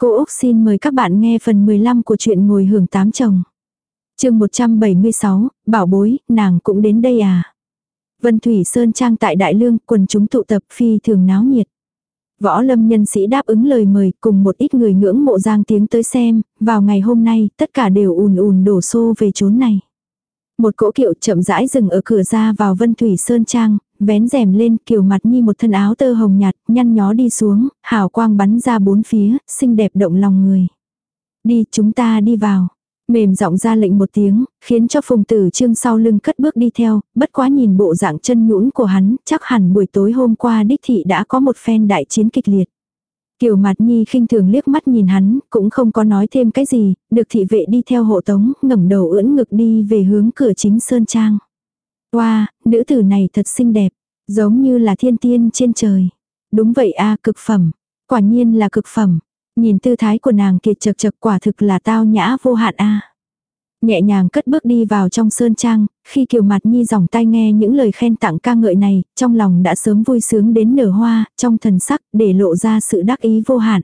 Cô Úc xin mời các bạn nghe phần 15 của truyện ngồi hưởng tám chồng. chương 176, bảo bối, nàng cũng đến đây à. Vân Thủy Sơn Trang tại Đại Lương, quần chúng tụ tập phi thường náo nhiệt. Võ lâm nhân sĩ đáp ứng lời mời cùng một ít người ngưỡng mộ giang tiếng tới xem, vào ngày hôm nay tất cả đều ùn ùn đổ xô về chốn này. Một cỗ kiệu chậm rãi dừng ở cửa ra vào Vân Thủy Sơn Trang, vén rèm lên kiểu mặt nhi một thân áo tơ hồng nhạt, nhăn nhó đi xuống, hào quang bắn ra bốn phía, xinh đẹp động lòng người. Đi chúng ta đi vào. Mềm giọng ra lệnh một tiếng, khiến cho phùng tử trương sau lưng cất bước đi theo, bất quá nhìn bộ dạng chân nhũn của hắn, chắc hẳn buổi tối hôm qua đích thị đã có một phen đại chiến kịch liệt. Kiều Mạt Nhi khinh thường liếc mắt nhìn hắn, cũng không có nói thêm cái gì, được thị vệ đi theo hộ tống, ngẩng đầu ưỡn ngực đi về hướng cửa chính sơn trang. Wow, nữ tử này thật xinh đẹp, giống như là thiên tiên trên trời. Đúng vậy a cực phẩm, quả nhiên là cực phẩm. Nhìn tư thái của nàng kiệt chật chật quả thực là tao nhã vô hạn a. Nhẹ nhàng cất bước đi vào trong sơn trang, khi Kiều Mạt Nhi dòng tay nghe những lời khen tặng ca ngợi này, trong lòng đã sớm vui sướng đến nở hoa, trong thần sắc để lộ ra sự đắc ý vô hạn.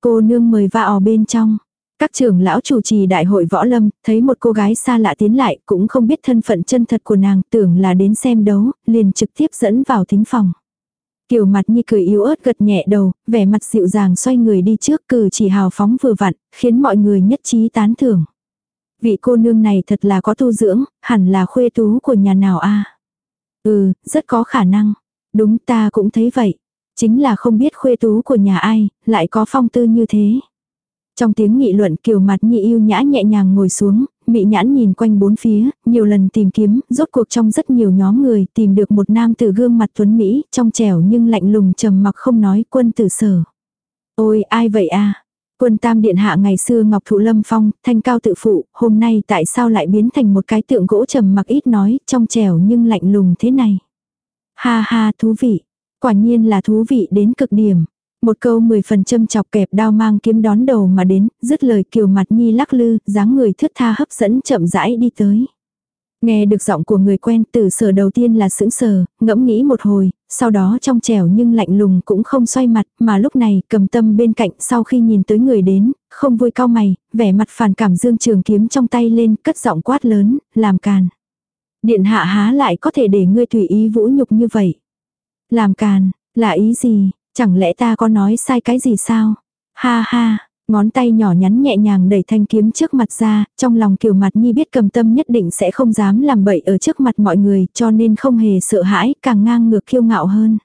Cô nương mời vào bên trong. Các trưởng lão chủ trì đại hội võ lâm, thấy một cô gái xa lạ tiến lại, cũng không biết thân phận chân thật của nàng, tưởng là đến xem đấu, liền trực tiếp dẫn vào thính phòng. Kiều mặt như cười yếu ớt gật nhẹ đầu, vẻ mặt dịu dàng xoay người đi trước cử chỉ hào phóng vừa vặn, khiến mọi người nhất trí tán thưởng. Vị cô nương này thật là có tu dưỡng, hẳn là khuê tú của nhà nào a Ừ, rất có khả năng. Đúng ta cũng thấy vậy. Chính là không biết khuê tú của nhà ai, lại có phong tư như thế. Trong tiếng nghị luận kiều mặt nhị yêu nhã nhẹ nhàng ngồi xuống, mị nhãn nhìn quanh bốn phía, nhiều lần tìm kiếm, rốt cuộc trong rất nhiều nhóm người tìm được một nam tử gương mặt tuấn Mỹ, trong trẻo nhưng lạnh lùng trầm mặc không nói quân tử sở. Ôi ai vậy a Quân tam điện hạ ngày xưa ngọc thụ lâm phong, thanh cao tự phụ, hôm nay tại sao lại biến thành một cái tượng gỗ trầm mặc ít nói, trong trẻo nhưng lạnh lùng thế này. Ha ha thú vị, quả nhiên là thú vị đến cực điểm. Một câu mười phần châm chọc kẹp đao mang kiếm đón đầu mà đến, dứt lời kiều mặt nhi lắc lư, dáng người thướt tha hấp dẫn chậm rãi đi tới. Nghe được giọng của người quen từ sở đầu tiên là sững sờ, ngẫm nghĩ một hồi, sau đó trong trẻo nhưng lạnh lùng cũng không xoay mặt, mà lúc này cầm tâm bên cạnh sau khi nhìn tới người đến, không vui cao mày, vẻ mặt phản cảm dương trường kiếm trong tay lên, cất giọng quát lớn, làm càn. Điện hạ há lại có thể để ngươi tùy ý vũ nhục như vậy. Làm càn, là ý gì, Chẳng lẽ ta có nói sai cái gì sao? Ha ha, ngón tay nhỏ nhắn nhẹ nhàng đẩy thanh kiếm trước mặt ra, trong lòng kiều mặt nhi biết cầm tâm nhất định sẽ không dám làm bậy ở trước mặt mọi người cho nên không hề sợ hãi, càng ngang ngược kiêu ngạo hơn.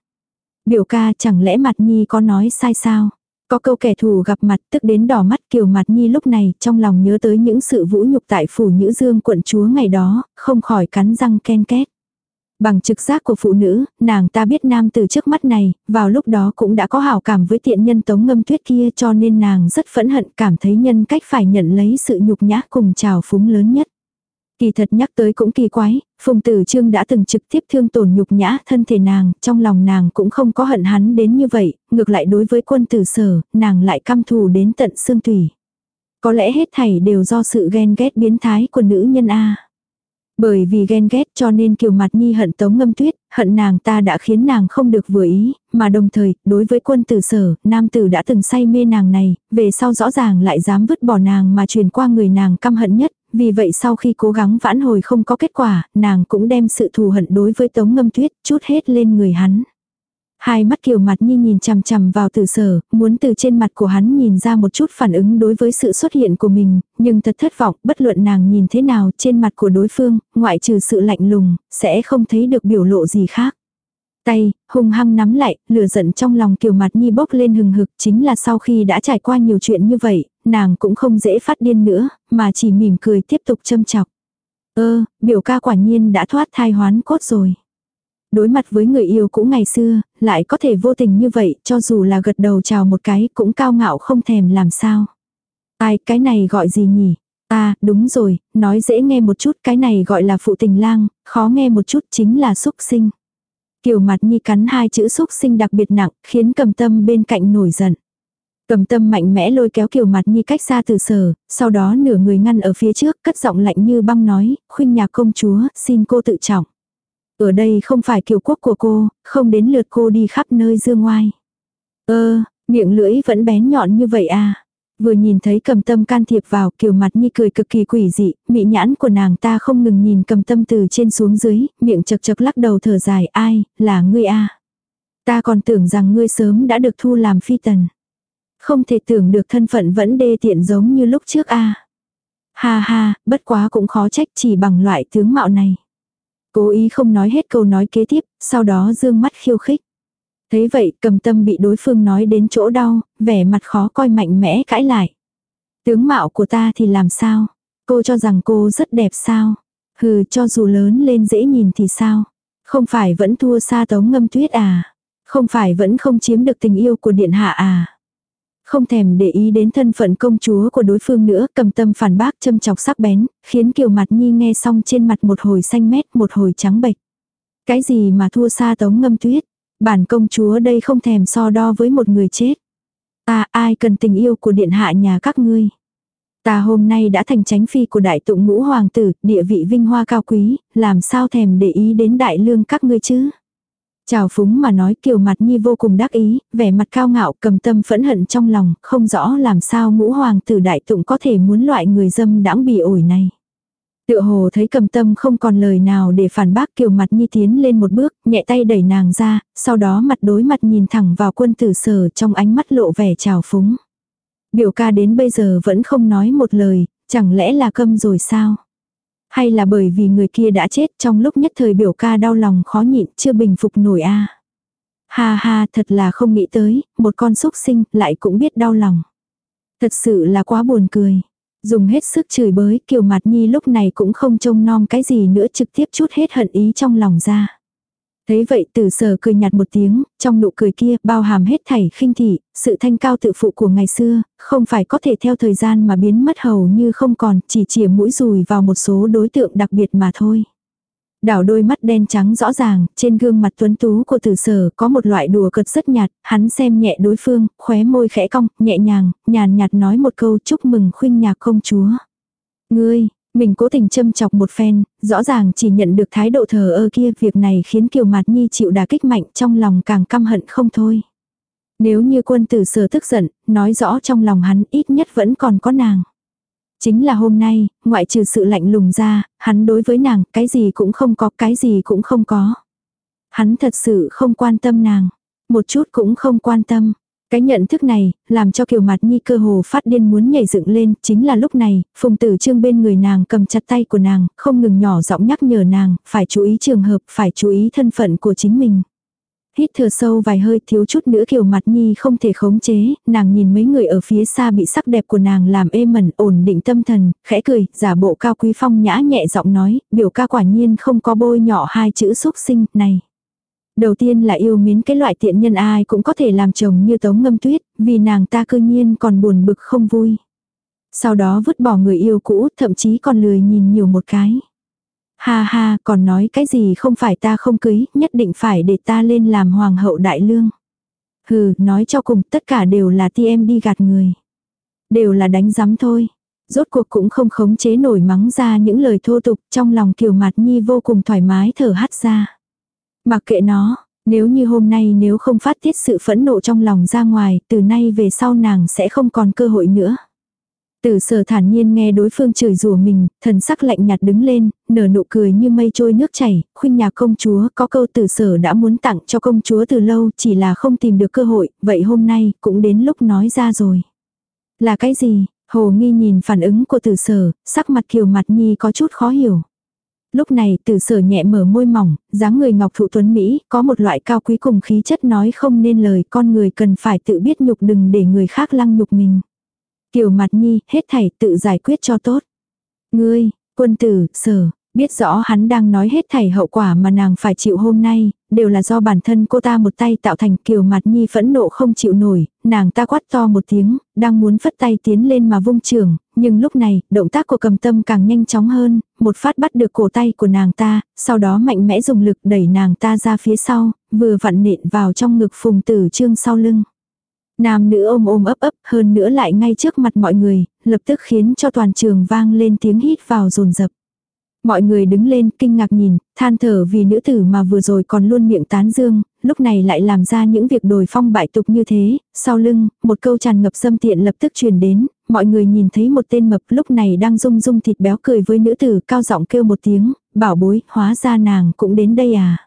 Biểu ca chẳng lẽ mặt nhi có nói sai sao? Có câu kẻ thù gặp mặt tức đến đỏ mắt kiều mặt nhi lúc này trong lòng nhớ tới những sự vũ nhục tại phủ Nhữ Dương quận chúa ngày đó, không khỏi cắn răng ken két. Bằng trực giác của phụ nữ, nàng ta biết nam từ trước mắt này, vào lúc đó cũng đã có hảo cảm với tiện nhân tống ngâm tuyết kia cho nên nàng rất phẫn hận cảm thấy nhân cách phải nhận lấy sự nhục nhã cùng trào phúng lớn nhất. Kỳ thật nhắc tới cũng kỳ quái, Phùng Tử Trương đã từng trực tiếp thương tổn nhục nhã thân thể nàng, trong lòng nàng cũng không có hận hắn đến như vậy, ngược lại đối với quân tử sở, nàng lại căm thù đến tận xương tủy. Có lẽ hết thảy đều do sự ghen ghét biến thái của nữ nhân A. Bởi vì ghen ghét cho nên kiều mặt nhi hận tống ngâm tuyết, hận nàng ta đã khiến nàng không được vừa ý, mà đồng thời, đối với quân tử sở, nam tử đã từng say mê nàng này, về sau rõ ràng lại dám vứt bỏ nàng mà truyền qua người nàng căm hận nhất, vì vậy sau khi cố gắng vãn hồi không có kết quả, nàng cũng đem sự thù hận đối với tống ngâm tuyết, chút hết lên người hắn. Hai mắt kiều mặt nhi nhìn chằm chằm vào tử sở, muốn từ trên mặt của hắn nhìn ra một chút phản ứng đối với sự xuất hiện của mình, nhưng thật thất vọng, bất luận nàng nhìn thế nào trên mặt của đối phương, ngoại trừ sự lạnh lùng, sẽ không thấy được biểu lộ gì khác. Tay, hung hăng nắm lại, lửa giận trong lòng kiều mặt nhi bốc lên hừng hực chính là sau khi đã trải qua nhiều chuyện như vậy, nàng cũng không dễ phát điên nữa, mà chỉ mỉm cười tiếp tục châm chọc. Ơ, biểu ca quả nhiên đã thoát thai hoán cốt rồi đối mặt với người yêu cũ ngày xưa, lại có thể vô tình như vậy, cho dù là gật đầu chào một cái cũng cao ngạo không thèm làm sao. Ai, cái này gọi gì nhỉ? À, đúng rồi, nói dễ nghe một chút, cái này gọi là phụ tình lang, khó nghe một chút chính là xúc sinh. Kiều mặt nhi cắn hai chữ xúc sinh đặc biệt nặng, khiến cầm tâm bên cạnh nổi giận. Cầm tâm mạnh mẽ lôi kéo kiều mặt nhi cách xa từ sở, sau đó nửa người ngăn ở phía trước, cất giọng lạnh như băng nói, khuynh nhà công chúa, xin cô tự trọng. Ở đây không phải kiều quốc của cô, không đến lượt cô đi khắp nơi dương ngoai. Ơ, miệng lưỡi vẫn bén nhọn như vậy à. Vừa nhìn thấy cầm tâm can thiệp vào kiều mặt như cười cực kỳ quỷ dị, mị nhãn của nàng ta không ngừng nhìn cầm tâm từ trên xuống dưới, miệng chật chật lắc đầu thở dài ai, là ngươi a Ta còn tưởng rằng ngươi sớm đã được thu làm phi tần. Không thể tưởng được thân phận vẫn đê tiện giống như lúc trước a Ha ha, bất quá cũng khó trách chỉ bằng loại tướng mạo này. Cố ý không nói hết câu nói kế tiếp, sau đó dương mắt khiêu khích. Thấy vậy cầm tâm bị đối phương nói đến chỗ đau, vẻ mặt khó coi mạnh mẽ cãi lại. Tướng mạo của ta thì làm sao? Cô cho rằng cô rất đẹp sao? Hừ cho dù lớn lên dễ nhìn thì sao? Không phải vẫn thua xa tống ngâm tuyết à? Không phải vẫn không chiếm được tình yêu của điện hạ à? Không thèm để ý đến thân phận công chúa của đối phương nữa, cầm tâm phản bác châm chọc sắc bén, khiến kiều mặt nhi nghe xong trên mặt một hồi xanh mét một hồi trắng bệch. Cái gì mà thua xa tống ngâm tuyết? Bản công chúa đây không thèm so đo với một người chết. Ta ai cần tình yêu của điện hạ nhà các ngươi. Ta hôm nay đã thành tránh phi của đại tụng ngũ hoàng tử, địa vị vinh hoa cao quý, làm sao thèm để ý đến đại lương các ngươi chứ. Chào phúng mà nói kiều mặt nhi vô cùng đắc ý, vẻ mặt cao ngạo cầm tâm phẫn hận trong lòng, không rõ làm sao ngũ hoàng tử đại tụng có thể muốn loại người dâm đãng bị ổi này. Tựa hồ thấy cầm tâm không còn lời nào để phản bác kiều mặt nhi tiến lên một bước, nhẹ tay đẩy nàng ra, sau đó mặt đối mặt nhìn thẳng vào quân tử sở trong ánh mắt lộ vẻ trào phúng. Biểu ca đến bây giờ vẫn không nói một lời, chẳng lẽ là câm rồi sao? Hay là bởi vì người kia đã chết trong lúc nhất thời biểu ca đau lòng khó nhịn chưa bình phục nổi a Ha ha thật là không nghĩ tới, một con súc sinh lại cũng biết đau lòng. Thật sự là quá buồn cười. Dùng hết sức chửi bới, Kiều mặt Nhi lúc này cũng không trông nom cái gì nữa trực tiếp chút hết hận ý trong lòng ra. Thế vậy tử sở cười nhạt một tiếng, trong nụ cười kia bao hàm hết thảy khinh thị, sự thanh cao tự phụ của ngày xưa, không phải có thể theo thời gian mà biến mất hầu như không còn, chỉ chìa mũi rùi vào một số đối tượng đặc biệt mà thôi. Đảo đôi mắt đen trắng rõ ràng, trên gương mặt tuấn tú của tử sở có một loại đùa cợt rất nhạt, hắn xem nhẹ đối phương, khóe môi khẽ cong, nhẹ nhàng, nhàn nhạt nói một câu chúc mừng khuynh nhạc công chúa. Ngươi, mình cố tình châm chọc một phen, rõ ràng chỉ nhận được thái độ thờ ơ kia, việc này khiến Kiều Mạt Nhi chịu đả kích mạnh trong lòng càng căm hận không thôi. Nếu như quân tử sở tức giận, nói rõ trong lòng hắn ít nhất vẫn còn có nàng. Chính là hôm nay, ngoại trừ sự lạnh lùng ra, hắn đối với nàng, cái gì cũng không có, cái gì cũng không có. Hắn thật sự không quan tâm nàng. Một chút cũng không quan tâm. Cái nhận thức này, làm cho Kiều Mạt Nhi cơ hồ phát điên muốn nhảy dựng lên, chính là lúc này, Phùng Tử Trương bên người nàng cầm chặt tay của nàng, không ngừng nhỏ giọng nhắc nhở nàng, phải chú ý trường hợp, phải chú ý thân phận của chính mình. Hít thở sâu vài hơi thiếu chút nữa Kiều Mạt Nhi không thể khống chế, nàng nhìn mấy người ở phía xa bị sắc đẹp của nàng làm ê mẩn ổn định tâm thần, khẽ cười, giả bộ cao quý phong nhã nhẹ giọng nói, biểu ca quả nhiên không có bôi nhỏ hai chữ xúc sinh, này. Đầu tiên là yêu mến cái loại tiện nhân ai cũng có thể làm chồng như tống ngâm tuyết, vì nàng ta cư nhiên còn buồn bực không vui. Sau đó vứt bỏ người yêu cũ, thậm chí còn lười nhìn nhiều một cái. Ha ha, còn nói cái gì không phải ta không cưới, nhất định phải để ta lên làm hoàng hậu đại lương. Hừ, nói cho cùng, tất cả đều là ti em đi gạt người. Đều là đánh giám thôi. Rốt cuộc cũng không khống chế nổi mắng ra những lời thô tục, trong lòng kiều mặt nhi vô cùng thoải mái thở hắt ra. Mặc kệ nó, nếu như hôm nay nếu không phát tiết sự phẫn nộ trong lòng ra ngoài, từ nay về sau nàng sẽ không còn cơ hội nữa. Tử sở thản nhiên nghe đối phương chửi rủa mình, thần sắc lạnh nhạt đứng lên, nở nụ cười như mây trôi nước chảy, khuyên nhà công chúa có câu tử sở đã muốn tặng cho công chúa từ lâu chỉ là không tìm được cơ hội, vậy hôm nay cũng đến lúc nói ra rồi. Là cái gì? Hồ nghi nhìn phản ứng của tử sở, sắc mặt kiều mặt nhi có chút khó hiểu. Lúc này từ sở nhẹ mở môi mỏng, dáng người ngọc thụ tuấn Mỹ, có một loại cao quý cùng khí chất nói không nên lời con người cần phải tự biết nhục đừng để người khác lăng nhục mình. Kiều mặt nhi, hết thảy tự giải quyết cho tốt. Ngươi, quân tử, sở, biết rõ hắn đang nói hết thảy hậu quả mà nàng phải chịu hôm nay, đều là do bản thân cô ta một tay tạo thành kiều mặt nhi phẫn nộ không chịu nổi, nàng ta quát to một tiếng, đang muốn phất tay tiến lên mà vung trường, nhưng lúc này, động tác của cầm tâm càng nhanh chóng hơn, một phát bắt được cổ tay của nàng ta, sau đó mạnh mẽ dùng lực đẩy nàng ta ra phía sau, vừa vặn nện vào trong ngực phùng tử trương sau lưng. Nam nữ ôm ôm ấp ấp hơn nữa lại ngay trước mặt mọi người, lập tức khiến cho toàn trường vang lên tiếng hít vào rồn rập. Mọi người đứng lên kinh ngạc nhìn, than thở vì nữ tử mà vừa rồi còn luôn miệng tán dương, lúc này lại làm ra những việc đồi phong bại tục như thế, sau lưng, một câu tràn ngập xâm tiện lập tức truyền đến, mọi người nhìn thấy một tên mập lúc này đang rung rung thịt béo cười với nữ tử cao giọng kêu một tiếng, bảo bối, hóa ra nàng cũng đến đây à.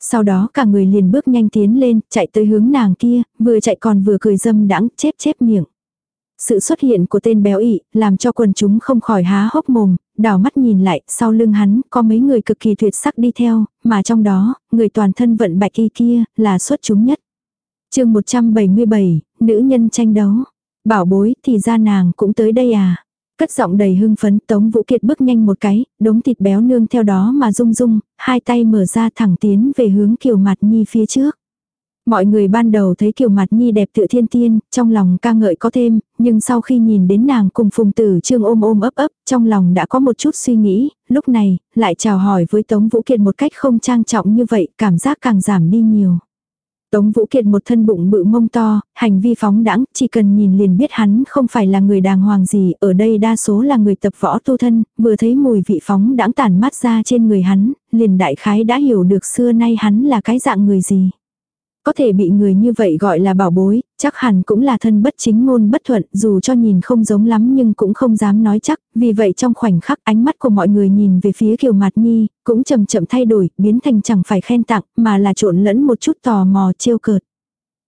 Sau đó cả người liền bước nhanh tiến lên, chạy tới hướng nàng kia, vừa chạy còn vừa cười dâm đãng chép chép miệng. Sự xuất hiện của tên béo ị, làm cho quần chúng không khỏi há hốc mồm, đảo mắt nhìn lại, sau lưng hắn, có mấy người cực kỳ tuyệt sắc đi theo, mà trong đó, người toàn thân vận bạch y kia, là xuất chúng nhất. chương 177, nữ nhân tranh đấu. Bảo bối, thì ra nàng cũng tới đây à. Cất giọng đầy hưng phấn, Tống Vũ Kiệt bước nhanh một cái, đống thịt béo nương theo đó mà rung rung, hai tay mở ra thẳng tiến về hướng Kiều Mạt Nhi phía trước. Mọi người ban đầu thấy Kiều mặt Nhi đẹp tựa thiên tiên, trong lòng ca ngợi có thêm, nhưng sau khi nhìn đến nàng cùng Phùng Tử Trương ôm ôm ấp ấp, trong lòng đã có một chút suy nghĩ, lúc này, lại chào hỏi với Tống Vũ Kiệt một cách không trang trọng như vậy, cảm giác càng giảm đi nhiều. Tống Vũ Kiệt một thân bụng bự mông to, hành vi phóng đãng, chỉ cần nhìn liền biết hắn không phải là người đàng hoàng gì, ở đây đa số là người tập võ tu thân, vừa thấy mùi vị phóng đãng tản mát ra trên người hắn, liền đại khái đã hiểu được xưa nay hắn là cái dạng người gì. Có thể bị người như vậy gọi là bảo bối, chắc hẳn cũng là thân bất chính ngôn bất thuận, dù cho nhìn không giống lắm nhưng cũng không dám nói chắc, vì vậy trong khoảnh khắc ánh mắt của mọi người nhìn về phía Kiều Mạt Nhi, cũng chậm chậm thay đổi, biến thành chẳng phải khen tặng, mà là trộn lẫn một chút tò mò trêu cợt.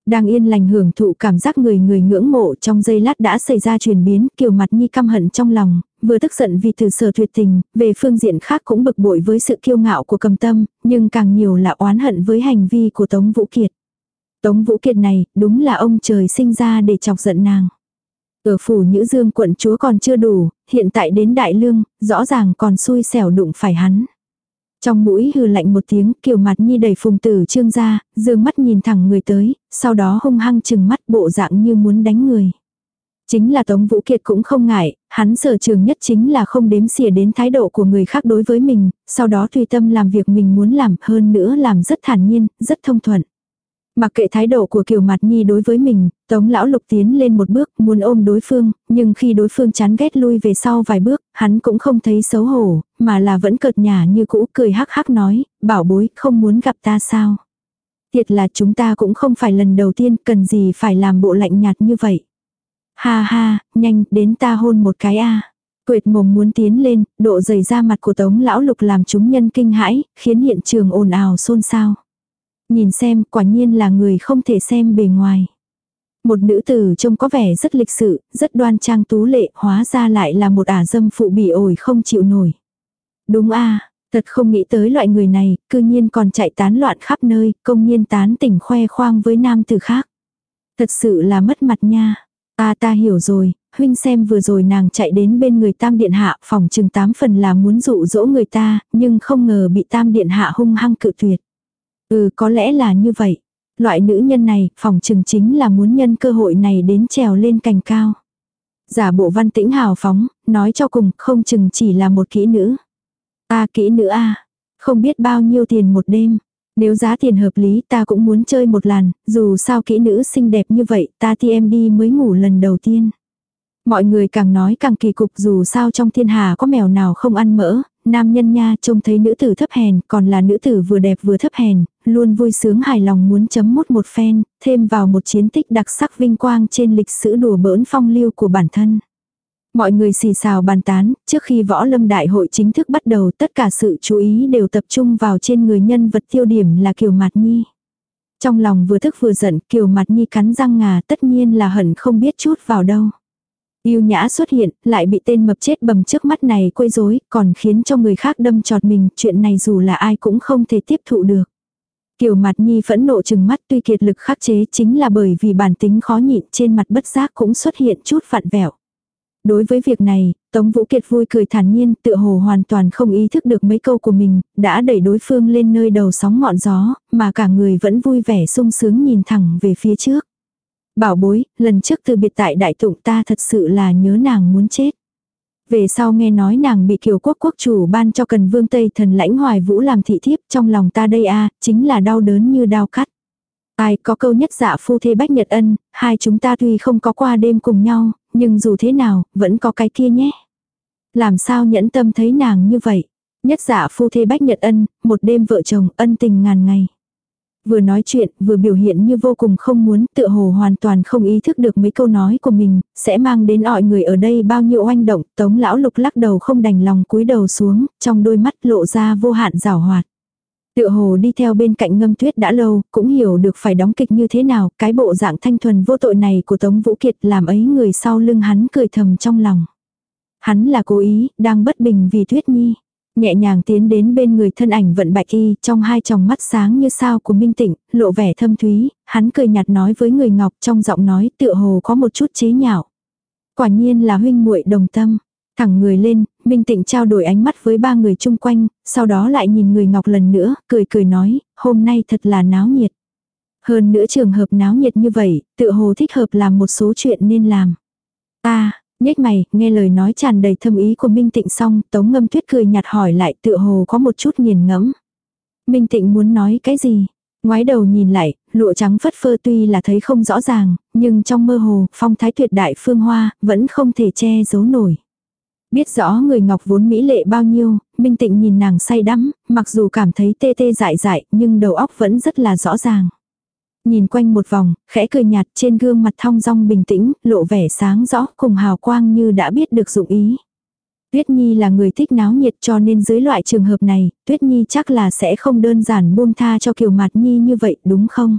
Đang yên lành hưởng thụ cảm giác người người ngưỡng mộ trong giây lát đã xảy ra chuyển biến, Kiều Mặt Nhi căm hận trong lòng, vừa tức giận vì từ sở tuyệt tình, về phương diện khác cũng bực bội với sự kiêu ngạo của cầm tâm, nhưng càng nhiều là oán hận với hành vi của Tống Vũ Kiệt. Tống Vũ Kiệt này, đúng là ông trời sinh ra để chọc giận nàng. Ở phủ Nhữ Dương quận chúa còn chưa đủ, hiện tại đến Đại Lương, rõ ràng còn xui xẻo đụng phải hắn. Trong mũi hừ lạnh một tiếng, kiều mặt nhi đẩy phùng tử trương ra, dương mắt nhìn thẳng người tới, sau đó hung hăng chừng mắt bộ dạng như muốn đánh người. Chính là Tống Vũ Kiệt cũng không ngại, hắn sở trường nhất chính là không đếm xỉa đến thái độ của người khác đối với mình, sau đó tùy tâm làm việc mình muốn làm hơn nữa làm rất thản nhiên, rất thông thuận. Mặc kệ thái độ của Kiều Mạt Nhi đối với mình, Tống Lão Lục tiến lên một bước muốn ôm đối phương, nhưng khi đối phương chán ghét lui về sau vài bước, hắn cũng không thấy xấu hổ, mà là vẫn cợt nhả như cũ cười hắc hắc nói, bảo bối không muốn gặp ta sao. Thiệt là chúng ta cũng không phải lần đầu tiên cần gì phải làm bộ lạnh nhạt như vậy. Ha ha, nhanh đến ta hôn một cái a. Quệt mồm muốn tiến lên, độ dày ra mặt của Tống Lão Lục làm chúng nhân kinh hãi, khiến hiện trường ồn ào xôn xao. Nhìn xem, quả nhiên là người không thể xem bề ngoài. Một nữ tử trông có vẻ rất lịch sự, rất đoan trang tú lệ, hóa ra lại là một ả dâm phụ bị ổi không chịu nổi. Đúng a thật không nghĩ tới loại người này, cư nhiên còn chạy tán loạn khắp nơi, công nhiên tán tỉnh khoe khoang với nam tử khác. Thật sự là mất mặt nha. Ta ta hiểu rồi, huynh xem vừa rồi nàng chạy đến bên người tam điện hạ phòng chừng tám phần là muốn dụ dỗ người ta, nhưng không ngờ bị tam điện hạ hung hăng cự tuyệt. Ừ có lẽ là như vậy. Loại nữ nhân này, phòng trừng chính là muốn nhân cơ hội này đến trèo lên cành cao. Giả bộ văn tĩnh hào phóng, nói cho cùng không chừng chỉ là một kỹ nữ. Ta kỹ nữ a không biết bao nhiêu tiền một đêm. Nếu giá tiền hợp lý ta cũng muốn chơi một lần, dù sao kỹ nữ xinh đẹp như vậy ta thì em đi mới ngủ lần đầu tiên. Mọi người càng nói càng kỳ cục dù sao trong thiên hà có mèo nào không ăn mỡ, nam nhân nha trông thấy nữ tử thấp hèn, còn là nữ tử vừa đẹp vừa thấp hèn, luôn vui sướng hài lòng muốn chấm mút một phen, thêm vào một chiến tích đặc sắc vinh quang trên lịch sử đùa bỡn phong lưu của bản thân. Mọi người xì xào bàn tán, trước khi võ lâm đại hội chính thức bắt đầu tất cả sự chú ý đều tập trung vào trên người nhân vật tiêu điểm là Kiều Mạt Nhi. Trong lòng vừa thức vừa giận Kiều Mạt Nhi cắn răng ngà tất nhiên là hận không biết chút vào đâu. Yêu nhã xuất hiện, lại bị tên mập chết bầm trước mắt này quấy rối, còn khiến cho người khác đâm trọt mình, chuyện này dù là ai cũng không thể tiếp thụ được. Kiều mặt nhi phẫn nộ chừng mắt tuy kiệt lực khắc chế chính là bởi vì bản tính khó nhịn trên mặt bất giác cũng xuất hiện chút phạn vẹo. Đối với việc này, Tống Vũ Kiệt vui cười thản nhiên tựa hồ hoàn toàn không ý thức được mấy câu của mình, đã đẩy đối phương lên nơi đầu sóng ngọn gió, mà cả người vẫn vui vẻ sung sướng nhìn thẳng về phía trước. Bảo bối, lần trước từ biệt tại đại tụng ta thật sự là nhớ nàng muốn chết. Về sau nghe nói nàng bị kiều quốc quốc chủ ban cho cần vương Tây thần lãnh hoài vũ làm thị thiếp trong lòng ta đây a chính là đau đớn như đau cắt. Ai có câu nhất dạ phu thê bách nhật ân, hai chúng ta tuy không có qua đêm cùng nhau, nhưng dù thế nào, vẫn có cái kia nhé. Làm sao nhẫn tâm thấy nàng như vậy. Nhất dạ phu thê bách nhật ân, một đêm vợ chồng ân tình ngàn ngày. Vừa nói chuyện, vừa biểu hiện như vô cùng không muốn, tựa hồ hoàn toàn không ý thức được mấy câu nói của mình, sẽ mang đến mọi người ở đây bao nhiêu oanh động, tống lão lục lắc đầu không đành lòng cúi đầu xuống, trong đôi mắt lộ ra vô hạn rào hoạt. Tựa hồ đi theo bên cạnh ngâm tuyết đã lâu, cũng hiểu được phải đóng kịch như thế nào, cái bộ dạng thanh thuần vô tội này của Tống Vũ Kiệt làm ấy người sau lưng hắn cười thầm trong lòng. Hắn là cố ý, đang bất bình vì Tuyết Nhi. Nhẹ nhàng tiến đến bên người thân ảnh vận bạch y, trong hai tròng mắt sáng như sao của Minh Tịnh, lộ vẻ thâm thúy, hắn cười nhạt nói với người ngọc trong giọng nói tựa hồ có một chút chế nhạo. Quả nhiên là huynh muội đồng tâm. Thẳng người lên, Minh Tịnh trao đổi ánh mắt với ba người chung quanh, sau đó lại nhìn người ngọc lần nữa, cười cười nói, hôm nay thật là náo nhiệt. Hơn nữa trường hợp náo nhiệt như vậy, tựa hồ thích hợp làm một số chuyện nên làm. Ta, nhếch mày, nghe lời nói tràn đầy thâm ý của Minh Tịnh xong, Tống Ngâm Tuyết cười nhạt hỏi lại tựa hồ có một chút nghiền ngẫm. Minh Tịnh muốn nói cái gì? Ngoái đầu nhìn lại, lụa trắng phất phơ tuy là thấy không rõ ràng, nhưng trong mơ hồ, phong thái tuyệt đại phương hoa, vẫn không thể che giấu nổi. Biết rõ người ngọc vốn mỹ lệ bao nhiêu, Minh Tịnh nhìn nàng say đắm, mặc dù cảm thấy tê tê dại dại, nhưng đầu óc vẫn rất là rõ ràng. Nhìn quanh một vòng, khẽ cười nhạt trên gương mặt thong dong bình tĩnh, lộ vẻ sáng rõ cùng hào quang như đã biết được dụng ý. Tuyết Nhi là người thích náo nhiệt cho nên dưới loại trường hợp này, Tuyết Nhi chắc là sẽ không đơn giản buông tha cho Kiều Mạt Nhi như vậy đúng không?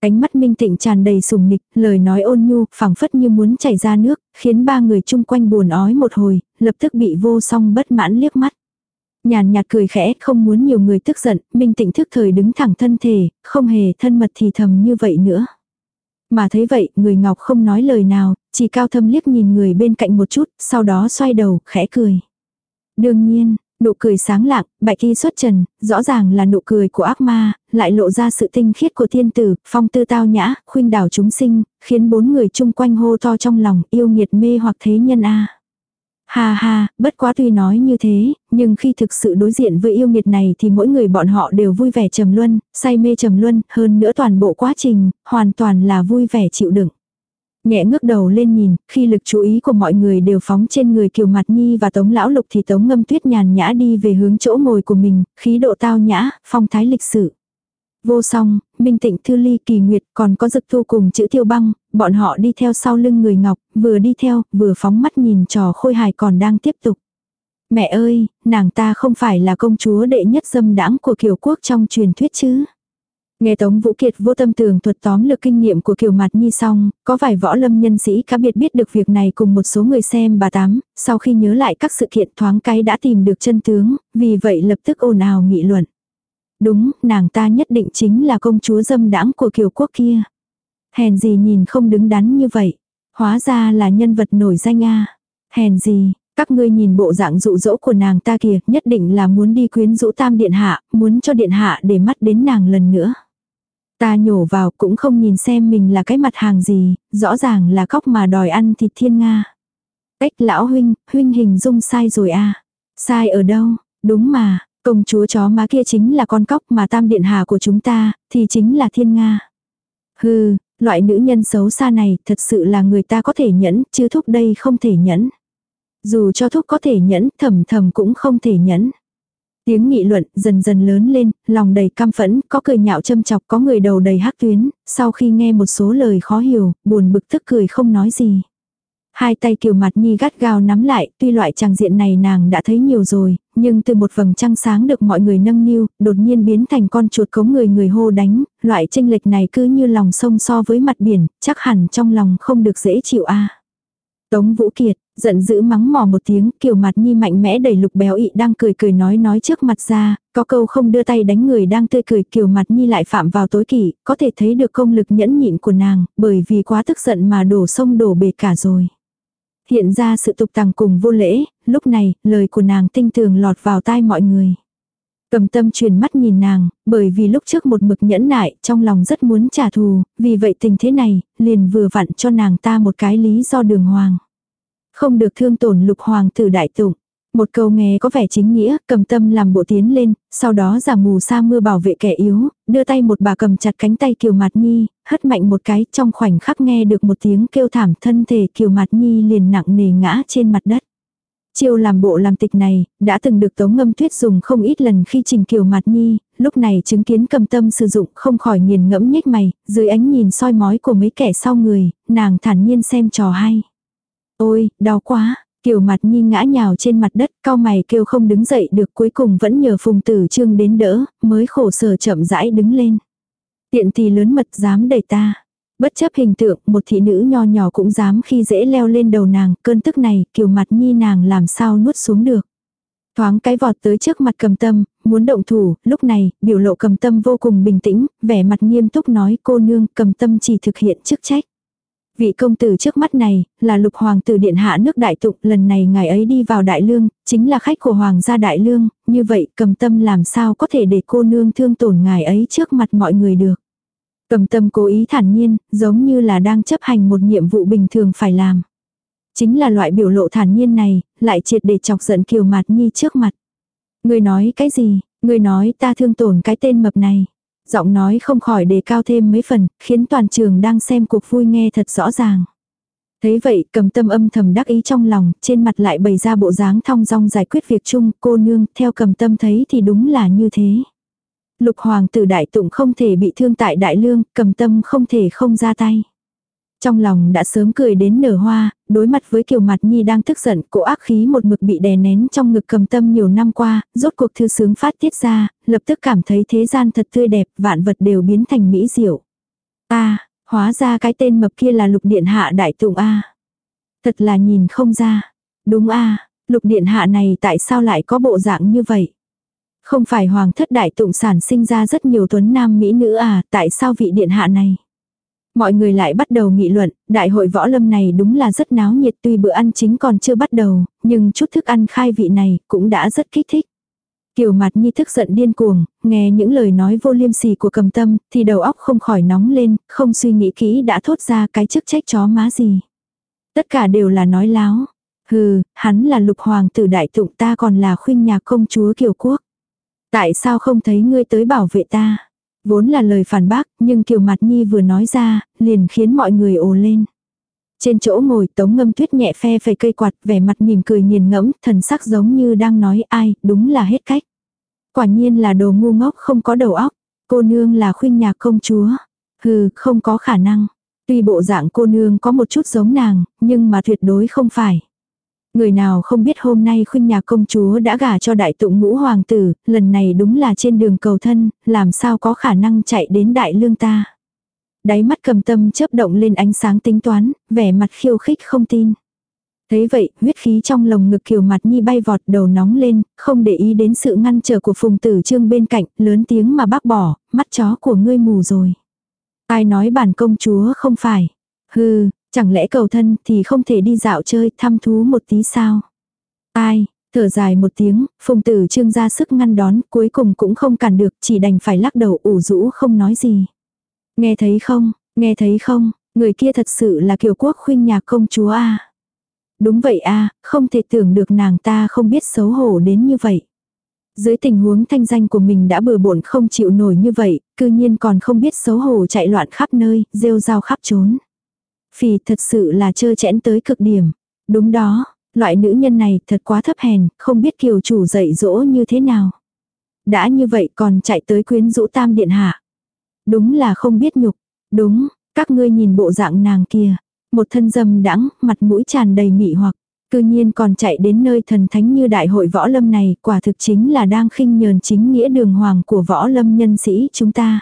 Ánh mắt minh tịnh tràn đầy sùng nịch, lời nói ôn nhu, phẳng phất như muốn chảy ra nước, khiến ba người chung quanh buồn ói một hồi, lập tức bị vô song bất mãn liếc mắt. Nhàn nhạt cười khẽ, không muốn nhiều người tức giận, minh tịnh thức thời đứng thẳng thân thể, không hề thân mật thì thầm như vậy nữa. Mà thấy vậy, người ngọc không nói lời nào, chỉ cao thâm liếc nhìn người bên cạnh một chút, sau đó xoay đầu, khẽ cười. Đương nhiên, Nụ cười sáng lạng, bạch y xuất trần, rõ ràng là nụ cười của ác ma, lại lộ ra sự tinh khiết của thiên tử, phong tư tao nhã, khuynh đảo chúng sinh, khiến bốn người chung quanh hô to trong lòng, yêu nghiệt mê hoặc thế nhân a. Ha ha, bất quá tuy nói như thế, nhưng khi thực sự đối diện với yêu nghiệt này thì mỗi người bọn họ đều vui vẻ trầm luân, say mê trầm luân, hơn nữa toàn bộ quá trình, hoàn toàn là vui vẻ chịu đựng. Nhẹ ngước đầu lên nhìn, khi lực chú ý của mọi người đều phóng trên người Kiều Mặt Nhi và Tống Lão Lục thì Tống Ngâm Tuyết nhàn nhã đi về hướng chỗ ngồi của mình, khí độ tao nhã, phong thái lịch sự. Vô song, Minh Tịnh Thư Ly Kỳ Nguyệt còn có dực thu cùng chữ tiêu băng, bọn họ đi theo sau lưng người ngọc, vừa đi theo, vừa phóng mắt nhìn trò khôi hài còn đang tiếp tục. Mẹ ơi, nàng ta không phải là công chúa đệ nhất dâm đãng của kiều quốc trong truyền thuyết chứ. Nghe Tống Vũ Kiệt vô tâm tường thuật tóm lược kinh nghiệm của Kiều Mạt Nhi xong, có vài võ lâm nhân sĩ cá biệt biết được việc này cùng một số người xem bà Tám, sau khi nhớ lại các sự kiện thoáng cái đã tìm được chân tướng, vì vậy lập tức ồn ào nghị luận. Đúng, nàng ta nhất định chính là công chúa dâm đãng của Kiều Quốc kia. Hèn gì nhìn không đứng đắn như vậy. Hóa ra là nhân vật nổi danh a Hèn gì, các ngươi nhìn bộ dạng dụ dỗ của nàng ta kìa, nhất định là muốn đi quyến rũ tam điện hạ, muốn cho điện hạ để mắt đến nàng lần nữa. Ta nhổ vào cũng không nhìn xem mình là cái mặt hàng gì, rõ ràng là cóc mà đòi ăn thịt thiên Nga. Cách lão huynh, huynh hình dung sai rồi à. Sai ở đâu, đúng mà, công chúa chó má kia chính là con cóc mà tam điện hà của chúng ta, thì chính là thiên Nga. Hừ, loại nữ nhân xấu xa này thật sự là người ta có thể nhẫn, chứ thúc đây không thể nhẫn. Dù cho thúc có thể nhẫn, thầm thầm cũng không thể nhẫn. Tiếng nghị luận dần dần lớn lên, lòng đầy căm phẫn, có cười nhạo châm chọc, có người đầu đầy hắc tuyến, sau khi nghe một số lời khó hiểu, buồn bực tức cười không nói gì. Hai tay kiều mặt nhi gắt gao nắm lại, tuy loại trang diện này nàng đã thấy nhiều rồi, nhưng từ một vầng trăng sáng được mọi người nâng niu, đột nhiên biến thành con chuột cống người người hô đánh, loại tranh lệch này cứ như lòng sông so với mặt biển, chắc hẳn trong lòng không được dễ chịu a. Tống Vũ Kiệt, giận dữ mắng mỏ một tiếng, kiều mặt nhi mạnh mẽ đẩy lục béo ị đang cười cười nói nói trước mặt ra, có câu không đưa tay đánh người đang tươi cười kiều mặt nhi lại phạm vào tối kỷ, có thể thấy được công lực nhẫn nhịn của nàng, bởi vì quá tức giận mà đổ sông đổ bể cả rồi. Hiện ra sự tục tằng cùng vô lễ, lúc này, lời của nàng tinh tường lọt vào tai mọi người. Cầm tâm truyền mắt nhìn nàng, bởi vì lúc trước một mực nhẫn nại, trong lòng rất muốn trả thù, vì vậy tình thế này, liền vừa vặn cho nàng ta một cái lý do đường hoàng. Không được thương tổn lục hoàng tử đại tụng. Một câu nghe có vẻ chính nghĩa, cầm tâm làm bộ tiến lên, sau đó giả mù sa mưa bảo vệ kẻ yếu, đưa tay một bà cầm chặt cánh tay Kiều Mạt Nhi, hất mạnh một cái trong khoảnh khắc nghe được một tiếng kêu thảm thân thể Kiều Mạt Nhi liền nặng nề ngã trên mặt đất. Chiêu làm bộ làm tịch này, đã từng được Tống Ngâm Tuyết dùng không ít lần khi trình kiều mặt nhi, lúc này chứng kiến cầm tâm sử dụng không khỏi nghiền ngẫm nhếch mày, dưới ánh nhìn soi mói của mấy kẻ sau người, nàng thản nhiên xem trò hay. Ôi, đau quá, Kiều mặt nhi ngã nhào trên mặt đất, cao mày kêu không đứng dậy được cuối cùng vẫn nhờ phùng tử trương đến đỡ, mới khổ sở chậm rãi đứng lên. Tiện thì lớn mật dám đẩy ta. Bất chấp hình tượng, một thị nữ nho nhỏ cũng dám khi dễ leo lên đầu nàng, cơn tức này, kiều mặt nhi nàng làm sao nuốt xuống được. Thoáng cái vọt tới trước mặt cầm tâm, muốn động thủ, lúc này, biểu lộ cầm tâm vô cùng bình tĩnh, vẻ mặt nghiêm túc nói cô nương cầm tâm chỉ thực hiện chức trách. Vị công tử trước mắt này, là lục hoàng tử điện hạ nước đại tụng, lần này ngài ấy đi vào đại lương, chính là khách của hoàng gia đại lương, như vậy cầm tâm làm sao có thể để cô nương thương tổn ngài ấy trước mặt mọi người được. Cầm tâm cố ý thản nhiên, giống như là đang chấp hành một nhiệm vụ bình thường phải làm. Chính là loại biểu lộ thản nhiên này, lại triệt để chọc giận kiều mạt nhi trước mặt. Người nói cái gì, người nói ta thương tổn cái tên mập này giọng nói không khỏi đề cao thêm mấy phần, khiến toàn trường đang xem cuộc vui nghe thật rõ ràng. Thấy vậy, cầm tâm âm thầm đắc ý trong lòng, trên mặt lại bày ra bộ dáng thong dong giải quyết việc chung, cô nương, theo cầm tâm thấy thì đúng là như thế. Lục hoàng tử đại tụng không thể bị thương tại đại lương, cầm tâm không thể không ra tay. Trong lòng đã sớm cười đến nở hoa, đối mặt với kiều mặt nhi đang tức giận, cổ ác khí một mực bị đè nén trong ngực cầm tâm nhiều năm qua, rốt cuộc thư sướng phát tiết ra, lập tức cảm thấy thế gian thật tươi đẹp, vạn vật đều biến thành mỹ diệu. a hóa ra cái tên mập kia là lục điện hạ đại tụng a Thật là nhìn không ra. Đúng a lục điện hạ này tại sao lại có bộ dạng như vậy? Không phải hoàng thất đại tụng sản sinh ra rất nhiều tuấn nam mỹ nữ à, tại sao vị điện hạ này? Mọi người lại bắt đầu nghị luận, đại hội võ lâm này đúng là rất náo nhiệt tuy bữa ăn chính còn chưa bắt đầu, nhưng chút thức ăn khai vị này cũng đã rất kích thích. Kiều mặt nhi thức giận điên cuồng, nghe những lời nói vô liêm sỉ của cầm tâm, thì đầu óc không khỏi nóng lên, không suy nghĩ kỹ đã thốt ra cái chức trách chó má gì. Tất cả đều là nói láo. Hừ, hắn là lục hoàng tử đại tụng ta còn là khuyên nhà công chúa kiều quốc. Tại sao không thấy ngươi tới bảo vệ ta? Vốn là lời phản bác, nhưng Kiều Mạt Nhi vừa nói ra, liền khiến mọi người ồ lên. Trên chỗ ngồi tống ngâm tuyết nhẹ phe phẩy cây quạt vẻ mặt mỉm cười nghiền ngẫm, thần sắc giống như đang nói ai, đúng là hết cách. Quả nhiên là đồ ngu ngốc không có đầu óc. Cô nương là khuynh nhạc công chúa. Hừ, không có khả năng. Tuy bộ dạng cô nương có một chút giống nàng, nhưng mà tuyệt đối không phải. Người nào không biết hôm nay khuynh nhà công chúa đã gả cho đại tụng ngũ hoàng tử, lần này đúng là trên đường cầu thân, làm sao có khả năng chạy đến đại lương ta. Đáy mắt cầm tâm chớp động lên ánh sáng tính toán, vẻ mặt khiêu khích không tin. Thấy vậy, huyết khí trong lồng ngực kiều mặt nhi bay vọt đầu nóng lên, không để ý đến sự ngăn trở của phùng tử trương bên cạnh, lớn tiếng mà bác bỏ, mắt chó của ngươi mù rồi. Ai nói bản công chúa không phải. Hừ, Chẳng lẽ cầu thân thì không thể đi dạo chơi thăm thú một tí sao? Ai, thở dài một tiếng, phùng tử trương ra sức ngăn đón, cuối cùng cũng không cản được, chỉ đành phải lắc đầu ủ rũ không nói gì. Nghe thấy không, nghe thấy không, người kia thật sự là kiều quốc khuyên nhạc công chúa a Đúng vậy a không thể tưởng được nàng ta không biết xấu hổ đến như vậy. Dưới tình huống thanh danh của mình đã bừa bộn không chịu nổi như vậy, cư nhiên còn không biết xấu hổ chạy loạn khắp nơi, rêu rao khắp trốn. Phì thật sự là chơ chẽn tới cực điểm. Đúng đó, loại nữ nhân này thật quá thấp hèn, không biết kiều chủ dạy dỗ như thế nào. Đã như vậy còn chạy tới quyến rũ tam điện hạ. Đúng là không biết nhục. Đúng, các ngươi nhìn bộ dạng nàng kia. Một thân dâm đãng mặt mũi tràn đầy mị hoặc. Cư nhiên còn chạy đến nơi thần thánh như đại hội võ lâm này, quả thực chính là đang khinh nhờn chính nghĩa đường hoàng của võ lâm nhân sĩ chúng ta.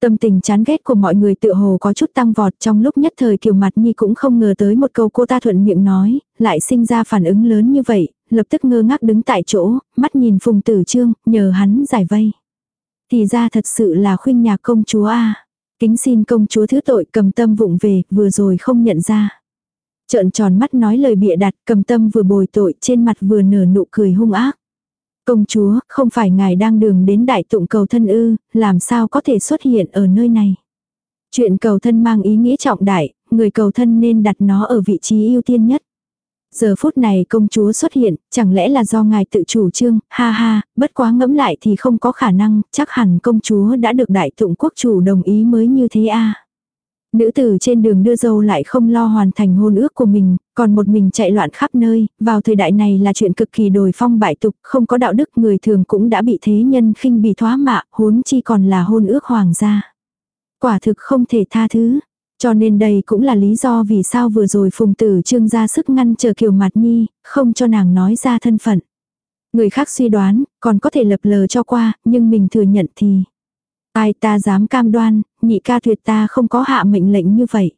Tâm tình chán ghét của mọi người tự hồ có chút tăng vọt trong lúc nhất thời kiều mặt nhi cũng không ngờ tới một câu cô ta thuận miệng nói, lại sinh ra phản ứng lớn như vậy, lập tức ngơ ngác đứng tại chỗ, mắt nhìn phùng tử trương, nhờ hắn giải vây. Thì ra thật sự là khuyên nhà công chúa a Kính xin công chúa thứ tội cầm tâm vụng về, vừa rồi không nhận ra. Trợn tròn mắt nói lời bịa đặt, cầm tâm vừa bồi tội, trên mặt vừa nở nụ cười hung ác. Công chúa, không phải ngài đang đường đến đại tụng cầu thân ư, làm sao có thể xuất hiện ở nơi này. Chuyện cầu thân mang ý nghĩa trọng đại, người cầu thân nên đặt nó ở vị trí ưu tiên nhất. Giờ phút này công chúa xuất hiện, chẳng lẽ là do ngài tự chủ trương, ha ha, bất quá ngẫm lại thì không có khả năng, chắc hẳn công chúa đã được đại tụng quốc chủ đồng ý mới như thế a Nữ tử trên đường đưa dâu lại không lo hoàn thành hôn ước của mình, còn một mình chạy loạn khắp nơi, vào thời đại này là chuyện cực kỳ đồi phong bại tục, không có đạo đức người thường cũng đã bị thế nhân khinh bị thoá mạ, huống chi còn là hôn ước hoàng gia. Quả thực không thể tha thứ. Cho nên đây cũng là lý do vì sao vừa rồi phùng tử trương ra sức ngăn chờ kiều mặt nhi, không cho nàng nói ra thân phận. Người khác suy đoán, còn có thể lập lờ cho qua, nhưng mình thừa nhận thì... Ai ta dám cam đoan, nhị ca tuyệt ta không có hạ mệnh lệnh như vậy.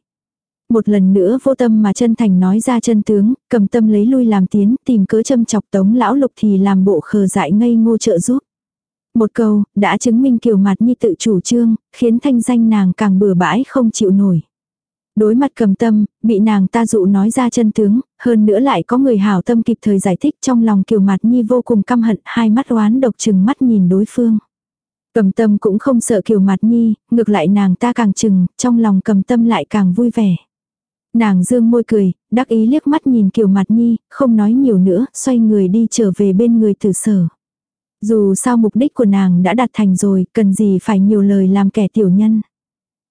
Một lần nữa vô tâm mà chân thành nói ra chân tướng, cầm tâm lấy lui làm tiến, tìm cớ châm chọc tống lão lục thì làm bộ khờ dại ngây ngô trợ giúp. Một câu, đã chứng minh kiều mặt nhi tự chủ trương, khiến thanh danh nàng càng bừa bãi không chịu nổi. Đối mặt cầm tâm, bị nàng ta dụ nói ra chân tướng, hơn nữa lại có người hảo tâm kịp thời giải thích trong lòng kiều mặt nhi vô cùng căm hận, hai mắt oán độc chừng mắt nhìn đối phương. Cầm tâm cũng không sợ kiều mặt nhi, ngược lại nàng ta càng chừng, trong lòng cầm tâm lại càng vui vẻ. Nàng dương môi cười, đắc ý liếc mắt nhìn kiều mặt nhi, không nói nhiều nữa, xoay người đi trở về bên người tử sở. Dù sao mục đích của nàng đã đạt thành rồi, cần gì phải nhiều lời làm kẻ tiểu nhân.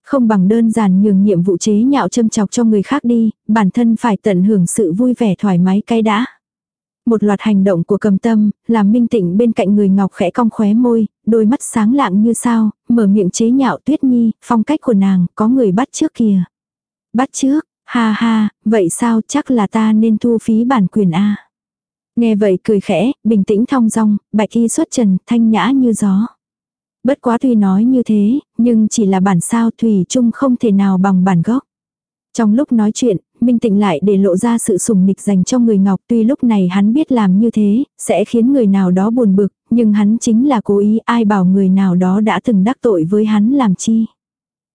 Không bằng đơn giản nhường nhiệm vụ chế nhạo châm chọc cho người khác đi, bản thân phải tận hưởng sự vui vẻ thoải mái cái đã. Một loạt hành động của cầm tâm, làm minh tịnh bên cạnh người ngọc khẽ cong khóe môi, đôi mắt sáng lạng như sao, mở miệng chế nhạo tuyết nhi, phong cách của nàng, có người bắt trước kìa. Bắt trước, ha ha, vậy sao chắc là ta nên thu phí bản quyền A. Nghe vậy cười khẽ, bình tĩnh thong dong, bạch y xuất trần, thanh nhã như gió. Bất quá tuy nói như thế, nhưng chỉ là bản sao thủy chung không thể nào bằng bản gốc. Trong lúc nói chuyện, Minh Tịnh lại để lộ ra sự sùng nịch dành cho người Ngọc tuy lúc này hắn biết làm như thế, sẽ khiến người nào đó buồn bực, nhưng hắn chính là cố ý ai bảo người nào đó đã từng đắc tội với hắn làm chi.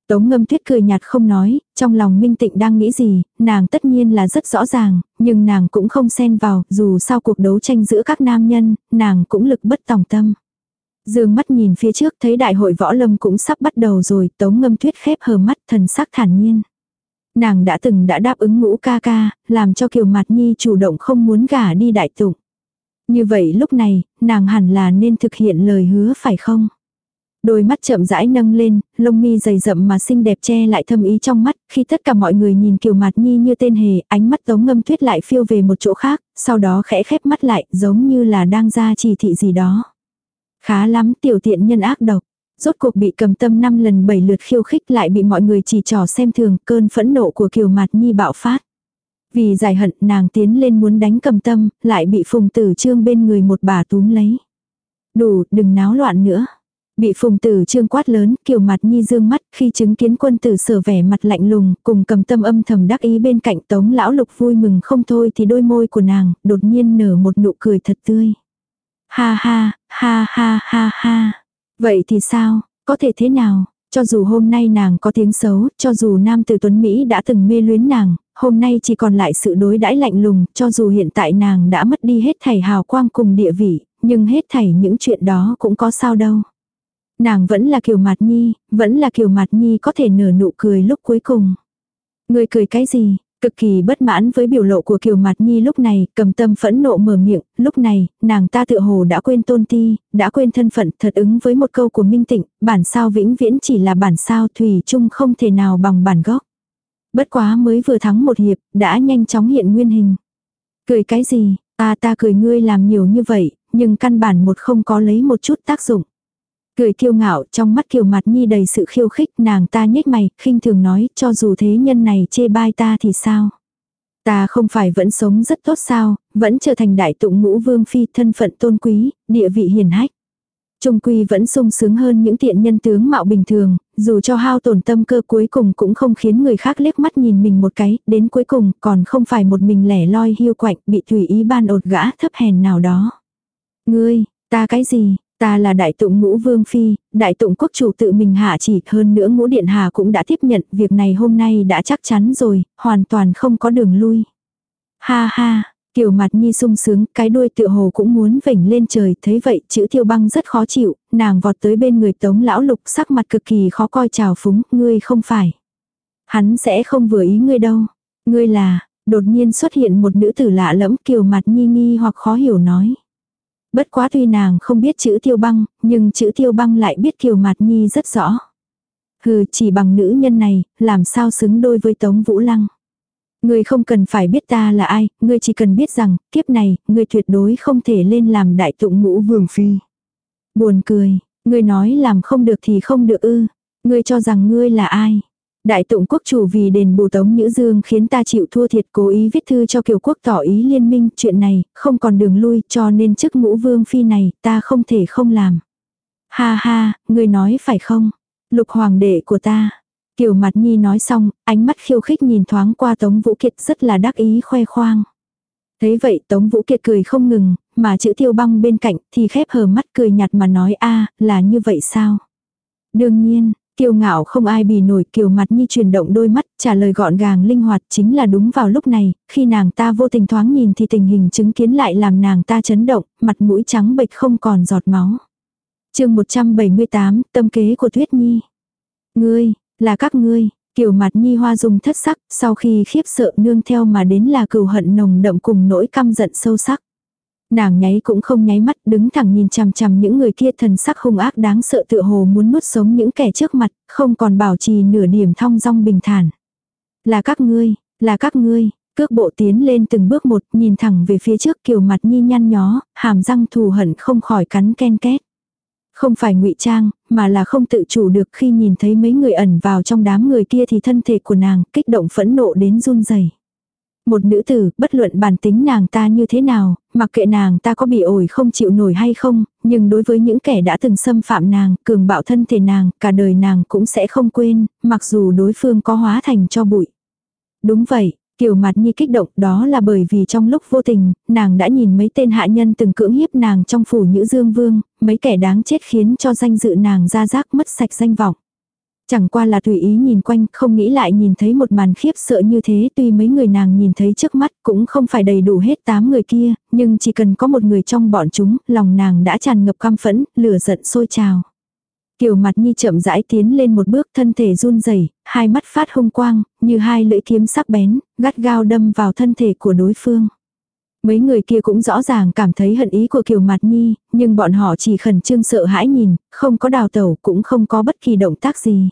Tống ngâm tuyết cười nhạt không nói, trong lòng Minh Tịnh đang nghĩ gì, nàng tất nhiên là rất rõ ràng, nhưng nàng cũng không xen vào, dù sau cuộc đấu tranh giữa các nam nhân, nàng cũng lực bất tòng tâm. Dương mắt nhìn phía trước thấy đại hội võ lâm cũng sắp bắt đầu rồi, tống ngâm tuyết khép hờ mắt thần sắc thản nhiên. Nàng đã từng đã đáp ứng ngũ ca ca, làm cho Kiều Mạt Nhi chủ động không muốn gả đi đại tụng. Như vậy lúc này, nàng hẳn là nên thực hiện lời hứa phải không? Đôi mắt chậm rãi nâng lên, lông mi dày rậm mà xinh đẹp che lại thâm ý trong mắt, khi tất cả mọi người nhìn Kiều Mạt Nhi như tên hề, ánh mắt tống ngâm tuyết lại phiêu về một chỗ khác, sau đó khẽ khép mắt lại, giống như là đang ra chỉ thị gì đó. Khá lắm tiểu tiện nhân ác độc. Rốt cuộc bị cầm tâm năm lần bảy lượt khiêu khích lại bị mọi người chỉ trỏ xem thường cơn phẫn nộ của Kiều Mạt Nhi bạo phát. Vì giải hận nàng tiến lên muốn đánh cầm tâm, lại bị phùng tử trương bên người một bà túm lấy. Đủ, đừng náo loạn nữa. Bị phùng tử trương quát lớn, kiều mặt nhi dương mắt, khi chứng kiến quân tử sở vẻ mặt lạnh lùng, cùng cầm tâm âm thầm đắc ý bên cạnh tống lão lục vui mừng không thôi thì đôi môi của nàng, đột nhiên nở một nụ cười thật tươi. Ha ha, ha ha ha ha. Vậy thì sao, có thể thế nào? Cho dù hôm nay nàng có tiếng xấu, cho dù nam tử tuấn Mỹ đã từng mê luyến nàng, hôm nay chỉ còn lại sự đối đãi lạnh lùng, cho dù hiện tại nàng đã mất đi hết thảy hào quang cùng địa vị, nhưng hết thảy những chuyện đó cũng có sao đâu. Nàng vẫn là kiều mạt nhi, vẫn là kiều mạt nhi có thể nở nụ cười lúc cuối cùng. Người cười cái gì, Cực kỳ bất mãn với biểu lộ của Kiều Mạt Nhi lúc này, cầm tâm phẫn nộ mở miệng, lúc này, nàng ta tự hồ đã quên tôn ti, đã quên thân phận thật ứng với một câu của Minh Tịnh, bản sao vĩnh viễn chỉ là bản sao thủy chung không thể nào bằng bản gốc. Bất quá mới vừa thắng một hiệp, đã nhanh chóng hiện nguyên hình. Cười cái gì, ta ta cười ngươi làm nhiều như vậy, nhưng căn bản một không có lấy một chút tác dụng. Cười kiêu ngạo, trong mắt kiều mặt nhi đầy sự khiêu khích, nàng ta nhếch mày, khinh thường nói, cho dù thế nhân này chê bai ta thì sao? Ta không phải vẫn sống rất tốt sao, vẫn trở thành đại tụng ngũ vương phi thân phận tôn quý, địa vị hiền hách. Trung quy vẫn sung sướng hơn những tiện nhân tướng mạo bình thường, dù cho hao tổn tâm cơ cuối cùng cũng không khiến người khác liếc mắt nhìn mình một cái, đến cuối cùng còn không phải một mình lẻ loi hiu quạnh bị tùy ý ban ột gã thấp hèn nào đó. Ngươi, ta cái gì, Ta là đại tụng ngũ vương phi, đại tụng quốc chủ tự mình hạ chỉ hơn nữa ngũ điện hà cũng đã tiếp nhận việc này hôm nay đã chắc chắn rồi, hoàn toàn không có đường lui. Ha ha, kiểu mặt nhi sung sướng, cái đuôi tựa hồ cũng muốn vểnh lên trời, thấy vậy chữ tiêu băng rất khó chịu, nàng vọt tới bên người tống lão lục sắc mặt cực kỳ khó coi trào phúng, ngươi không phải. Hắn sẽ không vừa ý ngươi đâu. Ngươi là, đột nhiên xuất hiện một nữ tử lạ lẫm kiều mặt nhi nghi hoặc khó hiểu nói. Bất quá tuy nàng không biết chữ tiêu băng, nhưng chữ tiêu băng lại biết kiều mạt nhi rất rõ. Hừ chỉ bằng nữ nhân này, làm sao xứng đôi với Tống Vũ Lăng. Ngươi không cần phải biết ta là ai, ngươi chỉ cần biết rằng, kiếp này, ngươi tuyệt đối không thể lên làm đại tụng ngũ vương phi. Buồn cười, ngươi nói làm không được thì không được ư. Ngươi cho rằng ngươi là ai? Đại tụng quốc chủ vì đền bù tống Nhữ Dương khiến ta chịu thua thiệt cố ý viết thư cho kiều quốc tỏ ý liên minh chuyện này, không còn đường lui cho nên chức ngũ vương phi này ta không thể không làm. Ha ha, người nói phải không? Lục hoàng đệ của ta. Kiều mặt nhi nói xong, ánh mắt khiêu khích nhìn thoáng qua Tống Vũ Kiệt rất là đắc ý khoe khoang. Thấy vậy Tống Vũ Kiệt cười không ngừng, mà chữ tiêu băng bên cạnh thì khép hờ mắt cười nhạt mà nói a là như vậy sao? Đương nhiên, kiêu ngạo không ai bì nổi kiều mặt nhi chuyển động đôi mắt, trả lời gọn gàng linh hoạt chính là đúng vào lúc này, khi nàng ta vô tình thoáng nhìn thì tình hình chứng kiến lại làm nàng ta chấn động, mặt mũi trắng bệch không còn giọt máu. chương 178, tâm kế của Tuyết Nhi. Ngươi, là các ngươi, kiều mặt nhi hoa dùng thất sắc, sau khi khiếp sợ nương theo mà đến là cừu hận nồng đậm cùng nỗi căm giận sâu sắc. Nàng nháy cũng không nháy mắt đứng thẳng nhìn chằm chằm những người kia thần sắc hung ác đáng sợ tựa hồ muốn nuốt sống những kẻ trước mặt, không còn bảo trì nửa điểm thong dong bình thản. Là các ngươi, là các ngươi, cước bộ tiến lên từng bước một nhìn thẳng về phía trước kiều mặt nhi nhăn nhó, hàm răng thù hận không khỏi cắn ken két. Không phải ngụy trang, mà là không tự chủ được khi nhìn thấy mấy người ẩn vào trong đám người kia thì thân thể của nàng kích động phẫn nộ đến run rẩy. Một nữ tử, bất luận bản tính nàng ta như thế nào, mặc kệ nàng ta có bị ổi không chịu nổi hay không, nhưng đối với những kẻ đã từng xâm phạm nàng, cường bạo thân thể nàng, cả đời nàng cũng sẽ không quên, mặc dù đối phương có hóa thành cho bụi. Đúng vậy, Kiều mặt nhi kích động đó là bởi vì trong lúc vô tình, nàng đã nhìn mấy tên hạ nhân từng cưỡng hiếp nàng trong phủ Nhữ Dương Vương, mấy kẻ đáng chết khiến cho danh dự nàng ra rác mất sạch danh vọng. Chẳng qua là tùy ý nhìn quanh, không nghĩ lại nhìn thấy một màn khiếp sợ như thế tuy mấy người nàng nhìn thấy trước mắt cũng không phải đầy đủ hết tám người kia, nhưng chỉ cần có một người trong bọn chúng, lòng nàng đã tràn ngập căm phẫn, lửa giận sôi trào. Kiều mặt nhi chậm rãi tiến lên một bước thân thể run rẩy hai mắt phát hung quang, như hai lưỡi kiếm sắc bén, gắt gao đâm vào thân thể của đối phương. Mấy người kia cũng rõ ràng cảm thấy hận ý của Kiều Mạt Nhi, nhưng bọn họ chỉ khẩn trương sợ hãi nhìn, không có đào tẩu cũng không có bất kỳ động tác gì.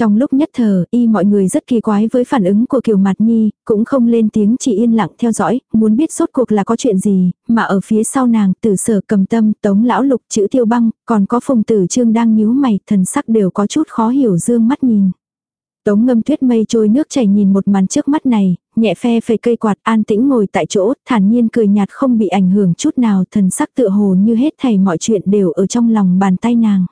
Trong lúc nhất thờ, y mọi người rất kỳ quái với phản ứng của Kiều Mạt Nhi, cũng không lên tiếng chỉ yên lặng theo dõi, muốn biết sốt cuộc là có chuyện gì, mà ở phía sau nàng, tử sở cầm tâm, tống lão lục, chữ tiêu băng, còn có phùng tử trương đang nhíu mày, thần sắc đều có chút khó hiểu dương mắt nhìn. Tống ngâm tuyết mây trôi nước chảy nhìn một màn trước mắt này, nhẹ phe phẩy cây quạt an tĩnh ngồi tại chỗ, thản nhiên cười nhạt không bị ảnh hưởng chút nào thần sắc tựa hồ như hết thảy mọi chuyện đều ở trong lòng bàn tay nàng.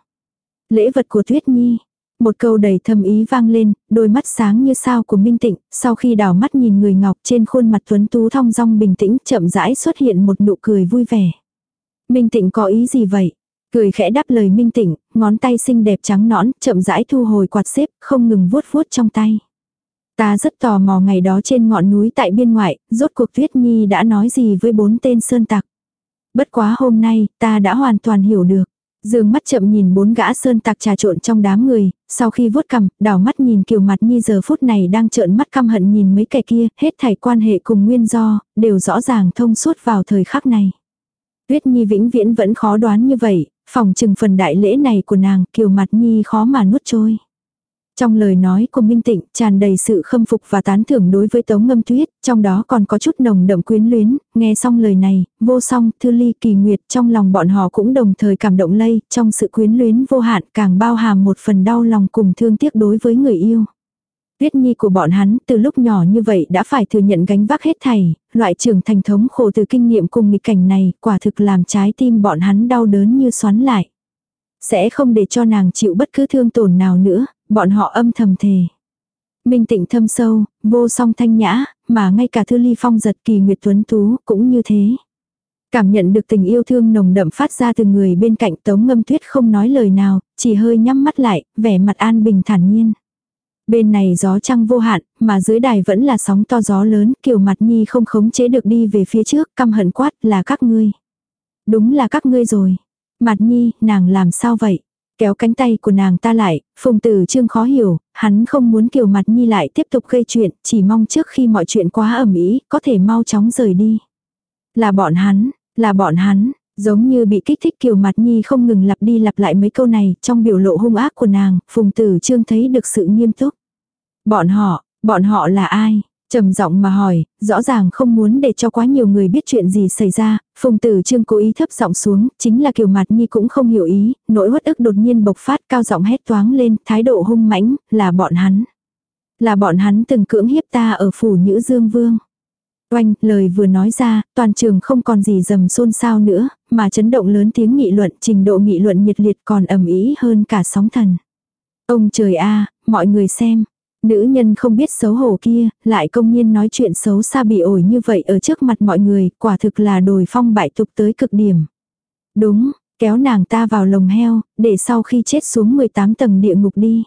Lễ vật của Tuyết Nhi, một câu đầy thâm ý vang lên, đôi mắt sáng như sao của Minh Tịnh, sau khi đảo mắt nhìn người ngọc trên khuôn mặt tuấn tú thong dong bình tĩnh chậm rãi xuất hiện một nụ cười vui vẻ. Minh Tịnh có ý gì vậy? Cười khẽ đáp lời Minh Tịnh, ngón tay xinh đẹp trắng nõn, chậm rãi thu hồi quạt xếp, không ngừng vuốt vuốt trong tay. Ta rất tò mò ngày đó trên ngọn núi tại biên ngoại, rốt cuộc Tuyết Nhi đã nói gì với bốn tên sơn tặc. Bất quá hôm nay, ta đã hoàn toàn hiểu được. Dương mắt chậm nhìn bốn gã sơn tạc trà trộn trong đám người, sau khi vuốt cằm, đảo mắt nhìn kiều mặt nhi giờ phút này đang trợn mắt căm hận nhìn mấy kẻ kia, hết thảy quan hệ cùng nguyên do, đều rõ ràng thông suốt vào thời khắc này. Tuyết Nhi vĩnh viễn vẫn khó đoán như vậy, phòng trừng phần đại lễ này của nàng kiều mặt Nhi khó mà nuốt trôi. Trong lời nói của Minh Tịnh tràn đầy sự khâm phục và tán thưởng đối với Tống Ngâm Tuyết, trong đó còn có chút nồng đậm quyến luyến, nghe xong lời này, vô song, thư ly kỳ nguyệt trong lòng bọn họ cũng đồng thời cảm động lây, trong sự quyến luyến vô hạn càng bao hàm một phần đau lòng cùng thương tiếc đối với người yêu. Tuyết nhi của bọn hắn từ lúc nhỏ như vậy đã phải thừa nhận gánh vác hết thảy, loại trưởng thành thống khổ từ kinh nghiệm cùng nghịch cảnh này quả thực làm trái tim bọn hắn đau đớn như xoắn lại. Sẽ không để cho nàng chịu bất cứ thương tổn nào nữa, bọn họ âm thầm thề. Minh tịnh thâm sâu, vô song thanh nhã, mà ngay cả thư ly phong giật kỳ nguyệt tuấn tú cũng như thế. Cảm nhận được tình yêu thương nồng đậm phát ra từ người bên cạnh tống ngâm tuyết không nói lời nào, chỉ hơi nhắm mắt lại, vẻ mặt an bình thản nhiên. Bên này gió trăng vô hạn, mà dưới đài vẫn là sóng to gió lớn, kiều mặt nhi không khống chế được đi về phía trước, căm hận quát là các ngươi. Đúng là các ngươi rồi. Mặt nhi, nàng làm sao vậy? Kéo cánh tay của nàng ta lại, phùng tử trương khó hiểu, hắn không muốn kiều mặt nhi lại tiếp tục gây chuyện, chỉ mong trước khi mọi chuyện quá ẩm ý, có thể mau chóng rời đi. Là bọn hắn, là bọn hắn, Giống như bị kích thích kiều mặt nhi không ngừng lặp đi lặp lại mấy câu này, trong biểu lộ hung ác của nàng, phùng tử trương thấy được sự nghiêm túc. Bọn họ, bọn họ là ai? Trầm giọng mà hỏi, rõ ràng không muốn để cho quá nhiều người biết chuyện gì xảy ra, phùng tử trương cố ý thấp giọng xuống, chính là kiều mặt nhi cũng không hiểu ý, nỗi uất ức đột nhiên bộc phát cao giọng hét toáng lên, thái độ hung mãnh, là bọn hắn. Là bọn hắn từng cưỡng hiếp ta ở phủ Nhữ Dương Vương. Oanh, lời vừa nói ra, toàn trường không còn gì dầm xôn xao nữa, mà chấn động lớn tiếng nghị luận, trình độ nghị luận nhiệt liệt còn ầm ĩ hơn cả sóng thần. Ông trời a, mọi người xem, nữ nhân không biết xấu hổ kia, lại công nhiên nói chuyện xấu xa bị ổi như vậy ở trước mặt mọi người, quả thực là đồi phong bại tục tới cực điểm. Đúng, kéo nàng ta vào lồng heo, để sau khi chết xuống 18 tầng địa ngục đi.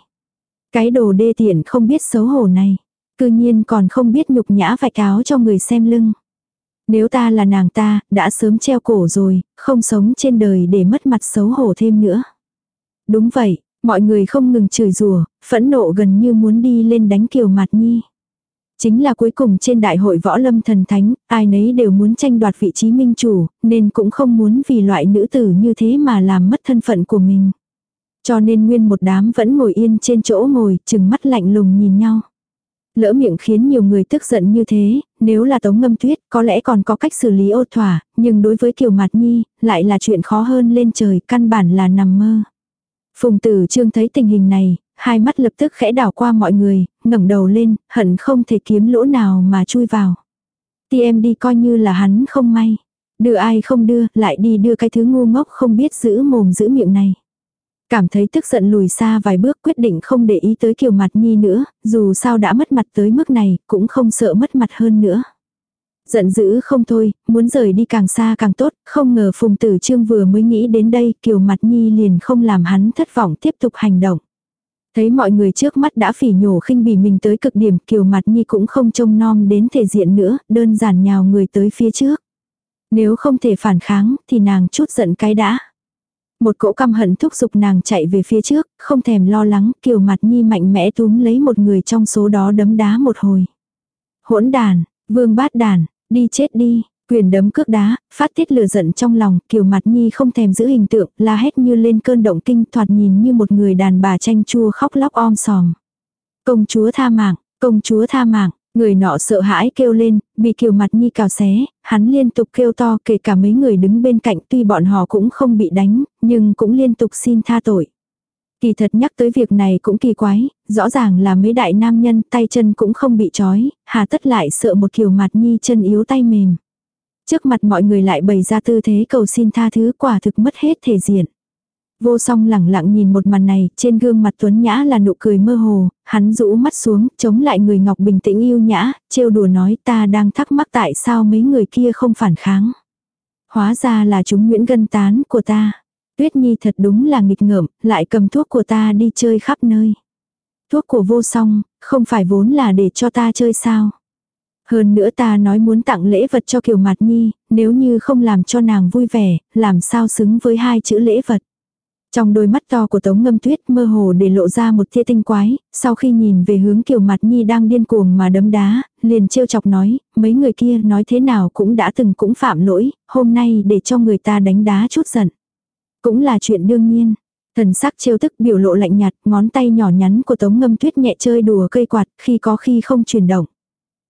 Cái đồ đê tiện không biết xấu hổ này. Cư nhiên còn không biết nhục nhã vạch áo cho người xem lưng. Nếu ta là nàng ta, đã sớm treo cổ rồi, không sống trên đời để mất mặt xấu hổ thêm nữa. Đúng vậy, mọi người không ngừng chửi rủa, phẫn nộ gần như muốn đi lên đánh kiều mặt nhi. Chính là cuối cùng trên đại hội võ lâm thần thánh, ai nấy đều muốn tranh đoạt vị trí minh chủ, nên cũng không muốn vì loại nữ tử như thế mà làm mất thân phận của mình. Cho nên nguyên một đám vẫn ngồi yên trên chỗ ngồi, chừng mắt lạnh lùng nhìn nhau. Lỡ miệng khiến nhiều người tức giận như thế, nếu là tống ngâm tuyết có lẽ còn có cách xử lý ô thỏa, nhưng đối với kiều mạt nhi, lại là chuyện khó hơn lên trời, căn bản là nằm mơ. Phùng tử trương thấy tình hình này, hai mắt lập tức khẽ đảo qua mọi người, ngẩng đầu lên, hận không thể kiếm lỗ nào mà chui vào. Ti em đi coi như là hắn không may. Đưa ai không đưa, lại đi đưa cái thứ ngu ngốc không biết giữ mồm giữ miệng này. Cảm thấy tức giận lùi xa vài bước quyết định không để ý tới kiều mặt nhi nữa, dù sao đã mất mặt tới mức này, cũng không sợ mất mặt hơn nữa. Giận dữ không thôi, muốn rời đi càng xa càng tốt, không ngờ phùng tử trương vừa mới nghĩ đến đây, kiều mặt nhi liền không làm hắn thất vọng tiếp tục hành động. Thấy mọi người trước mắt đã phỉ nhổ khinh bỉ mình tới cực điểm, kiều mặt nhi cũng không trông nom đến thể diện nữa, đơn giản nhào người tới phía trước. Nếu không thể phản kháng, thì nàng chút giận cái đã. Một cỗ căm hận thúc giục nàng chạy về phía trước, không thèm lo lắng, kiều mặt nhi mạnh mẽ túm lấy một người trong số đó đấm đá một hồi. Hỗn đàn, vương bát đàn, đi chết đi, quyền đấm cước đá, phát tiết lửa giận trong lòng, kiều mặt nhi không thèm giữ hình tượng, la hét như lên cơn động kinh thoạt nhìn như một người đàn bà tranh chua khóc lóc om sòm. Công chúa tha mạng, công chúa tha mạng, Người nọ sợ hãi kêu lên, bị kiều mặt nhi cào xé, hắn liên tục kêu to kể cả mấy người đứng bên cạnh tuy bọn họ cũng không bị đánh, nhưng cũng liên tục xin tha tội. Kỳ thật nhắc tới việc này cũng kỳ quái, rõ ràng là mấy đại nam nhân tay chân cũng không bị trói, hà tất lại sợ một kiều mặt nhi chân yếu tay mềm. Trước mặt mọi người lại bày ra tư thế cầu xin tha thứ quả thực mất hết thể diện. Vô song lẳng lặng nhìn một màn này, trên gương mặt tuấn nhã là nụ cười mơ hồ, hắn rũ mắt xuống, chống lại người ngọc bình tĩnh yêu nhã, trêu đùa nói ta đang thắc mắc tại sao mấy người kia không phản kháng. Hóa ra là chúng nguyễn gân tán của ta. Tuyết Nhi thật đúng là nghịch ngợm, lại cầm thuốc của ta đi chơi khắp nơi. Thuốc của vô song, không phải vốn là để cho ta chơi sao. Hơn nữa ta nói muốn tặng lễ vật cho Kiều Mạt Nhi, nếu như không làm cho nàng vui vẻ, làm sao xứng với hai chữ lễ vật. Trong đôi mắt to của Tống Ngâm Tuyết mơ hồ để lộ ra một tia tinh quái, sau khi nhìn về hướng Kiều Mặt Nhi đang điên cuồng mà đấm đá, liền trêu chọc nói, mấy người kia nói thế nào cũng đã từng cũng phạm lỗi, hôm nay để cho người ta đánh đá chút giận. Cũng là chuyện đương nhiên. Thần sắc trêu tức biểu lộ lạnh nhạt, ngón tay nhỏ nhắn của Tống Ngâm Tuyết nhẹ chơi đùa cây quạt, khi có khi không chuyển động.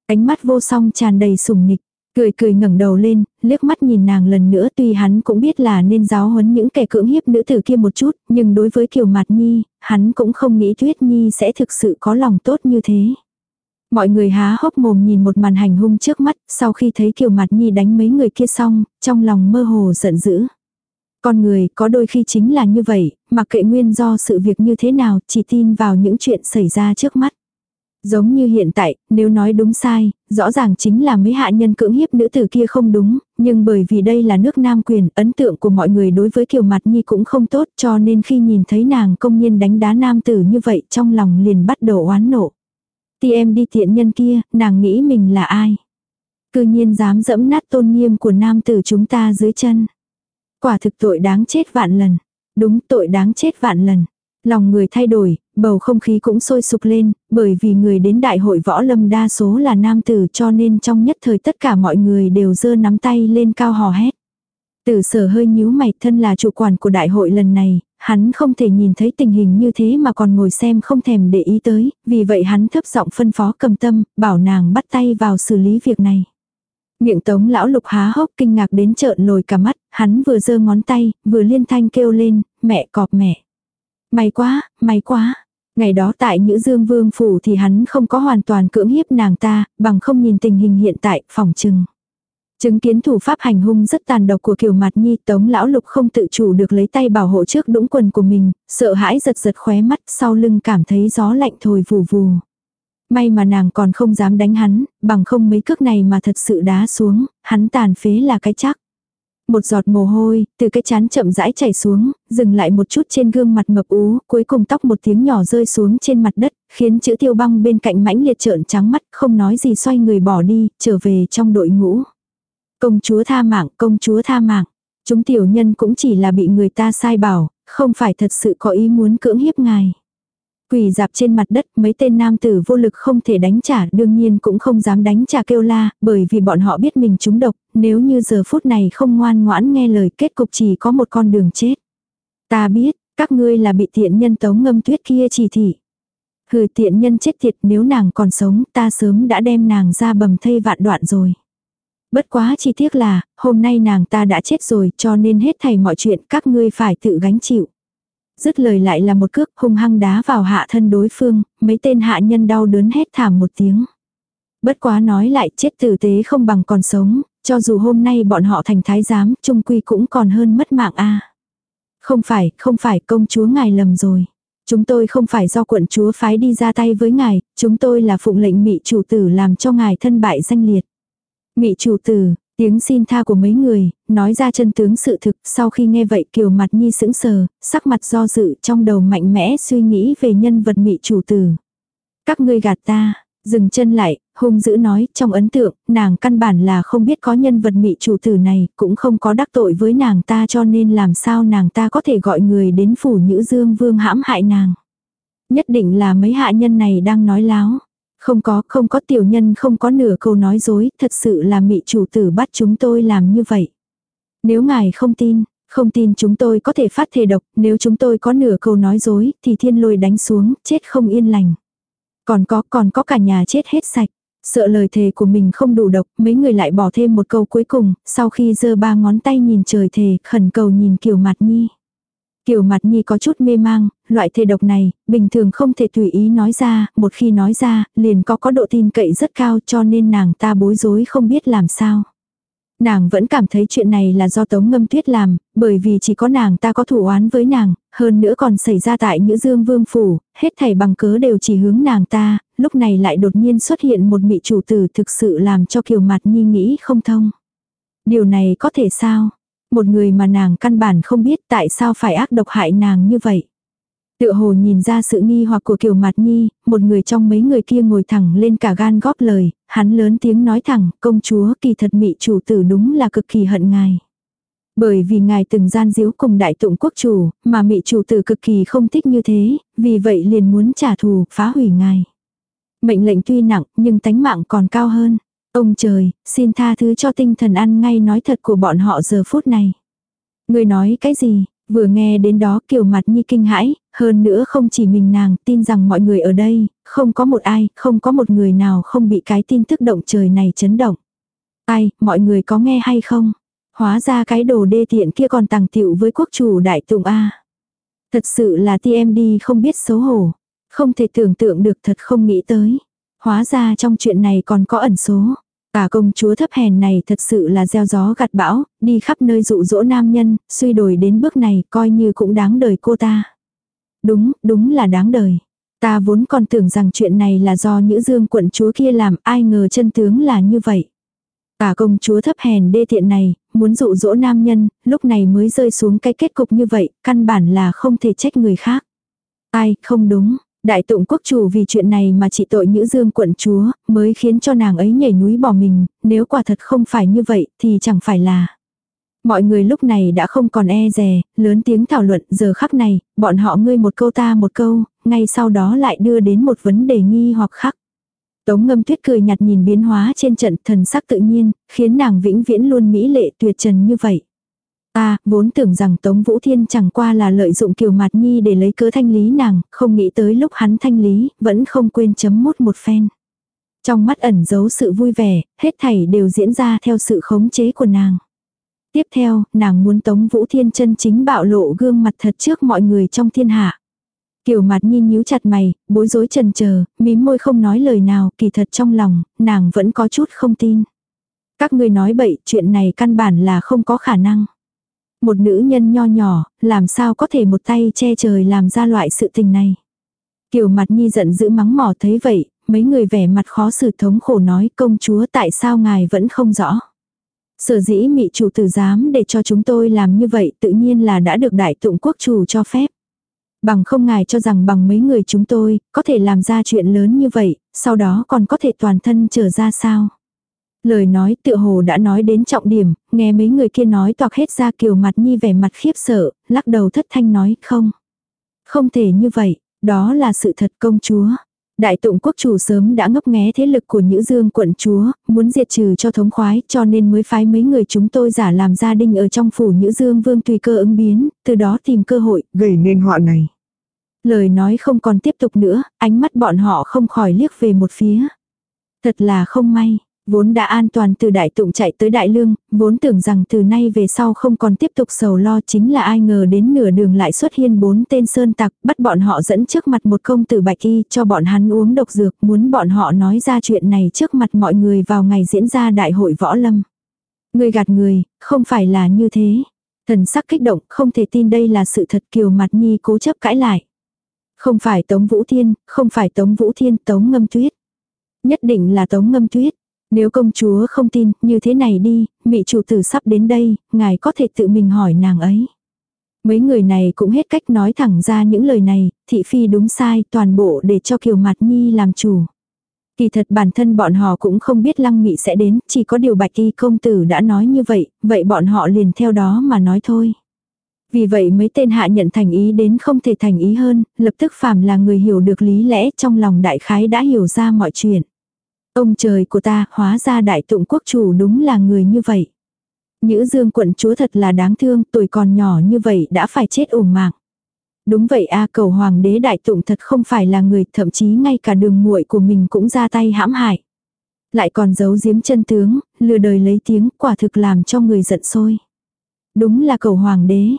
Ánh mắt vô song tràn đầy sùng nịch. Cười cười ngẩng đầu lên, liếc mắt nhìn nàng lần nữa tuy hắn cũng biết là nên giáo huấn những kẻ cưỡng hiếp nữ tử kia một chút, nhưng đối với Kiều Mạt Nhi, hắn cũng không nghĩ Tuyết Nhi sẽ thực sự có lòng tốt như thế. Mọi người há hốc mồm nhìn một màn hành hung trước mắt, sau khi thấy Kiều Mạt Nhi đánh mấy người kia xong, trong lòng mơ hồ giận dữ. Con người có đôi khi chính là như vậy, mặc kệ nguyên do sự việc như thế nào, chỉ tin vào những chuyện xảy ra trước mắt. Giống như hiện tại, nếu nói đúng sai, rõ ràng chính là mấy hạ nhân cưỡng hiếp nữ tử kia không đúng, nhưng bởi vì đây là nước nam quyền, ấn tượng của mọi người đối với Kiều Mặt Nhi cũng không tốt cho nên khi nhìn thấy nàng công nhiên đánh đá nam tử như vậy trong lòng liền bắt đầu oán nộ. Ti em đi tiện nhân kia, nàng nghĩ mình là ai? Cư nhiên dám dẫm nát tôn nghiêm của nam tử chúng ta dưới chân. Quả thực tội đáng chết vạn lần. Đúng tội đáng chết vạn lần. Lòng người thay đổi, bầu không khí cũng sôi sục lên, bởi vì người đến đại hội võ lâm đa số là nam tử cho nên trong nhất thời tất cả mọi người đều dơ nắm tay lên cao hò hét. Tử sở hơi nhíu mày thân là chủ quản của đại hội lần này, hắn không thể nhìn thấy tình hình như thế mà còn ngồi xem không thèm để ý tới, vì vậy hắn thấp giọng phân phó cầm tâm, bảo nàng bắt tay vào xử lý việc này. Miệng tống lão lục há hốc kinh ngạc đến trợn lồi cả mắt, hắn vừa giơ ngón tay, vừa liên thanh kêu lên, mẹ cọp mẹ. May quá, may quá. Ngày đó tại Nhữ Dương Vương Phủ thì hắn không có hoàn toàn cưỡng hiếp nàng ta, bằng không nhìn tình hình hiện tại, phòng trừng. Chứng kiến thủ pháp hành hung rất tàn độc của Kiều Mạt Nhi, Tống lão lục không tự chủ được lấy tay bảo hộ trước đũng quần của mình, sợ hãi giật giật khóe mắt, sau lưng cảm thấy gió lạnh thổi vù vù. May mà nàng còn không dám đánh hắn, bằng không mấy cước này mà thật sự đá xuống, hắn tàn phế là cái chắc. Một giọt mồ hôi, từ cái chán chậm rãi chảy xuống, dừng lại một chút trên gương mặt mập ú, cuối cùng tóc một tiếng nhỏ rơi xuống trên mặt đất, khiến chữ tiêu băng bên cạnh mãnh liệt trợn trắng mắt, không nói gì xoay người bỏ đi, trở về trong đội ngũ. Công chúa tha mạng, công chúa tha mạng. Chúng tiểu nhân cũng chỉ là bị người ta sai bảo, không phải thật sự có ý muốn cưỡng hiếp ngài. Quỳ dạp trên mặt đất, mấy tên nam tử vô lực không thể đánh trả, đương nhiên cũng không dám đánh trả kêu la, bởi vì bọn họ biết mình trúng độc, nếu như giờ phút này không ngoan ngoãn nghe lời kết cục chỉ có một con đường chết. Ta biết, các ngươi là bị tiện nhân tống ngâm tuyết kia chỉ thị. Hừ tiện nhân chết thiệt nếu nàng còn sống ta sớm đã đem nàng ra bầm thây vạn đoạn rồi. Bất quá chi tiết là, hôm nay nàng ta đã chết rồi cho nên hết thầy mọi chuyện các ngươi phải tự gánh chịu. Dứt lời lại là một cước hung hăng đá vào hạ thân đối phương, mấy tên hạ nhân đau đớn hét thảm một tiếng. Bất quá nói lại chết tử tế không bằng còn sống, cho dù hôm nay bọn họ thành thái giám, trung quy cũng còn hơn mất mạng a. Không phải, không phải công chúa ngài lầm rồi. Chúng tôi không phải do quận chúa phái đi ra tay với ngài, chúng tôi là phụng lệnh mị chủ tử làm cho ngài thân bại danh liệt. Mị chủ tử, tiếng xin tha của mấy người, nói ra chân tướng sự thực, sau khi nghe vậy kiều mặt nhi sững sờ, sắc mặt do dự trong đầu mạnh mẽ suy nghĩ về nhân vật mị chủ tử. Các ngươi gạt ta, dừng chân lại, hung dữ nói, trong ấn tượng, nàng căn bản là không biết có nhân vật mị chủ tử này, cũng không có đắc tội với nàng ta cho nên làm sao nàng ta có thể gọi người đến phủ nhữ dương vương hãm hại nàng. Nhất định là mấy hạ nhân này đang nói láo. Không có, không có tiểu nhân không có nửa câu nói dối, thật sự là mị chủ tử bắt chúng tôi làm như vậy. Nếu ngài không tin, không tin chúng tôi có thể phát thể độc, nếu chúng tôi có nửa câu nói dối, thì thiên lôi đánh xuống, chết không yên lành. Còn có, còn có cả nhà chết hết sạch. Sợ lời thề của mình không đủ độc, mấy người lại bỏ thêm một câu cuối cùng, sau khi giơ ba ngón tay nhìn trời thề, khẩn cầu nhìn kiểu mặt nhi. Kiều mặt nhi có chút mê mang, loại thề độc này, bình thường không thể tùy ý nói ra, một khi nói ra, liền có có độ tin cậy rất cao cho nên nàng ta bối rối không biết làm sao. Nàng vẫn cảm thấy chuyện này là do Tống Ngâm Tuyết làm, bởi vì chỉ có nàng ta có thủ oán với nàng, hơn nữa còn xảy ra tại Nhữ Dương Vương Phủ, hết thảy bằng cớ đều chỉ hướng nàng ta, lúc này lại đột nhiên xuất hiện một mị chủ tử thực sự làm cho Kiều Mạt Nhi nghĩ không thông. Điều này có thể sao? Một người mà nàng căn bản không biết tại sao phải ác độc hại nàng như vậy. Tựa hồ nhìn ra sự nghi hoặc của Kiều Mạt Nhi, một người trong mấy người kia ngồi thẳng lên cả gan góp lời, hắn lớn tiếng nói thẳng, công chúa kỳ thật mị chủ tử đúng là cực kỳ hận ngài. Bởi vì ngài từng gian díu cùng đại tụng quốc chủ, mà mị chủ tử cực kỳ không thích như thế, vì vậy liền muốn trả thù, phá hủy ngài. Mệnh lệnh tuy nặng, nhưng tánh mạng còn cao hơn. Ông trời, xin tha thứ cho tinh thần ăn ngay nói thật của bọn họ giờ phút này. Người nói cái gì, vừa nghe đến đó kiểu mặt như kinh hãi, hơn nữa không chỉ mình nàng tin rằng mọi người ở đây, không có một ai, không có một người nào không bị cái tin tức động trời này chấn động. Ai, mọi người có nghe hay không? Hóa ra cái đồ đê tiện kia còn tàng tiệu với quốc chủ đại tụng A. Thật sự là TMD không biết xấu hổ. Không thể tưởng tượng được thật không nghĩ tới. Hóa ra trong chuyện này còn có ẩn số. Cả công chúa thấp hèn này thật sự là gieo gió gặt bão, đi khắp nơi dụ dỗ nam nhân, suy đổi đến bước này coi như cũng đáng đời cô ta. Đúng, đúng là đáng đời. Ta vốn còn tưởng rằng chuyện này là do Nhữ Dương quận chúa kia làm, ai ngờ chân tướng là như vậy. Cả công chúa thấp hèn đê tiện này, muốn dụ dỗ nam nhân, lúc này mới rơi xuống cái kết cục như vậy, căn bản là không thể trách người khác. Ai, không đúng, Đại tụng quốc chủ vì chuyện này mà trị tội Nhữ Dương quận chúa, mới khiến cho nàng ấy nhảy núi bỏ mình, nếu quả thật không phải như vậy thì chẳng phải là. Mọi người lúc này đã không còn e rè, lớn tiếng thảo luận giờ khắc này, bọn họ ngươi một câu ta một câu, ngay sau đó lại đưa đến một vấn đề nghi hoặc khác. Tống ngâm tuyết cười nhạt nhìn biến hóa trên trận thần sắc tự nhiên, khiến nàng vĩnh viễn luôn mỹ lệ tuyệt trần như vậy. Ta, vốn tưởng rằng Tống Vũ Thiên chẳng qua là lợi dụng Kiều Mạt Nhi để lấy cớ thanh lý nàng, không nghĩ tới lúc hắn thanh lý, vẫn không quên chấm mốt một phen. Trong mắt ẩn giấu sự vui vẻ, hết thảy đều diễn ra theo sự khống chế của nàng. Tiếp theo, nàng muốn Tống Vũ Thiên chân chính bạo lộ gương mặt thật trước mọi người trong thiên hạ. Kiều mặt nhi nhíu chặt mày, bối rối trần chờ mím môi không nói lời nào, kỳ thật trong lòng, nàng vẫn có chút không tin. Các ngươi nói bậy, chuyện này căn bản là không có khả năng. Một nữ nhân nho nhỏ, làm sao có thể một tay che trời làm ra loại sự tình này. Kiều mặt nhi giận dữ mắng mỏ thấy vậy, mấy người vẻ mặt khó xử thống khổ nói công chúa tại sao ngài vẫn không rõ. Sở dĩ mị chủ tử dám để cho chúng tôi làm như vậy tự nhiên là đã được đại tụng quốc chủ cho phép. Bằng không ngài cho rằng bằng mấy người chúng tôi, có thể làm ra chuyện lớn như vậy, sau đó còn có thể toàn thân trở ra sao. Lời nói tựa hồ đã nói đến trọng điểm, nghe mấy người kia nói toạc hết ra kiều mặt nhi vẻ mặt khiếp sợ, lắc đầu thất thanh nói không. Không thể như vậy, đó là sự thật công chúa. Đại tụng quốc chủ sớm đã ngấp nghé thế lực của Nhữ Dương quận chúa, muốn diệt trừ cho thống khoái cho nên mới phái mấy người chúng tôi giả làm gia đình ở trong phủ Nhữ Dương vương tùy cơ ứng biến, từ đó tìm cơ hội gây nên họa này. Lời nói không còn tiếp tục nữa, ánh mắt bọn họ không khỏi liếc về một phía. Thật là không may, vốn đã an toàn từ đại tụng chạy tới đại lương, vốn tưởng rằng từ nay về sau không còn tiếp tục sầu lo chính là ai ngờ đến nửa đường lại xuất hiện bốn tên sơn tặc, bắt bọn họ dẫn trước mặt một công tử bạch y cho bọn hắn uống độc dược, muốn bọn họ nói ra chuyện này trước mặt mọi người vào ngày diễn ra đại hội võ lâm. Người gạt người, không phải là như thế. Thần sắc kích động, không thể tin đây là sự thật kiều mặt nhi cố chấp cãi lại. Không phải Tống Vũ Thiên, không phải Tống Vũ Thiên, Tống Ngâm Tuyết. Nhất định là Tống Ngâm Tuyết. Nếu công chúa không tin, như thế này đi, mị chủ tử sắp đến đây, ngài có thể tự mình hỏi nàng ấy. Mấy người này cũng hết cách nói thẳng ra những lời này, thị phi đúng sai, toàn bộ để cho Kiều Mạt Nhi làm chủ. Kỳ thật bản thân bọn họ cũng không biết lăng mị sẽ đến, chỉ có điều bạch y công tử đã nói như vậy, vậy bọn họ liền theo đó mà nói thôi. Vì vậy mấy tên hạ nhận thành ý đến không thể thành ý hơn, lập tức phàm là người hiểu được lý lẽ trong lòng đại khái đã hiểu ra mọi chuyện. Ông trời của ta, hóa ra đại tụng quốc chủ đúng là người như vậy. Nhữ dương quận chúa thật là đáng thương, tuổi còn nhỏ như vậy đã phải chết ủng mạng. Đúng vậy a cầu hoàng đế đại tụng thật không phải là người, thậm chí ngay cả đường muội của mình cũng ra tay hãm hại. Lại còn giấu giếm chân tướng, lừa đời lấy tiếng, quả thực làm cho người giận sôi. Đúng là cầu hoàng đế,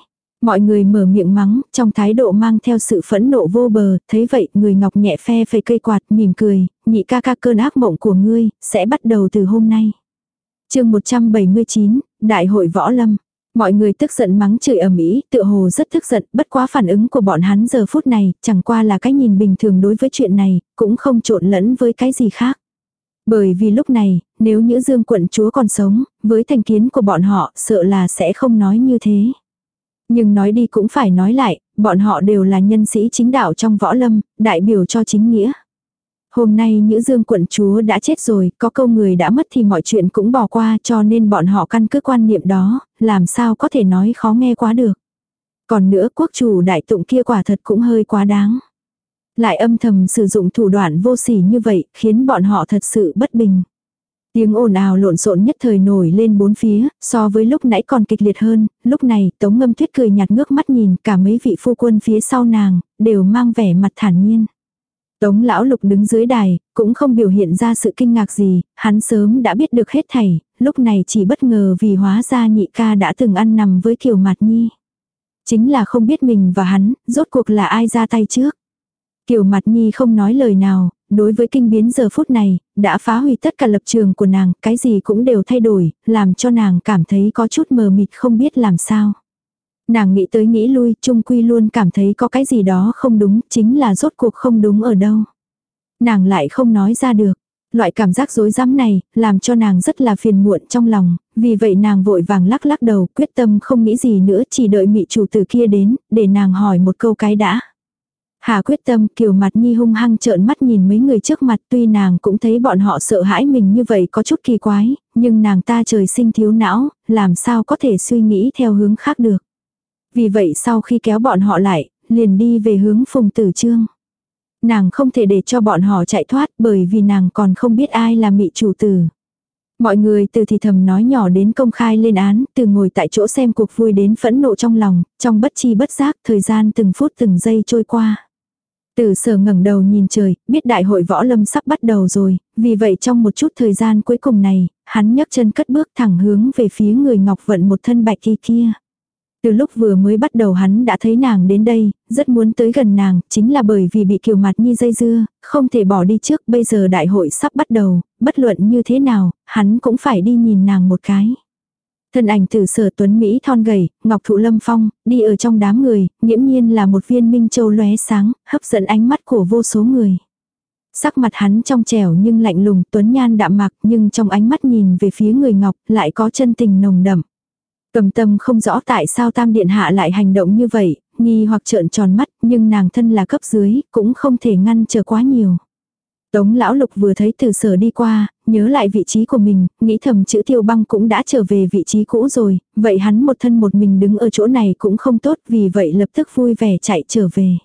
Mọi người mở miệng mắng, trong thái độ mang theo sự phẫn nộ vô bờ, thấy vậy người ngọc nhẹ phe phẩy cây quạt, mỉm cười, nhị ca ca cơn ác mộng của ngươi, sẽ bắt đầu từ hôm nay. chương 179, Đại hội Võ Lâm. Mọi người tức giận mắng chửi ầm ĩ, tựa hồ rất tức giận, bất quá phản ứng của bọn hắn giờ phút này, chẳng qua là cái nhìn bình thường đối với chuyện này, cũng không trộn lẫn với cái gì khác. Bởi vì lúc này, nếu Nhữ Dương quận chúa còn sống, với thành kiến của bọn họ, sợ là sẽ không nói như thế. Nhưng nói đi cũng phải nói lại, bọn họ đều là nhân sĩ chính đạo trong võ lâm, đại biểu cho chính nghĩa. Hôm nay Nhữ Dương quận chúa đã chết rồi, có câu người đã mất thì mọi chuyện cũng bỏ qua cho nên bọn họ căn cứ quan niệm đó, làm sao có thể nói khó nghe quá được. Còn nữa quốc chủ đại tụng kia quả thật cũng hơi quá đáng. Lại âm thầm sử dụng thủ đoạn vô sỉ như vậy, khiến bọn họ thật sự bất bình. Tiếng ồn ào lộn xộn nhất thời nổi lên bốn phía, so với lúc nãy còn kịch liệt hơn, lúc này tống ngâm tuyết cười nhạt ngước mắt nhìn cả mấy vị phu quân phía sau nàng, đều mang vẻ mặt thản nhiên. Tống lão lục đứng dưới đài, cũng không biểu hiện ra sự kinh ngạc gì, hắn sớm đã biết được hết thảy, lúc này chỉ bất ngờ vì hóa ra nhị ca đã từng ăn nằm với kiều mặt nhi. Chính là không biết mình và hắn, rốt cuộc là ai ra tay trước. Kiều mặt nhi không nói lời nào, đối với kinh biến giờ phút này, đã phá hủy tất cả lập trường của nàng, cái gì cũng đều thay đổi, làm cho nàng cảm thấy có chút mờ mịt không biết làm sao. Nàng nghĩ tới nghĩ lui, chung quy luôn cảm thấy có cái gì đó không đúng, chính là rốt cuộc không đúng ở đâu. Nàng lại không nói ra được. Loại cảm giác rối rắm này, làm cho nàng rất là phiền muộn trong lòng, vì vậy nàng vội vàng lắc lắc đầu, quyết tâm không nghĩ gì nữa, chỉ đợi mị chủ tử kia đến, để nàng hỏi một câu cái đã. Hà quyết tâm kiều mặt nhi hung hăng trợn mắt nhìn mấy người trước mặt tuy nàng cũng thấy bọn họ sợ hãi mình như vậy có chút kỳ quái, nhưng nàng ta trời sinh thiếu não, làm sao có thể suy nghĩ theo hướng khác được. Vì vậy sau khi kéo bọn họ lại, liền đi về hướng phùng tử trương. Nàng không thể để cho bọn họ chạy thoát bởi vì nàng còn không biết ai là mị chủ tử. Mọi người từ thì thầm nói nhỏ đến công khai lên án, từ ngồi tại chỗ xem cuộc vui đến phẫn nộ trong lòng, trong bất chi bất giác thời gian từng phút từng giây trôi qua. Từ sở ngẩng đầu nhìn trời, biết đại hội võ lâm sắp bắt đầu rồi, vì vậy trong một chút thời gian cuối cùng này, hắn nhấc chân cất bước thẳng hướng về phía người ngọc vận một thân bạch kỳ kia. Từ lúc vừa mới bắt đầu hắn đã thấy nàng đến đây, rất muốn tới gần nàng, chính là bởi vì bị kiều mặt nhi dây dưa, không thể bỏ đi trước, bây giờ đại hội sắp bắt đầu, bất luận như thế nào, hắn cũng phải đi nhìn nàng một cái. Thân ảnh tử sở tuấn Mỹ thon gầy, ngọc thụ lâm phong, đi ở trong đám người, nghiễm nhiên là một viên minh châu lóe sáng, hấp dẫn ánh mắt của vô số người. Sắc mặt hắn trong trẻo nhưng lạnh lùng, tuấn nhan đạm mạc nhưng trong ánh mắt nhìn về phía người ngọc lại có chân tình nồng đậm. Cầm tâm không rõ tại sao tam điện hạ lại hành động như vậy, nghi hoặc trợn tròn mắt nhưng nàng thân là cấp dưới cũng không thể ngăn chờ quá nhiều. Tống lão lục vừa thấy từ sở đi qua, nhớ lại vị trí của mình, nghĩ thầm chữ tiêu băng cũng đã trở về vị trí cũ rồi, vậy hắn một thân một mình đứng ở chỗ này cũng không tốt vì vậy lập tức vui vẻ chạy trở về.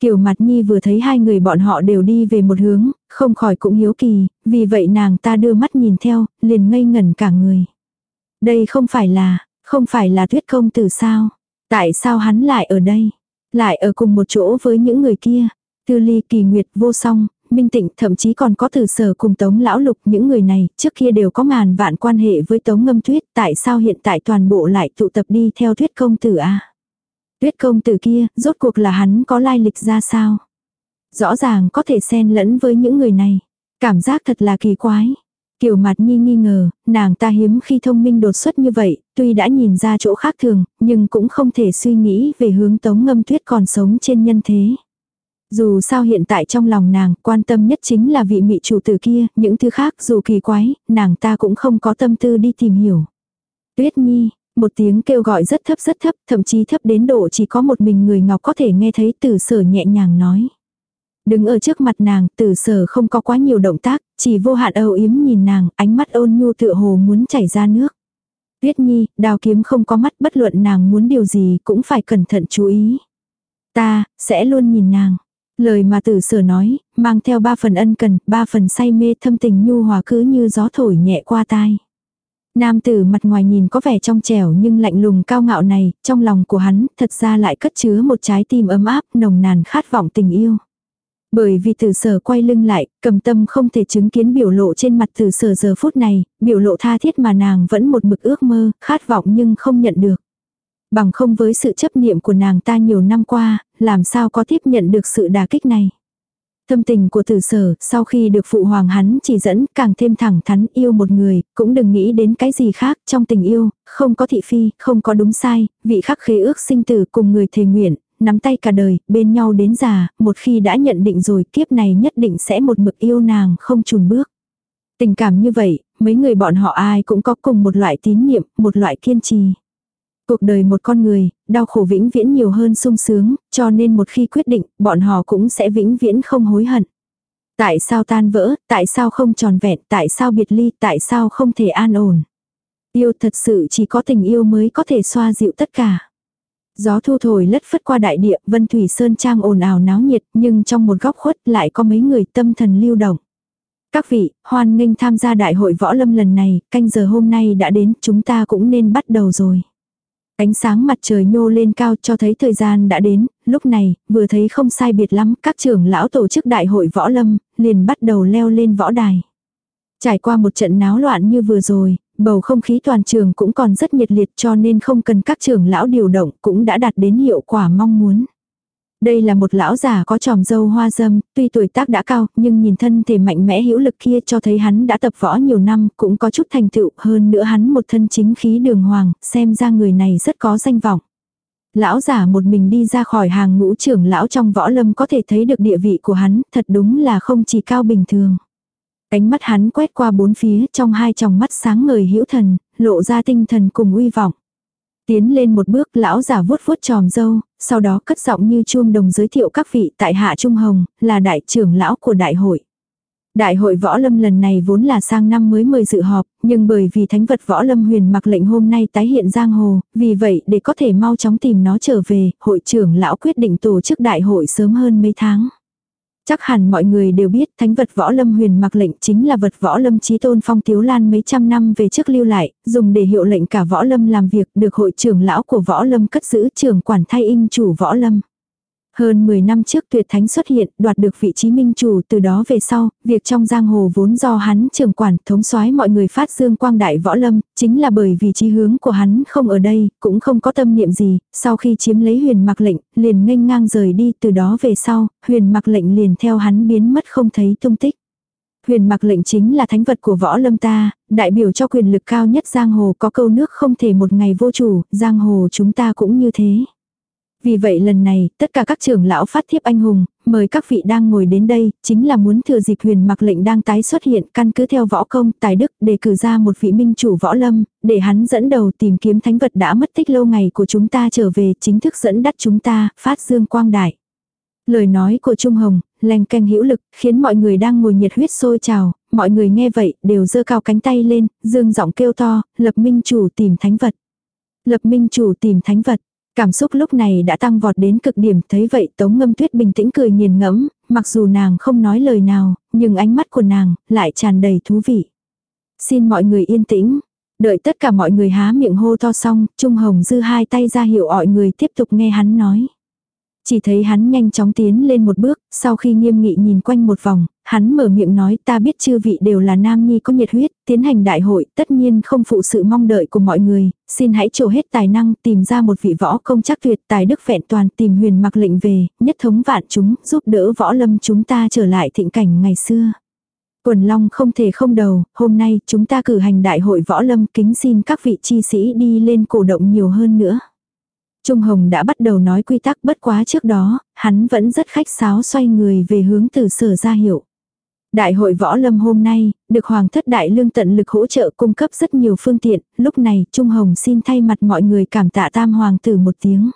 Kiều mặt nhi vừa thấy hai người bọn họ đều đi về một hướng, không khỏi cũng hiếu kỳ, vì vậy nàng ta đưa mắt nhìn theo, liền ngây ngẩn cả người. Đây không phải là, không phải là tuyết công tử sao? Tại sao hắn lại ở đây? Lại ở cùng một chỗ với những người kia? Tư ly kỳ nguyệt vô song, minh tịnh thậm chí còn có từ sở cùng tống lão lục những người này trước kia đều có ngàn vạn quan hệ với tống ngâm tuyết tại sao hiện tại toàn bộ lại tụ tập đi theo tuyết công tử a Tuyết công tử kia rốt cuộc là hắn có lai lịch ra sao? Rõ ràng có thể xen lẫn với những người này. Cảm giác thật là kỳ quái. Kiều Mạt Nhi nghi ngờ, nàng ta hiếm khi thông minh đột xuất như vậy, tuy đã nhìn ra chỗ khác thường, nhưng cũng không thể suy nghĩ về hướng tống ngâm tuyết còn sống trên nhân thế. Dù sao hiện tại trong lòng nàng, quan tâm nhất chính là vị mị chủ tử kia, những thứ khác dù kỳ quái, nàng ta cũng không có tâm tư đi tìm hiểu. Tuyết Nhi, một tiếng kêu gọi rất thấp rất thấp, thậm chí thấp đến độ chỉ có một mình người ngọc có thể nghe thấy từ sở nhẹ nhàng nói. Đứng ở trước mặt nàng, tử sở không có quá nhiều động tác, chỉ vô hạn âu yếm nhìn nàng, ánh mắt ôn nhu tựa hồ muốn chảy ra nước. Tuyết nhi, đào kiếm không có mắt bất luận nàng muốn điều gì cũng phải cẩn thận chú ý. Ta, sẽ luôn nhìn nàng. Lời mà tử sở nói, mang theo ba phần ân cần, ba phần say mê thâm tình nhu hòa cứ như gió thổi nhẹ qua tai. Nam tử mặt ngoài nhìn có vẻ trong trẻo nhưng lạnh lùng cao ngạo này, trong lòng của hắn thật ra lại cất chứa một trái tim ấm áp, nồng nàn khát vọng tình yêu. Bởi vì tử sở quay lưng lại, cầm tâm không thể chứng kiến biểu lộ trên mặt tử sở giờ phút này, biểu lộ tha thiết mà nàng vẫn một mực ước mơ, khát vọng nhưng không nhận được. Bằng không với sự chấp niệm của nàng ta nhiều năm qua, làm sao có tiếp nhận được sự đà kích này. tâm tình của tử sở, sau khi được phụ hoàng hắn chỉ dẫn, càng thêm thẳng thắn yêu một người, cũng đừng nghĩ đến cái gì khác, trong tình yêu, không có thị phi, không có đúng sai, vị khắc khế ước sinh tử cùng người thề nguyện, nắm tay cả đời, bên nhau đến già, một khi đã nhận định rồi kiếp này nhất định sẽ một mực yêu nàng không chùn bước. Tình cảm như vậy, mấy người bọn họ ai cũng có cùng một loại tín niệm, một loại kiên trì. Cuộc đời một con người, đau khổ vĩnh viễn nhiều hơn sung sướng, cho nên một khi quyết định, bọn họ cũng sẽ vĩnh viễn không hối hận. Tại sao tan vỡ, tại sao không tròn vẹn, tại sao biệt ly, tại sao không thể an ổn. Yêu thật sự chỉ có tình yêu mới có thể xoa dịu tất cả. Gió thu thổi lất phất qua đại địa, Vân Thủy Sơn Trang ồn ào náo nhiệt, nhưng trong một góc khuất lại có mấy người tâm thần lưu động. Các vị, hoan nghênh tham gia đại hội võ lâm lần này, canh giờ hôm nay đã đến, chúng ta cũng nên bắt đầu rồi. Ánh sáng mặt trời nhô lên cao cho thấy thời gian đã đến, lúc này, vừa thấy không sai biệt lắm, các trưởng lão tổ chức đại hội võ lâm, liền bắt đầu leo lên võ đài. Trải qua một trận náo loạn như vừa rồi, bầu không khí toàn trường cũng còn rất nhiệt liệt cho nên không cần các trưởng lão điều động cũng đã đạt đến hiệu quả mong muốn. Đây là một lão già có tròm dâu hoa dâm, tuy tuổi tác đã cao, nhưng nhìn thân thể mạnh mẽ hữu lực kia cho thấy hắn đã tập võ nhiều năm, cũng có chút thành tựu, hơn nữa hắn một thân chính khí đường hoàng, xem ra người này rất có danh vọng. Lão già một mình đi ra khỏi hàng ngũ trưởng lão trong võ lâm có thể thấy được địa vị của hắn, thật đúng là không chỉ cao bình thường. Ánh mắt hắn quét qua bốn phía trong hai tròng mắt sáng ngời hữu thần, lộ ra tinh thần cùng uy vọng. Tiến lên một bước lão giả vuốt vuốt tròm dâu, sau đó cất giọng như chuông đồng giới thiệu các vị tại Hạ Trung Hồng, là đại trưởng lão của đại hội. Đại hội võ lâm lần này vốn là sang năm mới mời dự họp, nhưng bởi vì thánh vật võ lâm huyền mặc lệnh hôm nay tái hiện giang hồ, vì vậy để có thể mau chóng tìm nó trở về, hội trưởng lão quyết định tổ chức đại hội sớm hơn mấy tháng. Chắc hẳn mọi người đều biết thánh vật võ lâm huyền mặc lệnh chính là vật võ lâm trí tôn phong tiếu lan mấy trăm năm về trước lưu lại, dùng để hiệu lệnh cả võ lâm làm việc được hội trưởng lão của võ lâm cất giữ trưởng quản thay in chủ võ lâm. Hơn 10 năm trước tuyệt thánh xuất hiện, đoạt được vị trí minh chủ từ đó về sau, việc trong giang hồ vốn do hắn trưởng quản thống soái mọi người phát dương quang đại võ lâm, chính là bởi vì chí hướng của hắn không ở đây, cũng không có tâm niệm gì, sau khi chiếm lấy huyền mặc lệnh, liền nghênh ngang rời đi từ đó về sau, huyền mặc lệnh liền theo hắn biến mất không thấy tung tích. Huyền mặc lệnh chính là thánh vật của võ lâm ta, đại biểu cho quyền lực cao nhất giang hồ có câu nước không thể một ngày vô chủ, giang hồ chúng ta cũng như thế. Vì vậy lần này, tất cả các trưởng lão phát thiếp anh hùng, mời các vị đang ngồi đến đây, chính là muốn thừa dịp huyền mặc lệnh đang tái xuất hiện căn cứ theo võ công, tài đức để cử ra một vị minh chủ võ lâm, để hắn dẫn đầu tìm kiếm thánh vật đã mất tích lâu ngày của chúng ta trở về chính thức dẫn dắt chúng ta, phát dương quang đại. Lời nói của Trung Hồng, len canh hữu lực, khiến mọi người đang ngồi nhiệt huyết sôi trào, mọi người nghe vậy, đều giơ cao cánh tay lên, dương giọng kêu to, lập minh chủ tìm thánh vật. Lập minh chủ tìm thánh vật, Cảm xúc lúc này đã tăng vọt đến cực điểm, thấy vậy Tống Ngâm Tuyết bình tĩnh cười nghiền ngẫm, mặc dù nàng không nói lời nào, nhưng ánh mắt của nàng lại tràn đầy thú vị. Xin mọi người yên tĩnh. Đợi tất cả mọi người há miệng hô to xong, Trung Hồng dư hai tay ra hiệu mọi người tiếp tục nghe hắn nói. Chỉ thấy hắn nhanh chóng tiến lên một bước, sau khi nghiêm nghị nhìn quanh một vòng, hắn mở miệng nói ta biết chư vị đều là nam nhi có nhiệt huyết, tiến hành đại hội, tất nhiên không phụ sự mong đợi của mọi người, xin hãy trổ hết tài năng tìm ra một vị võ công chắc tuyệt tài đức vẹn toàn tìm huyền mặc lệnh về, nhất thống vạn chúng, giúp đỡ võ lâm chúng ta trở lại thịnh cảnh ngày xưa. Quần Long không thể không đầu, hôm nay chúng ta cử hành đại hội võ lâm kính xin các vị chi sĩ đi lên cổ động nhiều hơn nữa. Trung Hồng đã bắt đầu nói quy tắc bất quá trước đó, hắn vẫn rất khách sáo xoay người về hướng từ sở ra hiệu. Đại hội võ lâm hôm nay, được Hoàng thất Đại Lương tận lực hỗ trợ cung cấp rất nhiều phương tiện, lúc này Trung Hồng xin thay mặt mọi người cảm tạ tam hoàng tử một tiếng.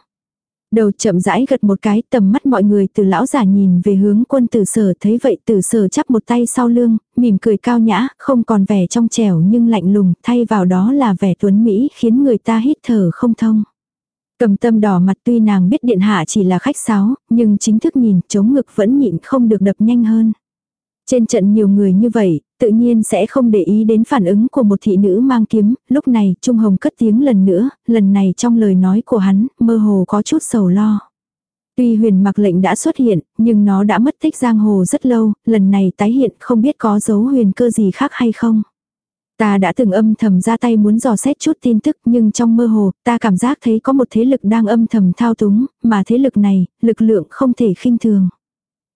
Đầu chậm rãi gật một cái tầm mắt mọi người từ lão giả nhìn về hướng quân tử sở thấy vậy tử sở chắp một tay sau lưng, mỉm cười cao nhã, không còn vẻ trong trẻo nhưng lạnh lùng, thay vào đó là vẻ tuấn Mỹ khiến người ta hít thở không thông. Cầm tâm đỏ mặt tuy nàng biết điện hạ chỉ là khách sáo, nhưng chính thức nhìn chống ngực vẫn nhịn không được đập nhanh hơn. Trên trận nhiều người như vậy, tự nhiên sẽ không để ý đến phản ứng của một thị nữ mang kiếm, lúc này Trung Hồng cất tiếng lần nữa, lần này trong lời nói của hắn, mơ hồ có chút sầu lo. Tuy huyền mặc lệnh đã xuất hiện, nhưng nó đã mất tích giang hồ rất lâu, lần này tái hiện không biết có dấu huyền cơ gì khác hay không. Ta đã từng âm thầm ra tay muốn dò xét chút tin tức nhưng trong mơ hồ, ta cảm giác thấy có một thế lực đang âm thầm thao túng, mà thế lực này, lực lượng không thể khinh thường.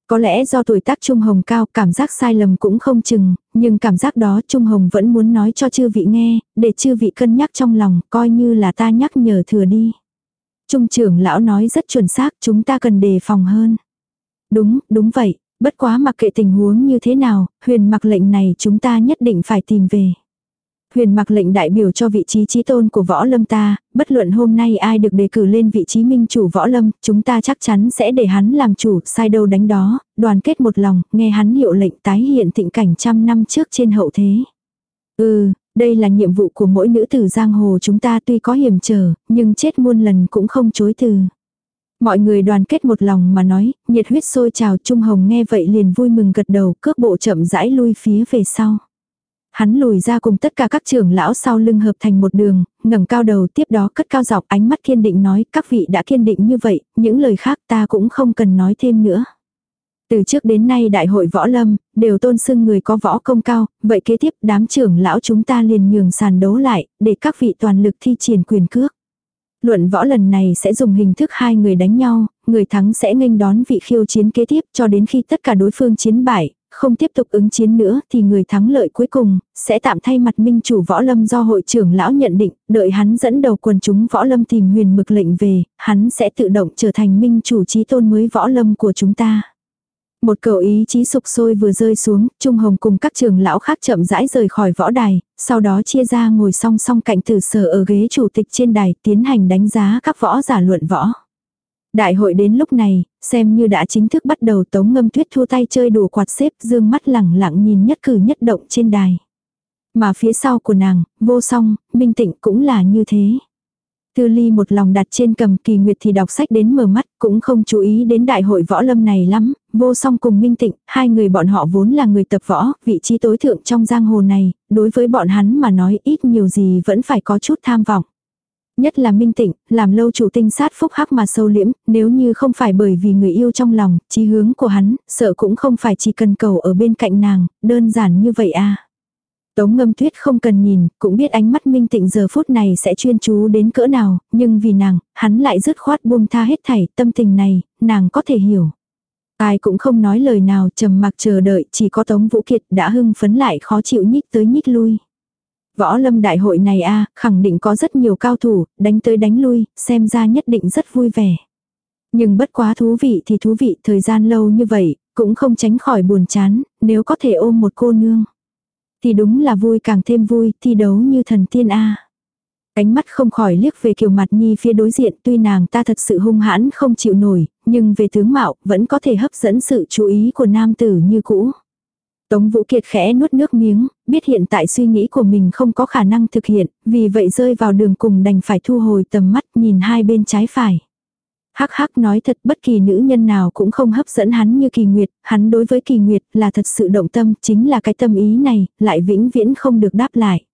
Có lẽ do tuổi tác Trung Hồng cao, cảm giác sai lầm cũng không chừng, nhưng cảm giác đó Trung Hồng vẫn muốn nói cho chư vị nghe, để chư vị cân nhắc trong lòng, coi như là ta nhắc nhở thừa đi. Trung trưởng lão nói rất chuẩn xác, chúng ta cần đề phòng hơn. Đúng, đúng vậy, bất quá mặc kệ tình huống như thế nào, huyền mặc lệnh này chúng ta nhất định phải tìm về. Huyền mặc lệnh đại biểu cho vị trí trí tôn của võ lâm ta, bất luận hôm nay ai được đề cử lên vị trí minh chủ võ lâm, chúng ta chắc chắn sẽ để hắn làm chủ, sai đâu đánh đó, đoàn kết một lòng, nghe hắn hiệu lệnh tái hiện thịnh cảnh trăm năm trước trên hậu thế. Ừ, đây là nhiệm vụ của mỗi nữ tử giang hồ chúng ta tuy có hiểm trở, nhưng chết muôn lần cũng không chối từ. Mọi người đoàn kết một lòng mà nói, nhiệt huyết sôi trào Trung Hồng nghe vậy liền vui mừng gật đầu, cước bộ chậm rãi lui phía về sau. Hắn lùi ra cùng tất cả các trưởng lão sau lưng hợp thành một đường, ngẩng cao đầu tiếp đó cất cao dọc ánh mắt kiên định nói các vị đã kiên định như vậy, những lời khác ta cũng không cần nói thêm nữa. Từ trước đến nay đại hội võ lâm, đều tôn xưng người có võ công cao, vậy kế tiếp đám trưởng lão chúng ta liền nhường sàn đấu lại, để các vị toàn lực thi triển quyền cước. Luận võ lần này sẽ dùng hình thức hai người đánh nhau, người thắng sẽ nghênh đón vị khiêu chiến kế tiếp cho đến khi tất cả đối phương chiến bại, không tiếp tục ứng chiến nữa thì người thắng lợi cuối cùng, sẽ tạm thay mặt minh chủ võ lâm do hội trưởng lão nhận định, đợi hắn dẫn đầu quần chúng võ lâm tìm huyền mực lệnh về, hắn sẽ tự động trở thành minh chủ trí tôn mới võ lâm của chúng ta. Một cầu ý chí sục sôi vừa rơi xuống, Trung Hồng cùng các trường lão khác chậm rãi rời khỏi võ đài, sau đó chia ra ngồi song song cạnh tử sở ở ghế chủ tịch trên đài tiến hành đánh giá các võ giả luận võ. Đại hội đến lúc này, xem như đã chính thức bắt đầu tống ngâm tuyết thua tay chơi đùa quạt xếp dương mắt lẳng lặng nhìn nhất cử nhất động trên đài. Mà phía sau của nàng, vô song, minh tịnh cũng là như thế. Tư ly một lòng đặt trên cầm kỳ nguyệt thì đọc sách đến mở mắt, cũng không chú ý đến đại hội võ lâm này lắm, vô song cùng minh tịnh, hai người bọn họ vốn là người tập võ, vị trí tối thượng trong giang hồ này, đối với bọn hắn mà nói ít nhiều gì vẫn phải có chút tham vọng. Nhất là minh tịnh, làm lâu chủ tinh sát phúc hắc mà sâu liễm, nếu như không phải bởi vì người yêu trong lòng, chí hướng của hắn, sợ cũng không phải chỉ cần cầu ở bên cạnh nàng, đơn giản như vậy à. Tống ngâm tuyết không cần nhìn, cũng biết ánh mắt minh tịnh giờ phút này sẽ chuyên chú đến cỡ nào, nhưng vì nàng, hắn lại dứt khoát buông tha hết thảy, tâm tình này, nàng có thể hiểu. Ai cũng không nói lời nào trầm mặc chờ đợi, chỉ có Tống Vũ Kiệt đã hưng phấn lại khó chịu nhích tới nhích lui. Võ lâm đại hội này a khẳng định có rất nhiều cao thủ, đánh tới đánh lui, xem ra nhất định rất vui vẻ. Nhưng bất quá thú vị thì thú vị, thời gian lâu như vậy, cũng không tránh khỏi buồn chán, nếu có thể ôm một cô nương. Thì đúng là vui càng thêm vui, thi đấu như thần tiên A. Ánh mắt không khỏi liếc về kiều mặt nhi phía đối diện tuy nàng ta thật sự hung hãn không chịu nổi, nhưng về tướng mạo vẫn có thể hấp dẫn sự chú ý của nam tử như cũ. Tống Vũ Kiệt khẽ nuốt nước miếng, biết hiện tại suy nghĩ của mình không có khả năng thực hiện, vì vậy rơi vào đường cùng đành phải thu hồi tầm mắt nhìn hai bên trái phải. Hắc hắc nói thật bất kỳ nữ nhân nào cũng không hấp dẫn hắn như kỳ nguyệt, hắn đối với kỳ nguyệt là thật sự động tâm, chính là cái tâm ý này, lại vĩnh viễn không được đáp lại.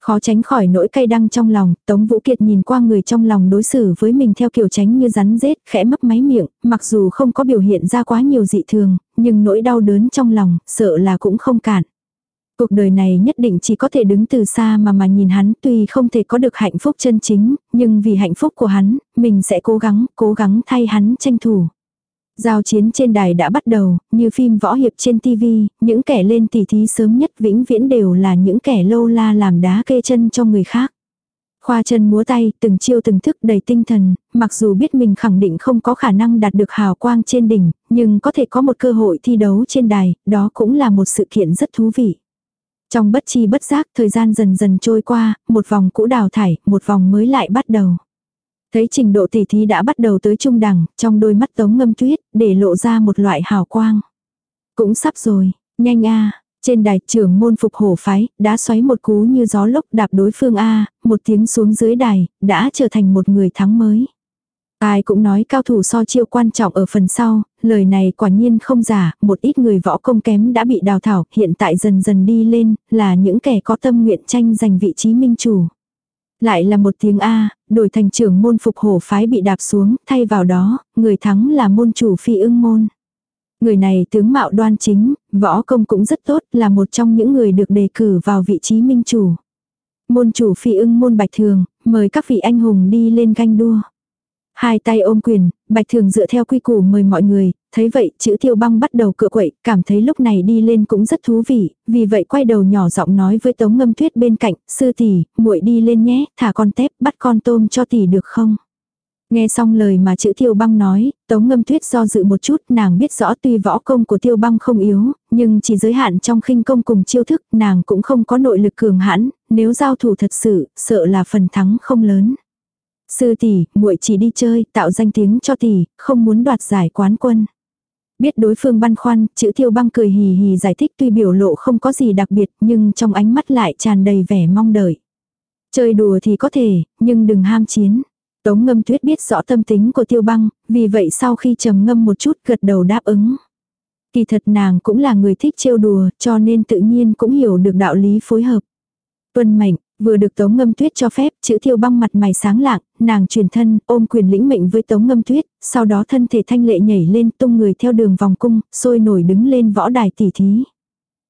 Khó tránh khỏi nỗi cay đăng trong lòng, Tống Vũ Kiệt nhìn qua người trong lòng đối xử với mình theo kiểu tránh như rắn rết, khẽ mấp máy miệng, mặc dù không có biểu hiện ra quá nhiều dị thường, nhưng nỗi đau đớn trong lòng, sợ là cũng không cản. Cuộc đời này nhất định chỉ có thể đứng từ xa mà mà nhìn hắn tuy không thể có được hạnh phúc chân chính, nhưng vì hạnh phúc của hắn, mình sẽ cố gắng, cố gắng thay hắn tranh thủ. Giao chiến trên đài đã bắt đầu, như phim võ hiệp trên TV, những kẻ lên tỷ thí sớm nhất vĩnh viễn đều là những kẻ lâu la làm đá kê chân cho người khác. Khoa chân múa tay, từng chiêu từng thức đầy tinh thần, mặc dù biết mình khẳng định không có khả năng đạt được hào quang trên đỉnh, nhưng có thể có một cơ hội thi đấu trên đài, đó cũng là một sự kiện rất thú vị. Trong bất chi bất giác thời gian dần dần trôi qua, một vòng cũ đào thải, một vòng mới lại bắt đầu. Thấy trình độ tỉ thí đã bắt đầu tới trung đẳng, trong đôi mắt tống ngâm tuyết, để lộ ra một loại hào quang. Cũng sắp rồi, nhanh a Trên đài trưởng môn phục hổ phái, đã xoáy một cú như gió lốc đạp đối phương A, một tiếng xuống dưới đài, đã trở thành một người thắng mới. Ai cũng nói cao thủ so chiêu quan trọng ở phần sau, lời này quả nhiên không giả, một ít người võ công kém đã bị đào thảo, hiện tại dần dần đi lên, là những kẻ có tâm nguyện tranh giành vị trí minh chủ. Lại là một tiếng A, đổi thành trưởng môn phục hổ phái bị đạp xuống, thay vào đó, người thắng là môn chủ phi ưng môn. Người này tướng mạo đoan chính, võ công cũng rất tốt, là một trong những người được đề cử vào vị trí minh chủ. Môn chủ phi ưng môn bạch thường, mời các vị anh hùng đi lên ganh đua. Hai tay ôm quyền, Bạch Thường dựa theo quy củ mời mọi người, thấy vậy chữ tiêu băng bắt đầu cựa quậy, cảm thấy lúc này đi lên cũng rất thú vị, vì vậy quay đầu nhỏ giọng nói với Tống Ngâm Tuyết bên cạnh, sư tỷ, muội đi lên nhé, thả con tép, bắt con tôm cho tỷ được không? Nghe xong lời mà chữ tiêu băng nói, tống ngâm tuyết do dự một chút nàng biết rõ tuy võ công của tiêu băng không yếu, nhưng chỉ giới hạn trong khinh công cùng chiêu thức nàng cũng không có nội lực cường hãn, nếu giao thủ thật sự, sợ là phần thắng không lớn. Sư tỷ, muội chỉ đi chơi, tạo danh tiếng cho tỷ, không muốn đoạt giải quán quân. Biết đối phương băn khoăn, chữ tiêu băng cười hì hì giải thích tuy biểu lộ không có gì đặc biệt nhưng trong ánh mắt lại tràn đầy vẻ mong đợi. Chơi đùa thì có thể, nhưng đừng ham chiến. Tống ngâm tuyết biết rõ tâm tính của tiêu băng, vì vậy sau khi trầm ngâm một chút gật đầu đáp ứng. Kỳ thật nàng cũng là người thích trêu đùa cho nên tự nhiên cũng hiểu được đạo lý phối hợp. Tuân mệnh, Vừa được Tống Ngâm Tuyết cho phép, chữ thiêu băng mặt mày sáng lạng, nàng truyền thân, ôm quyền lĩnh mệnh với Tống Ngâm Tuyết, sau đó thân thể thanh lệ nhảy lên tung người theo đường vòng cung, sôi nổi đứng lên võ đài tỷ thí.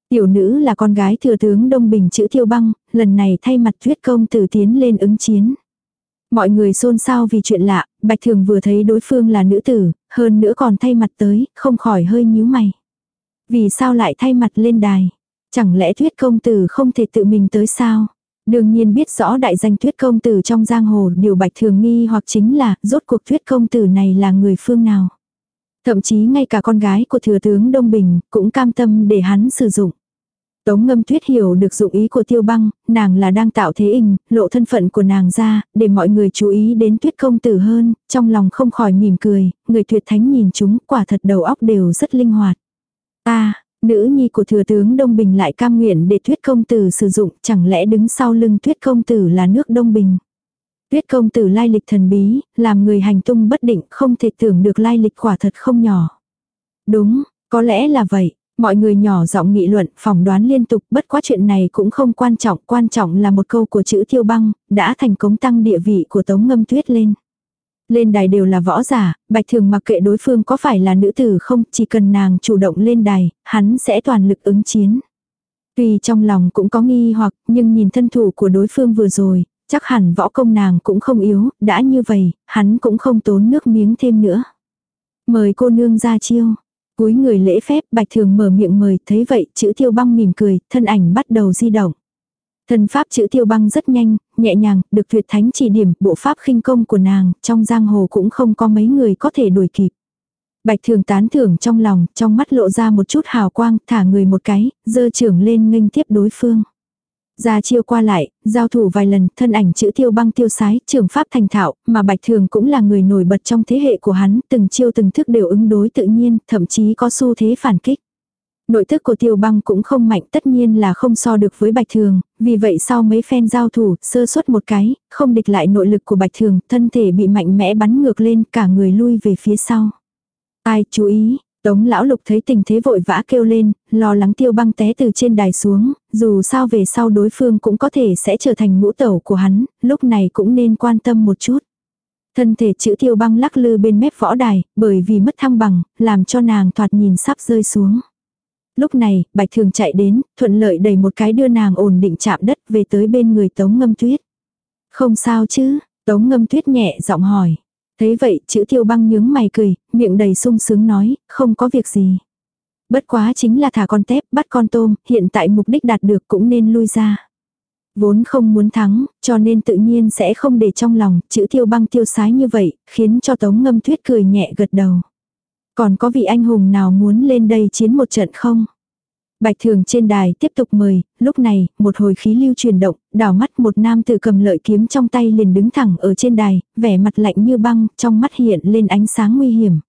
Tiểu nữ là con gái thừa tướng Đông Bình chữ thiêu băng, lần này thay mặt Tuyết công tử tiến lên ứng chiến. Mọi người xôn xao vì chuyện lạ, Bạch Thường vừa thấy đối phương là nữ tử, hơn nữa còn thay mặt tới, không khỏi hơi nhíu mày. Vì sao lại thay mặt lên đài? Chẳng lẽ Tuyết công tử không thể tự mình tới sao? Đương nhiên biết rõ đại danh thuyết công tử trong giang hồ điều bạch thường nghi hoặc chính là rốt cuộc thuyết công tử này là người phương nào. Thậm chí ngay cả con gái của thừa tướng Đông Bình cũng cam tâm để hắn sử dụng. Tống ngâm tuyết hiểu được dụng ý của tiêu băng, nàng là đang tạo thế hình, lộ thân phận của nàng ra, để mọi người chú ý đến tuyết công tử hơn, trong lòng không khỏi mỉm cười, người tuyệt thánh nhìn chúng quả thật đầu óc đều rất linh hoạt. ta Nữ nhi của thừa tướng Đông Bình lại cam nguyện để thuyết công tử sử dụng, chẳng lẽ đứng sau lưng thuyết công tử là nước Đông Bình. Tuyết công tử lai lịch thần bí, làm người hành tung bất định không thể tưởng được lai lịch quả thật không nhỏ. Đúng, có lẽ là vậy. Mọi người nhỏ giọng nghị luận, phỏng đoán liên tục, bất quá chuyện này cũng không quan trọng, quan trọng là một câu của chữ tiêu băng, đã thành công tăng địa vị của tống ngâm tuyết lên. Lên đài đều là võ giả, bạch thường mặc kệ đối phương có phải là nữ tử không, chỉ cần nàng chủ động lên đài, hắn sẽ toàn lực ứng chiến. Tuy trong lòng cũng có nghi hoặc, nhưng nhìn thân thủ của đối phương vừa rồi, chắc hẳn võ công nàng cũng không yếu, đã như vậy, hắn cũng không tốn nước miếng thêm nữa. Mời cô nương ra chiêu. Cúi người lễ phép, bạch thường mở miệng mời, thấy vậy, chữ tiêu băng mỉm cười, thân ảnh bắt đầu di động. Thần pháp chữ tiêu băng rất nhanh, nhẹ nhàng, được tuyệt thánh chỉ điểm, bộ pháp khinh công của nàng, trong giang hồ cũng không có mấy người có thể đuổi kịp. Bạch thường tán thưởng trong lòng, trong mắt lộ ra một chút hào quang, thả người một cái, dơ trưởng lên nghênh tiếp đối phương. Ra chiêu qua lại, giao thủ vài lần, thân ảnh chữ tiêu băng tiêu sái, trường pháp thành thạo, mà bạch thường cũng là người nổi bật trong thế hệ của hắn, từng chiêu từng thức đều ứng đối tự nhiên, thậm chí có xu thế phản kích. Nội thức của tiêu băng cũng không mạnh tất nhiên là không so được với bạch thường, vì vậy sau mấy phen giao thủ, sơ suất một cái, không địch lại nội lực của bạch thường, thân thể bị mạnh mẽ bắn ngược lên, cả người lui về phía sau. Ai chú ý, Tống lão lục thấy tình thế vội vã kêu lên, lo lắng tiêu băng té từ trên đài xuống, dù sao về sau đối phương cũng có thể sẽ trở thành ngũ tẩu của hắn, lúc này cũng nên quan tâm một chút. Thân thể chữ tiêu băng lắc lư bên mép võ đài, bởi vì mất thăng bằng, làm cho nàng thoạt nhìn sắp rơi xuống. Lúc này, bạch thường chạy đến, thuận lợi đẩy một cái đưa nàng ổn định chạm đất về tới bên người tống ngâm tuyết. Không sao chứ, tống ngâm tuyết nhẹ giọng hỏi. Thế vậy, chữ tiêu băng nhướng mày cười, miệng đầy sung sướng nói, không có việc gì. Bất quá chính là thả con tép, bắt con tôm, hiện tại mục đích đạt được cũng nên lui ra. Vốn không muốn thắng, cho nên tự nhiên sẽ không để trong lòng, chữ tiêu băng tiêu sái như vậy, khiến cho tống ngâm tuyết cười nhẹ gật đầu. Còn có vị anh hùng nào muốn lên đây chiến một trận không? Bạch thường trên đài tiếp tục mời, lúc này, một hồi khí lưu truyền động, đảo mắt một nam tử cầm lợi kiếm trong tay liền đứng thẳng ở trên đài, vẻ mặt lạnh như băng, trong mắt hiện lên ánh sáng nguy hiểm.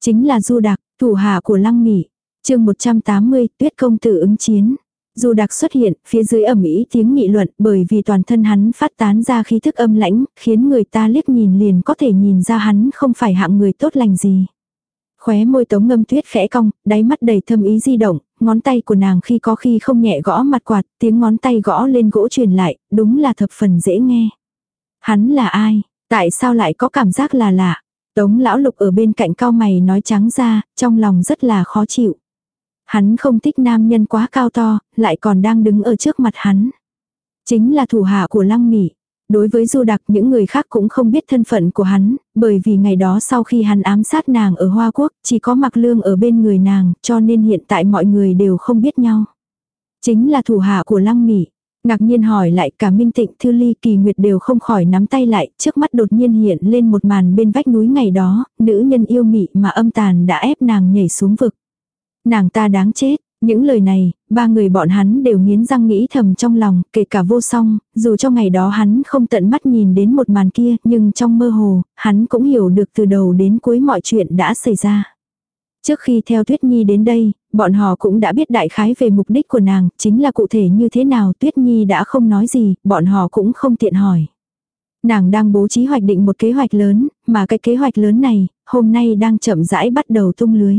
Chính là Du Đạc, thủ hạ của Lăng Mỹ. chương 180, Tuyết công tử ứng chiến. Du Đạc xuất hiện, phía dưới ẩm ý tiếng nghị luận bởi vì toàn thân hắn phát tán ra khí thức âm lãnh, khiến người ta liếc nhìn liền có thể nhìn ra hắn không phải hạng người tốt lành gì. Khóe môi tống ngâm tuyết khẽ cong, đáy mắt đầy thâm ý di động, ngón tay của nàng khi có khi không nhẹ gõ mặt quạt, tiếng ngón tay gõ lên gỗ truyền lại, đúng là thập phần dễ nghe. Hắn là ai? Tại sao lại có cảm giác là lạ? Tống lão lục ở bên cạnh cao mày nói trắng ra, trong lòng rất là khó chịu. Hắn không thích nam nhân quá cao to, lại còn đang đứng ở trước mặt hắn. Chính là thủ hạ của lăng mỉ. Đối với Du Đặc những người khác cũng không biết thân phận của hắn, bởi vì ngày đó sau khi hắn ám sát nàng ở Hoa Quốc, chỉ có mặc lương ở bên người nàng, cho nên hiện tại mọi người đều không biết nhau. Chính là thủ hạ của Lăng Mỹ. Ngạc nhiên hỏi lại cả Minh Tịnh Thư Ly Kỳ Nguyệt đều không khỏi nắm tay lại, trước mắt đột nhiên hiện lên một màn bên vách núi ngày đó, nữ nhân yêu mị mà âm tàn đã ép nàng nhảy xuống vực. Nàng ta đáng chết, những lời này, ba người bọn hắn đều nghiến răng nghĩ thầm trong lòng, kể cả vô song, dù cho ngày đó hắn không tận mắt nhìn đến một màn kia, nhưng trong mơ hồ, hắn cũng hiểu được từ đầu đến cuối mọi chuyện đã xảy ra. Trước khi theo Tuyết Nhi đến đây, bọn họ cũng đã biết đại khái về mục đích của nàng, chính là cụ thể như thế nào Tuyết Nhi đã không nói gì, bọn họ cũng không tiện hỏi. Nàng đang bố trí hoạch định một kế hoạch lớn, mà cái kế hoạch lớn này, hôm nay đang chậm rãi bắt đầu tung lưới.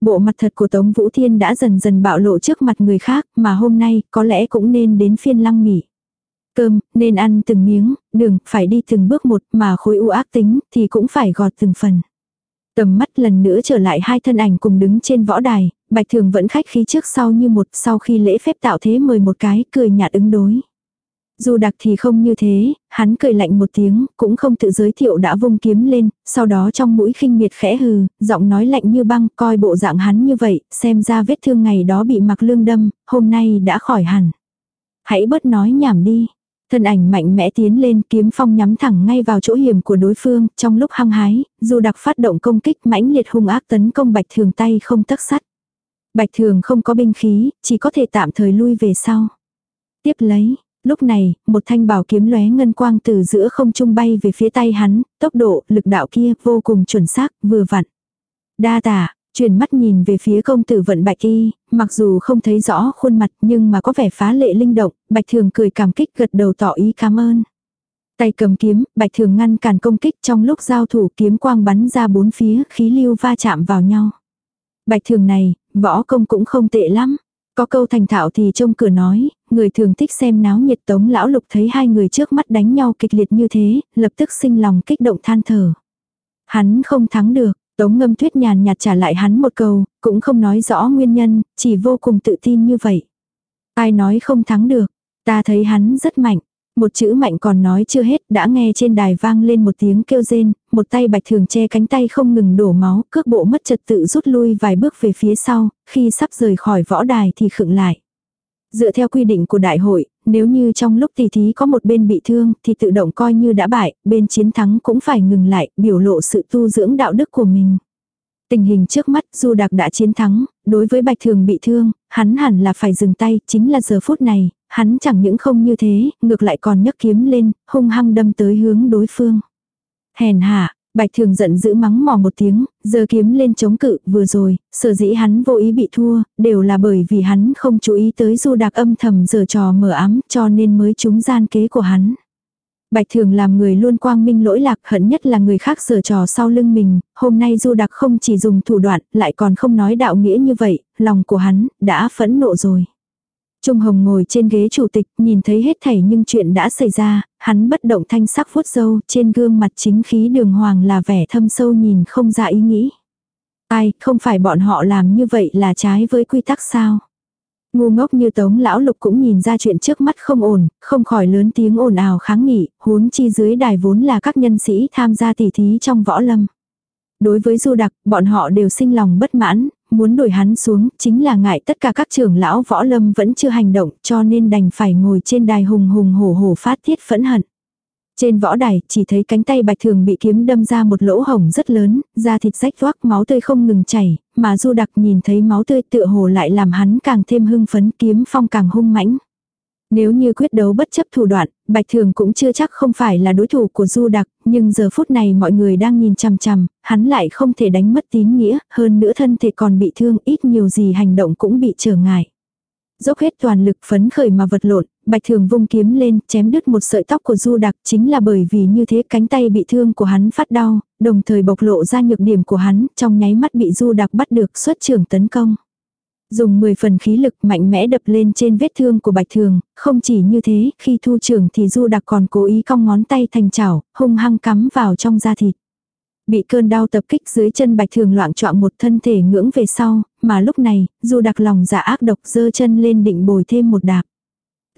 Bộ mặt thật của Tống Vũ Thiên đã dần dần bạo lộ trước mặt người khác, mà hôm nay có lẽ cũng nên đến phiên lăng mỉ. Cơm, nên ăn từng miếng, đường, phải đi từng bước một, mà khối u ác tính, thì cũng phải gọt từng phần. Tầm mắt lần nữa trở lại hai thân ảnh cùng đứng trên võ đài, bạch thường vẫn khách khí trước sau như một sau khi lễ phép tạo thế mời một cái, cười nhạt ứng đối. Dù đặc thì không như thế, hắn cười lạnh một tiếng, cũng không tự giới thiệu đã vung kiếm lên, sau đó trong mũi khinh miệt khẽ hừ, giọng nói lạnh như băng, coi bộ dạng hắn như vậy, xem ra vết thương ngày đó bị mặc lương đâm, hôm nay đã khỏi hẳn. Hãy bớt nói nhảm đi. Thân ảnh mạnh mẽ tiến lên kiếm phong nhắm thẳng ngay vào chỗ hiểm của đối phương, trong lúc hăng hái, dù đặc phát động công kích mãnh liệt hung ác tấn công bạch thường tay không tắc sắt. Bạch thường không có binh khí, chỉ có thể tạm thời lui về sau. Tiếp lấy, Lúc này, một thanh bảo kiếm lóe ngân quang từ giữa không trung bay về phía tay hắn, tốc độ, lực đạo kia vô cùng chuẩn xác, vừa vặn. Đa tả, chuyển mắt nhìn về phía công tử vận bạch y, mặc dù không thấy rõ khuôn mặt nhưng mà có vẻ phá lệ linh động, bạch thường cười cảm kích gật đầu tỏ ý cảm ơn. Tay cầm kiếm, bạch thường ngăn cản công kích trong lúc giao thủ kiếm quang bắn ra bốn phía, khí lưu va chạm vào nhau. Bạch thường này, võ công cũng không tệ lắm. Có câu thành thạo thì trông cửa nói, người thường thích xem náo nhiệt tống lão lục thấy hai người trước mắt đánh nhau kịch liệt như thế, lập tức sinh lòng kích động than thở. Hắn không thắng được, tống ngâm tuyết nhàn nhạt trả lại hắn một câu, cũng không nói rõ nguyên nhân, chỉ vô cùng tự tin như vậy. Ai nói không thắng được, ta thấy hắn rất mạnh. Một chữ mạnh còn nói chưa hết, đã nghe trên đài vang lên một tiếng kêu rên, một tay bạch thường che cánh tay không ngừng đổ máu, cước bộ mất trật tự rút lui vài bước về phía sau, khi sắp rời khỏi võ đài thì khựng lại. Dựa theo quy định của đại hội, nếu như trong lúc tỷ thí có một bên bị thương thì tự động coi như đã bại, bên chiến thắng cũng phải ngừng lại, biểu lộ sự tu dưỡng đạo đức của mình. Tình hình trước mắt Du Đạc đã chiến thắng, đối với Bạch Thường bị thương, hắn hẳn là phải dừng tay, chính là giờ phút này, hắn chẳng những không như thế, ngược lại còn nhấc kiếm lên, hung hăng đâm tới hướng đối phương. Hèn hạ, Bạch Thường giận dữ mắng mỏ một tiếng, giờ kiếm lên chống cự, vừa rồi, sở dĩ hắn vô ý bị thua, đều là bởi vì hắn không chú ý tới Du Đạc âm thầm giờ trò mở ám, cho nên mới trúng gian kế của hắn. Bạch thường làm người luôn quang minh lỗi lạc hận nhất là người khác sửa trò sau lưng mình, hôm nay du đặc không chỉ dùng thủ đoạn, lại còn không nói đạo nghĩa như vậy, lòng của hắn, đã phẫn nộ rồi. Trung Hồng ngồi trên ghế chủ tịch, nhìn thấy hết thảy nhưng chuyện đã xảy ra, hắn bất động thanh sắc vuốt dâu, trên gương mặt chính khí đường hoàng là vẻ thâm sâu nhìn không ra ý nghĩ. Ai, không phải bọn họ làm như vậy là trái với quy tắc sao? Ngu ngốc như tống lão lục cũng nhìn ra chuyện trước mắt không ổn, không khỏi lớn tiếng ồn ào kháng nghị, huống chi dưới đài vốn là các nhân sĩ tham gia tỉ thí trong võ lâm. Đối với du đặc, bọn họ đều sinh lòng bất mãn, muốn đuổi hắn xuống, chính là ngại tất cả các trưởng lão võ lâm vẫn chưa hành động, cho nên đành phải ngồi trên đài hùng hùng hổ hổ phát tiết phẫn hận. Trên võ đài, chỉ thấy cánh tay bạch thường bị kiếm đâm ra một lỗ hổng rất lớn, da thịt rách toác máu tươi không ngừng chảy, mà du đặc nhìn thấy máu tươi tựa hồ lại làm hắn càng thêm hưng phấn kiếm phong càng hung mãnh. Nếu như quyết đấu bất chấp thủ đoạn, Bạch Thường cũng chưa chắc không phải là đối thủ của Du Đặc, nhưng giờ phút này mọi người đang nhìn chằm chằm, hắn lại không thể đánh mất tín nghĩa, hơn nữa thân thể còn bị thương, ít nhiều gì hành động cũng bị trở ngại. Dốc hết toàn lực phấn khởi mà vật lộn, Bạch Thường vung kiếm lên, chém đứt một sợi tóc của Du Đặc, chính là bởi vì như thế cánh tay bị thương của hắn phát đau, đồng thời bộc lộ ra nhược điểm của hắn, trong nháy mắt bị Du Đặc bắt được xuất trưởng tấn công. Dùng 10 phần khí lực mạnh mẽ đập lên trên vết thương của Bạch Thường, không chỉ như thế, khi thu trưởng thì Du Đặc còn cố ý cong ngón tay thành chảo, hung hăng cắm vào trong da thịt. Bị cơn đau tập kích dưới chân bạch thường loạn trọng một thân thể ngưỡng về sau, mà lúc này, du đặc lòng giả ác độc dơ chân lên định bồi thêm một đạp.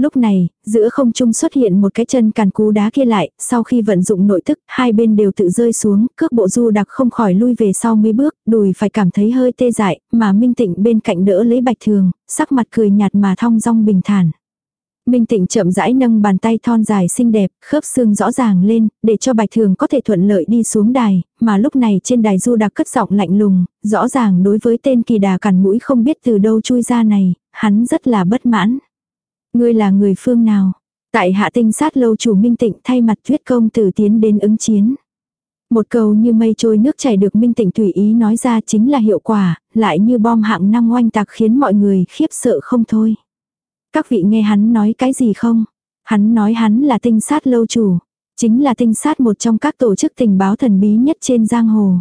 Lúc này, giữa không trung xuất hiện một cái chân càn cú đá kia lại, sau khi vận dụng nội tức, hai bên đều tự rơi xuống, cước bộ du đặc không khỏi lui về sau mấy bước, đùi phải cảm thấy hơi tê dại, mà minh tịnh bên cạnh đỡ lấy bạch thường, sắc mặt cười nhạt mà thong dong bình thản. Minh Tịnh chậm rãi nâng bàn tay thon dài xinh đẹp, khớp xương rõ ràng lên, để cho Bạch Thường có thể thuận lợi đi xuống đài, mà lúc này trên đài Du Đạc cất giọng lạnh lùng, rõ ràng đối với tên kỳ đà cằn mũi không biết từ đâu chui ra này, hắn rất là bất mãn. Ngươi là người phương nào? Tại hạ tinh sát lâu chủ Minh Tịnh thay mặt thuyết công tử tiến đến ứng chiến. Một câu như mây trôi nước chảy được Minh Tịnh tùy ý nói ra chính là hiệu quả, lại như bom hạng năm oanh tạc khiến mọi người khiếp sợ không thôi. Các vị nghe hắn nói cái gì không? Hắn nói hắn là tinh sát lâu chủ. Chính là tinh sát một trong các tổ chức tình báo thần bí nhất trên giang hồ.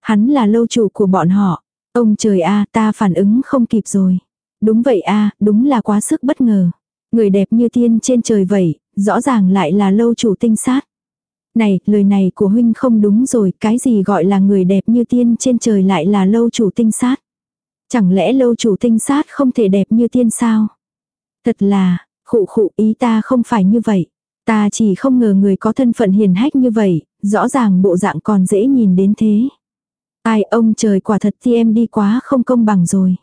Hắn là lâu chủ của bọn họ. Ông trời a ta phản ứng không kịp rồi. Đúng vậy a đúng là quá sức bất ngờ. Người đẹp như tiên trên trời vậy, rõ ràng lại là lâu chủ tinh sát. Này, lời này của huynh không đúng rồi, cái gì gọi là người đẹp như tiên trên trời lại là lâu chủ tinh sát. Chẳng lẽ lâu chủ tinh sát không thể đẹp như tiên sao? Thật là, khụ khụ ý ta không phải như vậy. Ta chỉ không ngờ người có thân phận hiền hách như vậy, rõ ràng bộ dạng còn dễ nhìn đến thế. Ai ông trời quả thật thì em đi quá không công bằng rồi.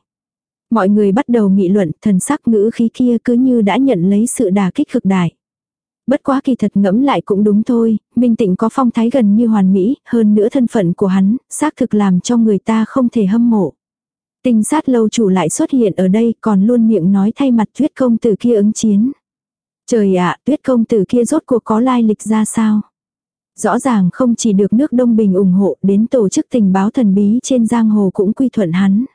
Mọi người bắt đầu nghị luận thần sắc ngữ khí kia cứ như đã nhận lấy sự đà kích cực đại. Bất quá kỳ thật ngẫm lại cũng đúng thôi, Minh Tịnh có phong thái gần như hoàn mỹ, hơn nữa thân phận của hắn, xác thực làm cho người ta không thể hâm mộ. Tinh sát lâu chủ lại xuất hiện ở đây còn luôn miệng nói thay mặt tuyết công tử kia ứng chiến. Trời ạ, tuyết công tử kia rốt cuộc có lai lịch ra sao? Rõ ràng không chỉ được nước Đông Bình ủng hộ đến tổ chức tình báo thần bí trên giang hồ cũng quy thuận hắn.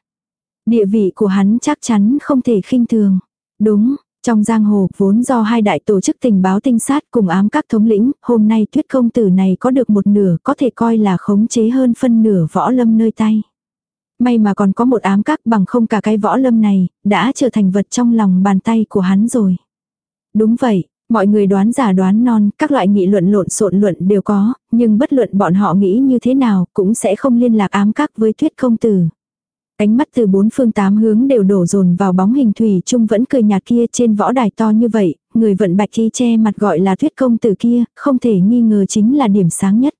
Địa vị của hắn chắc chắn không thể khinh thường. Đúng, Trong giang hồ, vốn do hai đại tổ chức tình báo tinh sát cùng ám các thống lĩnh, hôm nay tuyết công tử này có được một nửa có thể coi là khống chế hơn phân nửa võ lâm nơi tay. May mà còn có một ám các bằng không cả cái võ lâm này, đã trở thành vật trong lòng bàn tay của hắn rồi. Đúng vậy, mọi người đoán giả đoán non, các loại nghị luận lộn xộn luận đều có, nhưng bất luận bọn họ nghĩ như thế nào cũng sẽ không liên lạc ám các với tuyết công tử. Ánh mắt từ bốn phương tám hướng đều đổ dồn vào bóng hình thủy trung vẫn cười nhạt kia trên võ đài to như vậy, người vận bạch thi che mặt gọi là thuyết công tử kia, không thể nghi ngờ chính là điểm sáng nhất.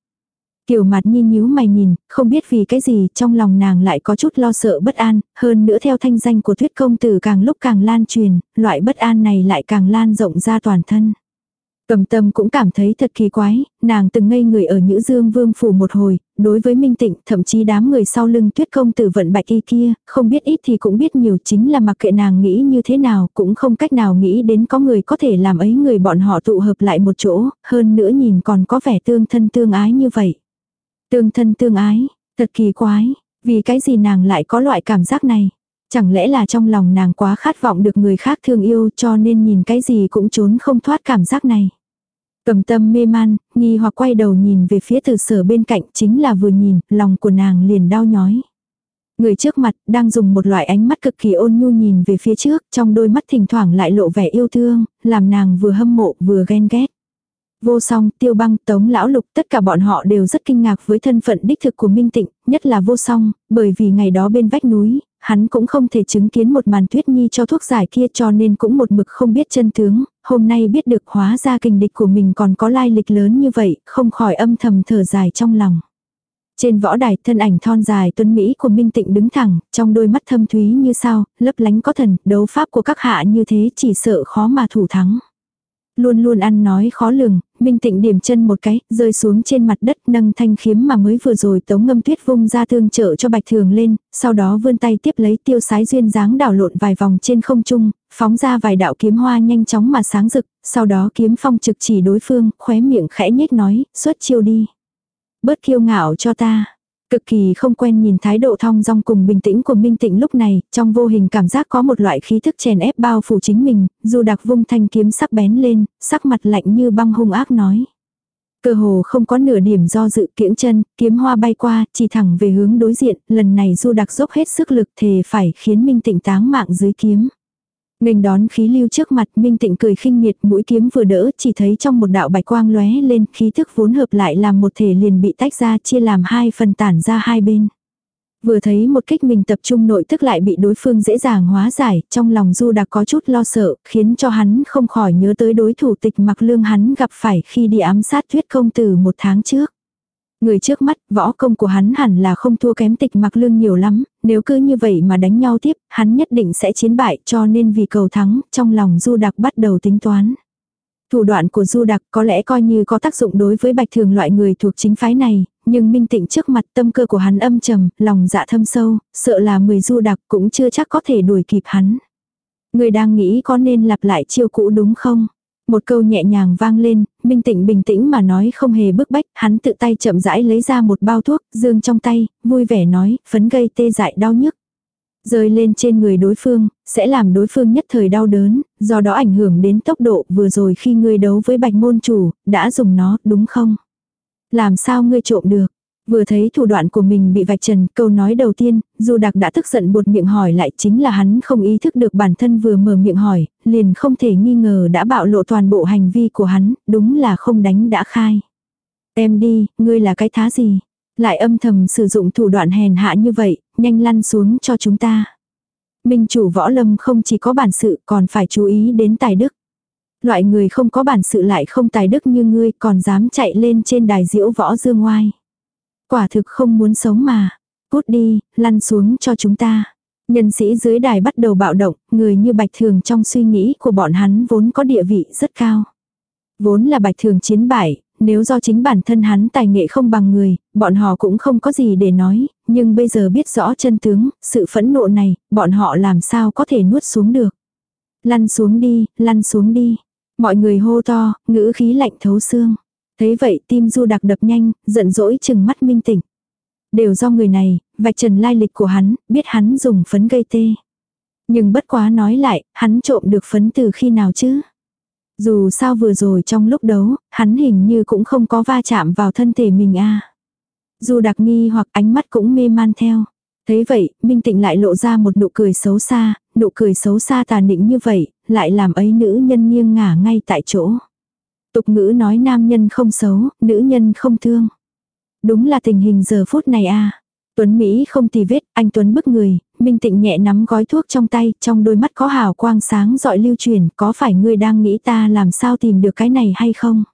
Kiều mặt nhi nhíu mày nhìn, không biết vì cái gì trong lòng nàng lại có chút lo sợ bất an, hơn nữa theo thanh danh của thuyết công tử càng lúc càng lan truyền, loại bất an này lại càng lan rộng ra toàn thân. Cầm tâm cũng cảm thấy thật kỳ quái, nàng từng ngây người ở Nhữ Dương Vương phủ một hồi, đối với Minh Tịnh, thậm chí đám người sau lưng tuyết công tử vận bạch y kia, không biết ít thì cũng biết nhiều chính là mặc kệ nàng nghĩ như thế nào, cũng không cách nào nghĩ đến có người có thể làm ấy người bọn họ tụ hợp lại một chỗ, hơn nữa nhìn còn có vẻ tương thân tương ái như vậy. Tương thân tương ái, thật kỳ quái, vì cái gì nàng lại có loại cảm giác này? Chẳng lẽ là trong lòng nàng quá khát vọng được người khác thương yêu cho nên nhìn cái gì cũng trốn không thoát cảm giác này. Cầm tâm mê man, nghi hoặc quay đầu nhìn về phía từ sở bên cạnh chính là vừa nhìn, lòng của nàng liền đau nhói. Người trước mặt đang dùng một loại ánh mắt cực kỳ ôn nhu nhìn về phía trước, trong đôi mắt thỉnh thoảng lại lộ vẻ yêu thương, làm nàng vừa hâm mộ vừa ghen ghét. Vô song, tiêu băng, tống lão lục, tất cả bọn họ đều rất kinh ngạc với thân phận đích thực của Minh Tịnh, nhất là vô song, bởi vì ngày đó bên vách núi, hắn cũng không thể chứng kiến một màn tuyết nhi cho thuốc giải kia cho nên cũng một mực không biết chân tướng, hôm nay biết được hóa ra kình địch của mình còn có lai lịch lớn như vậy, không khỏi âm thầm thở dài trong lòng. Trên võ đài thân ảnh thon dài tuấn Mỹ của Minh Tịnh đứng thẳng, trong đôi mắt thâm thúy như sao, lấp lánh có thần, đấu pháp của các hạ như thế chỉ sợ khó mà thủ thắng. Luôn luôn ăn nói khó lường, Minh Tịnh điểm chân một cái, rơi xuống trên mặt đất nâng thanh khiếm mà mới vừa rồi tống ngâm tuyết vung ra thương trợ cho bạch thường lên, sau đó vươn tay tiếp lấy tiêu sái duyên dáng đảo lộn vài vòng trên không trung, phóng ra vài đạo kiếm hoa nhanh chóng mà sáng rực, sau đó kiếm phong trực chỉ đối phương, khóe miệng khẽ nhếch nói, xuất chiêu đi. Bớt kiêu ngạo cho ta. Cực kỳ không quen nhìn thái độ thong dong cùng bình tĩnh của Minh Tịnh lúc này, trong vô hình cảm giác có một loại khí thức chèn ép bao phủ chính mình, dù đặc vung thanh kiếm sắc bén lên, sắc mặt lạnh như băng hung ác nói. Cơ hồ không có nửa điểm do dự kiễng chân, kiếm hoa bay qua, chỉ thẳng về hướng đối diện, lần này du đặc dốc hết sức lực thề phải khiến Minh Tịnh táng mạng dưới kiếm. Nghênh đón khí lưu trước mặt Minh Tịnh cười khinh miệt mũi kiếm vừa đỡ chỉ thấy trong một đạo bạch quang lóe lên khí thức vốn hợp lại làm một thể liền bị tách ra chia làm hai phần tản ra hai bên. Vừa thấy một kích mình tập trung nội tức lại bị đối phương dễ dàng hóa giải, trong lòng Du Đặc có chút lo sợ, khiến cho hắn không khỏi nhớ tới đối thủ tịch mặc lương hắn gặp phải khi đi ám sát thuyết công tử một tháng trước. Người trước mắt, võ công của hắn hẳn là không thua kém tịch mặc lương nhiều lắm, nếu cứ như vậy mà đánh nhau tiếp, hắn nhất định sẽ chiến bại cho nên vì cầu thắng, trong lòng Du Đặc bắt đầu tính toán. Thủ đoạn của Du Đặc có lẽ coi như có tác dụng đối với bạch thường loại người thuộc chính phái này, nhưng minh tịnh trước mặt tâm cơ của hắn âm trầm, lòng dạ thâm sâu, sợ là mười Du Đặc cũng chưa chắc có thể đuổi kịp hắn. Người đang nghĩ có nên lặp lại chiêu cũ đúng không? Một câu nhẹ nhàng vang lên, Minh Tịnh bình tĩnh mà nói không hề bức bách, hắn tự tay chậm rãi lấy ra một bao thuốc, dương trong tay, vui vẻ nói, phấn gây tê dại đau nhức. Rơi lên trên người đối phương, sẽ làm đối phương nhất thời đau đớn, do đó ảnh hưởng đến tốc độ vừa rồi khi ngươi đấu với bạch môn chủ, đã dùng nó, đúng không? Làm sao ngươi trộm được? Vừa thấy thủ đoạn của mình bị vạch trần, câu nói đầu tiên, dù đặc đã tức giận buột miệng hỏi lại chính là hắn không ý thức được bản thân vừa mở miệng hỏi, liền không thể nghi ngờ đã bạo lộ toàn bộ hành vi của hắn, đúng là không đánh đã khai. Em đi, ngươi là cái thá gì? Lại âm thầm sử dụng thủ đoạn hèn hạ như vậy, nhanh lăn xuống cho chúng ta. Minh chủ võ lâm không chỉ có bản sự còn phải chú ý đến tài đức. Loại người không có bản sự lại không tài đức như ngươi còn dám chạy lên trên đài diễu võ dương ngoai quả thực không muốn sống mà. Cút đi, lăn xuống cho chúng ta. Nhân sĩ dưới đài bắt đầu bạo động, người như bạch thường trong suy nghĩ của bọn hắn vốn có địa vị rất cao. Vốn là bạch thường chiến bại, nếu do chính bản thân hắn tài nghệ không bằng người, bọn họ cũng không có gì để nói, nhưng bây giờ biết rõ chân tướng, sự phẫn nộ này, bọn họ làm sao có thể nuốt xuống được. Lăn xuống đi, lăn xuống đi. Mọi người hô to, ngữ khí lạnh thấu xương. Thế vậy tim du đặc đập nhanh, giận dỗi chừng mắt minh tỉnh. Đều do người này, vạch trần lai lịch của hắn, biết hắn dùng phấn gây tê. Nhưng bất quá nói lại, hắn trộm được phấn từ khi nào chứ? Dù sao vừa rồi trong lúc đấu, hắn hình như cũng không có va chạm vào thân thể mình a. Dù đặc nghi hoặc ánh mắt cũng mê man theo. Thế vậy, Minh Tịnh lại lộ ra một nụ cười xấu xa, nụ cười xấu xa tà nịnh như vậy, lại làm ấy nữ nhân nghiêng ngả ngay tại chỗ. Tục ngữ nói nam nhân không xấu, nữ nhân không thương. Đúng là tình hình giờ phút này a. Tuấn Mỹ không tì vết, anh Tuấn bức người, Minh Tịnh nhẹ nắm gói thuốc trong tay, trong đôi mắt có hào quang sáng dọi lưu truyền, có phải ngươi đang nghĩ ta làm sao tìm được cái này hay không?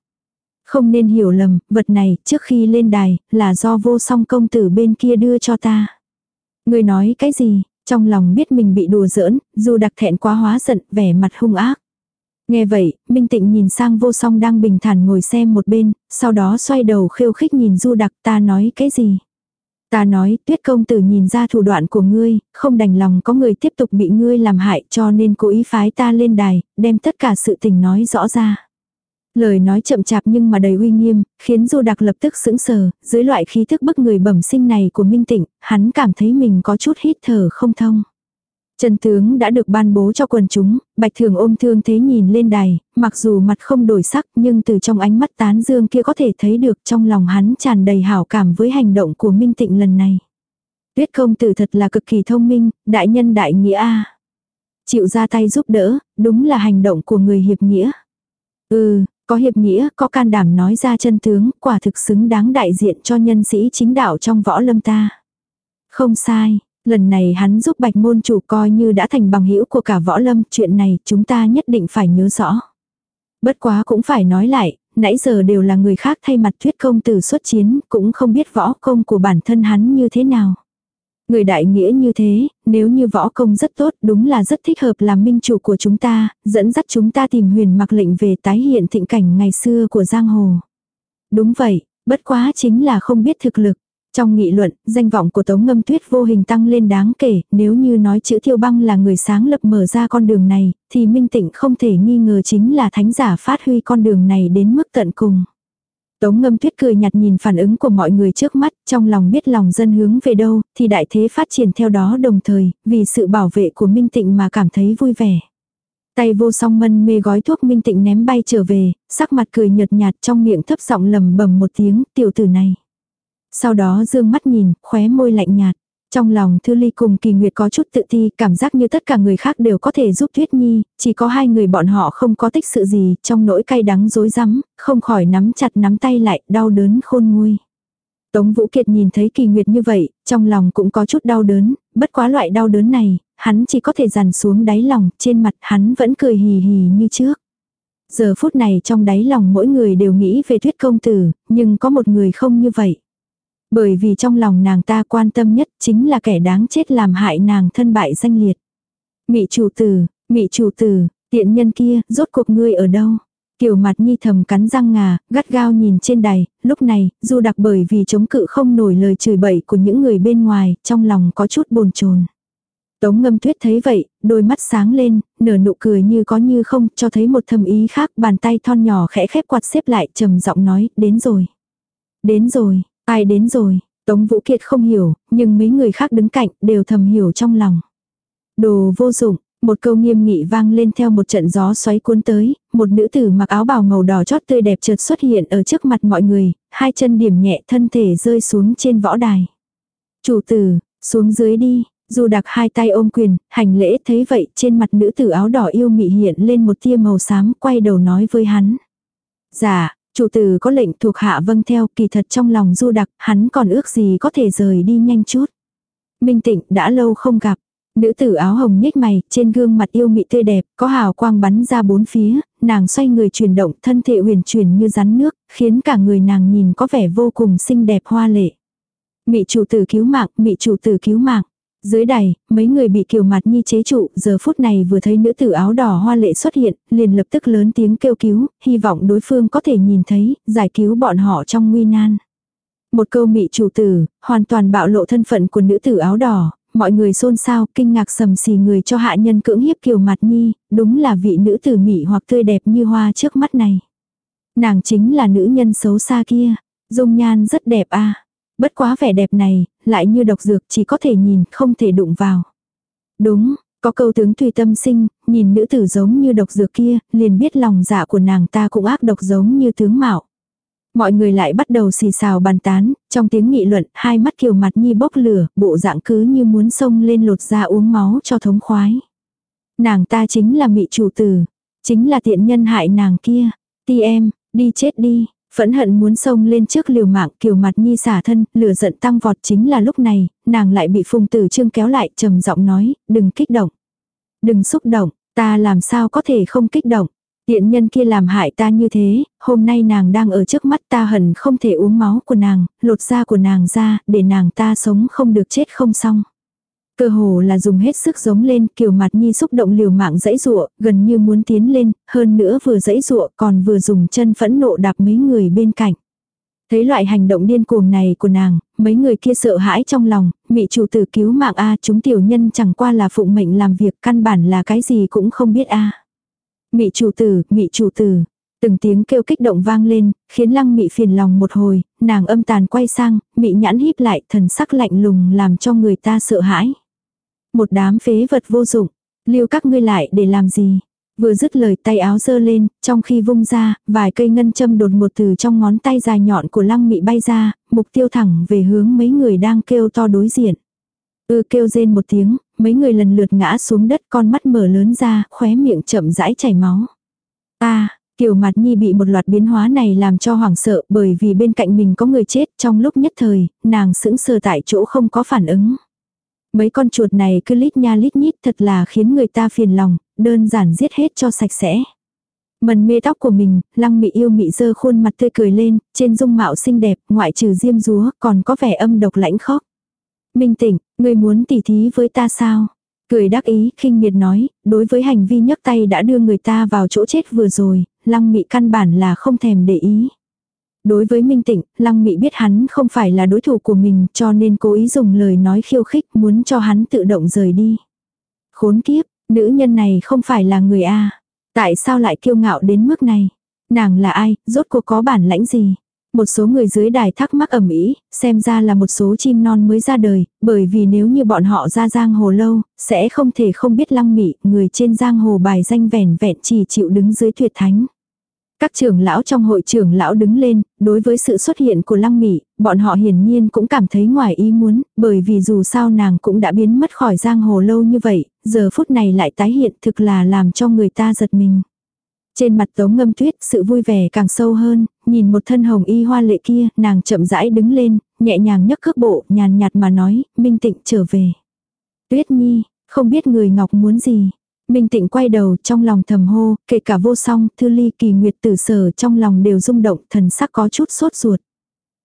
Không nên hiểu lầm, vật này, trước khi lên đài, là do vô song công tử bên kia đưa cho ta. Ngươi nói cái gì? Trong lòng biết mình bị đùa giỡn, dù đặc thẹn quá hóa giận, vẻ mặt hung ác. Nghe vậy, Minh Tịnh nhìn sang vô song đang bình thản ngồi xem một bên, sau đó xoay đầu khiêu khích nhìn du đặc ta nói cái gì. Ta nói, tuyết công tử nhìn ra thủ đoạn của ngươi, không đành lòng có người tiếp tục bị ngươi làm hại cho nên cố ý phái ta lên đài, đem tất cả sự tình nói rõ ra. Lời nói chậm chạp nhưng mà đầy uy nghiêm, khiến Du Đặc lập tức sững sờ, dưới loại khí thức bức người bẩm sinh này của Minh Tịnh, hắn cảm thấy mình có chút hít thở không thông. Trần tướng đã được ban bố cho quần chúng, bạch thường ôm thương thế nhìn lên đài, mặc dù mặt không đổi sắc nhưng từ trong ánh mắt tán dương kia có thể thấy được trong lòng hắn tràn đầy hảo cảm với hành động của Minh Tịnh lần này. Tuyết công tử thật là cực kỳ thông minh, đại nhân đại nghĩa a Chịu ra tay giúp đỡ, đúng là hành động của người hiệp nghĩa. Ừ, có hiệp nghĩa, có can đảm nói ra chân tướng, quả thực xứng đáng đại diện cho nhân sĩ chính đạo trong võ lâm ta. Không sai, lần này hắn giúp bạch môn chủ coi như đã thành bằng hữu của cả võ lâm, chuyện này chúng ta nhất định phải nhớ rõ. Bất quá cũng phải nói lại, nãy giờ đều là người khác thay mặt thuyết công tử xuất chiến, cũng không biết võ công của bản thân hắn như thế nào. Người đại nghĩa như thế, nếu như võ công rất tốt đúng là rất thích hợp làm minh chủ của chúng ta, dẫn dắt chúng ta tìm huyền mặc lệnh về tái hiện thịnh cảnh ngày xưa của giang hồ. Đúng vậy, bất quá chính là không biết thực lực. Trong nghị luận, danh vọng của Tống Ngâm Tuyết vô hình tăng lên đáng kể, nếu như nói chữ Thiêu Băng là người sáng lập mở ra con đường này, thì Minh Tịnh không thể nghi ngờ chính là thánh giả phát huy con đường này đến mức tận cùng. Tống ngâm tuyết cười nhạt nhìn phản ứng của mọi người trước mắt, trong lòng biết lòng dân hướng về đâu, thì đại thế phát triển theo đó đồng thời, vì sự bảo vệ của Minh Tịnh mà cảm thấy vui vẻ. Tay vô song mân mê gói thuốc Minh Tịnh ném bay trở về, sắc mặt cười nhợt nhạt trong miệng thấp giọng lầm bầm một tiếng, tiểu tử này. Sau đó dương mắt nhìn, khóe môi lạnh nhạt. Trong lòng Thư Ly cùng Kỳ Nguyệt có chút tự ti, cảm giác như tất cả người khác đều có thể giúp Tuyết Nhi, chỉ có hai người bọn họ không có tích sự gì, trong nỗi cay đắng dối rắm không khỏi nắm chặt nắm tay lại, đau đớn khôn nguôi. Tống Vũ Kiệt nhìn thấy Kỳ Nguyệt như vậy, trong lòng cũng có chút đau đớn, bất quá loại đau đớn này, hắn chỉ có thể dằn xuống đáy lòng, trên mặt hắn vẫn cười hì hì như trước. Giờ phút này trong đáy lòng mỗi người đều nghĩ về Tuyết công tử, nhưng có một người không như vậy. Bởi vì trong lòng nàng ta quan tâm nhất chính là kẻ đáng chết làm hại nàng thân bại danh liệt. Mị chủ tử, mị chủ tử, tiện nhân kia, rốt cuộc ngươi ở đâu? Kiều mặt nhi thầm cắn răng ngà, gắt gao nhìn trên đài, lúc này, du đặc bởi vì chống cự không nổi lời chửi bậy của những người bên ngoài, trong lòng có chút bồn chồn. Tống ngâm tuyết thấy vậy, đôi mắt sáng lên, nở nụ cười như có như không, cho thấy một thâm ý khác, bàn tay thon nhỏ khẽ khép quạt xếp lại, trầm giọng nói, đến rồi. Đến rồi, Ai đến rồi, Tống Vũ Kiệt không hiểu, nhưng mấy người khác đứng cạnh đều thầm hiểu trong lòng. Đồ vô dụng, một câu nghiêm nghị vang lên theo một trận gió xoáy cuốn tới, một nữ tử mặc áo bào màu đỏ chót tươi đẹp chợt xuất hiện ở trước mặt mọi người, hai chân điểm nhẹ thân thể rơi xuống trên võ đài. Chủ tử, xuống dưới đi, dù đặc hai tay ôm quyền, hành lễ thấy vậy trên mặt nữ tử áo đỏ yêu mị hiện lên một tia màu xám quay đầu nói với hắn. Dạ, Chủ tử có lệnh thuộc hạ vâng theo kỳ thật trong lòng du đặc, hắn còn ước gì có thể rời đi nhanh chút. Minh tịnh đã lâu không gặp. Nữ tử áo hồng nhếch mày, trên gương mặt yêu mị tươi đẹp, có hào quang bắn ra bốn phía, nàng xoay người chuyển động, thân thể huyền chuyển như rắn nước, khiến cả người nàng nhìn có vẻ vô cùng xinh đẹp hoa lệ. Mị chủ tử cứu mạng, mị chủ tử cứu mạng. Dưới đài, mấy người bị kiều mặt nhi chế trụ, giờ phút này vừa thấy nữ tử áo đỏ hoa lệ xuất hiện, liền lập tức lớn tiếng kêu cứu, hy vọng đối phương có thể nhìn thấy, giải cứu bọn họ trong nguy nan. Một câu mị chủ tử, hoàn toàn bạo lộ thân phận của nữ tử áo đỏ, mọi người xôn xao, kinh ngạc sầm xì người cho hạ nhân cưỡng hiếp kiều mặt nhi, đúng là vị nữ tử mị hoặc tươi đẹp như hoa trước mắt này. Nàng chính là nữ nhân xấu xa kia, dung nhan rất đẹp a Bất quá vẻ đẹp này, lại như độc dược chỉ có thể nhìn, không thể đụng vào. Đúng, Có câu tướng tùy tâm sinh, nhìn nữ tử giống như độc dược kia, liền biết lòng dạ của nàng ta cũng ác độc giống như tướng mạo. Mọi người lại bắt đầu xì xào bàn tán, trong tiếng nghị luận, hai mắt kiều mặt nhi bốc lửa, bộ dạng cứ như muốn xông lên lột ra uống máu cho thống khoái. Nàng ta chính là mị chủ tử, chính là tiện nhân hại nàng kia. Ti em, đi chết đi, Phẫn hận muốn xông lên trước liều mạng kiều mặt nhi xả thân, lửa giận tăng vọt chính là lúc này, nàng lại bị phùng tử trương kéo lại trầm giọng nói, đừng kích động. Đừng xúc động, ta làm sao có thể không kích động. Tiện nhân kia làm hại ta như thế, hôm nay nàng đang ở trước mắt ta hận không thể uống máu của nàng, lột da của nàng ra, để nàng ta sống không được chết không xong. Cơ hồ là dùng hết sức giống lên, kiểu mặt nhi xúc động liều mạng dãy rụa, gần như muốn tiến lên, hơn nữa vừa dãy rụa còn vừa dùng chân phẫn nộ đạp mấy người bên cạnh. Thấy loại hành động điên cuồng này của nàng, mấy người kia sợ hãi trong lòng, mị chủ tử cứu mạng a chúng tiểu nhân chẳng qua là phụng mệnh làm việc căn bản là cái gì cũng không biết a Mị chủ tử, mị chủ tử. Từng tiếng kêu kích động vang lên, khiến lăng mị phiền lòng một hồi, nàng âm tàn quay sang, mị nhãn híp lại thần sắc lạnh lùng làm cho người ta sợ hãi. Một đám phế vật vô dụng, lưu các ngươi lại để làm gì? Vừa dứt lời tay áo giơ lên, trong khi vung ra, vài cây ngân châm đột một từ trong ngón tay dài nhọn của lăng mị bay ra, mục tiêu thẳng về hướng mấy người đang kêu to đối diện. Ư kêu rên một tiếng, mấy người lần lượt ngã xuống đất con mắt mở lớn ra, khóe miệng chậm rãi chảy máu. Ta, Kiều mặt nhi bị một loạt biến hóa này làm cho hoảng sợ bởi vì bên cạnh mình có người chết trong lúc nhất thời, nàng sững sờ tại chỗ không có phản ứng. Mấy con chuột này cứ lít nha lít nhít thật là khiến người ta phiền lòng, đơn giản giết hết cho sạch sẽ. Mần mê tóc của mình, lăng mị yêu mị dơ khuôn mặt tươi cười lên, trên dung mạo xinh đẹp, ngoại trừ diêm rúa, còn có vẻ âm độc lãnh khóc. Minh tỉnh, người muốn tỉ thí với ta sao? Cười đắc ý, khinh miệt nói, đối với hành vi nhấc tay đã đưa người ta vào chỗ chết vừa rồi, lăng mị căn bản là không thèm để ý. Đối với Minh Tịnh, Lăng Mị biết hắn không phải là đối thủ của mình cho nên cố ý dùng lời nói khiêu khích muốn cho hắn tự động rời đi. Khốn kiếp, nữ nhân này không phải là người A. Tại sao lại kiêu ngạo đến mức này? Nàng là ai, rốt cuộc có bản lãnh gì? Một số người dưới đài thắc mắc ẩm ý, xem ra là một số chim non mới ra đời, bởi vì nếu như bọn họ ra giang hồ lâu, sẽ không thể không biết lăng mị, người trên giang hồ bài danh vẻn vẹn chỉ chịu đứng dưới tuyệt thánh. Các trưởng lão trong hội trưởng lão đứng lên, đối với sự xuất hiện của Lăng Mị, bọn họ hiển nhiên cũng cảm thấy ngoài ý muốn, bởi vì dù sao nàng cũng đã biến mất khỏi giang hồ lâu như vậy, giờ phút này lại tái hiện thực là làm cho người ta giật mình. Trên mặt tống ngâm tuyết, sự vui vẻ càng sâu hơn, nhìn một thân hồng y hoa lệ kia, nàng chậm rãi đứng lên, nhẹ nhàng nhấc cước bộ, nhàn nhạt mà nói, minh tịnh trở về. Tuyết nhi, không biết người ngọc muốn gì, Minh Tịnh quay đầu trong lòng thầm hô, kể cả vô song, thư ly kỳ nguyệt tử sở trong lòng đều rung động, thần sắc có chút sốt ruột.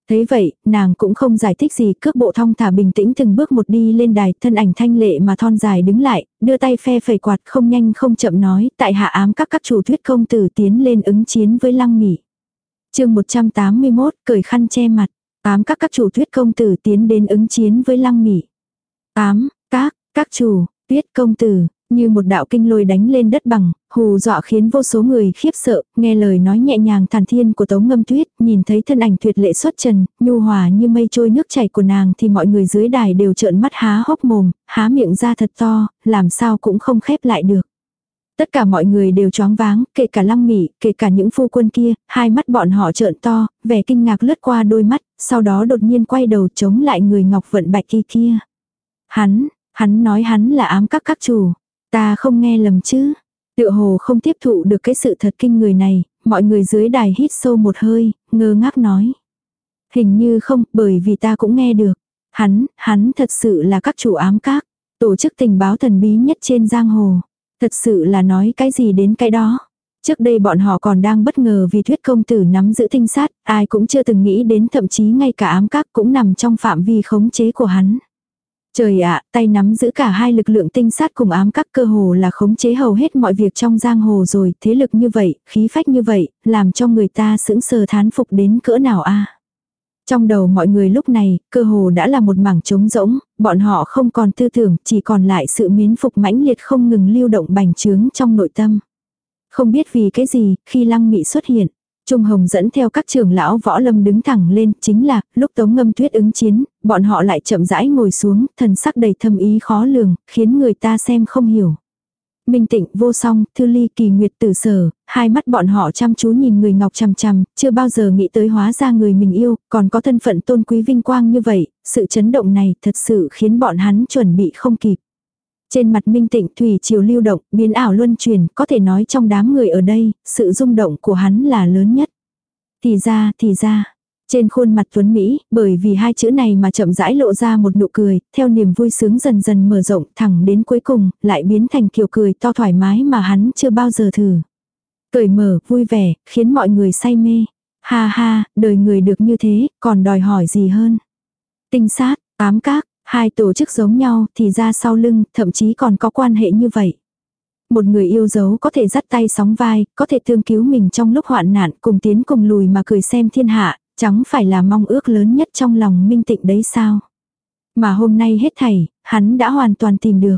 Thế vậy, nàng cũng không giải thích gì, cước bộ thong thả bình tĩnh từng bước một đi lên đài, thân ảnh thanh lệ mà thon dài đứng lại, đưa tay phe phẩy quạt không nhanh không chậm nói, tại hạ ám các các chủ thuyết công tử tiến lên ứng chiến với lăng mỉ. chương 181, cởi khăn che mặt, ám các các chủ thuyết công tử tiến đến ứng chiến với lăng mỉ. Ám, các, các chủ, tuyết công tử, như một đạo kinh lôi đánh lên đất bằng, hù dọa khiến vô số người khiếp sợ, nghe lời nói nhẹ nhàng thản thiên của tống ngâm tuyết, nhìn thấy thân ảnh tuyệt lệ xuất trần, nhu hòa như mây trôi nước chảy của nàng thì mọi người dưới đài đều trợn mắt há hốc mồm, há miệng ra thật to, làm sao cũng không khép lại được. Tất cả mọi người đều choáng váng, kể cả lăng mỉ, kể cả những phu quân kia, hai mắt bọn họ trợn to, vẻ kinh ngạc lướt qua đôi mắt, sau đó đột nhiên quay đầu chống lại người ngọc vận bạch kia kia. Hắn, hắn nói hắn là ám các các chủ. Ta không nghe lầm chứ. Tựa hồ không tiếp thụ được cái sự thật kinh người này, mọi người dưới đài hít sâu một hơi, ngơ ngác nói. Hình như không, bởi vì ta cũng nghe được. Hắn, hắn thật sự là các chủ ám các, tổ chức tình báo thần bí nhất trên giang hồ. Thật sự là nói cái gì đến cái đó. Trước đây bọn họ còn đang bất ngờ vì thuyết công tử nắm giữ tinh sát, ai cũng chưa từng nghĩ đến thậm chí ngay cả ám các cũng nằm trong phạm vi khống chế của hắn. Trời ạ, tay nắm giữ cả hai lực lượng tinh sát cùng ám các cơ hồ là khống chế hầu hết mọi việc trong giang hồ rồi, thế lực như vậy, khí phách như vậy, làm cho người ta sững sờ thán phục đến cỡ nào a Trong đầu mọi người lúc này, cơ hồ đã là một mảng trống rỗng, bọn họ không còn tư tưởng, chỉ còn lại sự miến phục mãnh liệt không ngừng lưu động bành trướng trong nội tâm. Không biết vì cái gì, khi lăng mị xuất hiện, Trung Hồng dẫn theo các trưởng lão võ lâm đứng thẳng lên, chính là, lúc Tống Ngâm Tuyết ứng chiến, bọn họ lại chậm rãi ngồi xuống, thần sắc đầy thâm ý khó lường, khiến người ta xem không hiểu. Minh Tịnh, Vô Song, Thư Ly, Kỳ Nguyệt, Tử Sở, hai mắt bọn họ chăm chú nhìn người ngọc chằm chằm, chưa bao giờ nghĩ tới hóa ra người mình yêu, còn có thân phận tôn quý vinh quang như vậy, sự chấn động này thật sự khiến bọn hắn chuẩn bị không kịp. Trên mặt Minh Tịnh thủy chiều lưu động, biến ảo luân chuyển, có thể nói trong đám người ở đây, sự rung động của hắn là lớn nhất. Thì ra, thì ra, trên khuôn mặt Tuấn Mỹ, bởi vì hai chữ này mà chậm rãi lộ ra một nụ cười, theo niềm vui sướng dần dần mở rộng thẳng đến cuối cùng, lại biến thành kiểu cười to thoải mái mà hắn chưa bao giờ thử. Cười mở, vui vẻ, khiến mọi người say mê. Ha ha, đời người được như thế, còn đòi hỏi gì hơn. Tinh sát, ám các, hai tổ chức giống nhau thì ra sau lưng, thậm chí còn có quan hệ như vậy. Một người yêu dấu có thể dắt tay sóng vai, có thể thương cứu mình trong lúc hoạn nạn cùng tiến cùng lùi mà cười xem thiên hạ, Chẳng phải là mong ước lớn nhất trong lòng minh tịnh đấy sao? Mà hôm nay hết thảy, hắn đã hoàn toàn tìm được.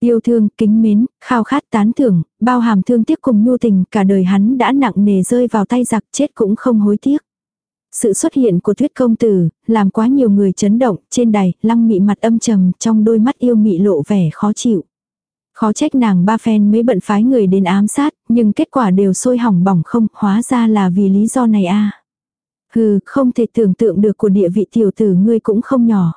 Yêu thương, kính mến, khao khát tán thưởng, bao hàm thương tiếc cùng nhu tình, cả đời hắn đã nặng nề rơi vào tay giặc chết cũng không hối tiếc. Sự xuất hiện của thuyết công tử, làm quá nhiều người chấn động, trên đài, lăng mị mặt âm trầm, trong đôi mắt yêu mị lộ vẻ khó chịu. Khó trách nàng ba phen mới bận phái người đến ám sát, nhưng kết quả đều sôi hỏng bỏng không, hóa ra là vì lý do này a Hừ, không thể tưởng tượng được của địa vị tiểu tử ngươi cũng không nhỏ.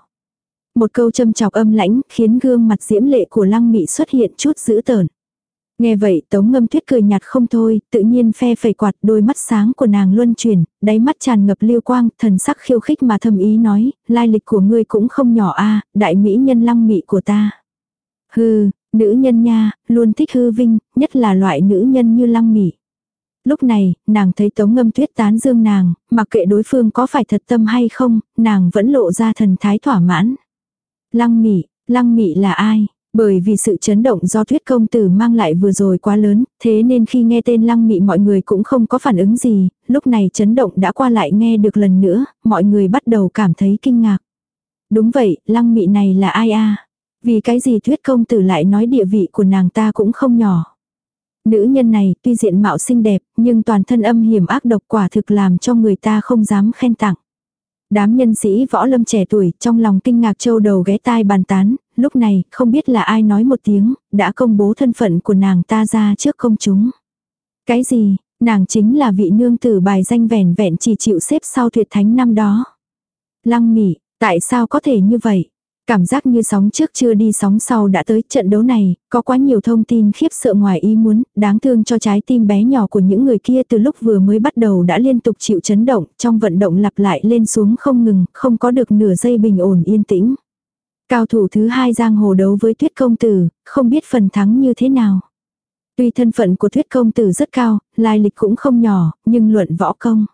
Một câu châm chọc âm lãnh khiến gương mặt diễm lệ của lăng mị xuất hiện chút dữ tợn. Nghe vậy tống ngâm tuyết cười nhạt không thôi, tự nhiên phe phẩy quạt đôi mắt sáng của nàng luân chuyển, đáy mắt tràn ngập liêu quang, thần sắc khiêu khích mà thầm ý nói, lai lịch của ngươi cũng không nhỏ a đại mỹ nhân lăng mị của ta. Hừ, nữ nhân nha, luôn thích hư vinh, nhất là loại nữ nhân như lăng mị. Lúc này, nàng thấy tống ngâm tuyết tán dương nàng, mặc kệ đối phương có phải thật tâm hay không, nàng vẫn lộ ra thần thái thỏa mãn. Lăng mị, lăng mị là ai? Bởi vì sự chấn động do thuyết công tử mang lại vừa rồi quá lớn, thế nên khi nghe tên lăng mị mọi người cũng không có phản ứng gì, lúc này chấn động đã qua lại nghe được lần nữa, mọi người bắt đầu cảm thấy kinh ngạc. Đúng vậy, lăng mị này là ai a Vì cái gì thuyết công tử lại nói địa vị của nàng ta cũng không nhỏ. Nữ nhân này tuy diện mạo xinh đẹp, nhưng toàn thân âm hiểm ác độc quả thực làm cho người ta không dám khen tặng. Đám nhân sĩ võ lâm trẻ tuổi trong lòng kinh ngạc châu đầu ghé tai bàn tán, lúc này không biết là ai nói một tiếng, đã công bố thân phận của nàng ta ra trước công chúng. Cái gì, nàng chính là vị nương tử bài danh vẻn vẹn chỉ chịu xếp sau tuyệt thánh năm đó. Lăng mỉ, tại sao có thể như vậy? Cảm giác như sóng trước chưa đi sóng sau đã tới trận đấu này, có quá nhiều thông tin khiếp sợ ngoài ý muốn, đáng thương cho trái tim bé nhỏ của những người kia từ lúc vừa mới bắt đầu đã liên tục chịu chấn động, trong vận động lặp lại lên xuống không ngừng, không có được nửa giây bình ổn yên tĩnh. Cao thủ thứ hai giang hồ đấu với tuyết công tử, không biết phần thắng như thế nào. Tuy thân phận của Tuyết công tử rất cao, lai lịch cũng không nhỏ, nhưng luận võ công.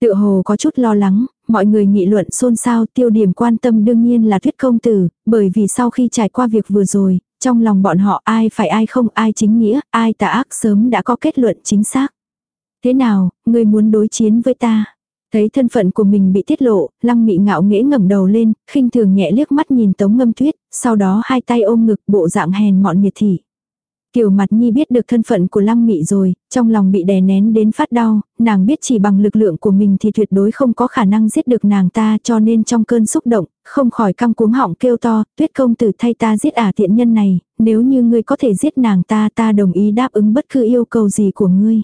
Tự hồ có chút lo lắng, mọi người nghị luận xôn xao tiêu điểm quan tâm đương nhiên là Tuyết công tử, bởi vì sau khi trải qua việc vừa rồi, trong lòng bọn họ ai phải ai không ai chính nghĩa, ai tà ác sớm đã có kết luận chính xác. Thế nào, ngươi muốn đối chiến với ta? Thấy thân phận của mình bị tiết lộ, lăng mị ngạo nghễ ngẩng đầu lên, khinh thường nhẹ liếc mắt nhìn tống ngâm tuyết, sau đó hai tay ôm ngực bộ dạng hèn mọn miệt thị. Kiều mặt nhi biết được thân phận của lăng mị rồi, trong lòng bị đè nén đến phát đau, nàng biết chỉ bằng lực lượng của mình thì tuyệt đối không có khả năng giết được nàng ta cho nên trong cơn xúc động, không khỏi căng cuống họng kêu to, tuyết công tử thay ta giết ả à tiện nhân này, nếu như ngươi có thể giết nàng ta ta đồng ý đáp ứng bất cứ yêu cầu gì của ngươi.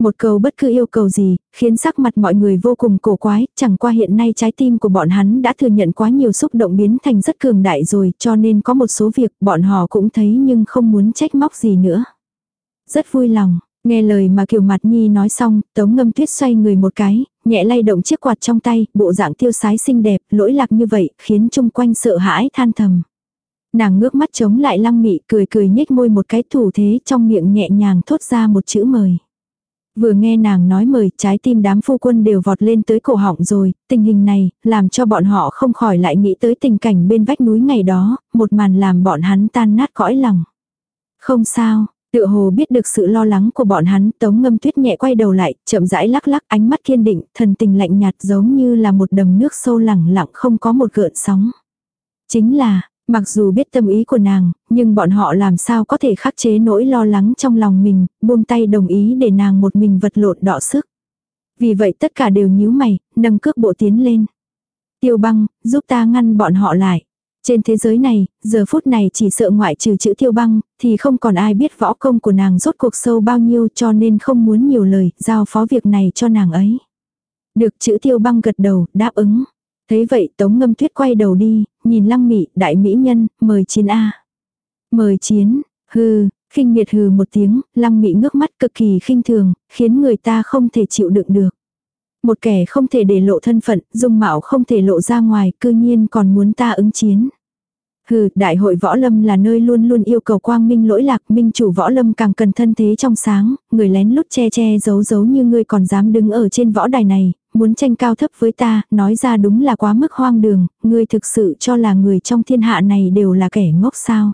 Một câu bất cứ yêu cầu gì, khiến sắc mặt mọi người vô cùng cổ quái, chẳng qua hiện nay trái tim của bọn hắn đã thừa nhận quá nhiều xúc động biến thành rất cường đại rồi, cho nên có một số việc bọn họ cũng thấy nhưng không muốn trách móc gì nữa. Rất vui lòng, nghe lời mà Kiều Mặt Nhi nói xong, Tống Ngâm Tuyết xoay người một cái, nhẹ lay động chiếc quạt trong tay, bộ dạng tiêu sái xinh đẹp, lỗi lạc như vậy, khiến chung quanh sợ hãi than thầm. Nàng ngước mắt chống lại lăng mị cười cười nhếch môi một cái thủ thế trong miệng nhẹ nhàng thốt ra một chữ mời. Vừa nghe nàng nói mời trái tim đám phu quân đều vọt lên tới cổ họng rồi, tình hình này, làm cho bọn họ không khỏi lại nghĩ tới tình cảnh bên vách núi ngày đó, một màn làm bọn hắn tan nát cõi lòng. Không sao, tựa hồ biết được sự lo lắng của bọn hắn, tống ngâm tuyết nhẹ quay đầu lại, chậm rãi lắc lắc ánh mắt kiên định, thần tình lạnh nhạt giống như là một đầm nước sâu lẳng lặng không có một gợn sóng. Chính là, Mặc dù biết tâm ý của nàng, nhưng bọn họ làm sao có thể khắc chế nỗi lo lắng trong lòng mình, buông tay đồng ý để nàng một mình vật lộn đọ sức. Vì vậy tất cả đều nhíu mày, nâng cước bộ tiến lên. Tiêu băng, giúp ta ngăn bọn họ lại. Trên thế giới này, giờ phút này chỉ sợ ngoại trừ chữ tiêu băng, thì không còn ai biết võ công của nàng rốt cuộc sâu bao nhiêu cho nên không muốn nhiều lời, giao phó việc này cho nàng ấy. Được chữ tiêu băng gật đầu, đáp ứng. Thấy vậy tống ngâm tuyết quay đầu đi, nhìn lăng mị, đại mỹ nhân, mời chiến A. Mời chiến, hừ khinh miệt hừ một tiếng, lăng mị ngước mắt cực kỳ khinh thường, khiến người ta không thể chịu đựng được. Một kẻ không thể để lộ thân phận, dung mạo không thể lộ ra ngoài, cư nhiên còn muốn ta ứng chiến. Hừ, đại hội võ lâm là nơi luôn luôn yêu cầu quang minh lỗi lạc, minh chủ võ lâm càng cần thân thế trong sáng, người lén lút che che giấu giấu như ngươi còn dám đứng ở trên võ đài này, muốn tranh cao thấp với ta, nói ra đúng là quá mức hoang đường, ngươi thực sự cho là người trong thiên hạ này đều là kẻ ngốc sao.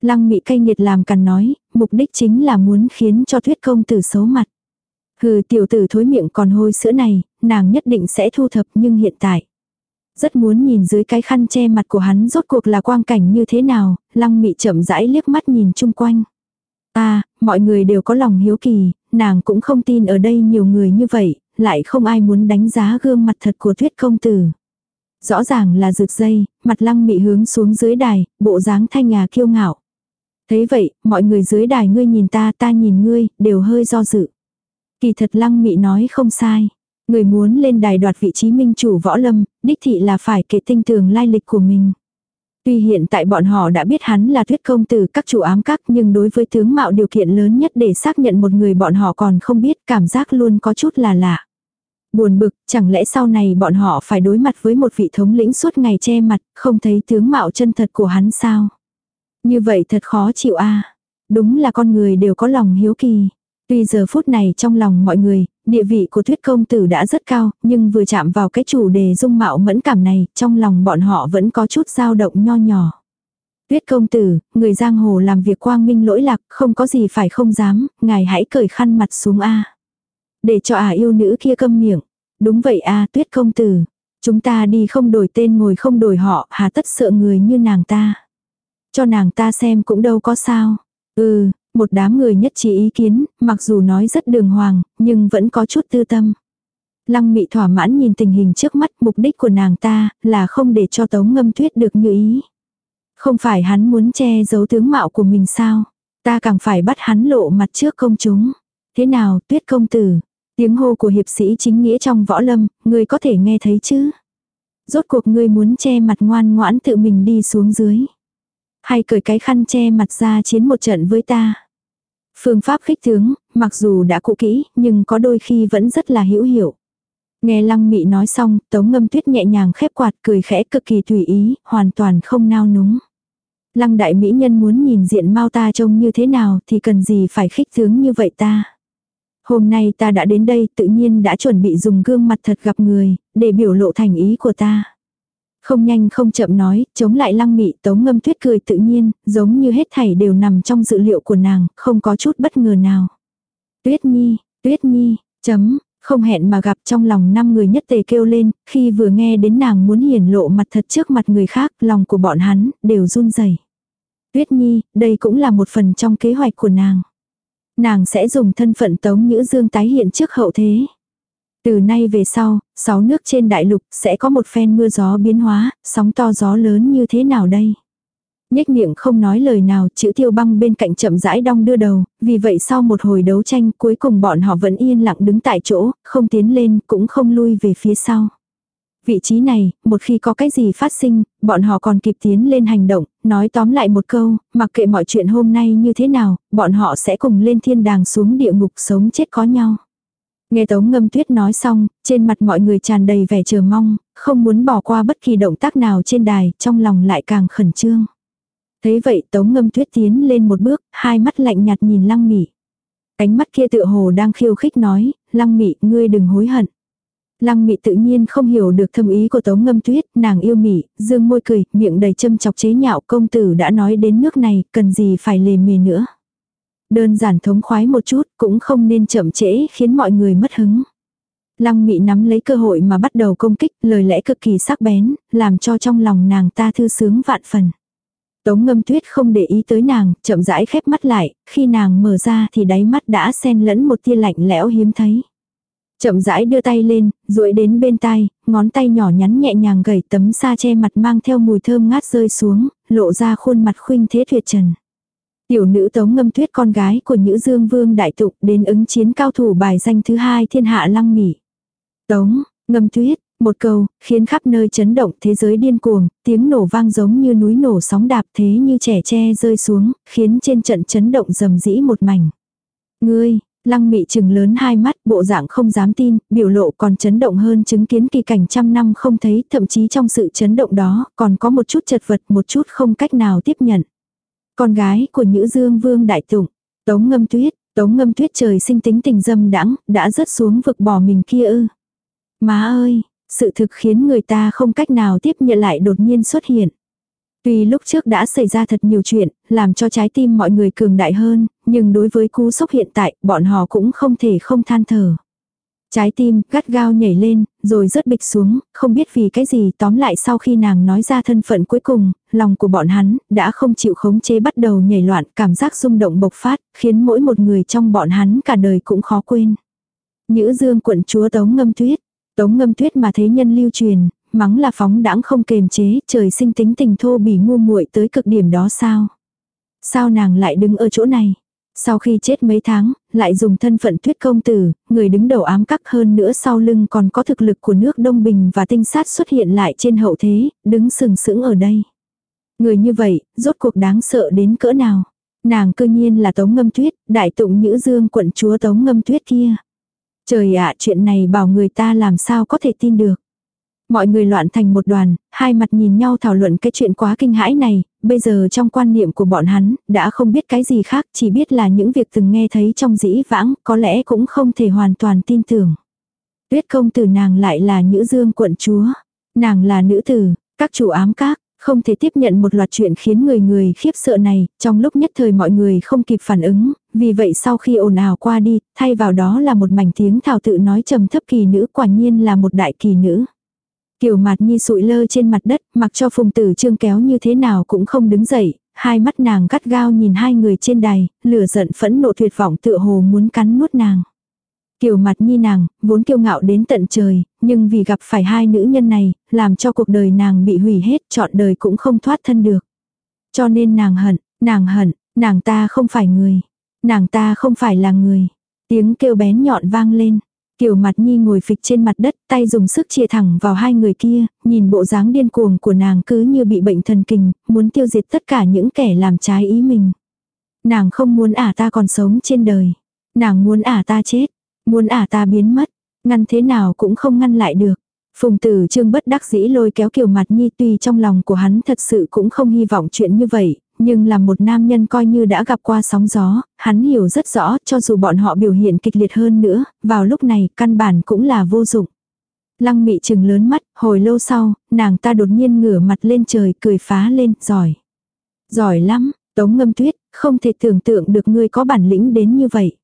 Lăng mị cay nghiệt làm cằn nói, mục đích chính là muốn khiến cho thuyết công tử xấu mặt. Hừ tiểu tử thối miệng còn hôi sữa này, nàng nhất định sẽ thu thập nhưng hiện tại. Rất muốn nhìn dưới cái khăn che mặt của hắn rốt cuộc là quang cảnh như thế nào, lăng mị chậm rãi liếc mắt nhìn chung quanh. À, mọi người đều có lòng hiếu kỳ, nàng cũng không tin ở đây nhiều người như vậy, lại không ai muốn đánh giá gương mặt thật của thuyết công tử. Rõ ràng là rực dây, mặt lăng mị hướng xuống dưới đài, bộ dáng thanh ngà kiêu ngạo. Thế vậy, mọi người dưới đài ngươi nhìn ta ta nhìn ngươi, đều hơi do dự. Kỳ thật lăng mị nói không sai. Người muốn lên đài đoạt vị trí minh chủ võ lâm, đích thị là phải kể tinh tường lai lịch của mình. Tuy hiện tại bọn họ đã biết hắn là thuyết công từ các chủ ám các nhưng đối với tướng mạo điều kiện lớn nhất để xác nhận một người bọn họ còn không biết cảm giác luôn có chút là lạ. Buồn bực, chẳng lẽ sau này bọn họ phải đối mặt với một vị thống lĩnh suốt ngày che mặt, không thấy tướng mạo chân thật của hắn sao? Như vậy thật khó chịu a Đúng là con người đều có lòng hiếu kỳ. Tuy giờ phút này trong lòng mọi người, địa vị của thuyết công tử đã rất cao, nhưng vừa chạm vào cái chủ đề dung mạo mẫn cảm này, trong lòng bọn họ vẫn có chút dao động nho nhỏ. Tuyết công tử, người giang hồ làm việc quang minh lỗi lạc, không có gì phải không dám, ngài hãy cởi khăn mặt xuống a. Để cho ả yêu nữ kia câm miệng. Đúng vậy a, Tuyết công tử. Chúng ta đi không đổi tên ngồi không đổi họ, hà tất sợ người như nàng ta. Cho nàng ta xem cũng đâu có sao. Ừ, một đám người nhất trí ý kiến, mặc dù nói rất đường hoàng, nhưng vẫn có chút tư tâm. Lăng mị thỏa mãn nhìn tình hình trước mắt mục đích của nàng ta là không để cho tống ngâm tuyết được như ý. Không phải hắn muốn che giấu tướng mạo của mình sao? Ta càng phải bắt hắn lộ mặt trước công chúng. Thế nào tuyết công tử? Tiếng hô của hiệp sĩ chính nghĩa trong võ lâm, ngươi có thể nghe thấy chứ? Rốt cuộc ngươi muốn che mặt ngoan ngoãn tự mình đi xuống dưới. Hay cởi cái khăn che mặt ra chiến một trận với ta. Phương pháp khích tướng, mặc dù đã cũ kỹ, nhưng có đôi khi vẫn rất là hữu hiệu. Nghe lăng mị nói xong, tống ngâm tuyết nhẹ nhàng khép quạt cười khẽ cực kỳ tùy ý, hoàn toàn không nao núng. Lăng đại mỹ nhân muốn nhìn diện mau ta trông như thế nào thì cần gì phải khích tướng như vậy ta. Hôm nay ta đã đến đây tự nhiên đã chuẩn bị dùng gương mặt thật gặp người, để biểu lộ thành ý của ta. Không nhanh không chậm nói, chống lại lăng mị tống ngâm tuyết cười tự nhiên, giống như hết thảy đều nằm trong dự liệu của nàng, không có chút bất ngờ nào. Tuyết nhi, tuyết nhi, chấm, không hẹn mà gặp trong lòng năm người nhất tề kêu lên, khi vừa nghe đến nàng muốn hiển lộ mặt thật trước mặt người khác, lòng của bọn hắn, đều run rẩy. Tuyết nhi, đây cũng là một phần trong kế hoạch của nàng. Nàng sẽ dùng thân phận tống nhữ dương tái hiện trước hậu thế. Từ nay về sau, sáu nước trên đại lục sẽ có một phen mưa gió biến hóa, sóng to gió lớn như thế nào đây? Nhếch miệng không nói lời nào, chữ tiêu băng bên cạnh chậm rãi đong đưa đầu, vì vậy sau một hồi đấu tranh cuối cùng bọn họ vẫn yên lặng đứng tại chỗ, không tiến lên cũng không lui về phía sau. Vị trí này, một khi có cái gì phát sinh, bọn họ còn kịp tiến lên hành động, nói tóm lại một câu, mặc kệ mọi chuyện hôm nay như thế nào, bọn họ sẽ cùng lên thiên đàng xuống địa ngục sống chết có nhau. Nghe Tống Ngâm Tuyết nói xong, trên mặt mọi người tràn đầy vẻ chờ mong, không muốn bỏ qua bất kỳ động tác nào trên đài, trong lòng lại càng khẩn trương. Thấy vậy Tống Ngâm Tuyết tiến lên một bước, hai mắt lạnh nhạt nhìn Lăng Mị. cánh mắt kia tựa hồ đang khiêu khích nói, Lăng Mị, ngươi đừng hối hận. Lăng Mị tự nhiên không hiểu được thâm ý của Tống Ngâm Tuyết, nàng yêu Mị, dương môi cười, miệng đầy châm chọc chế nhạo công tử đã nói đến nước này, cần gì phải lề mề nữa. Đơn giản thống khoái một chút cũng không nên chậm trễ khiến mọi người mất hứng. Lăng mị nắm lấy cơ hội mà bắt đầu công kích, lời lẽ cực kỳ sắc bén, làm cho trong lòng nàng ta thư sướng vạn phần. Tống ngâm tuyết không để ý tới nàng, chậm rãi khép mắt lại, khi nàng mở ra thì đáy mắt đã xen lẫn một tia lạnh lẽo hiếm thấy. Chậm rãi đưa tay lên, duỗi đến bên tai, ngón tay nhỏ nhắn nhẹ nhàng gẩy tấm sa che mặt mang theo mùi thơm ngát rơi xuống, lộ ra khuôn mặt khuynh thế tuyệt trần. Tiểu nữ tống ngâm tuyết con gái của nữ dương vương đại tục đến ứng chiến cao thủ bài danh thứ hai thiên hạ lăng mỉ. Tống, ngâm tuyết, một câu, khiến khắp nơi chấn động thế giới điên cuồng, tiếng nổ vang giống như núi nổ sóng đạp thế như trẻ tre rơi xuống, khiến trên trận chấn động rầm rĩ một mảnh. Ngươi, lăng mị chừng lớn hai mắt, bộ dạng không dám tin, biểu lộ còn chấn động hơn chứng kiến kỳ cảnh trăm năm không thấy, thậm chí trong sự chấn động đó, còn có một chút chật vật, một chút không cách nào tiếp nhận. Con gái của Nhữ Dương Vương Đại Tụng, Tống Ngâm Tuyết, Tống Ngâm Tuyết trời sinh tính tình dâm đãng, đã rớt xuống vực bỏ mình kia ư. Má ơi, sự thực khiến người ta không cách nào tiếp nhận lại đột nhiên xuất hiện. Tuy lúc trước đã xảy ra thật nhiều chuyện, làm cho trái tim mọi người cường đại hơn, nhưng đối với cú sốc hiện tại, bọn họ cũng không thể không than thở. Trái tim gắt gao nhảy lên, rồi rớt bịch xuống, không biết vì cái gì tóm lại sau khi nàng nói ra thân phận cuối cùng, lòng của bọn hắn đã không chịu khống chế bắt đầu nhảy loạn, cảm giác rung động bộc phát, khiến mỗi một người trong bọn hắn cả đời cũng khó quên. Nhữ dương quận chúa tống ngâm tuyết, tống ngâm tuyết mà thấy nhân lưu truyền, mắng là phóng đãng không kềm chế, trời sinh tính tình thô bỉ ngu muội tới cực điểm đó sao? Sao nàng lại đứng ở chỗ này? Sau khi chết mấy tháng, lại dùng thân phận tuyết công tử, người đứng đầu ám các hơn nữa sau lưng còn có thực lực của nước Đông Bình và tinh sát xuất hiện lại trên hậu thế, đứng sừng sững ở đây. Người như vậy, rốt cuộc đáng sợ đến cỡ nào? Nàng cơ nhiên là Tống Ngâm Tuyết, đại tụng Nhữ Dương quận chúa Tống Ngâm Tuyết kia. Trời ạ chuyện này bảo người ta làm sao có thể tin được. Mọi người loạn thành một đoàn, hai mặt nhìn nhau thảo luận cái chuyện quá kinh hãi này, bây giờ trong quan niệm của bọn hắn, đã không biết cái gì khác, chỉ biết là những việc từng nghe thấy trong dĩ vãng, có lẽ cũng không thể hoàn toàn tin tưởng. Tuyết công tử nàng lại là nữ dương quận chúa. Nàng là nữ tử, các chủ ám các, không thể tiếp nhận một loạt chuyện khiến người người khiếp sợ này, trong lúc nhất thời mọi người không kịp phản ứng, vì vậy sau khi ồn ào qua đi, thay vào đó là một mảnh tiếng thảo tự nói trầm thấp kỳ nữ quả nhiên là một đại kỳ nữ. Kiều Mạt Nhi sụi lơ trên mặt đất, mặc cho Phùng Tử Trương kéo như thế nào cũng không đứng dậy, hai mắt nàng gắt gao nhìn hai người trên đài, lửa giận phẫn nộ tuyệt vọng tựa hồ muốn cắn nuốt nàng. Kiều Mạt Nhi nàng, vốn kiêu ngạo đến tận trời, nhưng vì gặp phải hai nữ nhân này, làm cho cuộc đời nàng bị hủy hết, chọn đời cũng không thoát thân được. Cho nên nàng hận, nàng hận, nàng ta không phải người. Nàng ta không phải là người. Tiếng kêu bén nhọn vang lên. Kiều mặt nhi ngồi phịch trên mặt đất, tay dùng sức chia thẳng vào hai người kia, nhìn bộ dáng điên cuồng của nàng cứ như bị bệnh thần kinh, muốn tiêu diệt tất cả những kẻ làm trái ý mình. Nàng không muốn ả ta còn sống trên đời. Nàng muốn ả ta chết. Muốn ả ta biến mất. Ngăn thế nào cũng không ngăn lại được. Phùng tử trương bất đắc dĩ lôi kéo kiều mặt nhi tuy trong lòng của hắn thật sự cũng không hy vọng chuyện như vậy, nhưng là một nam nhân coi như đã gặp qua sóng gió, hắn hiểu rất rõ cho dù bọn họ biểu hiện kịch liệt hơn nữa, vào lúc này căn bản cũng là vô dụng. Lăng mị trừng lớn mắt, hồi lâu sau, nàng ta đột nhiên ngửa mặt lên trời cười phá lên, giỏi. Giỏi lắm, tống ngâm tuyết, không thể tưởng tượng được ngươi có bản lĩnh đến như vậy.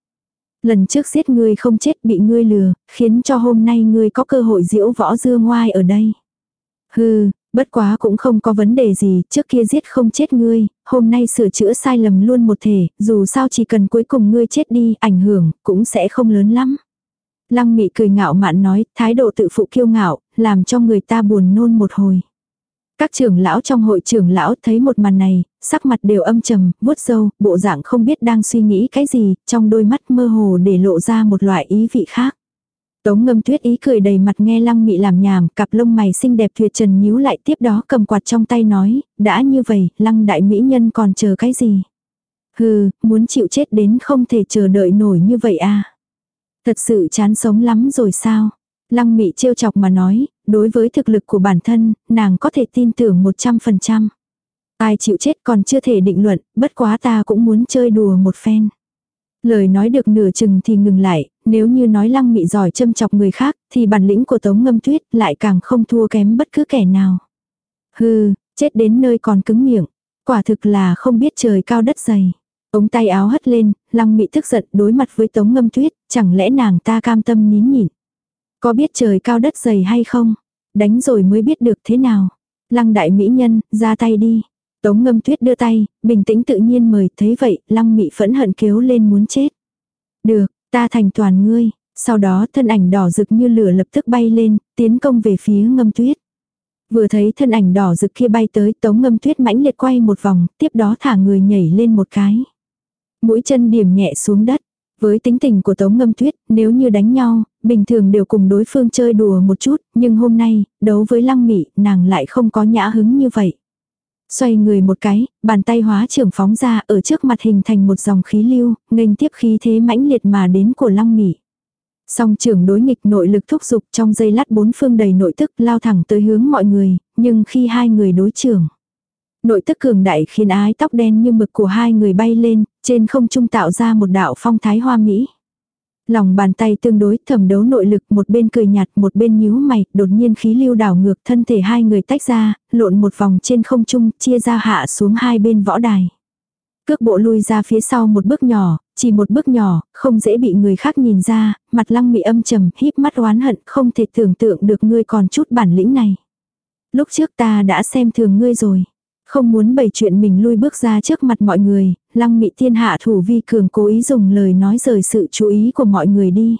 Lần trước giết ngươi không chết bị ngươi lừa, khiến cho hôm nay ngươi có cơ hội diễu võ dương ngoai ở đây. Hừ, Bất quá cũng không có vấn đề gì, trước kia giết không chết ngươi, hôm nay sửa chữa sai lầm luôn một thể, dù sao chỉ cần cuối cùng ngươi chết đi, ảnh hưởng, cũng sẽ không lớn lắm. Lăng mị cười ngạo mạn nói, thái độ tự phụ kiêu ngạo, làm cho người ta buồn nôn một hồi. Các trưởng lão trong hội trưởng lão thấy một màn này, sắc mặt đều âm trầm, vuốt râu, bộ dạng không biết đang suy nghĩ cái gì, trong đôi mắt mơ hồ để lộ ra một loại ý vị khác. Tống ngâm tuyết ý cười đầy mặt nghe lăng mị làm nhảm, cặp lông mày xinh đẹp tuyệt trần nhíu lại tiếp đó cầm quạt trong tay nói, đã như vậy, lăng đại mỹ nhân còn chờ cái gì? Hừ, muốn chịu chết đến không thể chờ đợi nổi như vậy à? Thật sự chán sống lắm rồi sao? Lăng mị trêu chọc mà nói, đối với thực lực của bản thân, nàng có thể tin tưởng 100%. Ai chịu chết còn chưa thể định luận, bất quá ta cũng muốn chơi đùa một phen. Lời nói được nửa chừng thì ngừng lại, nếu như nói lăng mị giỏi châm chọc người khác, thì bản lĩnh của tống ngâm tuyết lại càng không thua kém bất cứ kẻ nào. Hừ, chết đến nơi còn cứng miệng. Quả thực là không biết trời cao đất dày. Ống tay áo hất lên, lăng mị tức giận đối mặt với tống ngâm tuyết, chẳng lẽ nàng ta cam tâm nín nhịn. Có biết trời cao đất dày hay không? Đánh rồi mới biết được thế nào. Lăng đại mỹ nhân, ra tay đi. Tống ngâm tuyết đưa tay, bình tĩnh tự nhiên mời, thấy vậy, lăng mị phẫn hận kéo lên muốn chết. Được, ta thành toàn ngươi, Sau đó thân ảnh đỏ rực như lửa lập tức bay lên, tiến công về phía ngâm tuyết. Vừa thấy thân ảnh đỏ rực kia bay tới tống ngâm tuyết mãnh liệt quay một vòng, tiếp đó thả người nhảy lên một cái. Mũi chân điểm nhẹ xuống đất. Với tính tình của tống ngâm tuyết, nếu như đánh nhau, bình thường đều cùng đối phương chơi đùa một chút, nhưng hôm nay, đấu với lăng mị, nàng lại không có nhã hứng như vậy. Xoay người một cái, bàn tay hóa trưởng phóng ra ở trước mặt hình thành một dòng khí lưu, nghênh tiếp khí thế mãnh liệt mà đến của lăng Mỉ. Song trưởng đối nghịch nội lực thúc dục trong giây lát bốn phương đầy nội tức lao thẳng tới hướng mọi người, nhưng khi hai người đối trưởng. Nội tức cường đại khiến ái tóc đen như mực của hai người bay lên, trên không trung tạo ra một đạo phong thái hoa mỹ. Lòng bàn tay tương đối thẩm đấu nội lực một bên cười nhạt một bên nhíu mày, đột nhiên khí lưu đảo ngược thân thể hai người tách ra, lộn một vòng trên không trung, chia ra hạ xuống hai bên võ đài. Cước bộ lui ra phía sau một bước nhỏ, chỉ một bước nhỏ, không dễ bị người khác nhìn ra, mặt lăng mị âm trầm, híp mắt oán hận, không thể tưởng tượng được ngươi còn chút bản lĩnh này. Lúc trước ta đã xem thường ngươi rồi. Không muốn bày chuyện mình lui bước ra trước mặt mọi người, lăng mị thiên hạ thủ vi cường cố ý dùng lời nói rời sự chú ý của mọi người đi.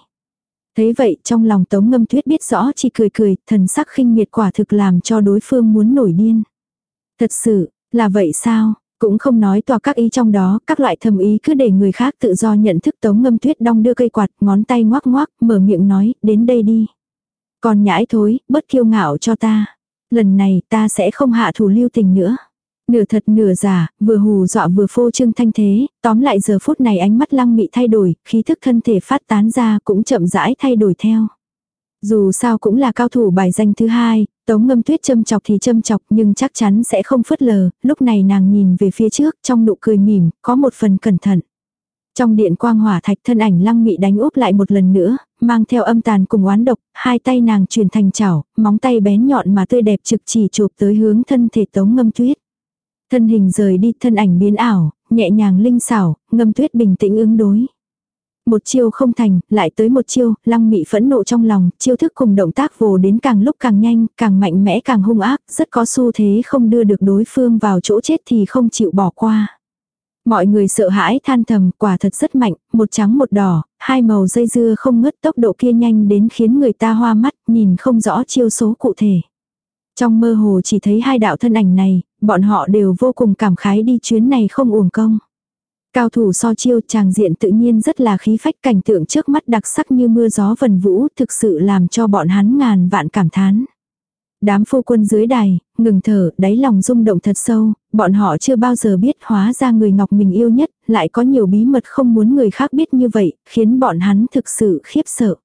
Thế vậy trong lòng tống ngâm tuyết biết rõ chỉ cười cười, thần sắc khinh miệt quả thực làm cho đối phương muốn nổi điên. Thật sự, là vậy sao? Cũng không nói tòa các ý trong đó, các loại thầm ý cứ để người khác tự do nhận thức tống ngâm tuyết đong đưa cây quạt, ngón tay ngoác ngoác, mở miệng nói, đến đây đi. Còn nhãi thối, bất kiêu ngạo cho ta. Lần này ta sẽ không hạ thủ lưu tình nữa. Nửa thật nửa giả, vừa hù dọa vừa phô trương thanh thế, tóm lại giờ phút này ánh mắt lăng mị thay đổi, khí thức thân thể phát tán ra cũng chậm rãi thay đổi theo. Dù sao cũng là cao thủ bài danh thứ hai, tống ngâm tuyết châm chọc thì châm chọc nhưng chắc chắn sẽ không phớt lờ, lúc này nàng nhìn về phía trước trong nụ cười mỉm, có một phần cẩn thận. Trong điện quang hỏa thạch thân ảnh lăng mị đánh úp lại một lần nữa, mang theo âm tàn cùng oán độc, hai tay nàng truyền thành chảo, móng tay bén nhọn mà tươi đẹp trực chỉ chụp tới hướng thân thể tống ngâm tuyết. Thân hình rời đi thân ảnh biến ảo, nhẹ nhàng linh xảo, ngâm tuyết bình tĩnh ứng đối. Một chiêu không thành, lại tới một chiêu, lăng mị phẫn nộ trong lòng, chiêu thức cùng động tác vồ đến càng lúc càng nhanh, càng mạnh mẽ càng hung ác, rất có xu thế không đưa được đối phương vào chỗ chết thì không chịu bỏ qua. Mọi người sợ hãi than thầm, quả thật rất mạnh, một trắng một đỏ, hai màu dây dưa không ngất tốc độ kia nhanh đến khiến người ta hoa mắt, nhìn không rõ chiêu số cụ thể. Trong mơ hồ chỉ thấy hai đạo thân ảnh này, bọn họ đều vô cùng cảm khái đi chuyến này không uổng công. Cao thủ so chiêu tràng diện tự nhiên rất là khí phách cảnh tượng trước mắt đặc sắc như mưa gió vần vũ thực sự làm cho bọn hắn ngàn vạn cảm thán. Đám phu quân dưới đài, ngừng thở, đáy lòng rung động thật sâu, bọn họ chưa bao giờ biết hóa ra người ngọc mình yêu nhất, lại có nhiều bí mật không muốn người khác biết như vậy, khiến bọn hắn thực sự khiếp sợ.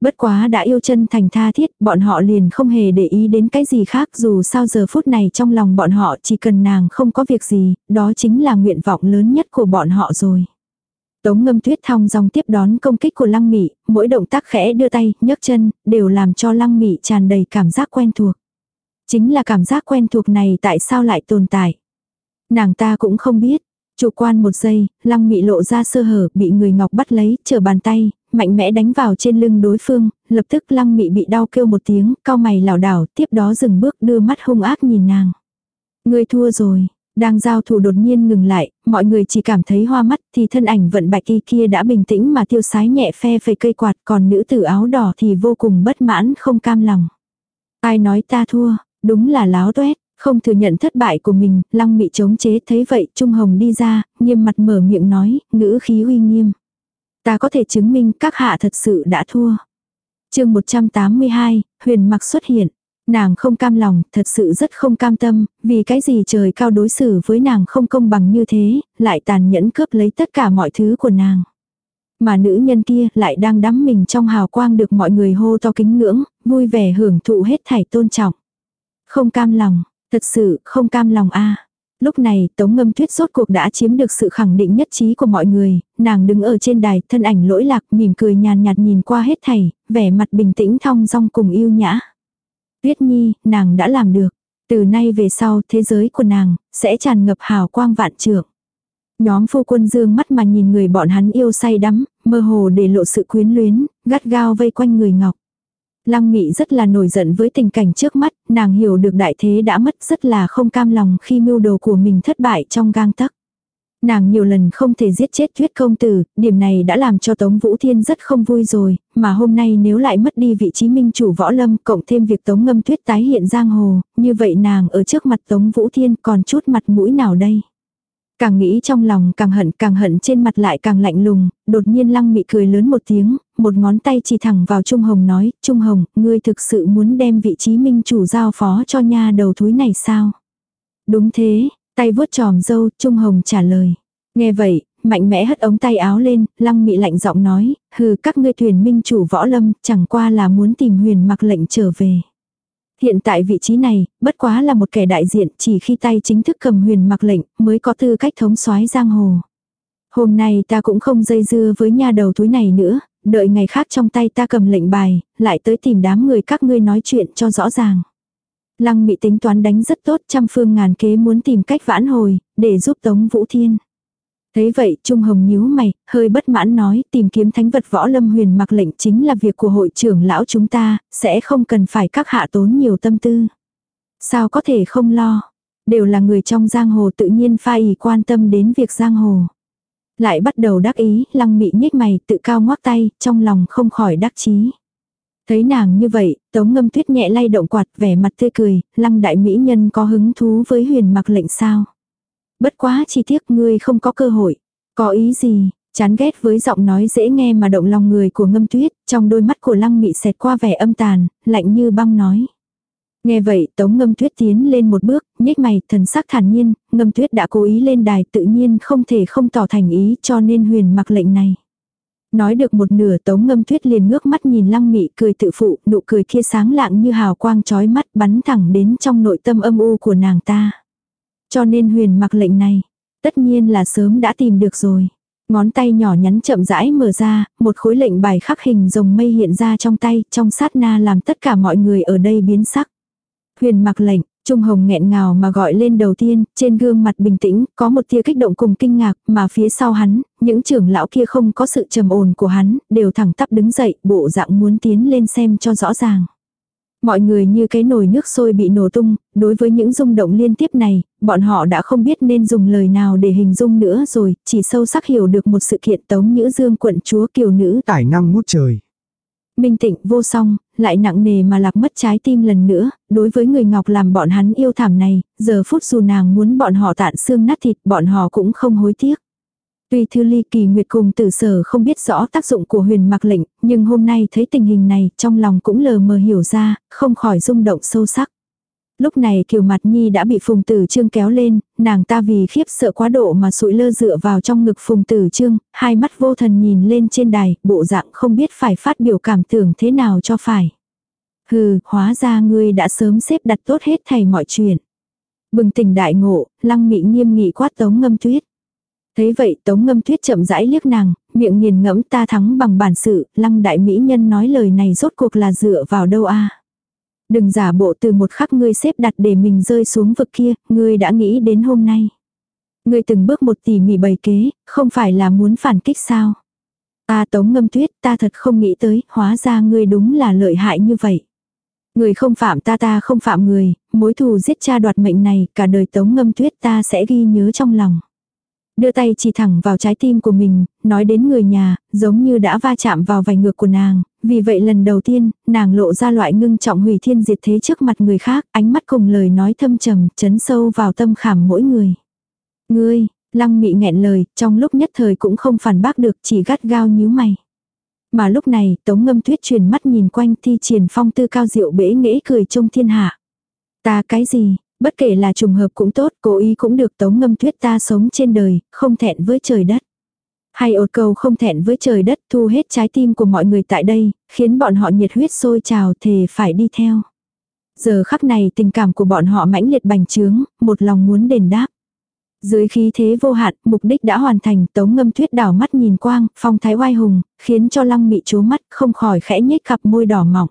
Bất quá đã yêu chân thành tha thiết, bọn họ liền không hề để ý đến cái gì khác dù sao giờ phút này trong lòng bọn họ chỉ cần nàng không có việc gì, đó chính là nguyện vọng lớn nhất của bọn họ rồi. Tống ngâm tuyết thong dòng tiếp đón công kích của lăng mị, mỗi động tác khẽ đưa tay, nhấc chân, đều làm cho lăng mị tràn đầy cảm giác quen thuộc. Chính là cảm giác quen thuộc này tại sao lại tồn tại. Nàng ta cũng không biết. Chủ quan một giây, lăng mị lộ ra sơ hở, bị người ngọc bắt lấy, chờ bàn tay, mạnh mẽ đánh vào trên lưng đối phương, lập tức lăng mị bị đau kêu một tiếng, cao mày lảo đảo, tiếp đó dừng bước đưa mắt hung ác nhìn nàng. Người thua rồi, đang giao thủ đột nhiên ngừng lại, mọi người chỉ cảm thấy hoa mắt thì thân ảnh vận bạch y kia đã bình tĩnh mà tiêu sái nhẹ phe phẩy cây quạt còn nữ tử áo đỏ thì vô cùng bất mãn không cam lòng. Ai nói ta thua, đúng là láo tuét, không thừa nhận thất bại của mình, lăng mị chống chế thấy vậy Trung Hồng đi ra, nghiêm mặt mở miệng nói, ngữ khí uy nghiêm. Ta có thể chứng minh các hạ thật sự đã thua. chương 182, huyền mặc xuất hiện. Nàng không cam lòng, thật sự rất không cam tâm, vì cái gì trời cao đối xử với nàng không công bằng như thế, lại tàn nhẫn cướp lấy tất cả mọi thứ của nàng. Mà nữ nhân kia lại đang đắm mình trong hào quang được mọi người hô to kính ngưỡng, vui vẻ hưởng thụ hết thảy tôn trọng. Không cam lòng, thật sự không cam lòng a Lúc này Tống Ngâm Tuyết rốt cuộc đã chiếm được sự khẳng định nhất trí của mọi người, nàng đứng ở trên đài, thân ảnh lỗi lạc, mỉm cười nhàn nhạt nhìn qua hết thảy, vẻ mặt bình tĩnh thong dong cùng yêu nhã. Tuyết Nhi, nàng đã làm được. Từ nay về sau, thế giới của nàng, sẽ tràn ngập hào quang vạn trượng. Nhóm phu quân dương mắt mà nhìn người bọn hắn yêu say đắm, mơ hồ để lộ sự quyến luyến, gắt gao vây quanh người ngọc. Lăng mị rất là nổi giận với tình cảnh trước mắt, nàng hiểu được đại thế đã mất rất là không cam lòng khi mưu đồ của mình thất bại trong gang tấc. Nàng nhiều lần không thể giết chết tuyết công tử, điểm này đã làm cho Tống Vũ Thiên rất không vui rồi, mà hôm nay nếu lại mất đi vị trí minh chủ võ lâm cộng thêm việc Tống Ngâm Tuyết tái hiện giang hồ, như vậy nàng ở trước mặt Tống Vũ Thiên còn chút mặt mũi nào đây. Càng nghĩ trong lòng càng hận càng hận trên mặt lại càng lạnh lùng, đột nhiên lăng mị cười lớn một tiếng, một ngón tay chỉ thẳng vào Trung Hồng nói, Trung Hồng, ngươi thực sự muốn đem vị trí minh chủ giao phó cho nha đầu thúi này sao? Đúng thế, tay vuốt tròm dâu, Trung Hồng trả lời. Nghe vậy, mạnh mẽ hất ống tay áo lên, lăng mị lạnh giọng nói, hừ các ngươi thuyền minh chủ võ lâm, chẳng qua là muốn tìm huyền mặc lệnh trở về. Hiện tại vị trí này, bất quá là một kẻ đại diện, chỉ khi tay chính thức cầm huyền mặc lệnh, mới có tư cách thống soái giang hồ. Hôm nay ta cũng không dây dưa với nha đầu túi này nữa, đợi ngày khác trong tay ta cầm lệnh bài, lại tới tìm đám người các ngươi nói chuyện cho rõ ràng. Lăng bị tính toán đánh rất tốt trăm phương ngàn kế muốn tìm cách vãn hồi, để giúp Tống Vũ Thiên. Thấy vậy Trung Hồng nhíu mày, hơi bất mãn nói tìm kiếm thánh vật võ lâm huyền mặc lệnh chính là việc của hội trưởng lão chúng ta, sẽ không cần phải các hạ tốn nhiều tâm tư. Sao có thể không lo, đều là người trong giang hồ tự nhiên pha ý quan tâm đến việc giang hồ. Lại bắt đầu đắc ý, lăng mị nhếch mày tự cao ngoác tay, trong lòng không khỏi đắc chí. Thấy nàng như vậy, tống ngâm tuyết nhẹ lay động quạt vẻ mặt tươi cười, lăng đại mỹ nhân có hứng thú với huyền mặc lệnh sao. Bất quá chi tiết ngươi không có cơ hội. Có ý gì, chán ghét với giọng nói dễ nghe mà động lòng người của ngâm tuyết, trong đôi mắt của lăng mị xẹt qua vẻ âm tàn, lạnh như băng nói. Nghe vậy tống ngâm tuyết tiến lên một bước, nhếch mày, thần sắc thản nhiên, ngâm tuyết đã cố ý lên đài tự nhiên không thể không tỏ thành ý cho nên huyền mặc lệnh này. Nói được một nửa tống ngâm tuyết liền ngước mắt nhìn lăng mị cười tự phụ, nụ cười kia sáng lạng như hào quang chói mắt bắn thẳng đến trong nội tâm âm u của nàng ta. Cho nên huyền mặc lệnh này, tất nhiên là sớm đã tìm được rồi. Ngón tay nhỏ nhắn chậm rãi mở ra, một khối lệnh bài khắc hình rồng mây hiện ra trong tay, trong sát na làm tất cả mọi người ở đây biến sắc. Huyền mặc lệnh, Trung Hồng nghẹn ngào mà gọi lên đầu tiên, trên gương mặt bình tĩnh, có một tia kích động cùng kinh ngạc, mà phía sau hắn, những trưởng lão kia không có sự trầm ổn của hắn, đều thẳng tắp đứng dậy, bộ dạng muốn tiến lên xem cho rõ ràng. Mọi người như cái nồi nước sôi bị nổ tung, đối với những rung động liên tiếp này, bọn họ đã không biết nên dùng lời nào để hình dung nữa rồi, chỉ sâu sắc hiểu được một sự kiện tống nhữ dương quận chúa kiều nữ. Tài năng ngút trời. Minh tịnh vô song, lại nặng nề mà lạc mất trái tim lần nữa, đối với người ngọc làm bọn hắn yêu thảm này, giờ phút dù nàng muốn bọn họ tạn xương nát thịt bọn họ cũng không hối tiếc. Tuy Thư Ly Kỳ Nguyệt cùng tử sở không biết rõ tác dụng của huyền mặc lệnh, nhưng hôm nay thấy tình hình này trong lòng cũng lờ mờ hiểu ra, không khỏi rung động sâu sắc. Lúc này Kiều Mặt Nhi đã bị Phùng Tử Trương kéo lên, nàng ta vì khiếp sợ quá độ mà sụi lơ dựa vào trong ngực Phùng Tử Trương, hai mắt vô thần nhìn lên trên đài, bộ dạng không biết phải phát biểu cảm tưởng thế nào cho phải. Hừ, hóa ra ngươi đã sớm xếp đặt tốt hết thầy mọi chuyện. Bừng tỉnh đại ngộ, lăng mị nghiêm nghị quát tống ngâm tuyết. Thế vậy tống ngâm tuyết chậm rãi liếc nàng, miệng nghiền ngẫm ta thắng bằng bản sự, lăng đại mỹ nhân nói lời này rốt cuộc là dựa vào đâu a Đừng giả bộ từ một khắc ngươi xếp đặt để mình rơi xuống vực kia, ngươi đã nghĩ đến hôm nay. Ngươi từng bước một tỉ mỉ bày kế, không phải là muốn phản kích sao. Ta tống ngâm tuyết, ta thật không nghĩ tới, hóa ra ngươi đúng là lợi hại như vậy. Người không phạm ta ta không phạm người, mối thù giết cha đoạt mệnh này, cả đời tống ngâm tuyết ta sẽ ghi nhớ trong lòng. Đưa tay chỉ thẳng vào trái tim của mình, nói đến người nhà, giống như đã va chạm vào vành ngược của nàng, vì vậy lần đầu tiên, nàng lộ ra loại ngưng trọng hủy thiên diệt thế trước mặt người khác, ánh mắt cùng lời nói thâm trầm, chấn sâu vào tâm khảm mỗi người. Ngươi, lăng mị nghẹn lời, trong lúc nhất thời cũng không phản bác được, chỉ gắt gao nhíu mày. Mà lúc này, tống ngâm tuyết truyền mắt nhìn quanh thi triển phong tư cao diệu bể nghễ cười trông thiên hạ. Ta cái gì, bất kể là trùng hợp cũng tốt, cố ý cũng được tống ngâm tuyết ta sống trên đời, không thẹn với trời đất. Hay ột cầu không thẹn với trời đất thu hết trái tim của mọi người tại đây, khiến bọn họ nhiệt huyết sôi trào thề phải đi theo. Giờ khắc này tình cảm của bọn họ mãnh liệt bành trướng, một lòng muốn đền đáp. Dưới khí thế vô hạn, mục đích đã hoàn thành, tống ngâm tuyết đảo mắt nhìn quang, phong thái oai hùng, khiến cho lăng mị chố mắt, không khỏi khẽ nhếch cặp môi đỏ mỏng.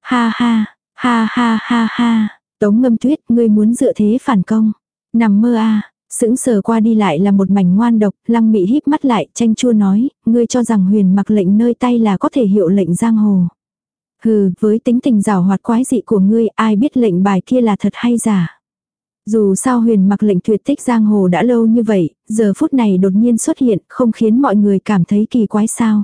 Ha ha, ha ha ha ha, tống ngâm tuyết, ngươi muốn dựa thế phản công. Nằm mơ à, sững sờ qua đi lại là một mảnh ngoan độc, lăng mị híp mắt lại, tranh chua nói, ngươi cho rằng huyền mặc lệnh nơi tay là có thể hiệu lệnh giang hồ. Hừ, với tính tình rào hoạt quái dị của ngươi, ai biết lệnh bài kia là thật hay giả. Dù sao huyền mặc lệnh tuyệt tích giang hồ đã lâu như vậy, giờ phút này đột nhiên xuất hiện, không khiến mọi người cảm thấy kỳ quái sao.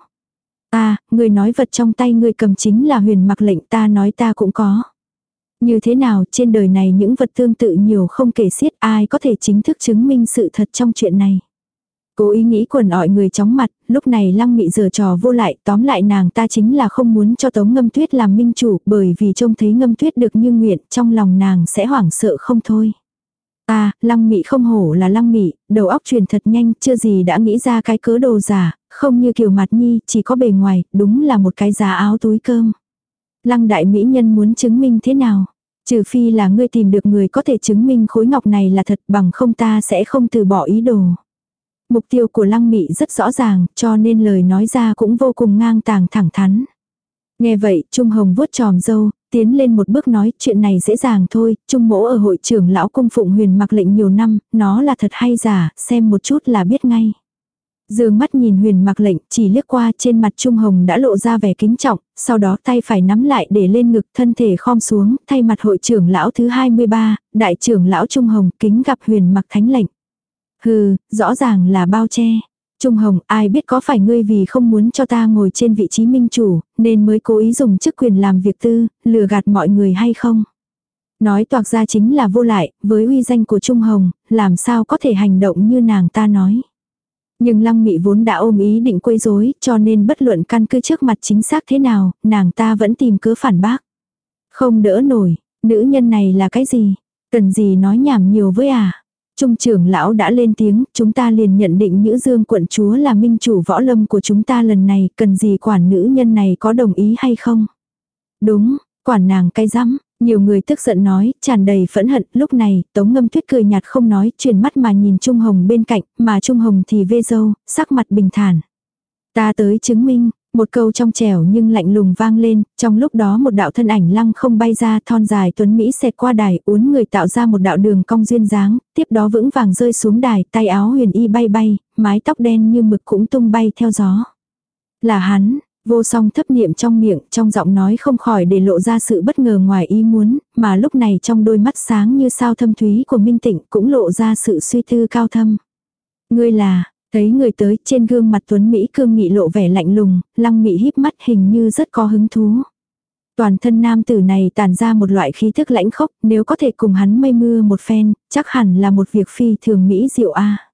Ta, người nói vật trong tay ngươi cầm chính là huyền mặc lệnh ta nói ta cũng có. Như thế nào trên đời này những vật tương tự nhiều không kể xiết ai có thể chính thức chứng minh sự thật trong chuyện này. Cố ý nghĩ quần ỏi người chóng mặt, lúc này lăng mị giờ trò vô lại, tóm lại nàng ta chính là không muốn cho tống ngâm tuyết làm minh chủ, bởi vì trông thấy ngâm tuyết được như nguyện, trong lòng nàng sẽ hoảng sợ không thôi. À, lăng mị không hổ là lăng mị, đầu óc truyền thật nhanh, chưa gì đã nghĩ ra cái cớ đồ giả, không như kiểu mặt nhi, chỉ có bề ngoài, đúng là một cái giá áo túi cơm. Lăng đại mỹ nhân muốn chứng minh thế nào? Trừ phi là ngươi tìm được người có thể chứng minh khối ngọc này là thật bằng không ta sẽ không từ bỏ ý đồ. Mục tiêu của lăng mị rất rõ ràng, cho nên lời nói ra cũng vô cùng ngang tàng thẳng thắn. Nghe vậy, Trung Hồng vuốt tròm dâu, tiến lên một bước nói chuyện này dễ dàng thôi, Trung mỗ ở hội trưởng lão cung phụng huyền mặc lệnh nhiều năm, nó là thật hay giả, xem một chút là biết ngay. Dương mắt nhìn huyền mặc lệnh, chỉ liếc qua trên mặt Trung Hồng đã lộ ra vẻ kính trọng, sau đó tay phải nắm lại để lên ngực thân thể khom xuống, thay mặt hội trưởng lão thứ 23, đại trưởng lão Trung Hồng kính gặp huyền mặc thánh lệnh. Hừ, rõ ràng là bao che. Trung Hồng, ai biết có phải ngươi vì không muốn cho ta ngồi trên vị trí minh chủ, nên mới cố ý dùng chức quyền làm việc tư, lừa gạt mọi người hay không? Nói toạc ra chính là vô lại, với uy danh của Trung Hồng, làm sao có thể hành động như nàng ta nói. Nhưng lăng mị vốn đã ôm ý định quấy rối, cho nên bất luận căn cứ trước mặt chính xác thế nào, nàng ta vẫn tìm cớ phản bác. Không đỡ nổi, nữ nhân này là cái gì? Cần gì nói nhảm nhiều với à? Trung trưởng lão đã lên tiếng, chúng ta liền nhận định nữ Dương quận chúa là minh chủ võ lâm của chúng ta lần này, cần gì quản nữ nhân này có đồng ý hay không? Đúng, quản nàng cay rắm, nhiều người tức giận nói, tràn đầy phẫn hận, lúc này, Tống Ngâm Tuyết cười nhạt không nói, chuyển mắt mà nhìn Trung Hồng bên cạnh, mà Trung Hồng thì vê dâu, sắc mặt bình thản. Ta tới chứng minh, một câu trong trẻo nhưng lạnh lùng vang lên, trong lúc đó một đạo thân ảnh lăng không bay ra thon dài tuấn Mỹ xẹt qua đài uốn người tạo ra một đạo đường cong duyên dáng, tiếp đó vững vàng rơi xuống đài, tay áo huyền y bay bay, mái tóc đen như mực cũng tung bay theo gió. Là hắn, vô song thấp niệm trong miệng, trong giọng nói không khỏi để lộ ra sự bất ngờ ngoài ý muốn, mà lúc này trong đôi mắt sáng như sao thâm thúy của Minh Tịnh cũng lộ ra sự suy tư cao thâm. Ngươi là, Thấy người tới trên gương mặt Tuấn Mỹ cương nghị lộ vẻ lạnh lùng, lăng mị híp mắt hình như rất có hứng thú. Toàn thân nam tử này tàn ra một loại khí thức lãnh khốc, nếu có thể cùng hắn mây mưa một phen, chắc hẳn là một việc phi thường Mỹ diệu a.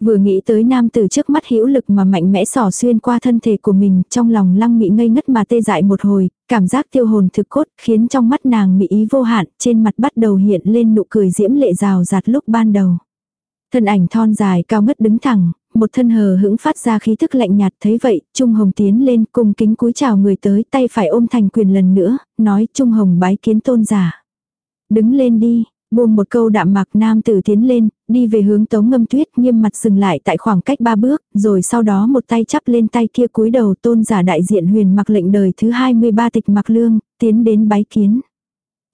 Vừa nghĩ tới nam tử trước mắt hữu lực mà mạnh mẽ sỏ xuyên qua thân thể của mình, trong lòng lăng mị ngây ngất mà tê dại một hồi, cảm giác tiêu hồn thực cốt, khiến trong mắt nàng mị ý vô hạn, trên mặt bắt đầu hiện lên nụ cười diễm lệ rào rạt lúc ban đầu. Thân ảnh thon dài cao ngất đứng thẳng, một thân hờ hững phát ra khí thức lạnh nhạt thấy vậy, Trung Hồng tiến lên cùng kính cúi chào người tới tay phải ôm thành quyền lần nữa, nói Trung Hồng bái kiến tôn giả. Đứng lên đi, buông một câu đạm mạc nam tử tiến lên, đi về hướng tống ngâm tuyết nghiêm mặt dừng lại tại khoảng cách ba bước, rồi sau đó một tay chắp lên tay kia cúi đầu tôn giả đại diện huyền mặc lệnh đời thứ 23 tịch mặc lương, tiến đến bái kiến.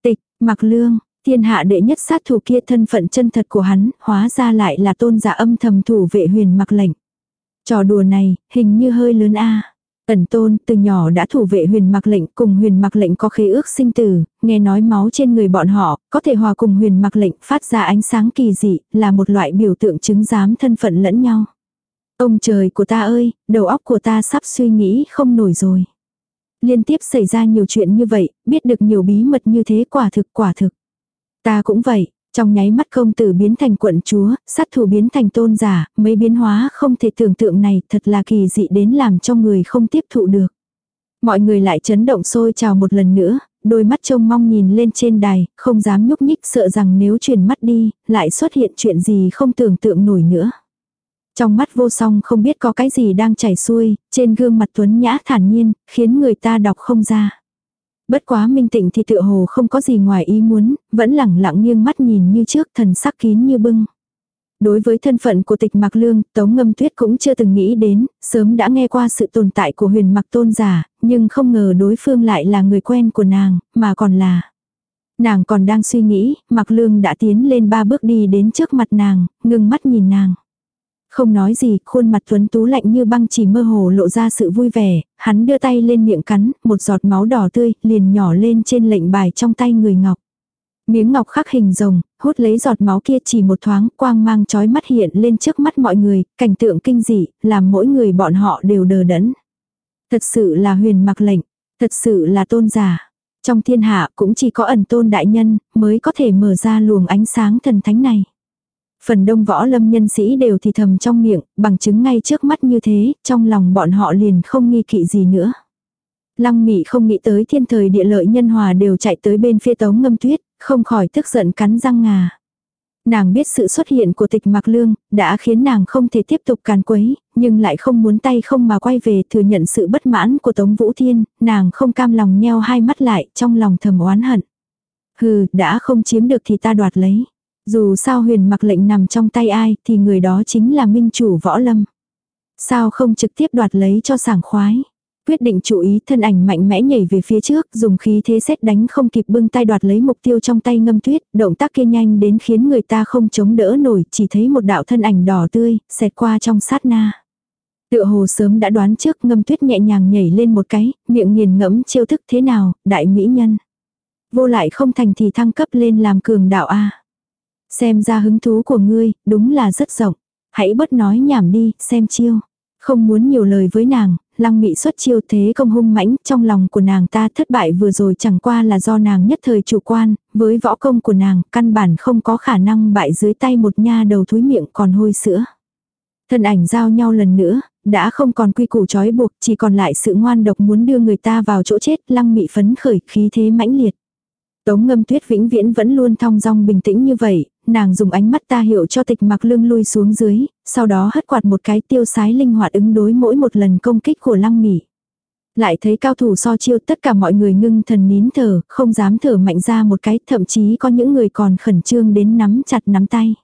Tịch, mặc lương, Thiên hạ đệ nhất sát thủ kia thân phận chân thật của hắn, hóa ra lại là tôn giả âm thầm thủ vệ huyền mặc lệnh. Trò đùa này, hình như hơi lớn a. Ẩn tôn từ nhỏ đã thủ vệ huyền mặc lệnh cùng huyền mặc lệnh có khế ước sinh tử, nghe nói máu trên người bọn họ, có thể hòa cùng huyền mặc lệnh phát ra ánh sáng kỳ dị, là một loại biểu tượng chứng giám thân phận lẫn nhau. Ông trời của ta ơi, đầu óc của ta sắp suy nghĩ không nổi rồi. Liên tiếp xảy ra nhiều chuyện như vậy, biết được nhiều bí mật như thế quả thực quả thực. Ta cũng vậy, trong nháy mắt công tử biến thành quận chúa, sát thủ biến thành tôn giả, mấy biến hóa không thể tưởng tượng này thật là kỳ dị đến làm cho người không tiếp thụ được. Mọi người lại chấn động sôi trào một lần nữa, đôi mắt trông mong nhìn lên trên đài, không dám nhúc nhích sợ rằng nếu chuyển mắt đi, lại xuất hiện chuyện gì không tưởng tượng nổi nữa. Trong mắt vô song không biết có cái gì đang chảy xuôi, trên gương mặt tuấn nhã thản nhiên, khiến người ta đọc không ra. Bất quá minh tịnh thì tựa hồ không có gì ngoài ý muốn, vẫn lẳng lặng nghiêng mắt nhìn như trước thần sắc kín như bưng. Đối với thân phận của tịch Mạc Lương, Tống Ngâm Tuyết cũng chưa từng nghĩ đến, sớm đã nghe qua sự tồn tại của huyền mặc tôn giả, nhưng không ngờ đối phương lại là người quen của nàng, mà còn là. Nàng còn đang suy nghĩ, Mạc Lương đã tiến lên ba bước đi đến trước mặt nàng, ngưng mắt nhìn nàng. Không nói gì, khuôn mặt tuấn tú lạnh như băng chỉ mơ hồ lộ ra sự vui vẻ, hắn đưa tay lên miệng cắn, một giọt máu đỏ tươi, liền nhỏ lên trên lệnh bài trong tay người ngọc. Miếng ngọc khắc hình rồng, hút lấy giọt máu kia chỉ một thoáng, quang mang chói mắt hiện lên trước mắt mọi người, cảnh tượng kinh dị, làm mỗi người bọn họ đều đờ đẫn. Thật sự là huyền mặc lệnh, thật sự là tôn giả. Trong thiên hạ cũng chỉ có ẩn tôn đại nhân mới có thể mở ra luồng ánh sáng thần thánh này. Phần đông võ lâm nhân sĩ đều thì thầm trong miệng, bằng chứng ngay trước mắt như thế, trong lòng bọn họ liền không nghi kỵ gì nữa. Lăng mị không nghĩ tới thiên thời địa lợi nhân hòa đều chạy tới bên phía tống ngâm tuyết, không khỏi tức giận cắn răng ngà. Nàng biết sự xuất hiện của tịch mặc lương, đã khiến nàng không thể tiếp tục càn quấy, nhưng lại không muốn tay không mà quay về thừa nhận sự bất mãn của Tống Vũ Thiên, nàng không cam lòng nheo hai mắt lại, trong lòng thầm oán hận. Hừ, đã không chiếm được thì ta đoạt lấy. Dù sao huyền mặc lệnh nằm trong tay ai thì người đó chính là minh chủ võ lâm. Sao không trực tiếp đoạt lấy cho sảng khoái. Quyết định chú ý thân ảnh mạnh mẽ nhảy về phía trước, dùng khí thế xét đánh không kịp bưng tay đoạt lấy mục tiêu trong tay ngâm tuyết, động tác kia nhanh đến khiến người ta không chống đỡ nổi, chỉ thấy một đạo thân ảnh đỏ tươi, xẹt qua trong sát na. Tựa hồ sớm đã đoán trước ngâm tuyết nhẹ nhàng nhảy lên một cái, miệng nghiền ngẫm chiêu thức thế nào, đại mỹ nhân. Vô lại không thành thì thăng cấp lên làm cường đạo A. Xem ra hứng thú của ngươi, đúng là rất rộng. Hãy bớt nói nhảm đi, xem chiêu. Không muốn nhiều lời với nàng, lăng mị xuất chiêu thế công hung mãnh trong lòng của nàng ta thất bại vừa rồi chẳng qua là do nàng nhất thời chủ quan, với võ công của nàng căn bản không có khả năng bại dưới tay một nha đầu thúi miệng còn hôi sữa. Thân ảnh giao nhau lần nữa, đã không còn quy củ trói buộc, chỉ còn lại sự ngoan độc muốn đưa người ta vào chỗ chết, lăng mị phấn khởi khí thế mãnh liệt. Tống ngâm tuyết vĩnh viễn vẫn luôn thong dong bình tĩnh như vậy, nàng dùng ánh mắt ta hiểu cho tịch mặc lương lui xuống dưới, sau đó hất quạt một cái tiêu sái linh hoạt ứng đối mỗi một lần công kích của lăng mỉ. Lại thấy cao thủ so chiêu tất cả mọi người ngưng thần nín thở, không dám thở mạnh ra một cái, thậm chí có những người còn khẩn trương đến nắm chặt nắm tay.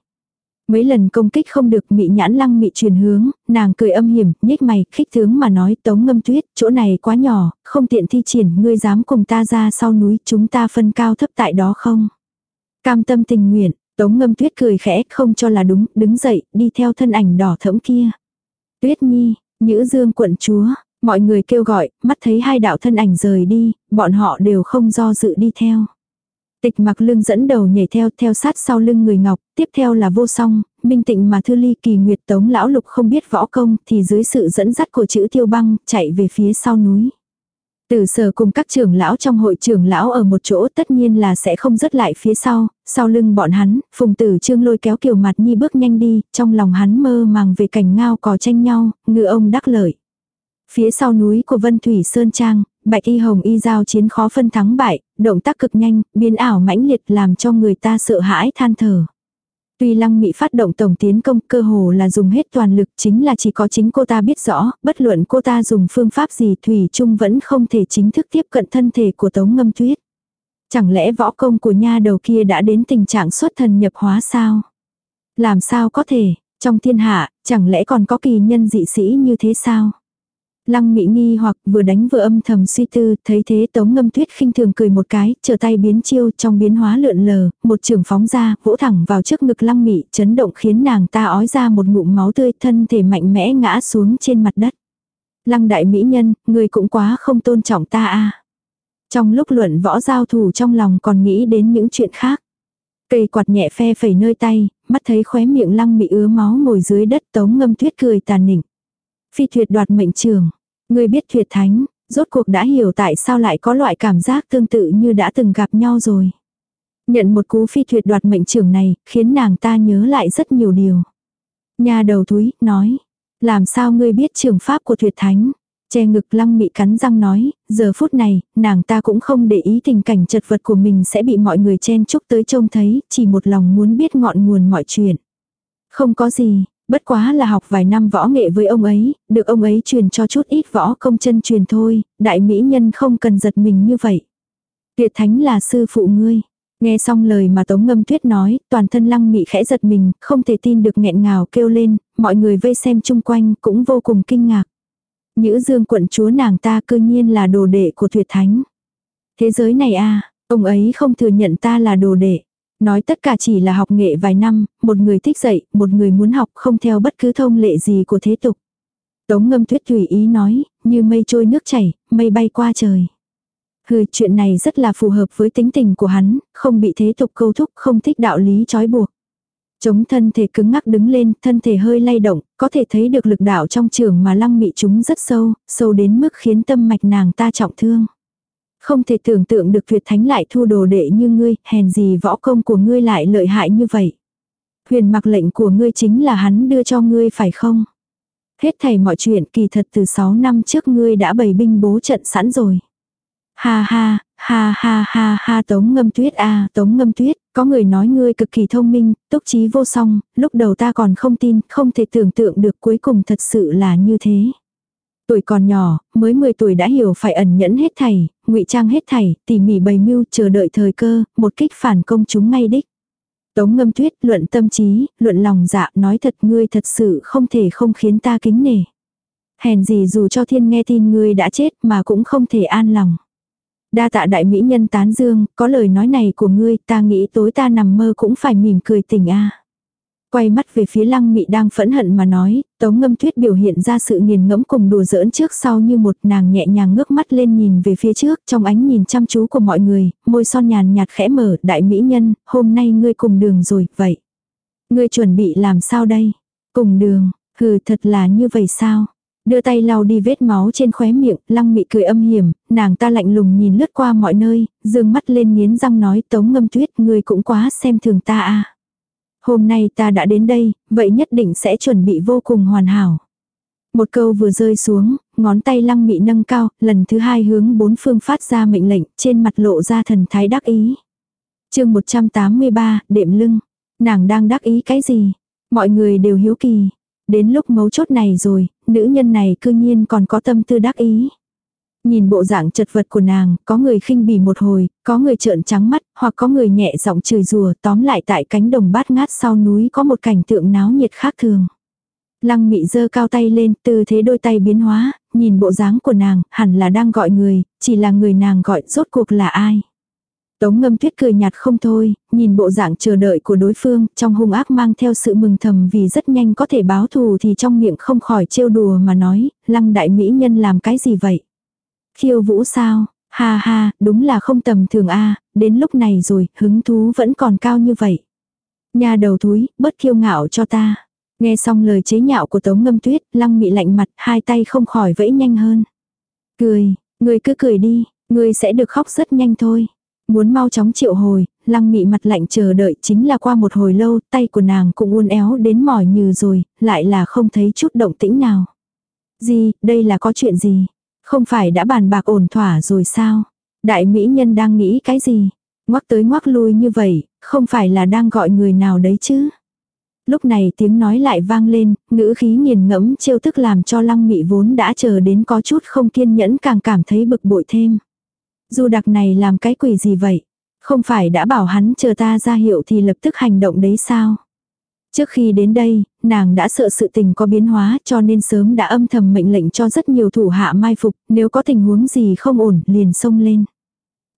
Mấy lần công kích không được mị nhãn lăng mị truyền hướng, nàng cười âm hiểm, nhếch mày, khích tướng mà nói tống ngâm tuyết, chỗ này quá nhỏ, không tiện thi triển, ngươi dám cùng ta ra sau núi, chúng ta phân cao thấp tại đó không? Cam tâm tình nguyện, tống ngâm tuyết cười khẽ, không cho là đúng, đứng dậy, đi theo thân ảnh đỏ thẫm kia. Tuyết nhi, nhữ dương quận chúa, mọi người kêu gọi, mắt thấy hai đạo thân ảnh rời đi, bọn họ đều không do dự đi theo. Tịch mặc lương dẫn đầu nhảy theo theo sát sau lưng người ngọc, tiếp theo là vô song, minh tịnh mà thư ly kỳ nguyệt tống lão lục không biết võ công thì dưới sự dẫn dắt của chữ tiêu băng chạy về phía sau núi. Tử sở cùng các trưởng lão trong hội trưởng lão ở một chỗ tất nhiên là sẽ không rớt lại phía sau, sau lưng bọn hắn, phùng tử trương lôi kéo kiều mặt nhi bước nhanh đi, trong lòng hắn mơ màng về cảnh ngao cò tranh nhau, ngựa ông đắc lợi. Phía sau núi của Vân Thủy Sơn Trang, Bạch Y Hồng Y giao chiến khó phân thắng bại, động tác cực nhanh, biến ảo mãnh liệt làm cho người ta sợ hãi than thở. Tuy lăng mị phát động tổng tiến công cơ hồ là dùng hết toàn lực chính là chỉ có chính cô ta biết rõ, bất luận cô ta dùng phương pháp gì Thủy Trung vẫn không thể chính thức tiếp cận thân thể của Tống Ngâm Tuyết. Chẳng lẽ võ công của nha đầu kia đã đến tình trạng xuất thần nhập hóa sao? Làm sao có thể, trong thiên hạ, chẳng lẽ còn có kỳ nhân dị sĩ như thế sao? Lăng Mỹ nghi hoặc vừa đánh vừa âm thầm suy tư, thấy thế Tống Ngâm Tuyết khinh thường cười một cái, trở tay biến chiêu trong biến hóa lượn lờ, một trường phóng ra, vỗ thẳng vào trước ngực Lăng Mỹ, chấn động khiến nàng ta ói ra một ngụm máu tươi, thân thể mạnh mẽ ngã xuống trên mặt đất. Lăng đại mỹ nhân, người cũng quá không tôn trọng ta a. Trong lúc luận võ giao thủ trong lòng còn nghĩ đến những chuyện khác. Cây quạt nhẹ phe phẩy nơi tay, mắt thấy khóe miệng Lăng Mỹ ứa máu ngồi dưới đất Tống Ngâm Tuyết cười tàn nỉnh. Phi tuyệt đoạt mệnh trường. Người biết tuyệt thánh, rốt cuộc đã hiểu tại sao lại có loại cảm giác tương tự như đã từng gặp nhau rồi. Nhận một cú phi tuyệt đoạt mệnh trưởng này, khiến nàng ta nhớ lại rất nhiều điều. Nhà đầu thúi, nói. Làm sao ngươi biết trường pháp của tuyệt thánh? Che ngực lăng mị cắn răng nói, giờ phút này, nàng ta cũng không để ý tình cảnh chật vật của mình sẽ bị mọi người chen chúc tới trông thấy, chỉ một lòng muốn biết ngọn nguồn mọi chuyện. Không có gì, Bất quá là học vài năm võ nghệ với ông ấy, được ông ấy truyền cho chút ít võ công chân truyền thôi, đại mỹ nhân không cần giật mình như vậy. Tuyệt thánh là sư phụ ngươi. Nghe xong lời mà Tống Ngâm Tuyết nói, toàn thân lăng mị khẽ giật mình, không thể tin được nghẹn ngào kêu lên, mọi người vây xem chung quanh cũng vô cùng kinh ngạc. Nhữ dương quận chúa nàng ta cư nhiên là đồ đệ của tuyệt thánh. Thế giới này a ông ấy không thừa nhận ta là đồ đệ. Nói tất cả chỉ là học nghệ vài năm, một người thích dạy, một người muốn học không theo bất cứ thông lệ gì của thế tục. Tống ngâm tuyết tùy ý nói, như mây trôi nước chảy, mây bay qua trời. Hừ, chuyện này rất là phù hợp với tính tình của hắn, không bị thế tục câu thúc, không thích đạo lý trói buộc. Chống thân thể cứng ngắc đứng lên, thân thể hơi lay động, có thể thấy được lực đạo trong trường mà lăng mị chúng rất sâu, sâu đến mức khiến tâm mạch nàng ta trọng thương. Không thể tưởng tượng được tuyệt thánh lại thu đồ đệ như ngươi, hèn gì võ công của ngươi lại lợi hại như vậy. Huyền mặc lệnh của ngươi chính là hắn đưa cho ngươi phải không? Hết thầy mọi chuyện kỳ thật từ 6 năm trước ngươi đã bày binh bố trận sẵn rồi. Ha ha, ha ha ha ha tống ngâm tuyết a tống ngâm tuyết, có người nói ngươi cực kỳ thông minh, túc trí vô song, lúc đầu ta còn không tin, không thể tưởng tượng được cuối cùng thật sự là như thế. Tuổi còn nhỏ, mới 10 tuổi đã hiểu phải ẩn nhẫn hết thảy, ngụy trang hết thảy, tỉ mỉ bày mưu chờ đợi thời cơ, một kích phản công chúng ngay đích. Tống ngâm tuyết luận tâm trí, luận lòng dạ nói thật ngươi thật sự không thể không khiến ta kính nể. Hèn gì dù cho thiên nghe tin ngươi đã chết mà cũng không thể an lòng. Đa tạ đại mỹ nhân tán dương, có lời nói này của ngươi ta nghĩ tối ta nằm mơ cũng phải mỉm cười tỉnh a Quay mắt về phía lăng mị đang phẫn hận mà nói, tống ngâm tuyết biểu hiện ra sự nghiền ngẫm cùng đùa giỡn trước sau như một nàng nhẹ nhàng ngước mắt lên nhìn về phía trước trong ánh nhìn chăm chú của mọi người, môi son nhàn nhạt khẽ mở, đại mỹ nhân, hôm nay ngươi cùng đường rồi, vậy. Ngươi chuẩn bị làm sao đây? Cùng đường, hừ thật là như vậy sao? Đưa tay lau đi vết máu trên khóe miệng, lăng mị cười âm hiểm, nàng ta lạnh lùng nhìn lướt qua mọi nơi, dương mắt lên nghiến răng nói tống ngâm tuyết ngươi cũng quá xem thường ta à. Hôm nay ta đã đến đây, vậy nhất định sẽ chuẩn bị vô cùng hoàn hảo. Một câu vừa rơi xuống, ngón tay lăng mị nâng cao, lần thứ hai hướng bốn phương phát ra mệnh lệnh, trên mặt lộ ra thần thái đắc ý. chương 183, đệm lưng. Nàng đang đắc ý cái gì? Mọi người đều hiếu kỳ. Đến lúc mấu chốt này rồi, nữ nhân này cư nhiên còn có tâm tư đắc ý. Nhìn bộ dạng chật vật của nàng, có người khinh bỉ một hồi, có người trợn trắng mắt, hoặc có người nhẹ giọng chửi rùa tóm lại tại cánh đồng bát ngát sau núi có một cảnh tượng náo nhiệt khác thường. Lăng mị giơ cao tay lên, tư thế đôi tay biến hóa, nhìn bộ dáng của nàng, hẳn là đang gọi người, chỉ là người nàng gọi rốt cuộc là ai. Tống ngâm tuyết cười nhạt không thôi, nhìn bộ dạng chờ đợi của đối phương, trong hung ác mang theo sự mừng thầm vì rất nhanh có thể báo thù thì trong miệng không khỏi trêu đùa mà nói, lăng đại mỹ nhân làm cái gì vậy? Khiêu vũ sao? Ha ha, đúng là không tầm thường a đến lúc này rồi, hứng thú vẫn còn cao như vậy. Nhà đầu thúi, bớt kiêu ngạo cho ta. Nghe xong lời chế nhạo của Tống Ngâm Tuyết, Lăng Mị lạnh mặt, hai tay không khỏi vẫy nhanh hơn. Cười, người cứ cười đi, người sẽ được khóc rất nhanh thôi. Muốn mau chóng triệu hồi, Lăng Mị mặt lạnh chờ đợi chính là qua một hồi lâu, tay của nàng cũng uốn éo đến mỏi như rồi, lại là không thấy chút động tĩnh nào. Gì, đây là có chuyện gì? Không phải đã bàn bạc ổn thỏa rồi sao? Đại mỹ nhân đang nghĩ cái gì? Ngoắc tới ngoắc lui như vậy, không phải là đang gọi người nào đấy chứ? Lúc này tiếng nói lại vang lên, ngữ khí nghiền ngẫm trêu tức làm cho lăng mị vốn đã chờ đến có chút không kiên nhẫn càng cảm thấy bực bội thêm. Du đặc này làm cái quỷ gì vậy? Không phải đã bảo hắn chờ ta ra hiệu thì lập tức hành động đấy sao? Trước khi đến đây, nàng đã sợ sự tình có biến hóa cho nên sớm đã âm thầm mệnh lệnh cho rất nhiều thủ hạ mai phục, nếu có tình huống gì không ổn liền xông lên.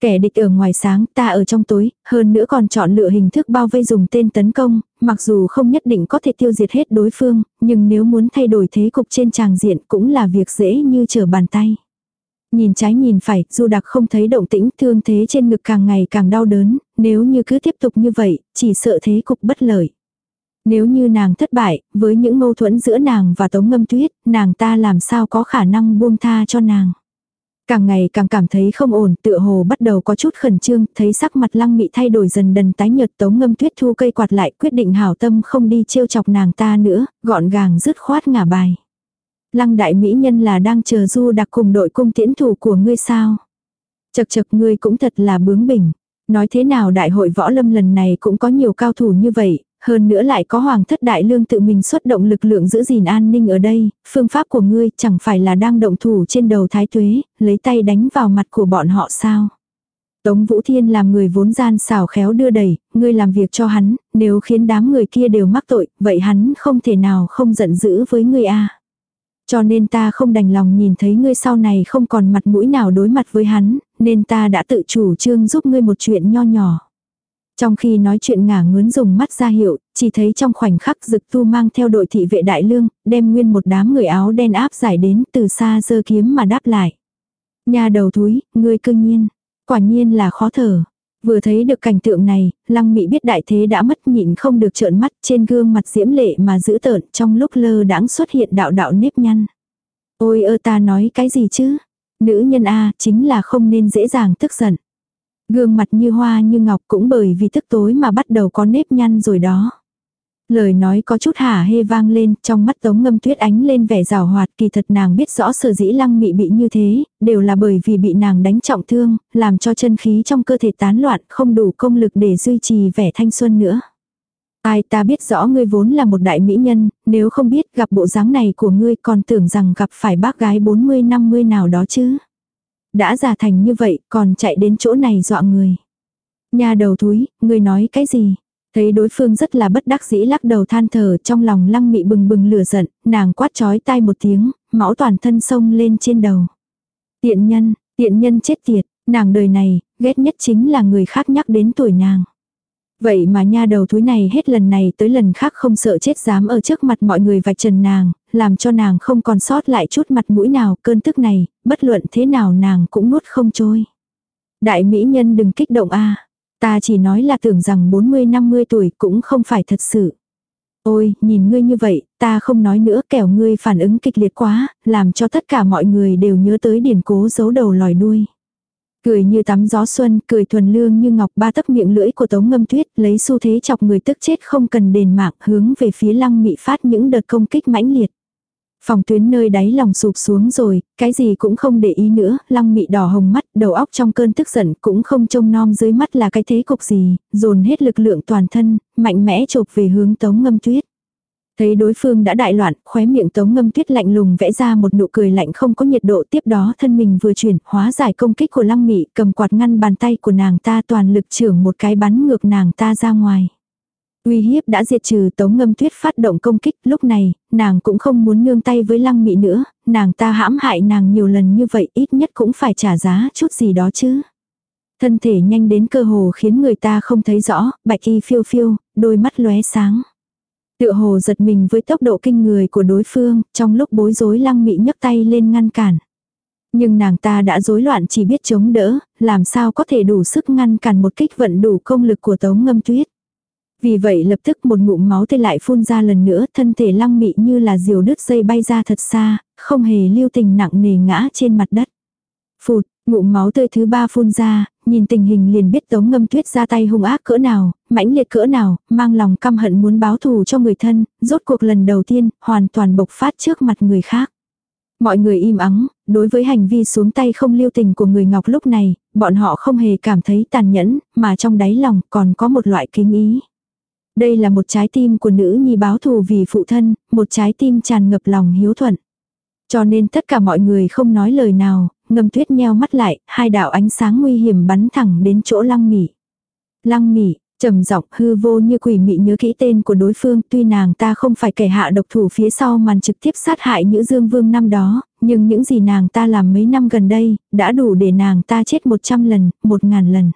Kẻ địch ở ngoài sáng, ta ở trong tối, hơn nữa còn chọn lựa hình thức bao vây dùng tên tấn công, mặc dù không nhất định có thể tiêu diệt hết đối phương, nhưng nếu muốn thay đổi thế cục trên tràng diện cũng là việc dễ như trở bàn tay. Nhìn trái nhìn phải, du đặc không thấy động tĩnh, thương thế trên ngực càng ngày càng đau đớn, nếu như cứ tiếp tục như vậy, chỉ sợ thế cục bất lợi. Nếu như nàng thất bại, với những mâu thuẫn giữa nàng và Tống Ngâm Tuyết, nàng ta làm sao có khả năng buông tha cho nàng. Càng ngày càng cảm thấy không ổn, tựa hồ bắt đầu có chút khẩn trương, thấy sắc mặt lăng mị thay đổi dần đần tái nhợt tống ngâm tuyết thu cây quạt lại quyết định hảo tâm không đi trêu chọc nàng ta nữa, gọn gàng dứt khoát ngả bài. Lăng đại mỹ nhân là đang chờ du đặc cùng đội cung tiễn thủ của ngươi sao. Chật chật ngươi cũng thật là bướng bỉnh. Nói thế nào đại hội võ lâm lần này cũng có nhiều cao thủ như vậy, hơn nữa lại có hoàng thất đại lương tự mình xuất động lực lượng giữ gìn an ninh ở đây, phương pháp của ngươi chẳng phải là đang động thủ trên đầu thái tuế, lấy tay đánh vào mặt của bọn họ sao. Tống Vũ Thiên làm người vốn gian xảo khéo đưa đẩy, ngươi làm việc cho hắn, nếu khiến đám người kia đều mắc tội, vậy hắn không thể nào không giận dữ với ngươi a. Cho nên ta không đành lòng nhìn thấy ngươi sau này không còn mặt mũi nào đối mặt với hắn, nên ta đã tự chủ trương giúp ngươi một chuyện nho nhỏ. Trong khi nói chuyện ngả ngớn dùng mắt ra hiệu, chỉ thấy trong khoảnh khắc dực tu mang theo đội thị vệ đại lương, đem nguyên một đám người áo đen áp giải đến từ xa dơ kiếm mà đáp lại. Nhà đầu thúi, ngươi cương nhiên, Quả nhiên là khó thở. Vừa thấy được cảnh tượng này, lăng mị biết đại thế đã mất nhịn không được trợn mắt trên gương mặt diễm lệ mà giữ tợn trong lúc lơ đãng xuất hiện đạo đạo nếp nhăn. Ôi ơ ta nói cái gì chứ? Nữ nhân A chính là không nên dễ dàng tức giận. Gương mặt như hoa như ngọc cũng bởi vì thức tối mà bắt đầu có nếp nhăn rồi đó. Lời nói có chút hả hê vang lên, trong mắt tống ngâm tuyết ánh lên vẻ rào hoạt kỳ thật nàng biết rõ sở dĩ lăng mị bị như thế, đều là bởi vì bị nàng đánh trọng thương, làm cho chân khí trong cơ thể tán loạn không đủ công lực để duy trì vẻ thanh xuân nữa. Ai ta biết rõ ngươi vốn là một đại mỹ nhân, nếu không biết gặp bộ dáng này của ngươi còn tưởng rằng gặp phải bác gái 40-50 nào đó chứ. Đã già thành như vậy còn chạy đến chỗ này dọa người. Nhà đầu thúi người nói cái gì? Thấy đối phương rất là bất đắc dĩ lắc đầu than thở trong lòng lăng mị bừng bừng lửa giận, nàng quát chói tai một tiếng, máu toàn thân sông lên trên đầu. Tiện nhân, tiện nhân chết tiệt, nàng đời này, ghét nhất chính là người khác nhắc đến tuổi nàng. Vậy mà nha đầu thúi này hết lần này tới lần khác không sợ chết dám ở trước mặt mọi người vạch trần nàng, làm cho nàng không còn sót lại chút mặt mũi nào cơn tức này, bất luận thế nào nàng cũng nuốt không trôi. Đại mỹ nhân đừng kích động a Ta chỉ nói là tưởng rằng 40-50 tuổi cũng không phải thật sự. Ôi, nhìn ngươi như vậy, ta không nói nữa kẻo ngươi phản ứng kịch liệt quá, làm cho tất cả mọi người đều nhớ tới điển cố giấu đầu lòi đuôi. Cười như tắm gió xuân, cười thuần lương như ngọc ba tấc miệng lưỡi của tống ngâm tuyết, lấy xu thế chọc người tức chết không cần đền mạng hướng về phía lăng mị phát những đợt công kích mãnh liệt. Phòng tuyến nơi đáy lòng sụp xuống rồi, cái gì cũng không để ý nữa, long mị đỏ hồng mắt, đầu óc trong cơn tức giận cũng không trông nom dưới mắt là cái thế cục gì, dồn hết lực lượng toàn thân, mạnh mẽ chộp về hướng tống ngâm tuyết. Thấy đối phương đã đại loạn, khóe miệng tống ngâm tuyết lạnh lùng vẽ ra một nụ cười lạnh không có nhiệt độ tiếp đó thân mình vừa chuyển, hóa giải công kích của lăng mị, cầm quạt ngăn bàn tay của nàng ta toàn lực trưởng một cái bắn ngược nàng ta ra ngoài. Uy hiếp đã diệt trừ tống ngâm tuyết phát động công kích, lúc này, nàng cũng không muốn nương tay với lăng mị nữa, nàng ta hãm hại nàng nhiều lần như vậy ít nhất cũng phải trả giá chút gì đó chứ. Thân thể nhanh đến cơ hồ khiến người ta không thấy rõ, bạch y phiêu phiêu, đôi mắt lóe sáng. Tựa hồ giật mình với tốc độ kinh người của đối phương, trong lúc bối rối lăng mị nhấc tay lên ngăn cản. Nhưng nàng ta đã rối loạn chỉ biết chống đỡ, làm sao có thể đủ sức ngăn cản một kích vận đủ công lực của tống ngâm tuyết. Vì vậy lập tức một ngụm máu tê lại phun ra lần nữa, thân thể lăng mị như là diều đứt dây bay ra thật xa, không hề lưu tình nặng nề ngã trên mặt đất. Phụt, ngụm máu tươi thứ ba phun ra, nhìn tình hình liền biết tống ngâm tuyết ra tay hung ác cỡ nào, mãnh liệt cỡ nào, mang lòng căm hận muốn báo thù cho người thân, rốt cuộc lần đầu tiên, hoàn toàn bộc phát trước mặt người khác. Mọi người im ắng, đối với hành vi xuống tay không lưu tình của người Ngọc lúc này, bọn họ không hề cảm thấy tàn nhẫn, mà trong đáy lòng còn có một loại kính ý. Đây là một trái tim của nữ nhi báo thù vì phụ thân, một trái tim tràn ngập lòng hiếu thuận. Cho nên tất cả mọi người không nói lời nào, ngâm tuyết nheo mắt lại, hai đạo ánh sáng nguy hiểm bắn thẳng đến chỗ lăng mỉ. Lăng mỉ, trầm giọng hư vô như quỷ mị nhớ kỹ tên của đối phương tuy nàng ta không phải kẻ hạ độc thủ phía sau màn trực tiếp sát hại nữ dương vương năm đó, nhưng những gì nàng ta làm mấy năm gần đây, đã đủ để nàng ta chết một trăm lần, một ngàn lần.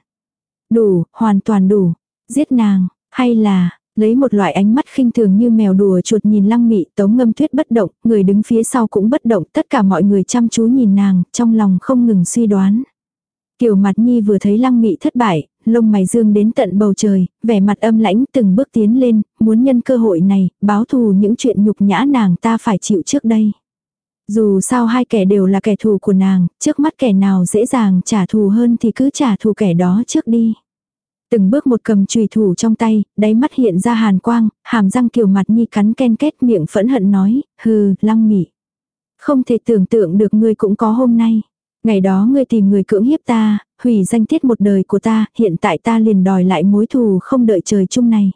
Đủ, hoàn toàn đủ. Giết nàng, hay là, lấy một loại ánh mắt khinh thường như mèo đùa chuột nhìn lăng mị tống ngâm tuyết bất động, người đứng phía sau cũng bất động, tất cả mọi người chăm chú nhìn nàng, trong lòng không ngừng suy đoán. Kiều mặt nhi vừa thấy lăng mị thất bại, lông mày dương đến tận bầu trời, vẻ mặt âm lãnh từng bước tiến lên, muốn nhân cơ hội này, báo thù những chuyện nhục nhã nàng ta phải chịu trước đây. Dù sao hai kẻ đều là kẻ thù của nàng, trước mắt kẻ nào dễ dàng trả thù hơn thì cứ trả thù kẻ đó trước đi. Từng bước một cầm chùy thủ trong tay, đáy mắt hiện ra hàn quang, hàm răng kiều mặt nhi cắn ken kết miệng phẫn hận nói, hừ, lăng mị. Không thể tưởng tượng được ngươi cũng có hôm nay. Ngày đó ngươi tìm người cưỡng hiếp ta, hủy danh tiết một đời của ta, hiện tại ta liền đòi lại mối thù không đợi trời chung này.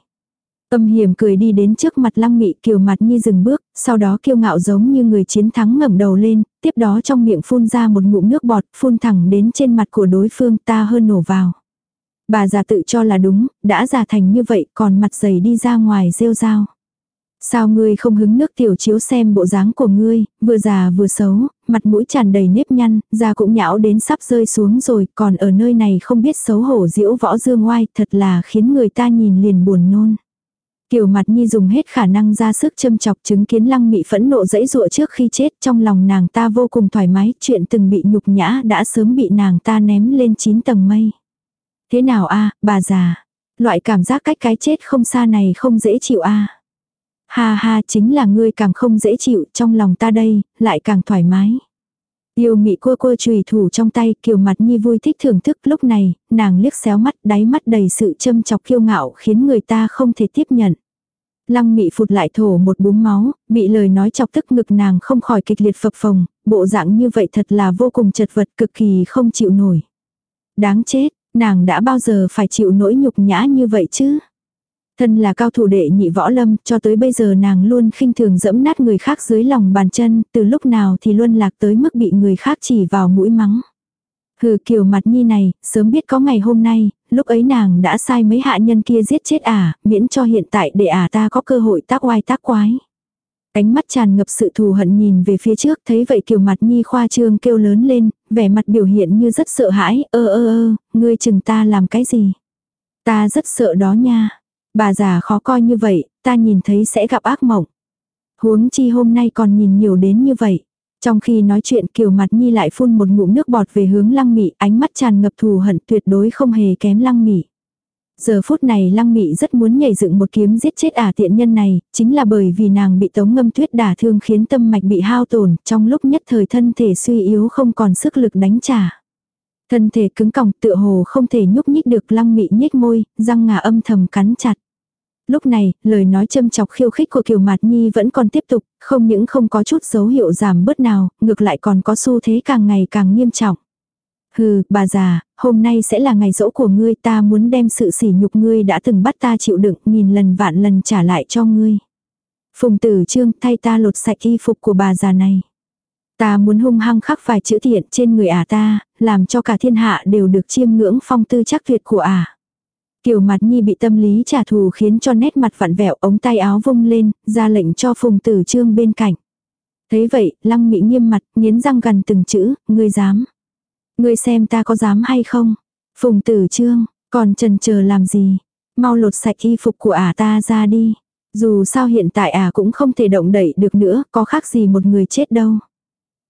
Âm hiểm cười đi đến trước mặt lăng mị kiều mặt nhi dừng bước, sau đó kiêu ngạo giống như người chiến thắng ngẩng đầu lên, tiếp đó trong miệng phun ra một ngụm nước bọt, phun thẳng đến trên mặt của đối phương ta hơn nổ vào. Bà già tự cho là đúng, đã già thành như vậy còn mặt dày đi ra ngoài rêu rao. Sao ngươi không hứng nước tiểu chiếu xem bộ dáng của ngươi, vừa già vừa xấu, mặt mũi tràn đầy nếp nhăn, da cũng nhão đến sắp rơi xuống rồi, còn ở nơi này không biết xấu hổ diễu võ dương ngoai, thật là khiến người ta nhìn liền buồn nôn. Kiều mặt nhi dùng hết khả năng ra sức châm chọc chứng kiến lăng mị phẫn nộ dẫy dụa trước khi chết trong lòng nàng ta vô cùng thoải mái, chuyện từng bị nhục nhã đã sớm bị nàng ta ném lên 9 tầng mây. Thế nào a bà già, loại cảm giác cách cái chết không xa này không dễ chịu a Ha ha chính là ngươi càng không dễ chịu trong lòng ta đây, lại càng thoải mái. Yêu mị cua cua chùy thủ trong tay kiều mặt nhi vui thích thưởng thức lúc này, nàng liếc xéo mắt đáy mắt đầy sự châm chọc kiêu ngạo khiến người ta không thể tiếp nhận. Lăng mị phụt lại thổ một búng máu, bị lời nói chọc tức ngực nàng không khỏi kịch liệt phập phồng, bộ dạng như vậy thật là vô cùng chật vật cực kỳ không chịu nổi. Đáng chết, nàng đã bao giờ phải chịu nỗi nhục nhã như vậy chứ? Thân là cao thủ đệ nhị võ lâm, cho tới bây giờ nàng luôn khinh thường dẫm nát người khác dưới lòng bàn chân, từ lúc nào thì luôn lạc tới mức bị người khác chỉ vào mũi mắng. Hừ kiều mặt nhi này, sớm biết có ngày hôm nay, lúc ấy nàng đã sai mấy hạ nhân kia giết chết ả, miễn cho hiện tại để ả ta có cơ hội tác oai tác quái. Cánh mắt tràn ngập sự thù hận nhìn về phía trước, thấy vậy kiều mặt nhi khoa trương kêu lớn lên, vẻ mặt biểu hiện như rất sợ hãi, ơ ơ ơ, ngươi chừng ta làm cái gì? Ta rất sợ đó nha. Bà già khó coi như vậy, ta nhìn thấy sẽ gặp ác mộng. Huống chi hôm nay còn nhìn nhiều đến như vậy. Trong khi nói chuyện kiều mặt nhi lại phun một ngụm nước bọt về hướng lăng mị, ánh mắt tràn ngập thù hận tuyệt đối không hề kém lăng mị. Giờ phút này lăng mị rất muốn nhảy dựng một kiếm giết chết ả tiện nhân này, chính là bởi vì nàng bị tống ngâm tuyết đả thương khiến tâm mạch bị hao tổn, trong lúc nhất thời thân thể suy yếu không còn sức lực đánh trả. Thân thể cứng còng tựa hồ không thể nhúc nhích được lăng mị nhếch môi, răng ngà âm thầm cắn chặt. Lúc này, lời nói châm chọc khiêu khích của Kiều Mạt Nhi vẫn còn tiếp tục, không những không có chút dấu hiệu giảm bớt nào, ngược lại còn có xu thế càng ngày càng nghiêm trọng. Hừ, bà già, hôm nay sẽ là ngày dỗ của ngươi ta muốn đem sự sỉ nhục ngươi đã từng bắt ta chịu đựng nghìn lần vạn lần trả lại cho ngươi. Phùng tử trương thay ta lột sạch y phục của bà già này. Ta muốn hung hăng khắc vài chữ thiện trên người ả à ta, làm cho cả thiên hạ đều được chiêm ngưỡng phong tư chắc tuyệt của ả. À. Kiều mặt nhi bị tâm lý trả thù khiến cho nét mặt vặn vẹo ống tay áo vung lên, ra lệnh cho phùng tử trương bên cạnh. Thế vậy, lăng mỹ nghiêm mặt, nghiến răng gần từng chữ, ngươi dám. Ngươi xem ta có dám hay không? Phùng tử trương, còn trần chờ làm gì? Mau lột sạch y phục của ả ta ra đi. Dù sao hiện tại ả cũng không thể động đẩy được nữa, có khác gì một người chết đâu.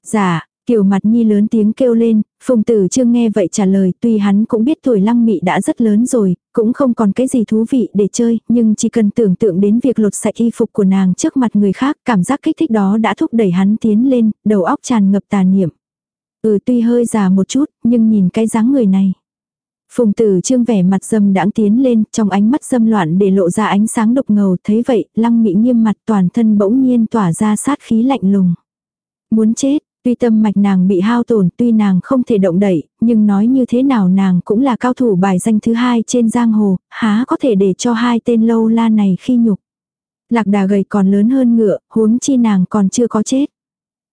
Dạ, Kiều mặt nhi lớn tiếng kêu lên, phùng tử trương nghe vậy trả lời tuy hắn cũng biết tuổi lăng mị đã rất lớn rồi, cũng không còn cái gì thú vị để chơi, nhưng chỉ cần tưởng tượng đến việc lột sạch y phục của nàng trước mặt người khác, cảm giác kích thích đó đã thúc đẩy hắn tiến lên, đầu óc tràn ngập tà niệm. Ừ tuy hơi già một chút, nhưng nhìn cái dáng người này. Phùng tử trương vẻ mặt dâm đãng tiến lên, trong ánh mắt dâm loạn để lộ ra ánh sáng độc ngầu, thấy vậy, lăng mị nghiêm mặt toàn thân bỗng nhiên tỏa ra sát khí lạnh lùng. Muốn chết, Tuy tâm mạch nàng bị hao tổn, tuy nàng không thể động đẩy, nhưng nói như thế nào nàng cũng là cao thủ bài danh thứ hai trên giang hồ, há có thể để cho hai tên lâu la này khi nhục. Lạc đà gầy còn lớn hơn ngựa, huống chi nàng còn chưa có chết.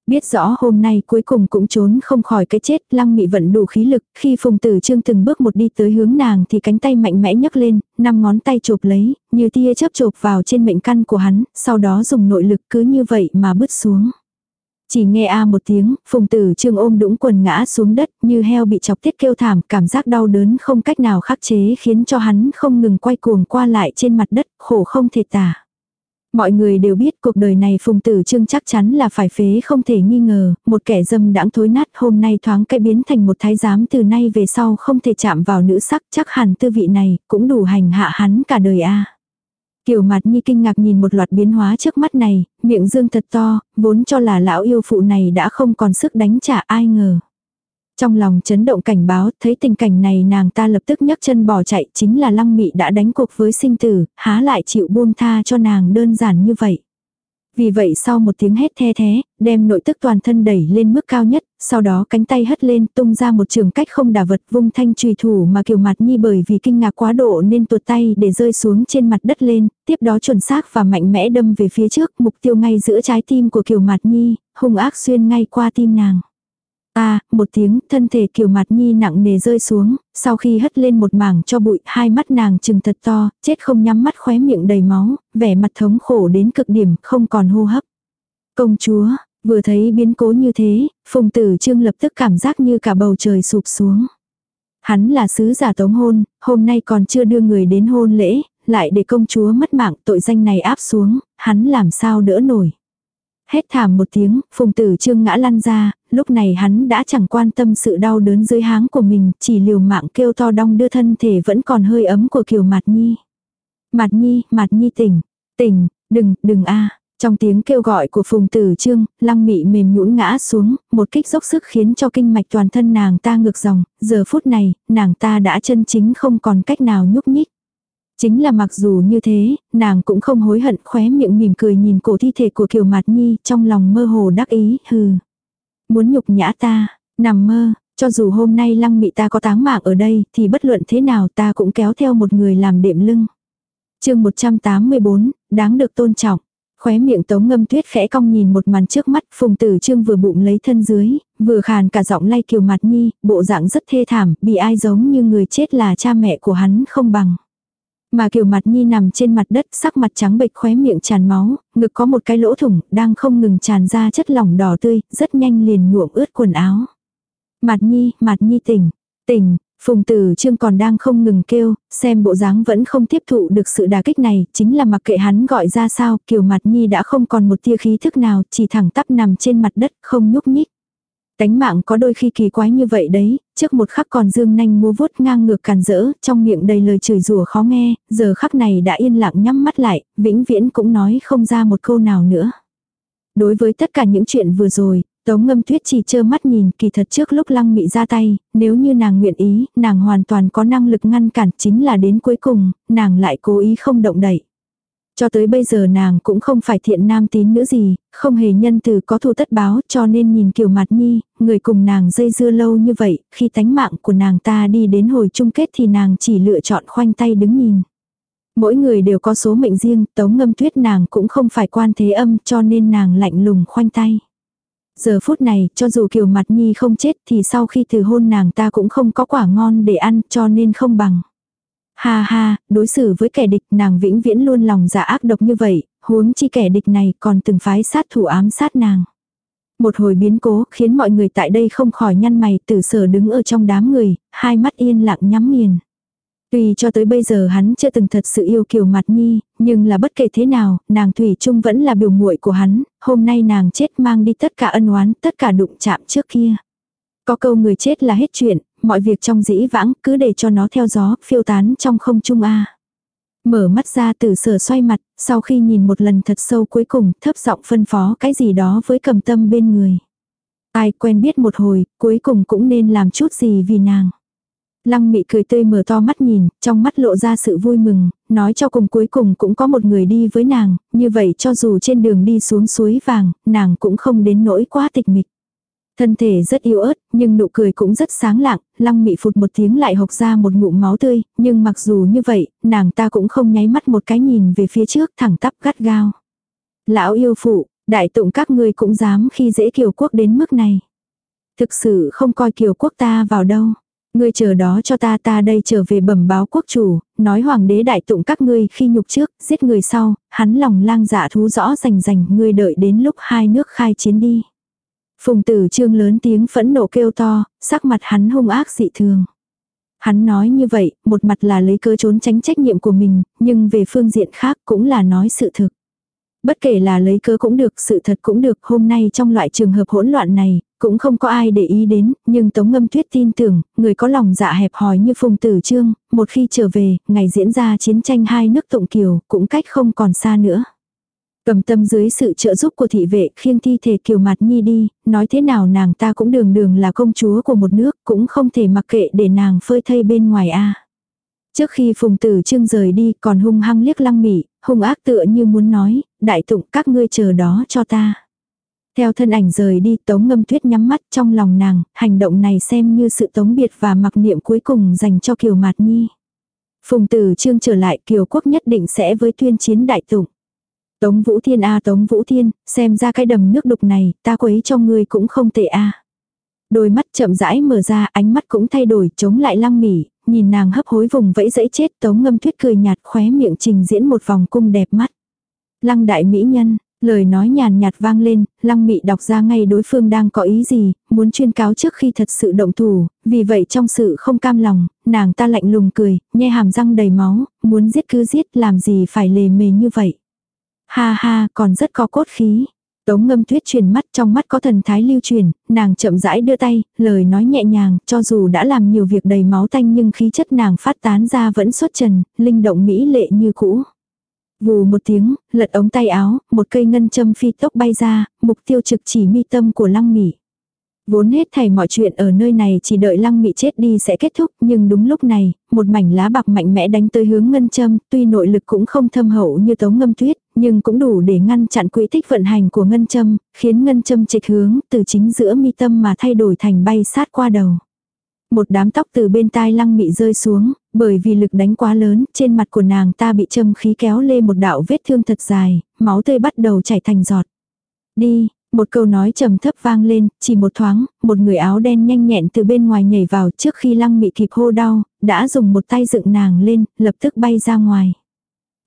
Biết rõ hôm nay cuối cùng cũng trốn không khỏi cái chết, lăng mị vận đủ khí lực, khi phùng tử trương từng bước một đi tới hướng nàng thì cánh tay mạnh mẽ nhấc lên, năm ngón tay chộp lấy, như tia chớp chộp vào trên mệnh căn của hắn, sau đó dùng nội lực cứ như vậy mà bứt xuống. Chỉ nghe a một tiếng, phùng tử trương ôm đũng quần ngã xuống đất như heo bị chọc tiết kêu thảm, cảm giác đau đớn không cách nào khắc chế khiến cho hắn không ngừng quay cuồng qua lại trên mặt đất, khổ không thể tả. Mọi người đều biết cuộc đời này phùng tử trương chắc chắn là phải phế không thể nghi ngờ, một kẻ dâm đãng thối nát hôm nay thoáng cái biến thành một thái giám từ nay về sau không thể chạm vào nữ sắc chắc hẳn tư vị này cũng đủ hành hạ hắn cả đời a Kiều mặt nhi kinh ngạc nhìn một loạt biến hóa trước mắt này, miệng dương thật to, vốn cho là lão yêu phụ này đã không còn sức đánh trả ai ngờ. Trong lòng chấn động cảnh báo, thấy tình cảnh này nàng ta lập tức nhấc chân bỏ chạy, chính là lăng mị đã đánh cuộc với sinh tử, há lại chịu buông tha cho nàng đơn giản như vậy. Vì vậy sau một tiếng hét the thế, đem nội tức toàn thân đẩy lên mức cao nhất, sau đó cánh tay hất lên tung ra một trường cách không đả vật vung thanh trùy thủ mà kiều mặt nhi bởi vì kinh ngạc quá độ nên tuột tay để rơi xuống trên mặt đất lên, tiếp đó chuẩn xác và mạnh mẽ đâm về phía trước mục tiêu ngay giữa trái tim của kiều mặt nhi, hung ác xuyên ngay qua tim nàng. À, một tiếng, thân thể kiều mặt nhi nặng nề rơi xuống, sau khi hất lên một mảng cho bụi, hai mắt nàng trừng thật to, chết không nhắm mắt khóe miệng đầy máu, vẻ mặt thống khổ đến cực điểm, không còn hô hấp. Công chúa, vừa thấy biến cố như thế, phùng tử trương lập tức cảm giác như cả bầu trời sụp xuống. Hắn là sứ giả tống hôn, hôm nay còn chưa đưa người đến hôn lễ, lại để công chúa mất mạng tội danh này áp xuống, hắn làm sao đỡ nổi. Hét thảm một tiếng, phùng tử trương ngã lăn ra, lúc này hắn đã chẳng quan tâm sự đau đớn dưới háng của mình, chỉ liều mạng kêu to đong đưa thân thể vẫn còn hơi ấm của kiều mạt nhi. mạt nhi, mạt nhi tỉnh, tỉnh, đừng, đừng a Trong tiếng kêu gọi của phùng tử trương, lăng mị mềm nhũn ngã xuống, một kích dốc sức khiến cho kinh mạch toàn thân nàng ta ngược dòng, giờ phút này, nàng ta đã chân chính không còn cách nào nhúc nhích. Chính là mặc dù như thế, nàng cũng không hối hận khóe miệng mỉm cười nhìn cổ thi thể của Kiều Mạt Nhi trong lòng mơ hồ đắc ý, hừ. Muốn nhục nhã ta, nằm mơ, cho dù hôm nay lăng mị ta có táng mạng ở đây thì bất luận thế nào ta cũng kéo theo một người làm đệm lưng. chương 184, đáng được tôn trọng. Khóe miệng tống ngâm tuyết khẽ cong nhìn một màn trước mắt, phùng tử trương vừa bụng lấy thân dưới, vừa khàn cả giọng lay kiều mặt nhi, bộ dạng rất thê thảm, bị ai giống như người chết là cha mẹ của hắn không bằng. Mà kiều mặt nhi nằm trên mặt đất sắc mặt trắng bệch khóe miệng tràn máu, ngực có một cái lỗ thủng, đang không ngừng tràn ra chất lỏng đỏ tươi, rất nhanh liền nhuộm ướt quần áo. Mặt nhi, mặt nhi tỉnh, tỉnh, Phùng tử trương còn đang không ngừng kêu, xem bộ dáng vẫn không tiếp thụ được sự đả kích này, chính là mặc kệ hắn gọi ra sao, kiều mặt nhi đã không còn một tia khí thức nào, chỉ thẳng tắp nằm trên mặt đất, không nhúc nhích. Tánh mạng có đôi khi kỳ quái như vậy đấy, trước một khắc còn dương nanh múa vuốt ngang ngược càn rỡ, trong miệng đầy lời chửi rủa khó nghe, giờ khắc này đã yên lặng nhắm mắt lại, vĩnh viễn cũng nói không ra một câu nào nữa. Đối với tất cả những chuyện vừa rồi, Tống ngâm tuyết chỉ trơ mắt nhìn kỳ thật trước lúc lăng mị ra tay, nếu như nàng nguyện ý, nàng hoàn toàn có năng lực ngăn cản chính là đến cuối cùng, nàng lại cố ý không động đậy. Cho tới bây giờ nàng cũng không phải thiện nam tín nữ gì, không hề nhân từ có thù tất báo cho nên nhìn kiểu mặt nhi, người cùng nàng dây dưa lâu như vậy, khi tánh mạng của nàng ta đi đến hồi chung kết thì nàng chỉ lựa chọn khoanh tay đứng nhìn. Mỗi người đều có số mệnh riêng, tống ngâm tuyết nàng cũng không phải quan thế âm cho nên nàng lạnh lùng khoanh tay. Giờ phút này, cho dù kiều mặt nhi không chết thì sau khi từ hôn nàng ta cũng không có quả ngon để ăn cho nên không bằng. Ha ha, đối xử với kẻ địch nàng vĩnh viễn luôn lòng dạ ác độc như vậy, huống chi kẻ địch này còn từng phái sát thủ ám sát nàng. Một hồi biến cố khiến mọi người tại đây không khỏi nhăn mày tử sở đứng ở trong đám người, hai mắt yên lặng nhắm nghiền. Tuy cho tới bây giờ hắn chưa từng thật sự yêu Kiều Mặt Nhi, nhưng là bất kể thế nào, nàng Thủy Trung vẫn là biểu muội của hắn, hôm nay nàng chết mang đi tất cả ân oán, tất cả đụng chạm trước kia. Có câu người chết là hết chuyện, mọi việc trong dĩ vãng cứ để cho nó theo gió, phiêu tán trong không trung a. Mở mắt ra từ sở xoay mặt, sau khi nhìn một lần thật sâu cuối cùng thấp giọng phân phó cái gì đó với cầm tâm bên người. Ai quen biết một hồi, cuối cùng cũng nên làm chút gì vì nàng. Lăng mị cười tươi mở to mắt nhìn, trong mắt lộ ra sự vui mừng, nói cho cùng cuối cùng cũng có một người đi với nàng, như vậy cho dù trên đường đi xuống suối vàng, nàng cũng không đến nỗi quá tịch mịch. Thân thể rất yếu ớt, nhưng nụ cười cũng rất sáng lạng, lăng mị phụt một tiếng lại hộc ra một ngụm máu tươi, nhưng mặc dù như vậy, nàng ta cũng không nháy mắt một cái nhìn về phía trước thẳng tắp gắt gao. Lão yêu phụ, đại tụng các ngươi cũng dám khi dễ kiều quốc đến mức này. Thực sự không coi kiều quốc ta vào đâu. Ngươi chờ đó cho ta ta đây trở về bẩm báo quốc chủ, nói hoàng đế đại tụng các ngươi khi nhục trước, giết người sau, hắn lòng lang dạ thú rõ rành rành, ngươi đợi đến lúc hai nước khai chiến đi. Phùng tử trương lớn tiếng phẫn nộ kêu to, sắc mặt hắn hung ác dị thường. Hắn nói như vậy, một mặt là lấy cơ trốn tránh trách nhiệm của mình, nhưng về phương diện khác cũng là nói sự thực. Bất kể là lấy cớ cũng được, sự thật cũng được, hôm nay trong loại trường hợp hỗn loạn này, cũng không có ai để ý đến, nhưng Tống Ngâm Tuyết tin tưởng, người có lòng dạ hẹp hòi như Phùng Tử Trương, một khi trở về, ngày diễn ra chiến tranh hai nước Tụng Kiều, cũng cách không còn xa nữa. Cầm tâm dưới sự trợ giúp của thị vệ khiêng thi thể Kiều Mạt Nhi đi, nói thế nào nàng ta cũng đường đường là công chúa của một nước, cũng không thể mặc kệ để nàng phơi thây bên ngoài a. Trước khi Phùng Tử Trương rời đi còn hung hăng liếc lăng mỉ, hung ác tựa như muốn nói, đại tụng các ngươi chờ đó cho ta. Theo thân ảnh rời đi tống ngâm tuyết nhắm mắt trong lòng nàng, hành động này xem như sự tống biệt và mặc niệm cuối cùng dành cho Kiều Mạt Nhi. Phùng Tử Trương trở lại Kiều Quốc nhất định sẽ với tuyên chiến đại tụng. Tống Vũ Thiên a Tống Vũ Thiên, xem ra cái đầm nước đục này, ta quấy cho ngươi cũng không tệ a. Đôi mắt chậm rãi mở ra, ánh mắt cũng thay đổi, chống lại lăng mỉ, nhìn nàng hấp hối vùng vẫy dẫy chết, Tống Ngâm Tuyết cười nhạt khóe miệng trình diễn một vòng cung đẹp mắt. Lăng đại mỹ nhân, Lời nói nhàn nhạt vang lên, lăng mị đọc ra ngay đối phương đang có ý gì, muốn chuyên cáo trước khi thật sự động thủ, vì vậy trong sự không cam lòng, nàng ta lạnh lùng cười, nhe hàm răng đầy máu, muốn giết cứ giết làm gì phải lề mề như vậy. Ha ha, còn rất có cốt khí. Tống ngâm tuyết truyền mắt trong mắt có thần thái lưu truyền, nàng chậm rãi đưa tay, lời nói nhẹ nhàng, cho dù đã làm nhiều việc đầy máu tanh nhưng khí chất nàng phát tán ra vẫn xuất trần, linh động mỹ lệ như cũ. Vù một tiếng, lật ống tay áo, một cây ngân châm phi tốc bay ra, mục tiêu trực chỉ mi tâm của lăng mỉ. Vốn hết thảy mọi chuyện ở nơi này chỉ đợi lăng mị chết đi sẽ kết thúc, nhưng đúng lúc này, một mảnh lá bạc mạnh mẽ đánh tới hướng ngân châm, tuy nội lực cũng không thâm hậu như tống ngâm tuyết, nhưng cũng đủ để ngăn chặn quỹ tích vận hành của ngân châm, khiến ngân châm trịch hướng từ chính giữa mi tâm mà thay đổi thành bay sát qua đầu. Một đám tóc từ bên tai lăng mị rơi xuống, bởi vì lực đánh quá lớn, trên mặt của nàng ta bị châm khí kéo lê một đạo vết thương thật dài, máu tươi bắt đầu chảy thành giọt. Đi, một câu nói trầm thấp vang lên, chỉ một thoáng, một người áo đen nhanh nhẹn từ bên ngoài nhảy vào trước khi lăng mị kịp hô đau, đã dùng một tay dựng nàng lên, lập tức bay ra ngoài.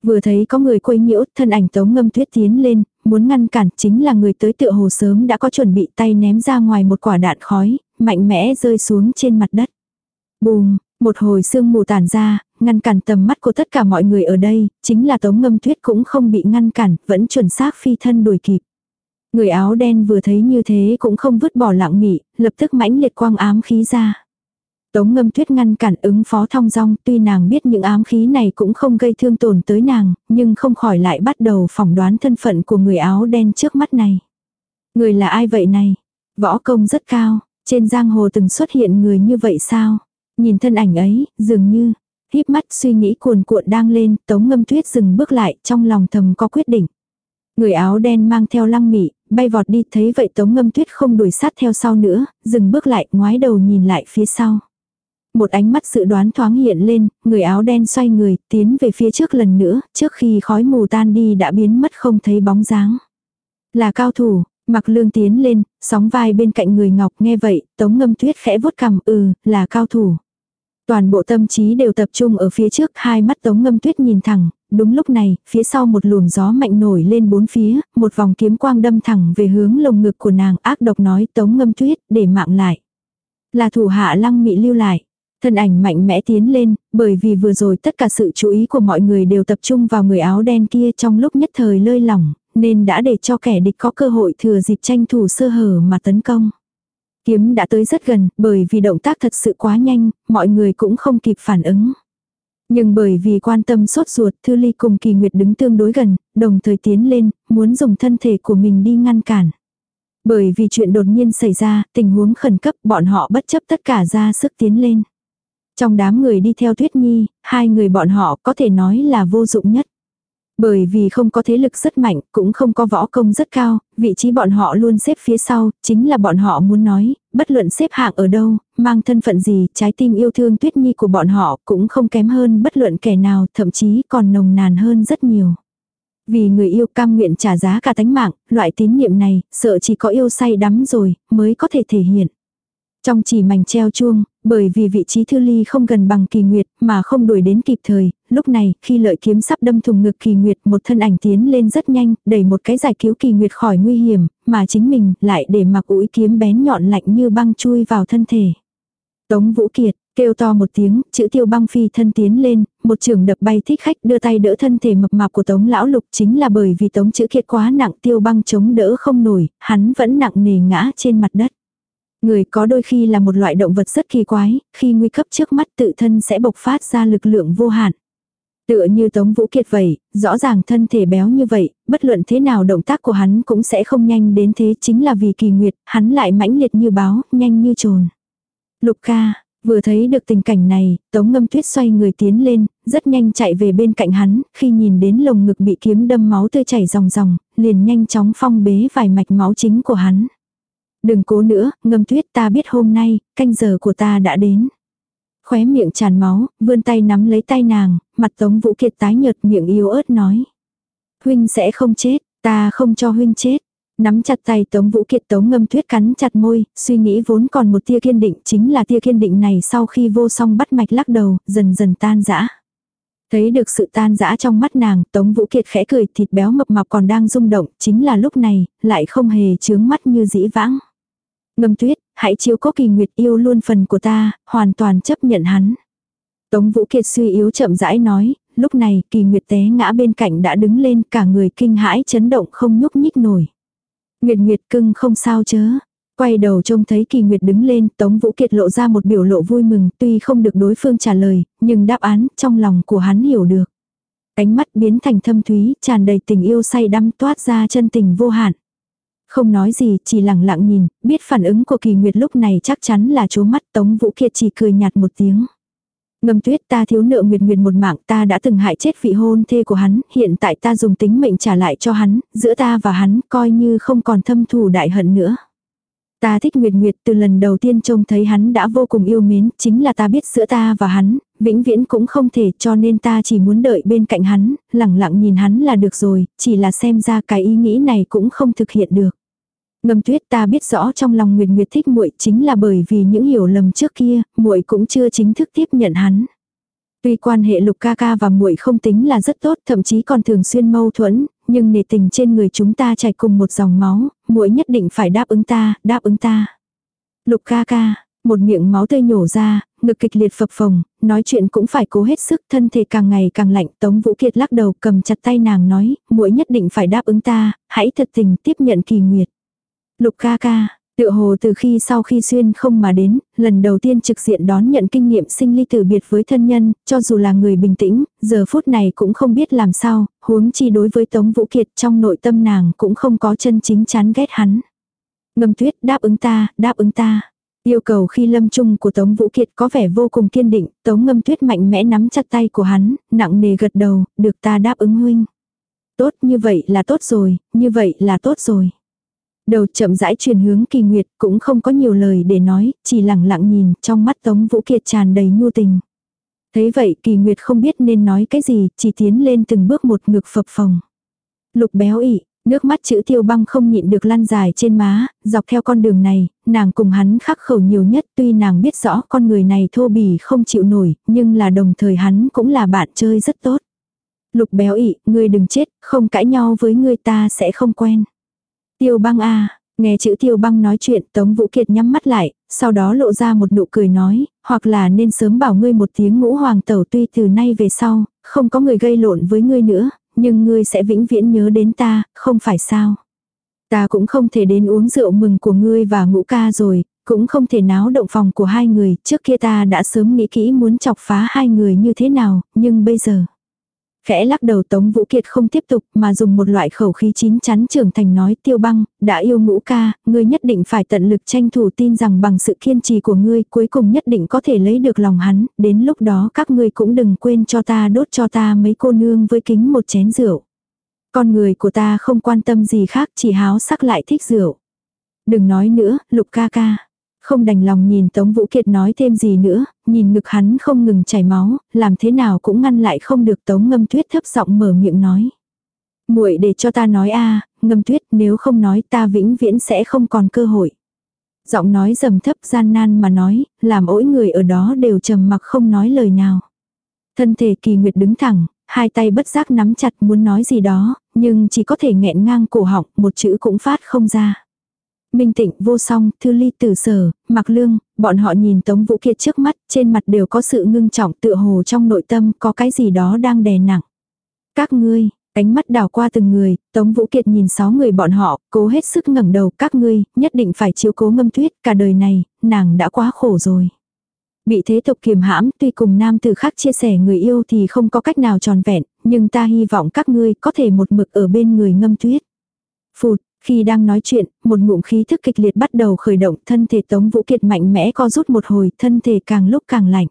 Vừa thấy có người quấy nhiễu, thân ảnh tống ngâm tuyết tiến lên, muốn ngăn cản chính là người tới tựa hồ sớm đã có chuẩn bị tay ném ra ngoài một quả đạn khói, mạnh mẽ rơi xuống trên mặt đất. Bùm, một hồi sương mù tản ra, ngăn cản tầm mắt của tất cả mọi người ở đây, chính là tống ngâm tuyết cũng không bị ngăn cản, vẫn chuẩn xác phi thân đuổi kịp. Người áo đen vừa thấy như thế cũng không vứt bỏ lặng mị, lập tức mãnh liệt quang ám khí ra. Tống ngâm tuyết ngăn cản ứng phó thong dong tuy nàng biết những ám khí này cũng không gây thương tổn tới nàng, nhưng không khỏi lại bắt đầu phỏng đoán thân phận của người áo đen trước mắt này. Người là ai vậy này? Võ công rất cao, trên giang hồ từng xuất hiện người như vậy sao? Nhìn thân ảnh ấy, dường như, híp mắt suy nghĩ cuồn cuộn đang lên, tống ngâm tuyết dừng bước lại, trong lòng thầm có quyết định. Người áo đen mang theo lăng mị, bay vọt đi, thấy vậy tống ngâm tuyết không đuổi sát theo sau nữa, dừng bước lại, ngoái đầu nhìn lại phía sau. Một ánh mắt dự đoán thoáng hiện lên, người áo đen xoay người, tiến về phía trước lần nữa, trước khi khói mù tan đi đã biến mất không thấy bóng dáng. Là cao thủ, mặc lương tiến lên, sóng vai bên cạnh người ngọc nghe vậy, tống ngâm tuyết khẽ vuốt cằm ừ, là cao thủ. Toàn bộ tâm trí đều tập trung ở phía trước, hai mắt tống ngâm tuyết nhìn thẳng, đúng lúc này, phía sau một luồng gió mạnh nổi lên bốn phía, một vòng kiếm quang đâm thẳng về hướng lồng ngực của nàng ác độc nói tống ngâm tuyết, để mạng lại. Là thủ hạ lăng mị lưu lại. Thân ảnh mạnh mẽ tiến lên, bởi vì vừa rồi tất cả sự chú ý của mọi người đều tập trung vào người áo đen kia trong lúc nhất thời lơi lỏng, nên đã để cho kẻ địch có cơ hội thừa dịp tranh thủ sơ hở mà tấn công. Kiếm đã tới rất gần, bởi vì động tác thật sự quá nhanh, mọi người cũng không kịp phản ứng. Nhưng bởi vì quan tâm sốt ruột, Thư Ly cùng Kỳ Nguyệt đứng tương đối gần, đồng thời tiến lên, muốn dùng thân thể của mình đi ngăn cản. Bởi vì chuyện đột nhiên xảy ra, tình huống khẩn cấp, bọn họ bất chấp tất cả ra sức tiến lên. Trong đám người đi theo Tuyết Nhi, hai người bọn họ có thể nói là vô dụng nhất. Bởi vì không có thế lực rất mạnh, cũng không có võ công rất cao, vị trí bọn họ luôn xếp phía sau, chính là bọn họ muốn nói, bất luận xếp hạng ở đâu, mang thân phận gì, trái tim yêu thương tuyết nhi của bọn họ cũng không kém hơn bất luận kẻ nào, thậm chí còn nồng nàn hơn rất nhiều. Vì người yêu cam nguyện trả giá cả tánh mạng, loại tín niệm này, sợ chỉ có yêu say đắm rồi, mới có thể thể hiện. Trong chỉ mảnh treo chuông, bởi vì vị trí thư ly không gần bằng kỳ nguyệt mà không đuổi đến kịp thời, lúc này khi lợi kiếm sắp đâm thùng ngực kỳ nguyệt một thân ảnh tiến lên rất nhanh, đẩy một cái giải cứu kỳ nguyệt khỏi nguy hiểm, mà chính mình lại để mặc ủi kiếm bén nhọn lạnh như băng chui vào thân thể. Tống Vũ Kiệt, kêu to một tiếng, chữ tiêu băng phi thân tiến lên, một trường đập bay thích khách đưa tay đỡ thân thể mập mạp của Tống Lão Lục chính là bởi vì Tống chữ kiệt quá nặng tiêu băng chống đỡ không nổi, hắn vẫn nặng nề ngã trên mặt đất. Người có đôi khi là một loại động vật rất kỳ quái, khi nguy cấp trước mắt tự thân sẽ bộc phát ra lực lượng vô hạn. Tựa như Tống Vũ Kiệt vậy, rõ ràng thân thể béo như vậy, bất luận thế nào động tác của hắn cũng sẽ không nhanh đến thế chính là vì kỳ nguyệt, hắn lại mãnh liệt như báo, nhanh như trồn. Lục ca, vừa thấy được tình cảnh này, Tống Ngâm Tuyết xoay người tiến lên, rất nhanh chạy về bên cạnh hắn, khi nhìn đến lồng ngực bị kiếm đâm máu tươi chảy ròng ròng, liền nhanh chóng phong bế vài mạch máu chính của hắn. Đừng cố nữa, ngâm tuyết ta biết hôm nay, canh giờ của ta đã đến. Khóe miệng tràn máu, vươn tay nắm lấy tay nàng, mặt Tống Vũ Kiệt tái nhợt miệng yếu ớt nói. Huynh sẽ không chết, ta không cho huynh chết. Nắm chặt tay Tống Vũ Kiệt Tống ngâm tuyết cắn chặt môi, suy nghĩ vốn còn một tia kiên định chính là tia kiên định này sau khi vô song bắt mạch lắc đầu, dần dần tan rã. Thấy được sự tan dã trong mắt nàng, Tống Vũ Kiệt khẽ cười thịt béo mập mạp còn đang rung động, chính là lúc này, lại không hề chướng mắt như dĩ vãng. Ngâm tuyết, hãy chiếu cố kỳ nguyệt yêu luôn phần của ta, hoàn toàn chấp nhận hắn. Tống Vũ Kiệt suy yếu chậm rãi nói, lúc này kỳ nguyệt té ngã bên cạnh đã đứng lên cả người kinh hãi chấn động không nhúc nhích nổi. Nguyệt Nguyệt cưng không sao chớ. Quay đầu trông thấy kỳ nguyệt đứng lên, Tống Vũ Kiệt lộ ra một biểu lộ vui mừng, tuy không được đối phương trả lời, nhưng đáp án trong lòng của hắn hiểu được. Ánh mắt biến thành thâm thúy, tràn đầy tình yêu say đắm toát ra chân tình vô hạn. Không nói gì, chỉ lặng lặng nhìn, biết phản ứng của kỳ nguyệt lúc này chắc chắn là chố mắt Tống Vũ Kiệt chỉ cười nhạt một tiếng. Ngâm tuyết ta thiếu nợ nguyệt nguyệt một mạng ta đã từng hại chết vị hôn thê của hắn, hiện tại ta dùng tính mệnh trả lại cho hắn, giữa ta và hắn coi như không còn thâm thù đại hận nữa. Ta thích Nguyệt Nguyệt từ lần đầu tiên trông thấy hắn đã vô cùng yêu mến, chính là ta biết giữa ta và hắn, vĩnh viễn cũng không thể cho nên ta chỉ muốn đợi bên cạnh hắn, lặng lặng nhìn hắn là được rồi, chỉ là xem ra cái ý nghĩ này cũng không thực hiện được. Ngâm tuyết ta biết rõ trong lòng Nguyệt Nguyệt thích muội chính là bởi vì những hiểu lầm trước kia, muội cũng chưa chính thức tiếp nhận hắn. Tuy quan hệ lục ca ca và muội không tính là rất tốt, thậm chí còn thường xuyên mâu thuẫn, nhưng nề tình trên người chúng ta chảy cùng một dòng máu, muội nhất định phải đáp ứng ta, đáp ứng ta. Lục ca ca, một miệng máu tươi nhổ ra, ngực kịch liệt phập phồng, nói chuyện cũng phải cố hết sức, thân thể càng ngày càng lạnh, Tống Vũ Kiệt lắc đầu cầm chặt tay nàng nói, muội nhất định phải đáp ứng ta, hãy thật tình tiếp nhận kỳ nguyệt. Lục ca ca, tựa hồ từ khi sau khi xuyên không mà đến, lần đầu tiên trực diện đón nhận kinh nghiệm sinh ly tử biệt với thân nhân, cho dù là người bình tĩnh, giờ phút này cũng không biết làm sao, huống chi đối với Tống Vũ Kiệt trong nội tâm nàng cũng không có chân chính chán ghét hắn. Ngâm tuyết đáp ứng ta, đáp ứng ta. Yêu cầu khi lâm chung của Tống Vũ Kiệt có vẻ vô cùng kiên định, Tống ngâm tuyết mạnh mẽ nắm chặt tay của hắn, nặng nề gật đầu, được ta đáp ứng huynh. Tốt như vậy là tốt rồi, như vậy là tốt rồi. Đầu chậm rãi truyền hướng kỳ nguyệt cũng không có nhiều lời để nói, chỉ lặng lặng nhìn, trong mắt Tống Vũ Kiệt tràn đầy nhu tình. Thấy vậy kỳ nguyệt không biết nên nói cái gì, chỉ tiến lên từng bước một ngực phập phồng. Lục béo ị, nước mắt chữ tiêu băng không nhịn được lăn dài trên má, dọc theo con đường này, nàng cùng hắn khắc khẩu nhiều nhất tuy nàng biết rõ con người này thô bỉ không chịu nổi, nhưng là đồng thời hắn cũng là bạn chơi rất tốt. Lục béo ị, ngươi đừng chết, không cãi nhau với ngươi ta sẽ không quen. Tiêu băng a nghe chữ tiêu băng nói chuyện Tống Vũ Kiệt nhắm mắt lại, sau đó lộ ra một nụ cười nói, hoặc là nên sớm bảo ngươi một tiếng ngũ hoàng tẩu tuy từ nay về sau, không có người gây lộn với ngươi nữa, nhưng ngươi sẽ vĩnh viễn nhớ đến ta, không phải sao. Ta cũng không thể đến uống rượu mừng của ngươi và ngũ ca rồi, cũng không thể náo động phòng của hai người, trước kia ta đã sớm nghĩ kỹ muốn chọc phá hai người như thế nào, nhưng bây giờ. Khẽ lắc đầu Tống Vũ Kiệt không tiếp tục mà dùng một loại khẩu khí chín chắn trưởng thành nói tiêu băng, đã yêu ngũ ca, ngươi nhất định phải tận lực tranh thủ tin rằng bằng sự kiên trì của ngươi cuối cùng nhất định có thể lấy được lòng hắn, đến lúc đó các ngươi cũng đừng quên cho ta đốt cho ta mấy cô nương với kính một chén rượu. Con người của ta không quan tâm gì khác chỉ háo sắc lại thích rượu. Đừng nói nữa, lục ca ca. Không đành lòng nhìn Tống Vũ Kiệt nói thêm gì nữa, nhìn ngực hắn không ngừng chảy máu, làm thế nào cũng ngăn lại không được Tống Ngâm Tuyết thấp giọng mở miệng nói. muội để cho ta nói a Ngâm Tuyết nếu không nói ta vĩnh viễn sẽ không còn cơ hội. Giọng nói dầm thấp gian nan mà nói, làm ỗi người ở đó đều trầm mặc không nói lời nào. Thân thể kỳ nguyệt đứng thẳng, hai tay bất giác nắm chặt muốn nói gì đó, nhưng chỉ có thể nghẹn ngang cổ họng, một chữ cũng phát không ra. Minh Tịnh, Vô Song, Thư Ly Tử Sở, Mặc Lương, bọn họ nhìn Tống Vũ Kiệt trước mắt, trên mặt đều có sự ngưng trọng tựa hồ trong nội tâm có cái gì đó đang đè nặng. Các ngươi, ánh mắt đảo qua từng người, Tống Vũ Kiệt nhìn sáu người bọn họ, cố hết sức ngẩng đầu, các ngươi, nhất định phải chiếu cố ngâm tuyết, cả đời này, nàng đã quá khổ rồi. Bị thế tục kiềm hãm, tuy cùng nam tử khác chia sẻ người yêu thì không có cách nào tròn vẹn, nhưng ta hy vọng các ngươi có thể một mực ở bên người ngâm tuyết. Phụt, khi đang nói chuyện, một ngụm khí thức kịch liệt bắt đầu khởi động, thân thể Tống Vũ Kiệt mạnh mẽ co rút một hồi, thân thể càng lúc càng lạnh.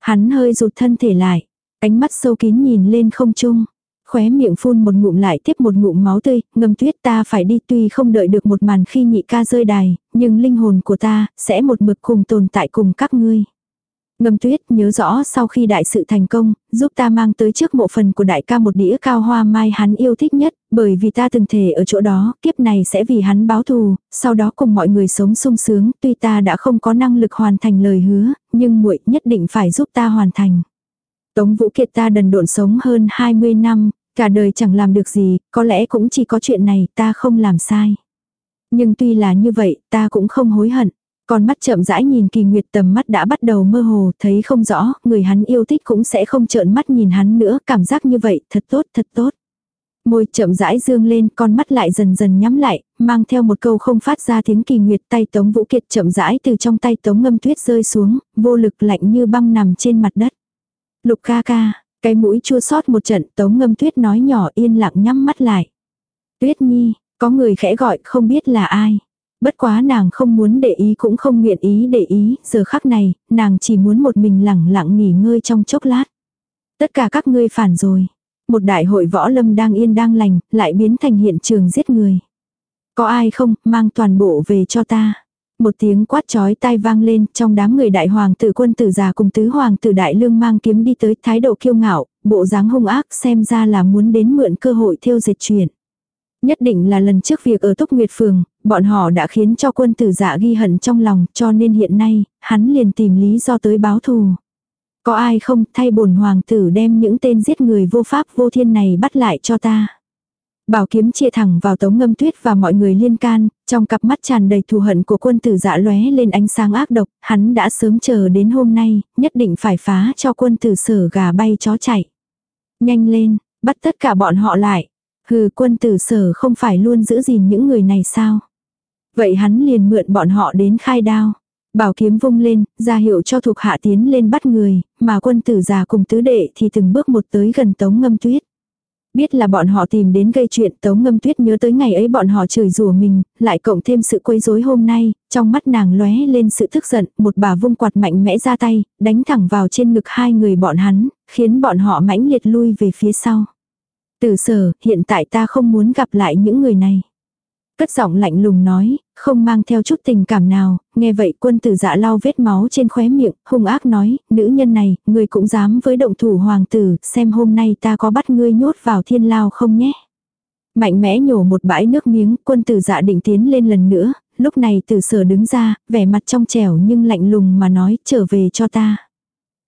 Hắn hơi rụt thân thể lại, ánh mắt sâu kín nhìn lên không trung. Khóe miệng phun một ngụm lại tiếp một ngụm máu tươi, ngâm tuyết ta phải đi tuy không đợi được một màn khi nhị ca rơi đài, nhưng linh hồn của ta sẽ một mực cùng tồn tại cùng các ngươi. Ngâm tuyết nhớ rõ sau khi đại sự thành công, giúp ta mang tới trước mộ phần của đại ca một đĩa cao hoa mai hắn yêu thích nhất, bởi vì ta từng thể ở chỗ đó, kiếp này sẽ vì hắn báo thù, sau đó cùng mọi người sống sung sướng, tuy ta đã không có năng lực hoàn thành lời hứa, nhưng muội nhất định phải giúp ta hoàn thành. Tống Vũ Kiệt ta đần độn sống hơn 20 năm, cả đời chẳng làm được gì, có lẽ cũng chỉ có chuyện này ta không làm sai. Nhưng tuy là như vậy, ta cũng không hối hận. Con mắt chậm rãi nhìn kỳ nguyệt tầm mắt đã bắt đầu mơ hồ, thấy không rõ, người hắn yêu thích cũng sẽ không trợn mắt nhìn hắn nữa, cảm giác như vậy, thật tốt, thật tốt. Môi chậm rãi dương lên, con mắt lại dần dần nhắm lại, mang theo một câu không phát ra tiếng kỳ nguyệt tay Tống Vũ Kiệt chậm rãi từ trong tay Tống Ngâm Tuyết rơi xuống, vô lực lạnh như băng nằm trên mặt đất. Lục ca ca, cái mũi chua sót một trận Tống Ngâm Tuyết nói nhỏ yên lặng nhắm mắt lại. Tuyết Nhi, có người khẽ gọi không biết là ai. Bất quá nàng không muốn để ý cũng không nguyện ý để ý, giờ khắc này, nàng chỉ muốn một mình lẳng lặng nghỉ ngơi trong chốc lát. Tất cả các ngươi phản rồi. Một đại hội võ lâm đang yên đang lành, lại biến thành hiện trường giết người. Có ai không, mang toàn bộ về cho ta. Một tiếng quát chói tai vang lên, trong đám người đại hoàng tử quân tử già cùng tứ hoàng tử đại lương mang kiếm đi tới, thái độ kiêu ngạo, bộ dáng hung ác xem ra là muốn đến mượn cơ hội thiêu diệt chuyện. Nhất định là lần trước việc ở Túc Nguyệt Phường, bọn họ đã khiến cho quân tử dạ ghi hận trong lòng cho nên hiện nay, hắn liền tìm lý do tới báo thù. Có ai không thay bổn hoàng tử đem những tên giết người vô pháp vô thiên này bắt lại cho ta. Bảo kiếm chia thẳng vào tống ngâm tuyết và mọi người liên can, trong cặp mắt tràn đầy thù hận của quân tử dạ lóe lên ánh sáng ác độc, hắn đã sớm chờ đến hôm nay, nhất định phải phá cho quân tử sở gà bay chó chạy. Nhanh lên, bắt tất cả bọn họ lại. Hừ quân tử sở không phải luôn giữ gìn những người này sao? Vậy hắn liền mượn bọn họ đến khai đao. Bảo kiếm vung lên, ra hiệu cho thuộc hạ tiến lên bắt người, mà quân tử già cùng tứ đệ thì từng bước một tới gần tống ngâm tuyết. Biết là bọn họ tìm đến gây chuyện tống ngâm tuyết nhớ tới ngày ấy bọn họ chửi rủa mình, lại cộng thêm sự quấy rối hôm nay, trong mắt nàng lóe lên sự tức giận, một bà vung quạt mạnh mẽ ra tay, đánh thẳng vào trên ngực hai người bọn hắn, khiến bọn họ mãnh liệt lui về phía sau. Tử sở, hiện tại ta không muốn gặp lại những người này. Cất giọng lạnh lùng nói, không mang theo chút tình cảm nào, nghe vậy quân tử dạ lau vết máu trên khóe miệng, hung ác nói, nữ nhân này, ngươi cũng dám với động thủ hoàng tử, xem hôm nay ta có bắt ngươi nhốt vào thiên lao không nhé. Mạnh mẽ nhổ một bãi nước miếng, quân tử dạ định tiến lên lần nữa, lúc này tử sở đứng ra, vẻ mặt trong trẻo nhưng lạnh lùng mà nói, trở về cho ta.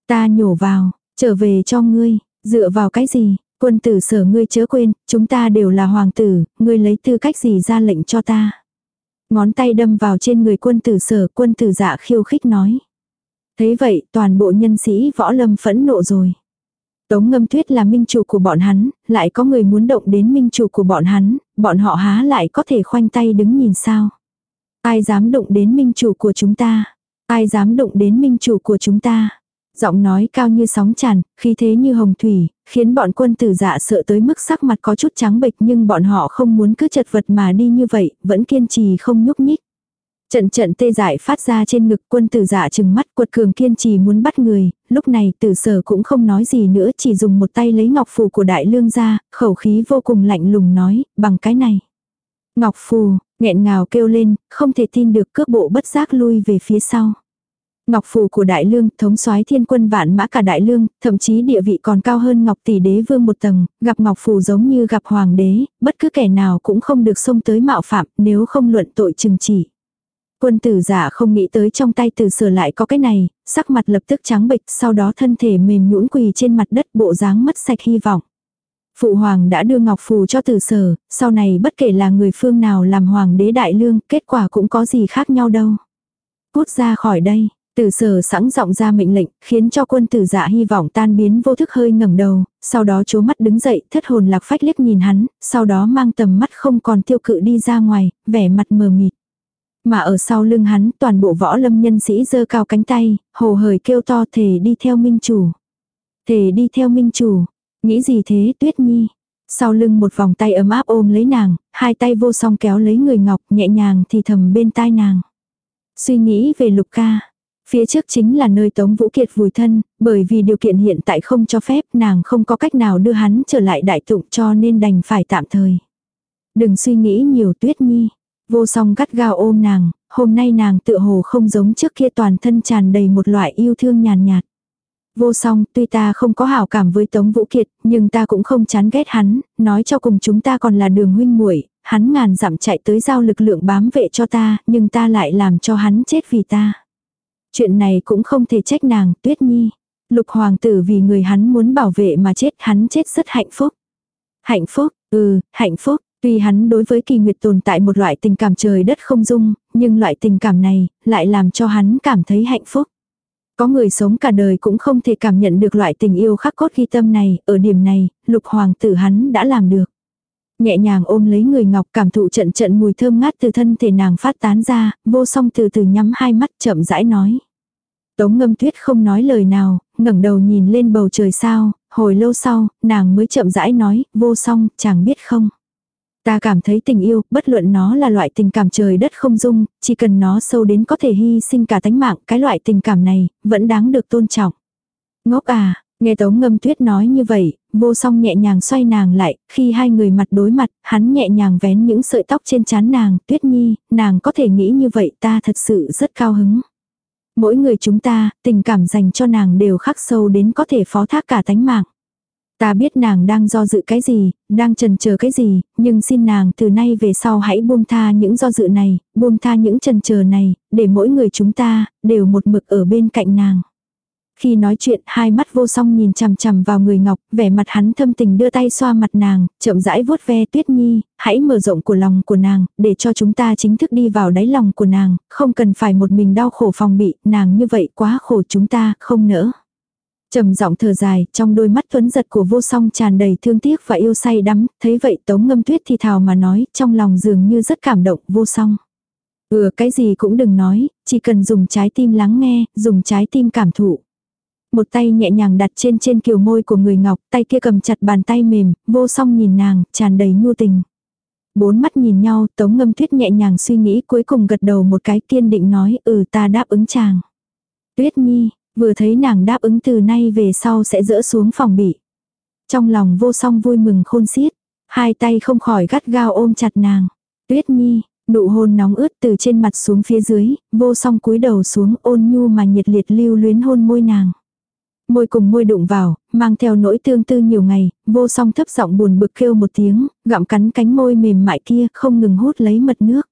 Ta nhổ vào, trở về cho ngươi, dựa vào cái gì, Quân tử sở ngươi chớ quên, chúng ta đều là hoàng tử, ngươi lấy tư cách gì ra lệnh cho ta. Ngón tay đâm vào trên người quân tử sở, quân tử dạ khiêu khích nói. Thế vậy, toàn bộ nhân sĩ võ lâm phẫn nộ rồi. Tống ngâm tuyết là minh chủ của bọn hắn, lại có người muốn động đến minh chủ của bọn hắn, bọn họ há lại có thể khoanh tay đứng nhìn sao. Ai dám động đến minh chủ của chúng ta? Ai dám động đến minh chủ của chúng ta? Giọng nói cao như sóng tràn, khí thế như hồng thủy, khiến bọn quân tử dạ sợ tới mức sắc mặt có chút trắng bệch nhưng bọn họ không muốn cứ chật vật mà đi như vậy, vẫn kiên trì không nhúc nhích. Trận trận tê dại phát ra trên ngực quân tử dạ chừng mắt quật cường kiên trì muốn bắt người, lúc này tử sở cũng không nói gì nữa chỉ dùng một tay lấy ngọc phù của đại lương ra, khẩu khí vô cùng lạnh lùng nói, bằng cái này. Ngọc phù, nghẹn ngào kêu lên, không thể tin được cước bộ bất giác lui về phía sau. Ngọc phù của đại lương, thống soái thiên quân vạn mã cả đại lương, thậm chí địa vị còn cao hơn Ngọc tỷ đế vương một tầng, gặp Ngọc phù giống như gặp hoàng đế, bất cứ kẻ nào cũng không được xông tới mạo phạm, nếu không luận tội trừng trị Quân tử giả không nghĩ tới trong tay từ sở lại có cái này, sắc mặt lập tức trắng bệch, sau đó thân thể mềm nhũn quỳ trên mặt đất bộ dáng mất sạch hy vọng. Phụ hoàng đã đưa ngọc phù cho tử sở, sau này bất kể là người phương nào làm hoàng đế đại lương, kết quả cũng có gì khác nhau đâu. Cút ra khỏi đây, từ sở sẵn giọng ra mệnh lệnh, khiến cho quân tử dạ hy vọng tan biến vô thức hơi ngẩng đầu, sau đó chố mắt đứng dậy, thất hồn lạc phách liếc nhìn hắn, sau đó mang tầm mắt không còn tiêu cự đi ra ngoài, vẻ mặt mờ mịt. Mà ở sau lưng hắn, toàn bộ võ lâm nhân sĩ giơ cao cánh tay, hồ hởi kêu to thề đi theo minh chủ. Thề đi theo minh chủ. Nghĩ gì thế tuyết nhi? Sau lưng một vòng tay ấm áp ôm lấy nàng, hai tay vô song kéo lấy người ngọc nhẹ nhàng thì thầm bên tai nàng. Suy nghĩ về lục ca, Phía trước chính là nơi Tống Vũ Kiệt vùi thân, bởi vì điều kiện hiện tại không cho phép nàng không có cách nào đưa hắn trở lại đại tụng cho nên đành phải tạm thời. Đừng suy nghĩ nhiều tuyết nhi. Vô song gắt gao ôm nàng, hôm nay nàng tựa hồ không giống trước kia toàn thân tràn đầy một loại yêu thương nhàn nhạt. Vô song, tuy ta không có hảo cảm với Tống Vũ Kiệt, nhưng ta cũng không chán ghét hắn, nói cho cùng chúng ta còn là đường huynh muội, hắn ngàn dặm chạy tới giao lực lượng bám vệ cho ta, nhưng ta lại làm cho hắn chết vì ta. Chuyện này cũng không thể trách nàng, tuyết nhi. Lục hoàng tử vì người hắn muốn bảo vệ mà chết hắn chết rất hạnh phúc. Hạnh phúc, ừ, hạnh phúc. Tuy hắn đối với kỳ nguyệt tồn tại một loại tình cảm trời đất không dung, nhưng loại tình cảm này lại làm cho hắn cảm thấy hạnh phúc. Có người sống cả đời cũng không thể cảm nhận được loại tình yêu khắc cốt ghi tâm này, ở điểm này, lục hoàng tử hắn đã làm được. Nhẹ nhàng ôm lấy người ngọc cảm thụ trận trận mùi thơm ngát từ thân thể nàng phát tán ra, vô song từ từ nhắm hai mắt chậm rãi nói. Tống ngâm tuyết không nói lời nào, ngẩng đầu nhìn lên bầu trời sao, hồi lâu sau, nàng mới chậm rãi nói, vô song, chàng biết không. Ta cảm thấy tình yêu, bất luận nó là loại tình cảm trời đất không dung, chỉ cần nó sâu đến có thể hy sinh cả tánh mạng, cái loại tình cảm này, vẫn đáng được tôn trọng. Ngốc à, nghe tống ngâm tuyết nói như vậy, vô song nhẹ nhàng xoay nàng lại, khi hai người mặt đối mặt, hắn nhẹ nhàng vén những sợi tóc trên trán nàng, tuyết nhi, nàng có thể nghĩ như vậy ta thật sự rất cao hứng. Mỗi người chúng ta, tình cảm dành cho nàng đều khắc sâu đến có thể phó thác cả tánh mạng. Ta biết nàng đang do dự cái gì, đang trần chờ cái gì, nhưng xin nàng từ nay về sau hãy buông tha những do dự này, buông tha những trần chờ này, để mỗi người chúng ta, đều một mực ở bên cạnh nàng. Khi nói chuyện, hai mắt vô song nhìn chằm chằm vào người ngọc, vẻ mặt hắn thâm tình đưa tay xoa mặt nàng, chậm rãi vuốt ve tuyết nhi, hãy mở rộng của lòng của nàng, để cho chúng ta chính thức đi vào đáy lòng của nàng, không cần phải một mình đau khổ phòng bị, nàng như vậy quá khổ chúng ta, không nỡ trầm giọng thở dài, trong đôi mắt tuấn giật của vô song tràn đầy thương tiếc và yêu say đắm, thấy vậy tống ngâm tuyết thì thào mà nói, trong lòng dường như rất cảm động, vô song. Ừ, cái gì cũng đừng nói, chỉ cần dùng trái tim lắng nghe, dùng trái tim cảm thụ. Một tay nhẹ nhàng đặt trên trên kiều môi của người ngọc, tay kia cầm chặt bàn tay mềm, vô song nhìn nàng, tràn đầy nhu tình. Bốn mắt nhìn nhau, tống ngâm tuyết nhẹ nhàng suy nghĩ cuối cùng gật đầu một cái kiên định nói, ừ ta đáp ứng chàng. Tuyết nhi, Vừa thấy nàng đáp ứng từ nay về sau sẽ dỡ xuống phòng bị. Trong lòng vô song vui mừng khôn xiết. Hai tay không khỏi gắt gao ôm chặt nàng. Tuyết nhi, nụ hôn nóng ướt từ trên mặt xuống phía dưới, vô song cúi đầu xuống ôn nhu mà nhiệt liệt lưu luyến hôn môi nàng. Môi cùng môi đụng vào, mang theo nỗi tương tư nhiều ngày, vô song thấp giọng buồn bực kêu một tiếng, gặm cắn cánh môi mềm mại kia không ngừng hút lấy mật nước.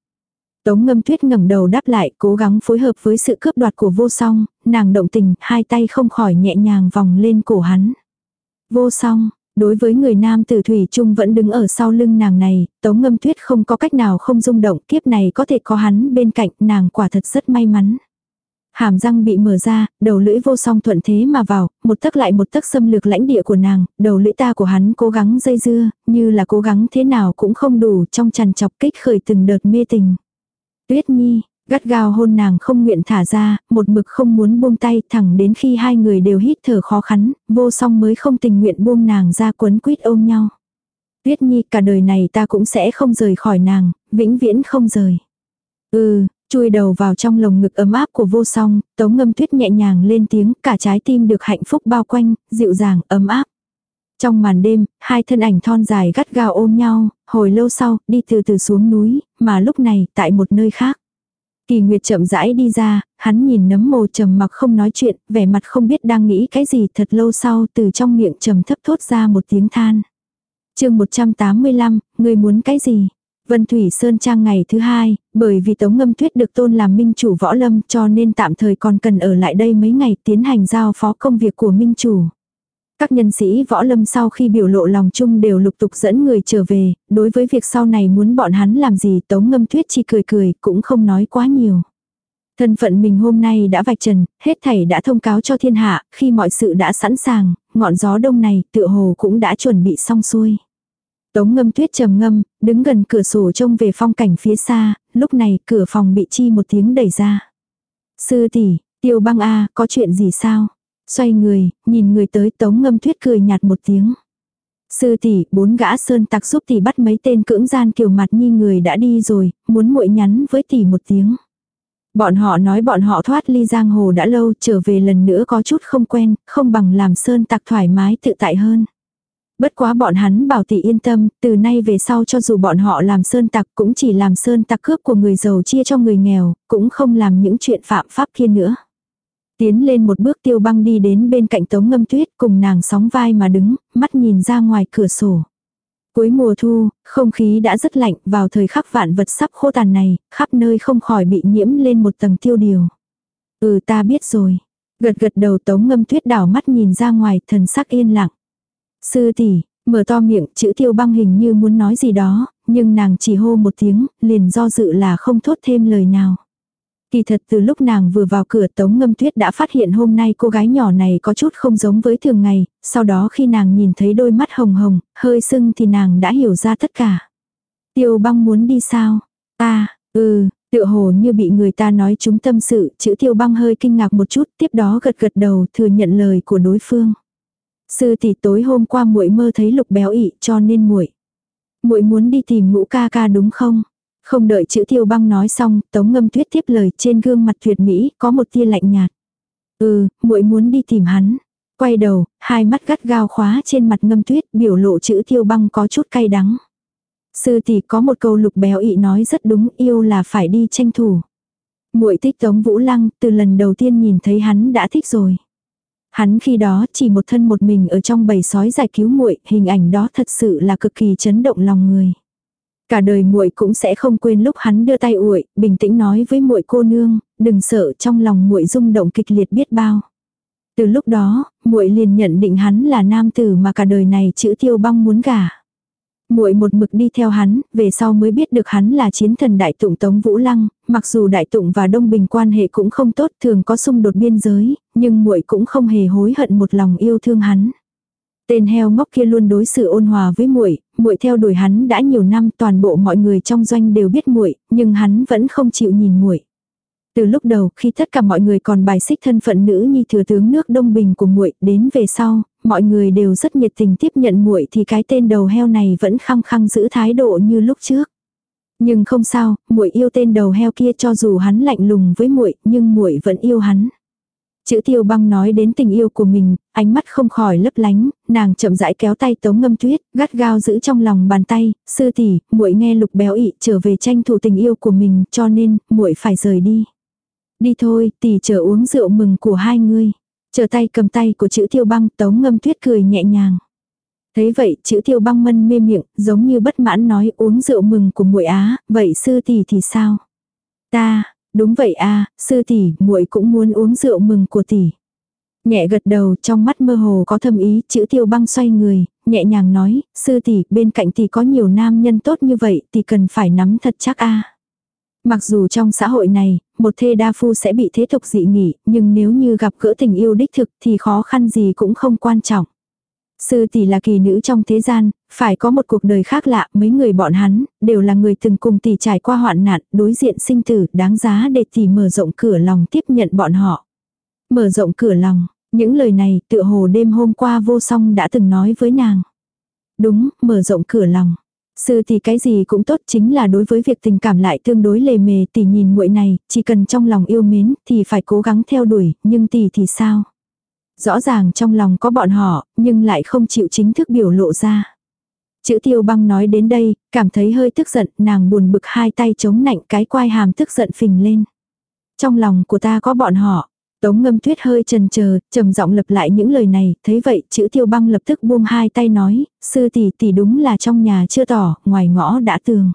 Tống ngâm tuyết ngẩng đầu đáp lại, cố gắng phối hợp với sự cướp đoạt của vô song, nàng động tình, hai tay không khỏi nhẹ nhàng vòng lên cổ hắn. Vô song, đối với người nam tử thủy trung vẫn đứng ở sau lưng nàng này, tống ngâm tuyết không có cách nào không rung động, kiếp này có thể có hắn bên cạnh, nàng quả thật rất may mắn. Hàm răng bị mở ra, đầu lưỡi vô song thuận thế mà vào, một tấc lại một tấc xâm lược lãnh địa của nàng, đầu lưỡi ta của hắn cố gắng dây dưa, như là cố gắng thế nào cũng không đủ trong chằn chọc kích khởi từng đợt mê tình. Tuyết Nhi, gắt gao hôn nàng không nguyện thả ra, một mực không muốn buông tay thẳng đến khi hai người đều hít thở khó khăn, vô song mới không tình nguyện buông nàng ra quấn quýt ôm nhau. Tuyết Nhi cả đời này ta cũng sẽ không rời khỏi nàng, vĩnh viễn không rời. Ừ, chui đầu vào trong lồng ngực ấm áp của vô song, tống ngâm tuyết nhẹ nhàng lên tiếng, cả trái tim được hạnh phúc bao quanh, dịu dàng, ấm áp. Trong màn đêm, hai thân ảnh thon dài gắt gao ôm nhau, hồi lâu sau, đi từ từ xuống núi, mà lúc này, tại một nơi khác. Kỳ Nguyệt chậm rãi đi ra, hắn nhìn nấm mồ trầm mặc không nói chuyện, vẻ mặt không biết đang nghĩ cái gì thật lâu sau từ trong miệng trầm thấp thốt ra một tiếng than. chương 185, người muốn cái gì? Vân Thủy Sơn Trang ngày thứ hai, bởi vì Tống Ngâm Tuyết được tôn làm minh chủ võ lâm cho nên tạm thời còn cần ở lại đây mấy ngày tiến hành giao phó công việc của minh chủ. Các nhân sĩ võ lâm sau khi biểu lộ lòng chung đều lục tục dẫn người trở về, đối với việc sau này muốn bọn hắn làm gì Tống Ngâm Tuyết chỉ cười cười, cũng không nói quá nhiều. Thân phận mình hôm nay đã vạch trần, hết thảy đã thông cáo cho thiên hạ, khi mọi sự đã sẵn sàng, ngọn gió đông này tựa hồ cũng đã chuẩn bị xong xuôi. Tống ngâm tuyết trầm ngâm, đứng gần cửa sổ trông về phong cảnh phía xa, lúc này cửa phòng bị chi một tiếng đẩy ra. Sư tỷ, tiêu băng a có chuyện gì sao? Xoay người, nhìn người tới tống ngâm tuyết cười nhạt một tiếng. Sư tỷ, bốn gã sơn tặc giúp tỷ bắt mấy tên cưỡng gian kiều mặt nhi người đã đi rồi, muốn muội nhắn với tỷ một tiếng. Bọn họ nói bọn họ thoát ly giang hồ đã lâu, trở về lần nữa có chút không quen, không bằng làm sơn tặc thoải mái tự tại hơn. Bất quá bọn hắn bảo tỷ yên tâm, từ nay về sau cho dù bọn họ làm sơn tặc cũng chỉ làm sơn tặc cướp của người giàu chia cho người nghèo, cũng không làm những chuyện phạm pháp kia nữa. Tiến lên một bước tiêu băng đi đến bên cạnh tống ngâm tuyết cùng nàng sóng vai mà đứng, mắt nhìn ra ngoài cửa sổ. Cuối mùa thu, không khí đã rất lạnh, vào thời khắc vạn vật sắp khô tàn này, khắp nơi không khỏi bị nhiễm lên một tầng tiêu điều. Ừ ta biết rồi. Gật gật đầu tống ngâm tuyết đảo mắt nhìn ra ngoài thần sắc yên lặng. Sư tỷ, mở to miệng chữ tiêu băng hình như muốn nói gì đó, nhưng nàng chỉ hô một tiếng, liền do dự là không thốt thêm lời nào. Kỳ thật từ lúc nàng vừa vào cửa Tống Ngâm Tuyết đã phát hiện hôm nay cô gái nhỏ này có chút không giống với thường ngày, sau đó khi nàng nhìn thấy đôi mắt hồng hồng, hơi sưng thì nàng đã hiểu ra tất cả. Tiêu băng muốn đi sao? À, ừ, tựa hồ như bị người ta nói chúng tâm sự, chữ tiêu băng hơi kinh ngạc một chút, tiếp đó gật gật đầu thừa nhận lời của đối phương. Sư tỷ tối hôm qua muội mơ thấy lục béo ị cho nên muội muội muốn đi tìm ngũ ca ca đúng không? Không đợi chữ tiêu băng nói xong, tống ngâm tuyết tiếp lời trên gương mặt tuyệt mỹ, có một tia lạnh nhạt. Ừ, muội muốn đi tìm hắn. Quay đầu, hai mắt gắt gao khóa trên mặt ngâm tuyết, biểu lộ chữ tiêu băng có chút cay đắng. Sư tỷ có một câu lục béo ị nói rất đúng, yêu là phải đi tranh thủ. muội thích tống vũ lăng, từ lần đầu tiên nhìn thấy hắn đã thích rồi. Hắn khi đó chỉ một thân một mình ở trong bầy sói giải cứu muội, hình ảnh đó thật sự là cực kỳ chấn động lòng người. Cả đời muội cũng sẽ không quên lúc hắn đưa tay uội, bình tĩnh nói với muội cô nương, đừng sợ trong lòng muội rung động kịch liệt biết bao. Từ lúc đó, muội liền nhận định hắn là nam tử mà cả đời này chữ tiêu băng muốn gả. Muội một mực đi theo hắn, về sau mới biết được hắn là chiến thần đại tụng Tống Vũ Lăng, mặc dù đại tụng và Đông Bình quan hệ cũng không tốt, thường có xung đột biên giới, nhưng muội cũng không hề hối hận một lòng yêu thương hắn. Tên heo ngốc kia luôn đối xử ôn hòa với muội, muội theo đuổi hắn đã nhiều năm, toàn bộ mọi người trong doanh đều biết muội, nhưng hắn vẫn không chịu nhìn muội. Từ lúc đầu, khi tất cả mọi người còn bài xích thân phận nữ nhi thừa tướng nước Đông Bình của muội, đến về sau, mọi người đều rất nhiệt tình tiếp nhận muội thì cái tên đầu heo này vẫn khăng khăng giữ thái độ như lúc trước. Nhưng không sao, muội yêu tên đầu heo kia cho dù hắn lạnh lùng với muội, nhưng muội vẫn yêu hắn. Chữ tiêu băng nói đến tình yêu của mình, ánh mắt không khỏi lấp lánh, nàng chậm rãi kéo tay tống ngâm tuyết, gắt gao giữ trong lòng bàn tay, sư tỷ, muội nghe lục béo ị trở về tranh thủ tình yêu của mình cho nên, muội phải rời đi. Đi thôi, tỷ chờ uống rượu mừng của hai người. Chờ tay cầm tay của chữ tiêu băng tống ngâm tuyết cười nhẹ nhàng. Thấy vậy, chữ tiêu băng mân mê miệng, giống như bất mãn nói uống rượu mừng của muội á, vậy sư tỷ thì sao? Ta, Đúng vậy a, sư tỷ, muội cũng muốn uống rượu mừng của tỷ. Nhẹ gật đầu, trong mắt mơ hồ có thâm ý, chữ Tiêu Băng xoay người, nhẹ nhàng nói, sư tỷ, bên cạnh tỷ có nhiều nam nhân tốt như vậy, tỷ cần phải nắm thật chắc a. Mặc dù trong xã hội này, một thê đa phu sẽ bị thế tục dị nghỉ, nhưng nếu như gặp gỡ tình yêu đích thực thì khó khăn gì cũng không quan trọng. Sư tỷ là kỳ nữ trong thế gian, phải có một cuộc đời khác lạ, mấy người bọn hắn, đều là người từng cùng tỷ trải qua hoạn nạn, đối diện sinh tử, đáng giá để tỷ mở rộng cửa lòng tiếp nhận bọn họ. Mở rộng cửa lòng, những lời này tựa hồ đêm hôm qua vô song đã từng nói với nàng. Đúng, mở rộng cửa lòng. Sư tỷ cái gì cũng tốt chính là đối với việc tình cảm lại tương đối lề mề tỷ nhìn muội này, chỉ cần trong lòng yêu mến thì phải cố gắng theo đuổi, nhưng tỷ thì sao? Rõ ràng trong lòng có bọn họ, nhưng lại không chịu chính thức biểu lộ ra. Chữ tiêu băng nói đến đây, cảm thấy hơi tức giận, nàng buồn bực hai tay chống nạnh cái quai hàm tức giận phình lên. Trong lòng của ta có bọn họ. Tống ngâm tuyết hơi trần chờ trầm giọng lập lại những lời này, thấy vậy chữ tiêu băng lập tức buông hai tay nói, sư tỷ tỷ đúng là trong nhà chưa tỏ, ngoài ngõ đã tường.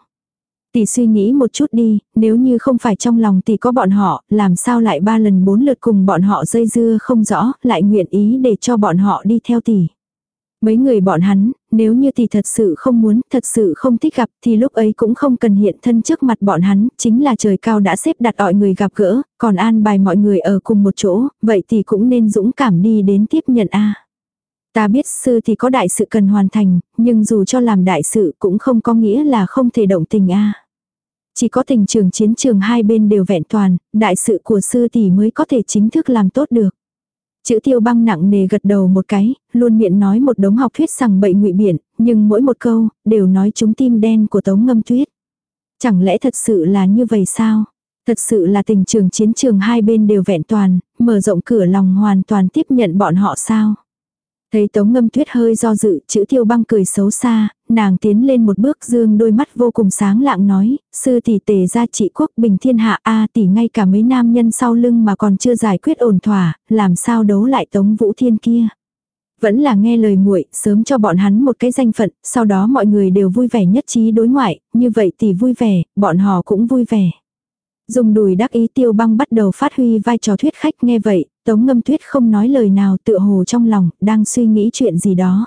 Tỷ suy nghĩ một chút đi, nếu như không phải trong lòng tỷ có bọn họ, làm sao lại ba lần bốn lượt cùng bọn họ dây dưa không rõ, lại nguyện ý để cho bọn họ đi theo tỷ. Mấy người bọn hắn, nếu như thì thật sự không muốn, thật sự không thích gặp, thì lúc ấy cũng không cần hiện thân trước mặt bọn hắn, chính là trời cao đã xếp đặt mọi người gặp gỡ, còn an bài mọi người ở cùng một chỗ, vậy thì cũng nên dũng cảm đi đến tiếp nhận a. Ta biết sư thì có đại sự cần hoàn thành, nhưng dù cho làm đại sự cũng không có nghĩa là không thể động tình a. Chỉ có tình trường chiến trường hai bên đều vẹn toàn, đại sự của sư tỷ mới có thể chính thức làm tốt được. Chữ tiêu băng nặng nề gật đầu một cái, luôn miệng nói một đống học thuyết sằng bậy ngụy biện, nhưng mỗi một câu, đều nói chúng tim đen của tống ngâm tuyết. Chẳng lẽ thật sự là như vậy sao? Thật sự là tình trường chiến trường hai bên đều vẹn toàn, mở rộng cửa lòng hoàn toàn tiếp nhận bọn họ sao? Thấy tống ngâm tuyết hơi do dự, chữ tiêu băng cười xấu xa, nàng tiến lên một bước dương đôi mắt vô cùng sáng lạng nói, sư tỷ tề gia trị quốc bình thiên hạ a tỷ ngay cả mấy nam nhân sau lưng mà còn chưa giải quyết ổn thỏa, làm sao đấu lại tống vũ thiên kia. Vẫn là nghe lời muội sớm cho bọn hắn một cái danh phận, sau đó mọi người đều vui vẻ nhất trí đối ngoại, như vậy tỷ vui vẻ, bọn họ cũng vui vẻ. Dùng đùi đắc ý tiêu băng bắt đầu phát huy vai trò thuyết khách nghe vậy, Tống ngâm tuyết không nói lời nào tựa hồ trong lòng, đang suy nghĩ chuyện gì đó.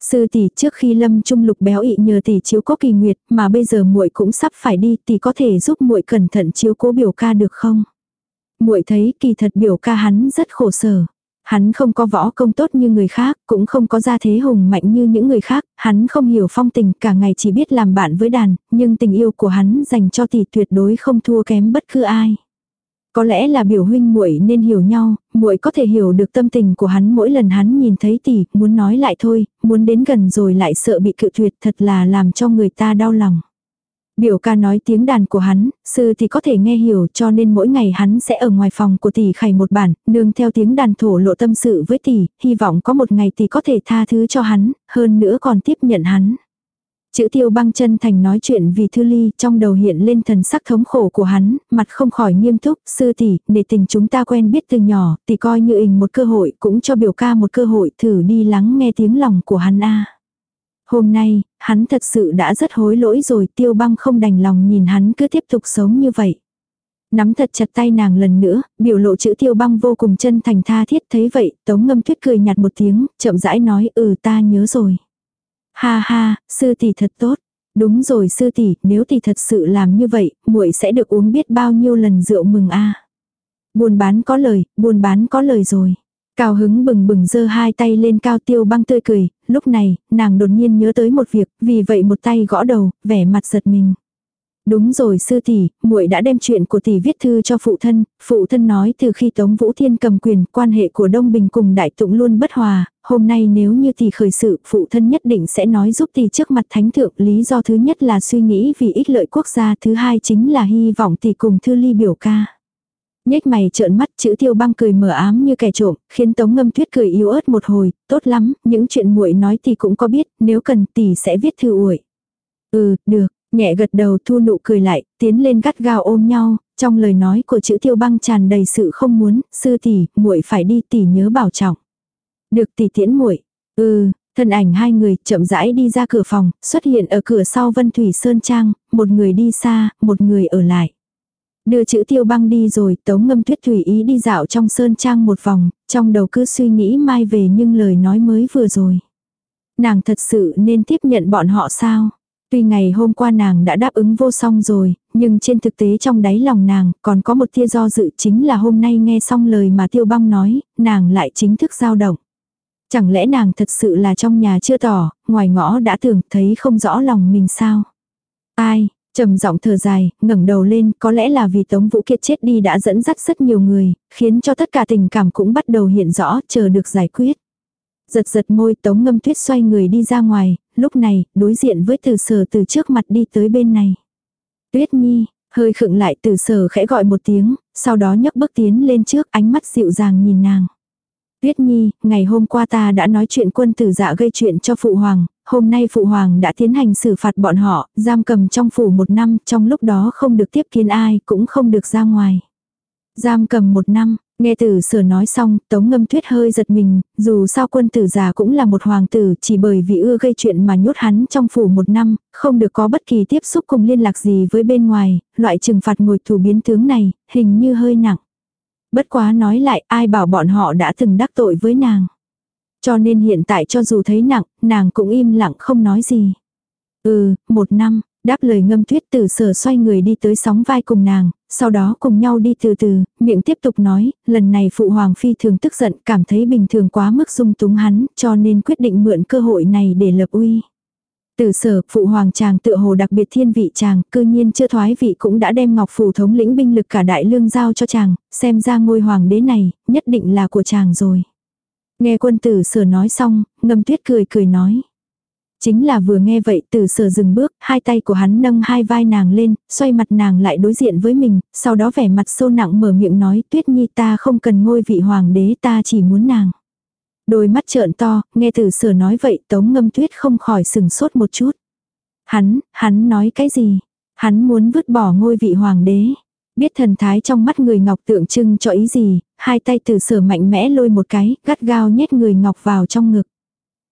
Sư tỷ trước khi lâm trung lục béo ị nhờ tỷ chiếu cố kỳ nguyệt mà bây giờ muội cũng sắp phải đi tỷ có thể giúp muội cẩn thận chiếu cố biểu ca được không? muội thấy kỳ thật biểu ca hắn rất khổ sở. Hắn không có võ công tốt như người khác, cũng không có gia thế hùng mạnh như những người khác, hắn không hiểu phong tình, cả ngày chỉ biết làm bạn với đàn, nhưng tình yêu của hắn dành cho tỷ tuyệt đối không thua kém bất cứ ai. Có lẽ là biểu huynh muội nên hiểu nhau, muội có thể hiểu được tâm tình của hắn mỗi lần hắn nhìn thấy tỷ, muốn nói lại thôi, muốn đến gần rồi lại sợ bị cự tuyệt thật là làm cho người ta đau lòng. Biểu ca nói tiếng đàn của hắn, sư thì có thể nghe hiểu cho nên mỗi ngày hắn sẽ ở ngoài phòng của tỷ khải một bản, nương theo tiếng đàn thổ lộ tâm sự với tỷ, hy vọng có một ngày tỷ có thể tha thứ cho hắn, hơn nữa còn tiếp nhận hắn. Chữ tiêu băng chân thành nói chuyện vì thư ly, trong đầu hiện lên thần sắc thống khổ của hắn, mặt không khỏi nghiêm túc, sư tỷ, để tình chúng ta quen biết từ nhỏ, tỷ coi như hình một cơ hội, cũng cho biểu ca một cơ hội thử đi lắng nghe tiếng lòng của hắn a. Hôm nay, hắn thật sự đã rất hối lỗi rồi, tiêu băng không đành lòng nhìn hắn cứ tiếp tục sống như vậy. Nắm thật chặt tay nàng lần nữa, biểu lộ chữ tiêu băng vô cùng chân thành tha thiết thấy vậy, tống ngâm tuyết cười nhạt một tiếng, chậm rãi nói ừ ta nhớ rồi. Ha ha, sư tỷ thật tốt. Đúng rồi sư tỷ, nếu tỷ thật sự làm như vậy, muội sẽ được uống biết bao nhiêu lần rượu mừng a. Buôn bán có lời, buôn bán có lời rồi. Cao hứng bừng bừng giơ hai tay lên cao tiêu băng tươi cười, lúc này, nàng đột nhiên nhớ tới một việc, vì vậy một tay gõ đầu, vẻ mặt giật mình. Đúng rồi sư tỷ, muội đã đem chuyện của tỷ viết thư cho phụ thân, phụ thân nói từ khi Tống Vũ Thiên cầm quyền, quan hệ của Đông Bình cùng Đại Tụng luôn bất hòa, hôm nay nếu như tỷ khởi sự, phụ thân nhất định sẽ nói giúp tỷ trước mặt thánh thượng, lý do thứ nhất là suy nghĩ vì ích lợi quốc gia, thứ hai chính là hy vọng tỷ cùng thư ly biểu ca. Nhếch mày trợn mắt chữ tiêu băng cười mờ ám như kẻ trộm, khiến tống ngâm tuyết cười yếu ớt một hồi, tốt lắm, những chuyện muội nói tỷ cũng có biết, nếu cần tỷ sẽ viết thư uội. Ừ, được, nhẹ gật đầu thu nụ cười lại, tiến lên gắt gao ôm nhau, trong lời nói của chữ tiêu băng tràn đầy sự không muốn, sư tỷ, muội phải đi tỷ nhớ bảo trọng. Được tỷ tiễn muội. Ừ, thân ảnh hai người chậm rãi đi ra cửa phòng, xuất hiện ở cửa sau Vân Thủy Sơn Trang, một người đi xa, một người ở lại. Đưa chữ tiêu băng đi rồi, tống ngâm tuyết thủy ý đi dạo trong sơn trang một vòng, trong đầu cứ suy nghĩ mai về nhưng lời nói mới vừa rồi. Nàng thật sự nên tiếp nhận bọn họ sao? Tuy ngày hôm qua nàng đã đáp ứng vô song rồi, nhưng trên thực tế trong đáy lòng nàng còn có một tia do dự chính là hôm nay nghe xong lời mà tiêu băng nói, nàng lại chính thức dao động. Chẳng lẽ nàng thật sự là trong nhà chưa tỏ, ngoài ngõ đã tưởng thấy không rõ lòng mình sao? Ai, trầm giọng thở dài, ngẩng đầu lên, có lẽ là vì Tống Vũ Kiệt chết đi đã dẫn dắt rất nhiều người, khiến cho tất cả tình cảm cũng bắt đầu hiện rõ, chờ được giải quyết. Giật giật môi Tống Ngâm Tuyết xoay người đi ra ngoài, lúc này, đối diện với từ sở từ trước mặt đi tới bên này. Tuyết Nhi, hơi khựng lại từ sở khẽ gọi một tiếng, sau đó nhấc bước tiến lên trước ánh mắt dịu dàng nhìn nàng. Tuyết Nhi, ngày hôm qua ta đã nói chuyện quân tử dạ gây chuyện cho Phụ Hoàng, hôm nay Phụ Hoàng đã tiến hành xử phạt bọn họ, giam cầm trong phủ một năm, trong lúc đó không được tiếp kiến ai, cũng không được ra ngoài. Giam cầm một năm, nghe tử sở nói xong, tống ngâm tuyết hơi giật mình, dù sao quân tử già cũng là một hoàng tử, chỉ bởi vì ưa gây chuyện mà nhốt hắn trong phủ một năm, không được có bất kỳ tiếp xúc cùng liên lạc gì với bên ngoài, loại trừng phạt ngồi thủ biến tướng này, hình như hơi nặng. Bất quá nói lại ai bảo bọn họ đã từng đắc tội với nàng. Cho nên hiện tại cho dù thấy nặng, nàng cũng im lặng không nói gì. Ừ, một năm, đáp lời ngâm tuyết từ sở xoay người đi tới sóng vai cùng nàng, sau đó cùng nhau đi từ từ, miệng tiếp tục nói, lần này phụ hoàng phi thường tức giận, cảm thấy bình thường quá mức dung túng hắn, cho nên quyết định mượn cơ hội này để lập uy. Từ sở, phụ hoàng chàng tựa hồ đặc biệt thiên vị chàng, cư nhiên chưa thoái vị cũng đã đem ngọc phủ thống lĩnh binh lực cả đại lương giao cho chàng, xem ra ngôi hoàng đế này, nhất định là của chàng rồi. Nghe quân tử sở nói xong, ngâm tuyết cười cười nói. Chính là vừa nghe vậy từ sở dừng bước, hai tay của hắn nâng hai vai nàng lên, xoay mặt nàng lại đối diện với mình, sau đó vẻ mặt sâu nặng mở miệng nói tuyết nhi ta không cần ngôi vị hoàng đế ta chỉ muốn nàng. Đôi mắt trợn to, nghe từ sở nói vậy tống ngâm tuyết không khỏi sừng sốt một chút. Hắn, hắn nói cái gì? Hắn muốn vứt bỏ ngôi vị hoàng đế. Biết thần thái trong mắt người ngọc tượng trưng cho ý gì, hai tay từ sở mạnh mẽ lôi một cái, gắt gao nhét người ngọc vào trong ngực.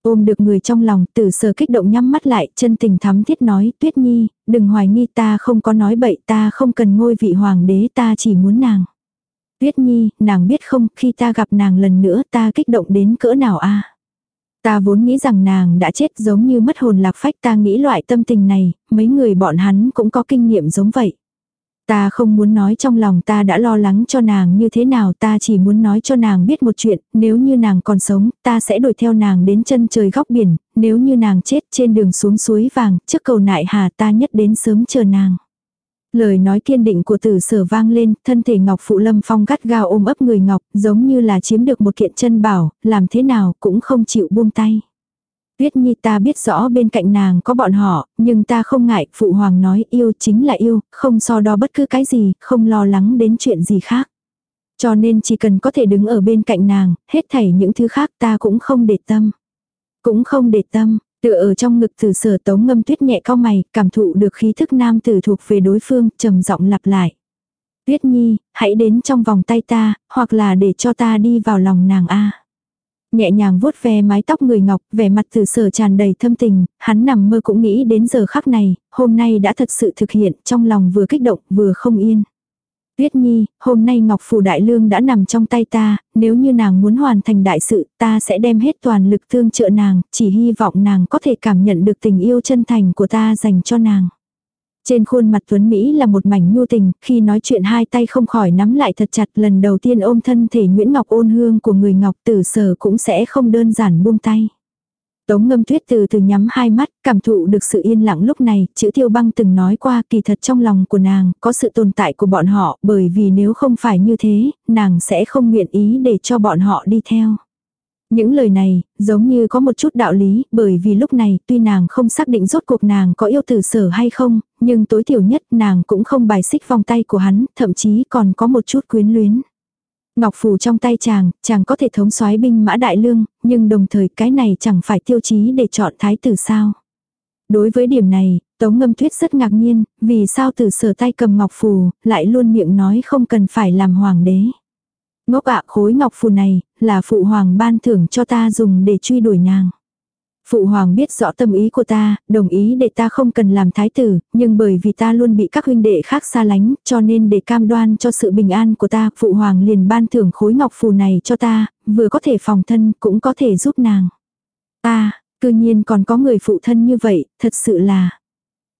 Ôm được người trong lòng, tử sở kích động nhắm mắt lại, chân tình thắm thiết nói, tuyết nhi, đừng hoài nghi ta không có nói bậy ta không cần ngôi vị hoàng đế ta chỉ muốn nàng. Tuyết Nhi, nàng biết không, khi ta gặp nàng lần nữa ta kích động đến cỡ nào a Ta vốn nghĩ rằng nàng đã chết giống như mất hồn lạc phách ta nghĩ loại tâm tình này, mấy người bọn hắn cũng có kinh nghiệm giống vậy. Ta không muốn nói trong lòng ta đã lo lắng cho nàng như thế nào ta chỉ muốn nói cho nàng biết một chuyện, nếu như nàng còn sống, ta sẽ đuổi theo nàng đến chân trời góc biển, nếu như nàng chết trên đường xuống suối vàng, trước cầu nại hà ta nhất đến sớm chờ nàng. Lời nói kiên định của tử sở vang lên, thân thể Ngọc Phụ Lâm Phong gắt gao ôm ấp người Ngọc, giống như là chiếm được một kiện chân bảo, làm thế nào cũng không chịu buông tay. Tuyết Nhi ta biết rõ bên cạnh nàng có bọn họ, nhưng ta không ngại, Phụ Hoàng nói yêu chính là yêu, không so đo bất cứ cái gì, không lo lắng đến chuyện gì khác. Cho nên chỉ cần có thể đứng ở bên cạnh nàng, hết thảy những thứ khác ta cũng không để tâm. Cũng không để tâm, tựa ở trong ngực từ sở tống ngâm tuyết nhẹ cao mày, cảm thụ được khí thức nam tử thuộc về đối phương, trầm giọng lặp lại. Tuyết Nhi, hãy đến trong vòng tay ta, hoặc là để cho ta đi vào lòng nàng a nhẹ nhàng vuốt ve mái tóc người ngọc, vẻ mặt từ sở tràn đầy thâm tình, hắn nằm mơ cũng nghĩ đến giờ khắc này, hôm nay đã thật sự thực hiện, trong lòng vừa kích động vừa không yên. Tuyết Nhi, hôm nay Ngọc Phủ Đại Lương đã nằm trong tay ta, nếu như nàng muốn hoàn thành đại sự, ta sẽ đem hết toàn lực thương trợ nàng, chỉ hy vọng nàng có thể cảm nhận được tình yêu chân thành của ta dành cho nàng. Trên khuôn mặt Tuấn Mỹ là một mảnh nhu tình, khi nói chuyện hai tay không khỏi nắm lại thật chặt lần đầu tiên ôm thân thể Nguyễn Ngọc ôn hương của người Ngọc tử sở cũng sẽ không đơn giản buông tay. Tống ngâm tuyết từ từ nhắm hai mắt, cảm thụ được sự yên lặng lúc này, chữ tiêu băng từng nói qua kỳ thật trong lòng của nàng, có sự tồn tại của bọn họ, bởi vì nếu không phải như thế, nàng sẽ không nguyện ý để cho bọn họ đi theo. Những lời này, giống như có một chút đạo lý, bởi vì lúc này, tuy nàng không xác định rốt cuộc nàng có yêu tử sở hay không, nhưng tối thiểu nhất nàng cũng không bài xích vòng tay của hắn, thậm chí còn có một chút quyến luyến. Ngọc phù trong tay chàng, chàng có thể thống soái binh mã đại lương, nhưng đồng thời cái này chẳng phải tiêu chí để chọn thái tử sao. Đối với điểm này, Tống Ngâm Tuyết rất ngạc nhiên, vì sao từ sở tay cầm ngọc phù, lại luôn miệng nói không cần phải làm hoàng đế. Ngốc ạ khối ngọc phù này, là phụ hoàng ban thưởng cho ta dùng để truy đuổi nàng. Phụ hoàng biết rõ tâm ý của ta, đồng ý để ta không cần làm thái tử, nhưng bởi vì ta luôn bị các huynh đệ khác xa lánh, cho nên để cam đoan cho sự bình an của ta, phụ hoàng liền ban thưởng khối ngọc phù này cho ta, vừa có thể phòng thân, cũng có thể giúp nàng. Ta, cư nhiên còn có người phụ thân như vậy, thật sự là.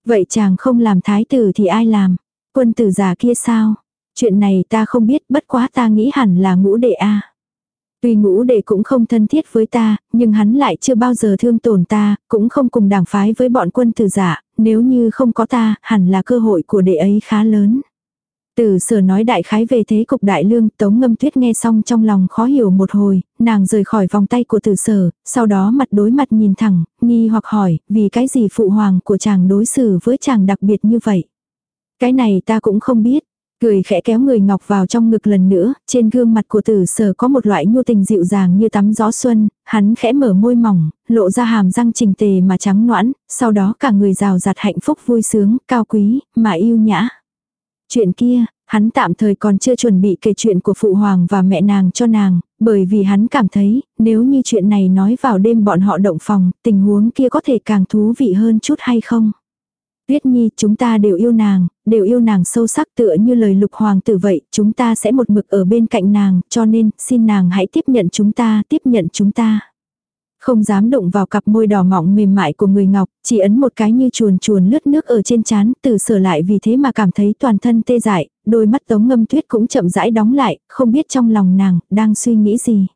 Vậy chàng không làm thái tử thì ai làm? Quân tử già kia sao? Chuyện này ta không biết, bất quá ta nghĩ hẳn là ngũ đệ a. Tuy ngũ đệ cũng không thân thiết với ta, nhưng hắn lại chưa bao giờ thương tổn ta, cũng không cùng đảng phái với bọn quân tử giả, nếu như không có ta, hẳn là cơ hội của đệ ấy khá lớn. Từ sở nói đại khái về thế cục đại lương, tống ngâm tuyết nghe xong trong lòng khó hiểu một hồi, nàng rời khỏi vòng tay của tử sở, sau đó mặt đối mặt nhìn thẳng, nghi hoặc hỏi, vì cái gì phụ hoàng của chàng đối xử với chàng đặc biệt như vậy. Cái này ta cũng không biết, Cười khẽ kéo người ngọc vào trong ngực lần nữa, trên gương mặt của tử sở có một loại nhu tình dịu dàng như tắm gió xuân, hắn khẽ mở môi mỏng, lộ ra hàm răng trình tề mà trắng noãn, sau đó cả người rào rạt hạnh phúc vui sướng, cao quý, mà yêu nhã. Chuyện kia, hắn tạm thời còn chưa chuẩn bị kể chuyện của phụ hoàng và mẹ nàng cho nàng, bởi vì hắn cảm thấy, nếu như chuyện này nói vào đêm bọn họ động phòng, tình huống kia có thể càng thú vị hơn chút hay không. Tuyết Nhi, chúng ta đều yêu nàng, đều yêu nàng sâu sắc tựa như lời lục hoàng tử vậy, chúng ta sẽ một mực ở bên cạnh nàng, cho nên, xin nàng hãy tiếp nhận chúng ta, tiếp nhận chúng ta. Không dám đụng vào cặp môi đỏ mỏng mềm mại của người ngọc, chỉ ấn một cái như chuồn chuồn lướt nước ở trên chán, từ sở lại vì thế mà cảm thấy toàn thân tê dại, đôi mắt tống ngâm tuyết cũng chậm rãi đóng lại, không biết trong lòng nàng, đang suy nghĩ gì.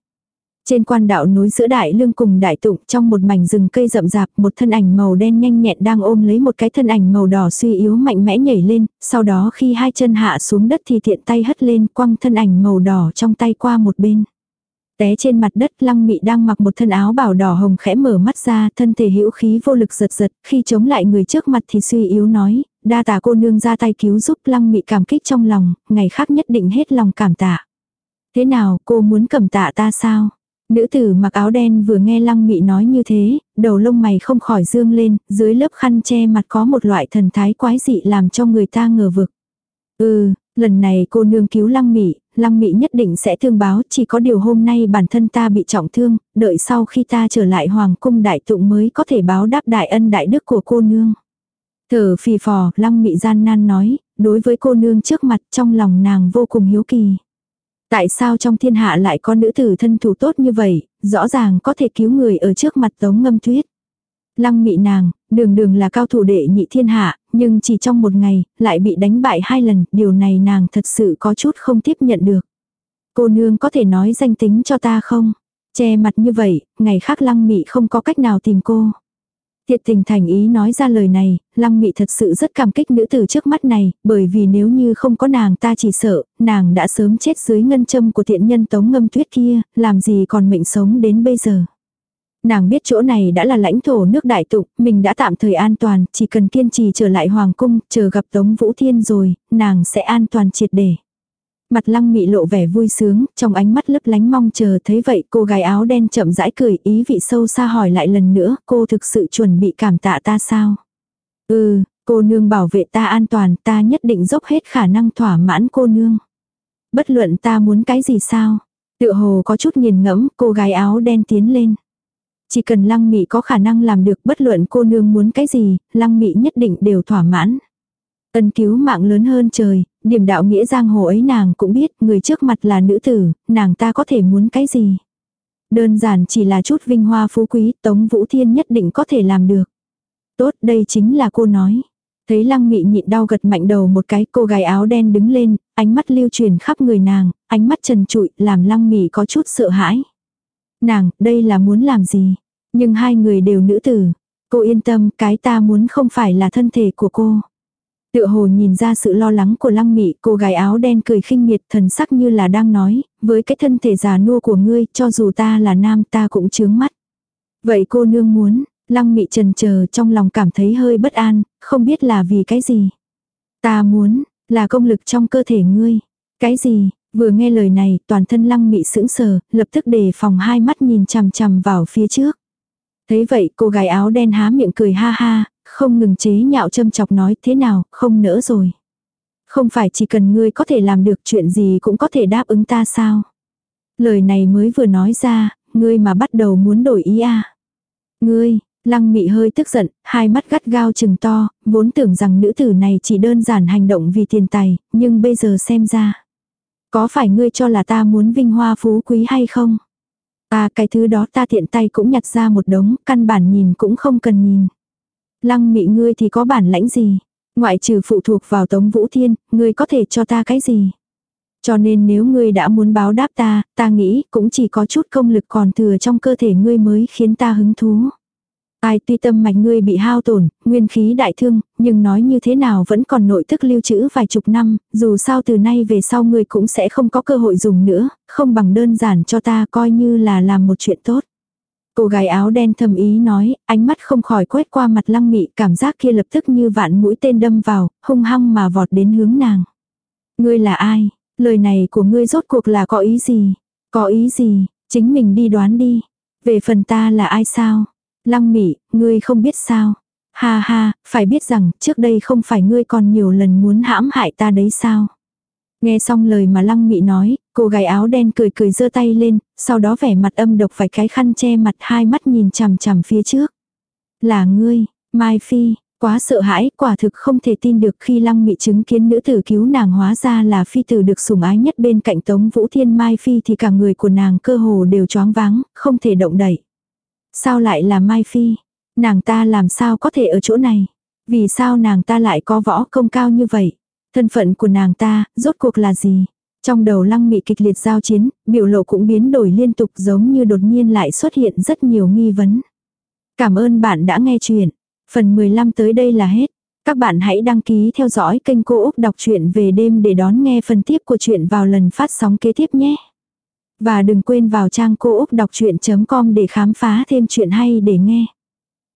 Trên quan đạo núi giữa đại lương cùng đại tụng trong một mảnh rừng cây rậm rạp một thân ảnh màu đen nhanh nhẹn đang ôm lấy một cái thân ảnh màu đỏ suy yếu mạnh mẽ nhảy lên, sau đó khi hai chân hạ xuống đất thì tiện tay hất lên quăng thân ảnh màu đỏ trong tay qua một bên. Té trên mặt đất lăng mị đang mặc một thân áo bảo đỏ hồng khẽ mở mắt ra thân thể hữu khí vô lực giật giật khi chống lại người trước mặt thì suy yếu nói, đa tả cô nương ra tay cứu giúp lăng mị cảm kích trong lòng, ngày khác nhất định hết lòng cảm tạ. Thế nào cô muốn cầm tạ ta sao? Nữ tử mặc áo đen vừa nghe lăng mị nói như thế, đầu lông mày không khỏi dương lên, dưới lớp khăn che mặt có một loại thần thái quái dị làm cho người ta ngờ vực. Ừ, lần này cô nương cứu lăng mị, lăng mị nhất định sẽ thương báo, chỉ có điều hôm nay bản thân ta bị trọng thương, đợi sau khi ta trở lại hoàng cung đại tụng mới có thể báo đáp đại ân đại đức của cô nương. Thở phì phò, lăng mị gian nan nói, đối với cô nương trước mặt trong lòng nàng vô cùng hiếu kỳ. Tại sao trong thiên hạ lại có nữ tử thân thủ tốt như vậy, rõ ràng có thể cứu người ở trước mặt tống ngâm tuyết. Lăng mị nàng, đường đường là cao thủ đệ nhị thiên hạ, nhưng chỉ trong một ngày, lại bị đánh bại hai lần, điều này nàng thật sự có chút không tiếp nhận được. Cô nương có thể nói danh tính cho ta không? Che mặt như vậy, ngày khác lăng mị không có cách nào tìm cô. Thiệt tình thành ý nói ra lời này, Lăng Mị thật sự rất cảm kích nữ tử trước mắt này, bởi vì nếu như không có nàng ta chỉ sợ, nàng đã sớm chết dưới ngân châm của thiện nhân tống ngâm tuyết kia, làm gì còn mệnh sống đến bây giờ. Nàng biết chỗ này đã là lãnh thổ nước đại tụng, mình đã tạm thời an toàn, chỉ cần kiên trì trở lại hoàng cung, chờ gặp Tống Vũ Thiên rồi, nàng sẽ an toàn triệt để. Mặt lăng mị lộ vẻ vui sướng, trong ánh mắt lấp lánh mong chờ thấy vậy cô gái áo đen chậm rãi cười ý vị sâu xa hỏi lại lần nữa cô thực sự chuẩn bị cảm tạ ta sao? Ừ, cô nương bảo vệ ta an toàn ta nhất định dốc hết khả năng thỏa mãn cô nương. Bất luận ta muốn cái gì sao? Tựa hồ có chút nghiền ngẫm cô gái áo đen tiến lên. Chỉ cần lăng mị có khả năng làm được bất luận cô nương muốn cái gì, lăng mị nhất định đều thỏa mãn. Ân cứu mạng lớn hơn trời, điểm đạo nghĩa giang hồ ấy nàng cũng biết người trước mặt là nữ tử, nàng ta có thể muốn cái gì. Đơn giản chỉ là chút vinh hoa phú quý, Tống Vũ Thiên nhất định có thể làm được. Tốt, đây chính là cô nói. Thấy lăng mị nhịn đau gật mạnh đầu một cái cô gái áo đen đứng lên, ánh mắt lưu truyền khắp người nàng, ánh mắt trần trụi làm lăng mị có chút sợ hãi. Nàng, đây là muốn làm gì? Nhưng hai người đều nữ tử. Cô yên tâm, cái ta muốn không phải là thân thể của cô. Tựa hồ nhìn ra sự lo lắng của lăng mị, cô gái áo đen cười khinh miệt thần sắc như là đang nói, với cái thân thể già nua của ngươi, cho dù ta là nam ta cũng chướng mắt. Vậy cô nương muốn, lăng mị trần chờ trong lòng cảm thấy hơi bất an, không biết là vì cái gì. Ta muốn, là công lực trong cơ thể ngươi. Cái gì, vừa nghe lời này, toàn thân lăng mị sững sờ, lập tức đề phòng hai mắt nhìn chằm chằm vào phía trước. Thấy vậy cô gái áo đen há miệng cười ha ha, không ngừng chế nhạo châm chọc nói thế nào, không nỡ rồi. Không phải chỉ cần ngươi có thể làm được chuyện gì cũng có thể đáp ứng ta sao. Lời này mới vừa nói ra, ngươi mà bắt đầu muốn đổi ý à. Ngươi, lăng mị hơi tức giận, hai mắt gắt gao chừng to, vốn tưởng rằng nữ tử này chỉ đơn giản hành động vì tiền tài, nhưng bây giờ xem ra. Có phải ngươi cho là ta muốn vinh hoa phú quý hay không? À cái thứ đó ta tiện tay cũng nhặt ra một đống, căn bản nhìn cũng không cần nhìn. Lăng mị ngươi thì có bản lãnh gì? Ngoại trừ phụ thuộc vào Tống Vũ Thiên, ngươi có thể cho ta cái gì? Cho nên nếu ngươi đã muốn báo đáp ta, ta nghĩ cũng chỉ có chút công lực còn thừa trong cơ thể ngươi mới khiến ta hứng thú. Ai tuy tâm mạch ngươi bị hao tổn, nguyên khí đại thương, nhưng nói như thế nào vẫn còn nội thức lưu trữ vài chục năm, dù sao từ nay về sau ngươi cũng sẽ không có cơ hội dùng nữa, không bằng đơn giản cho ta coi như là làm một chuyện tốt. Cô gái áo đen thầm ý nói, ánh mắt không khỏi quét qua mặt lăng mị, cảm giác kia lập tức như vạn mũi tên đâm vào, hung hăng mà vọt đến hướng nàng. Ngươi là ai? Lời này của ngươi rốt cuộc là có ý gì? Có ý gì? Chính mình đi đoán đi. Về phần ta là ai sao? Lăng mị, ngươi không biết sao? Ha ha, phải biết rằng trước đây không phải ngươi còn nhiều lần muốn hãm hại ta đấy sao? Nghe xong lời mà lăng mị nói, cô gái áo đen cười cười giơ tay lên, sau đó vẻ mặt âm độc phải cái khăn che mặt hai mắt nhìn chằm chằm phía trước. Là ngươi, Mai Phi, quá sợ hãi, quả thực không thể tin được khi lăng mị chứng kiến nữ tử cứu nàng hóa ra là phi tử được sủng ái nhất bên cạnh tống vũ thiên Mai Phi thì cả người của nàng cơ hồ đều choáng váng, không thể động đậy. Sao lại là Mai Phi? Nàng ta làm sao có thể ở chỗ này? Vì sao nàng ta lại có võ công cao như vậy? Thân phận của nàng ta, rốt cuộc là gì? Trong đầu lăng mị kịch liệt giao chiến, biểu lộ cũng biến đổi liên tục giống như đột nhiên lại xuất hiện rất nhiều nghi vấn. Cảm ơn bạn đã nghe chuyện. Phần 15 tới đây là hết. Các bạn hãy đăng ký theo dõi kênh Cô Úc Đọc truyện về đêm để đón nghe phần tiếp của chuyện vào lần phát sóng kế tiếp nhé. Và đừng quên vào trang cô úc đọc chuyện.com để khám phá thêm chuyện hay để nghe.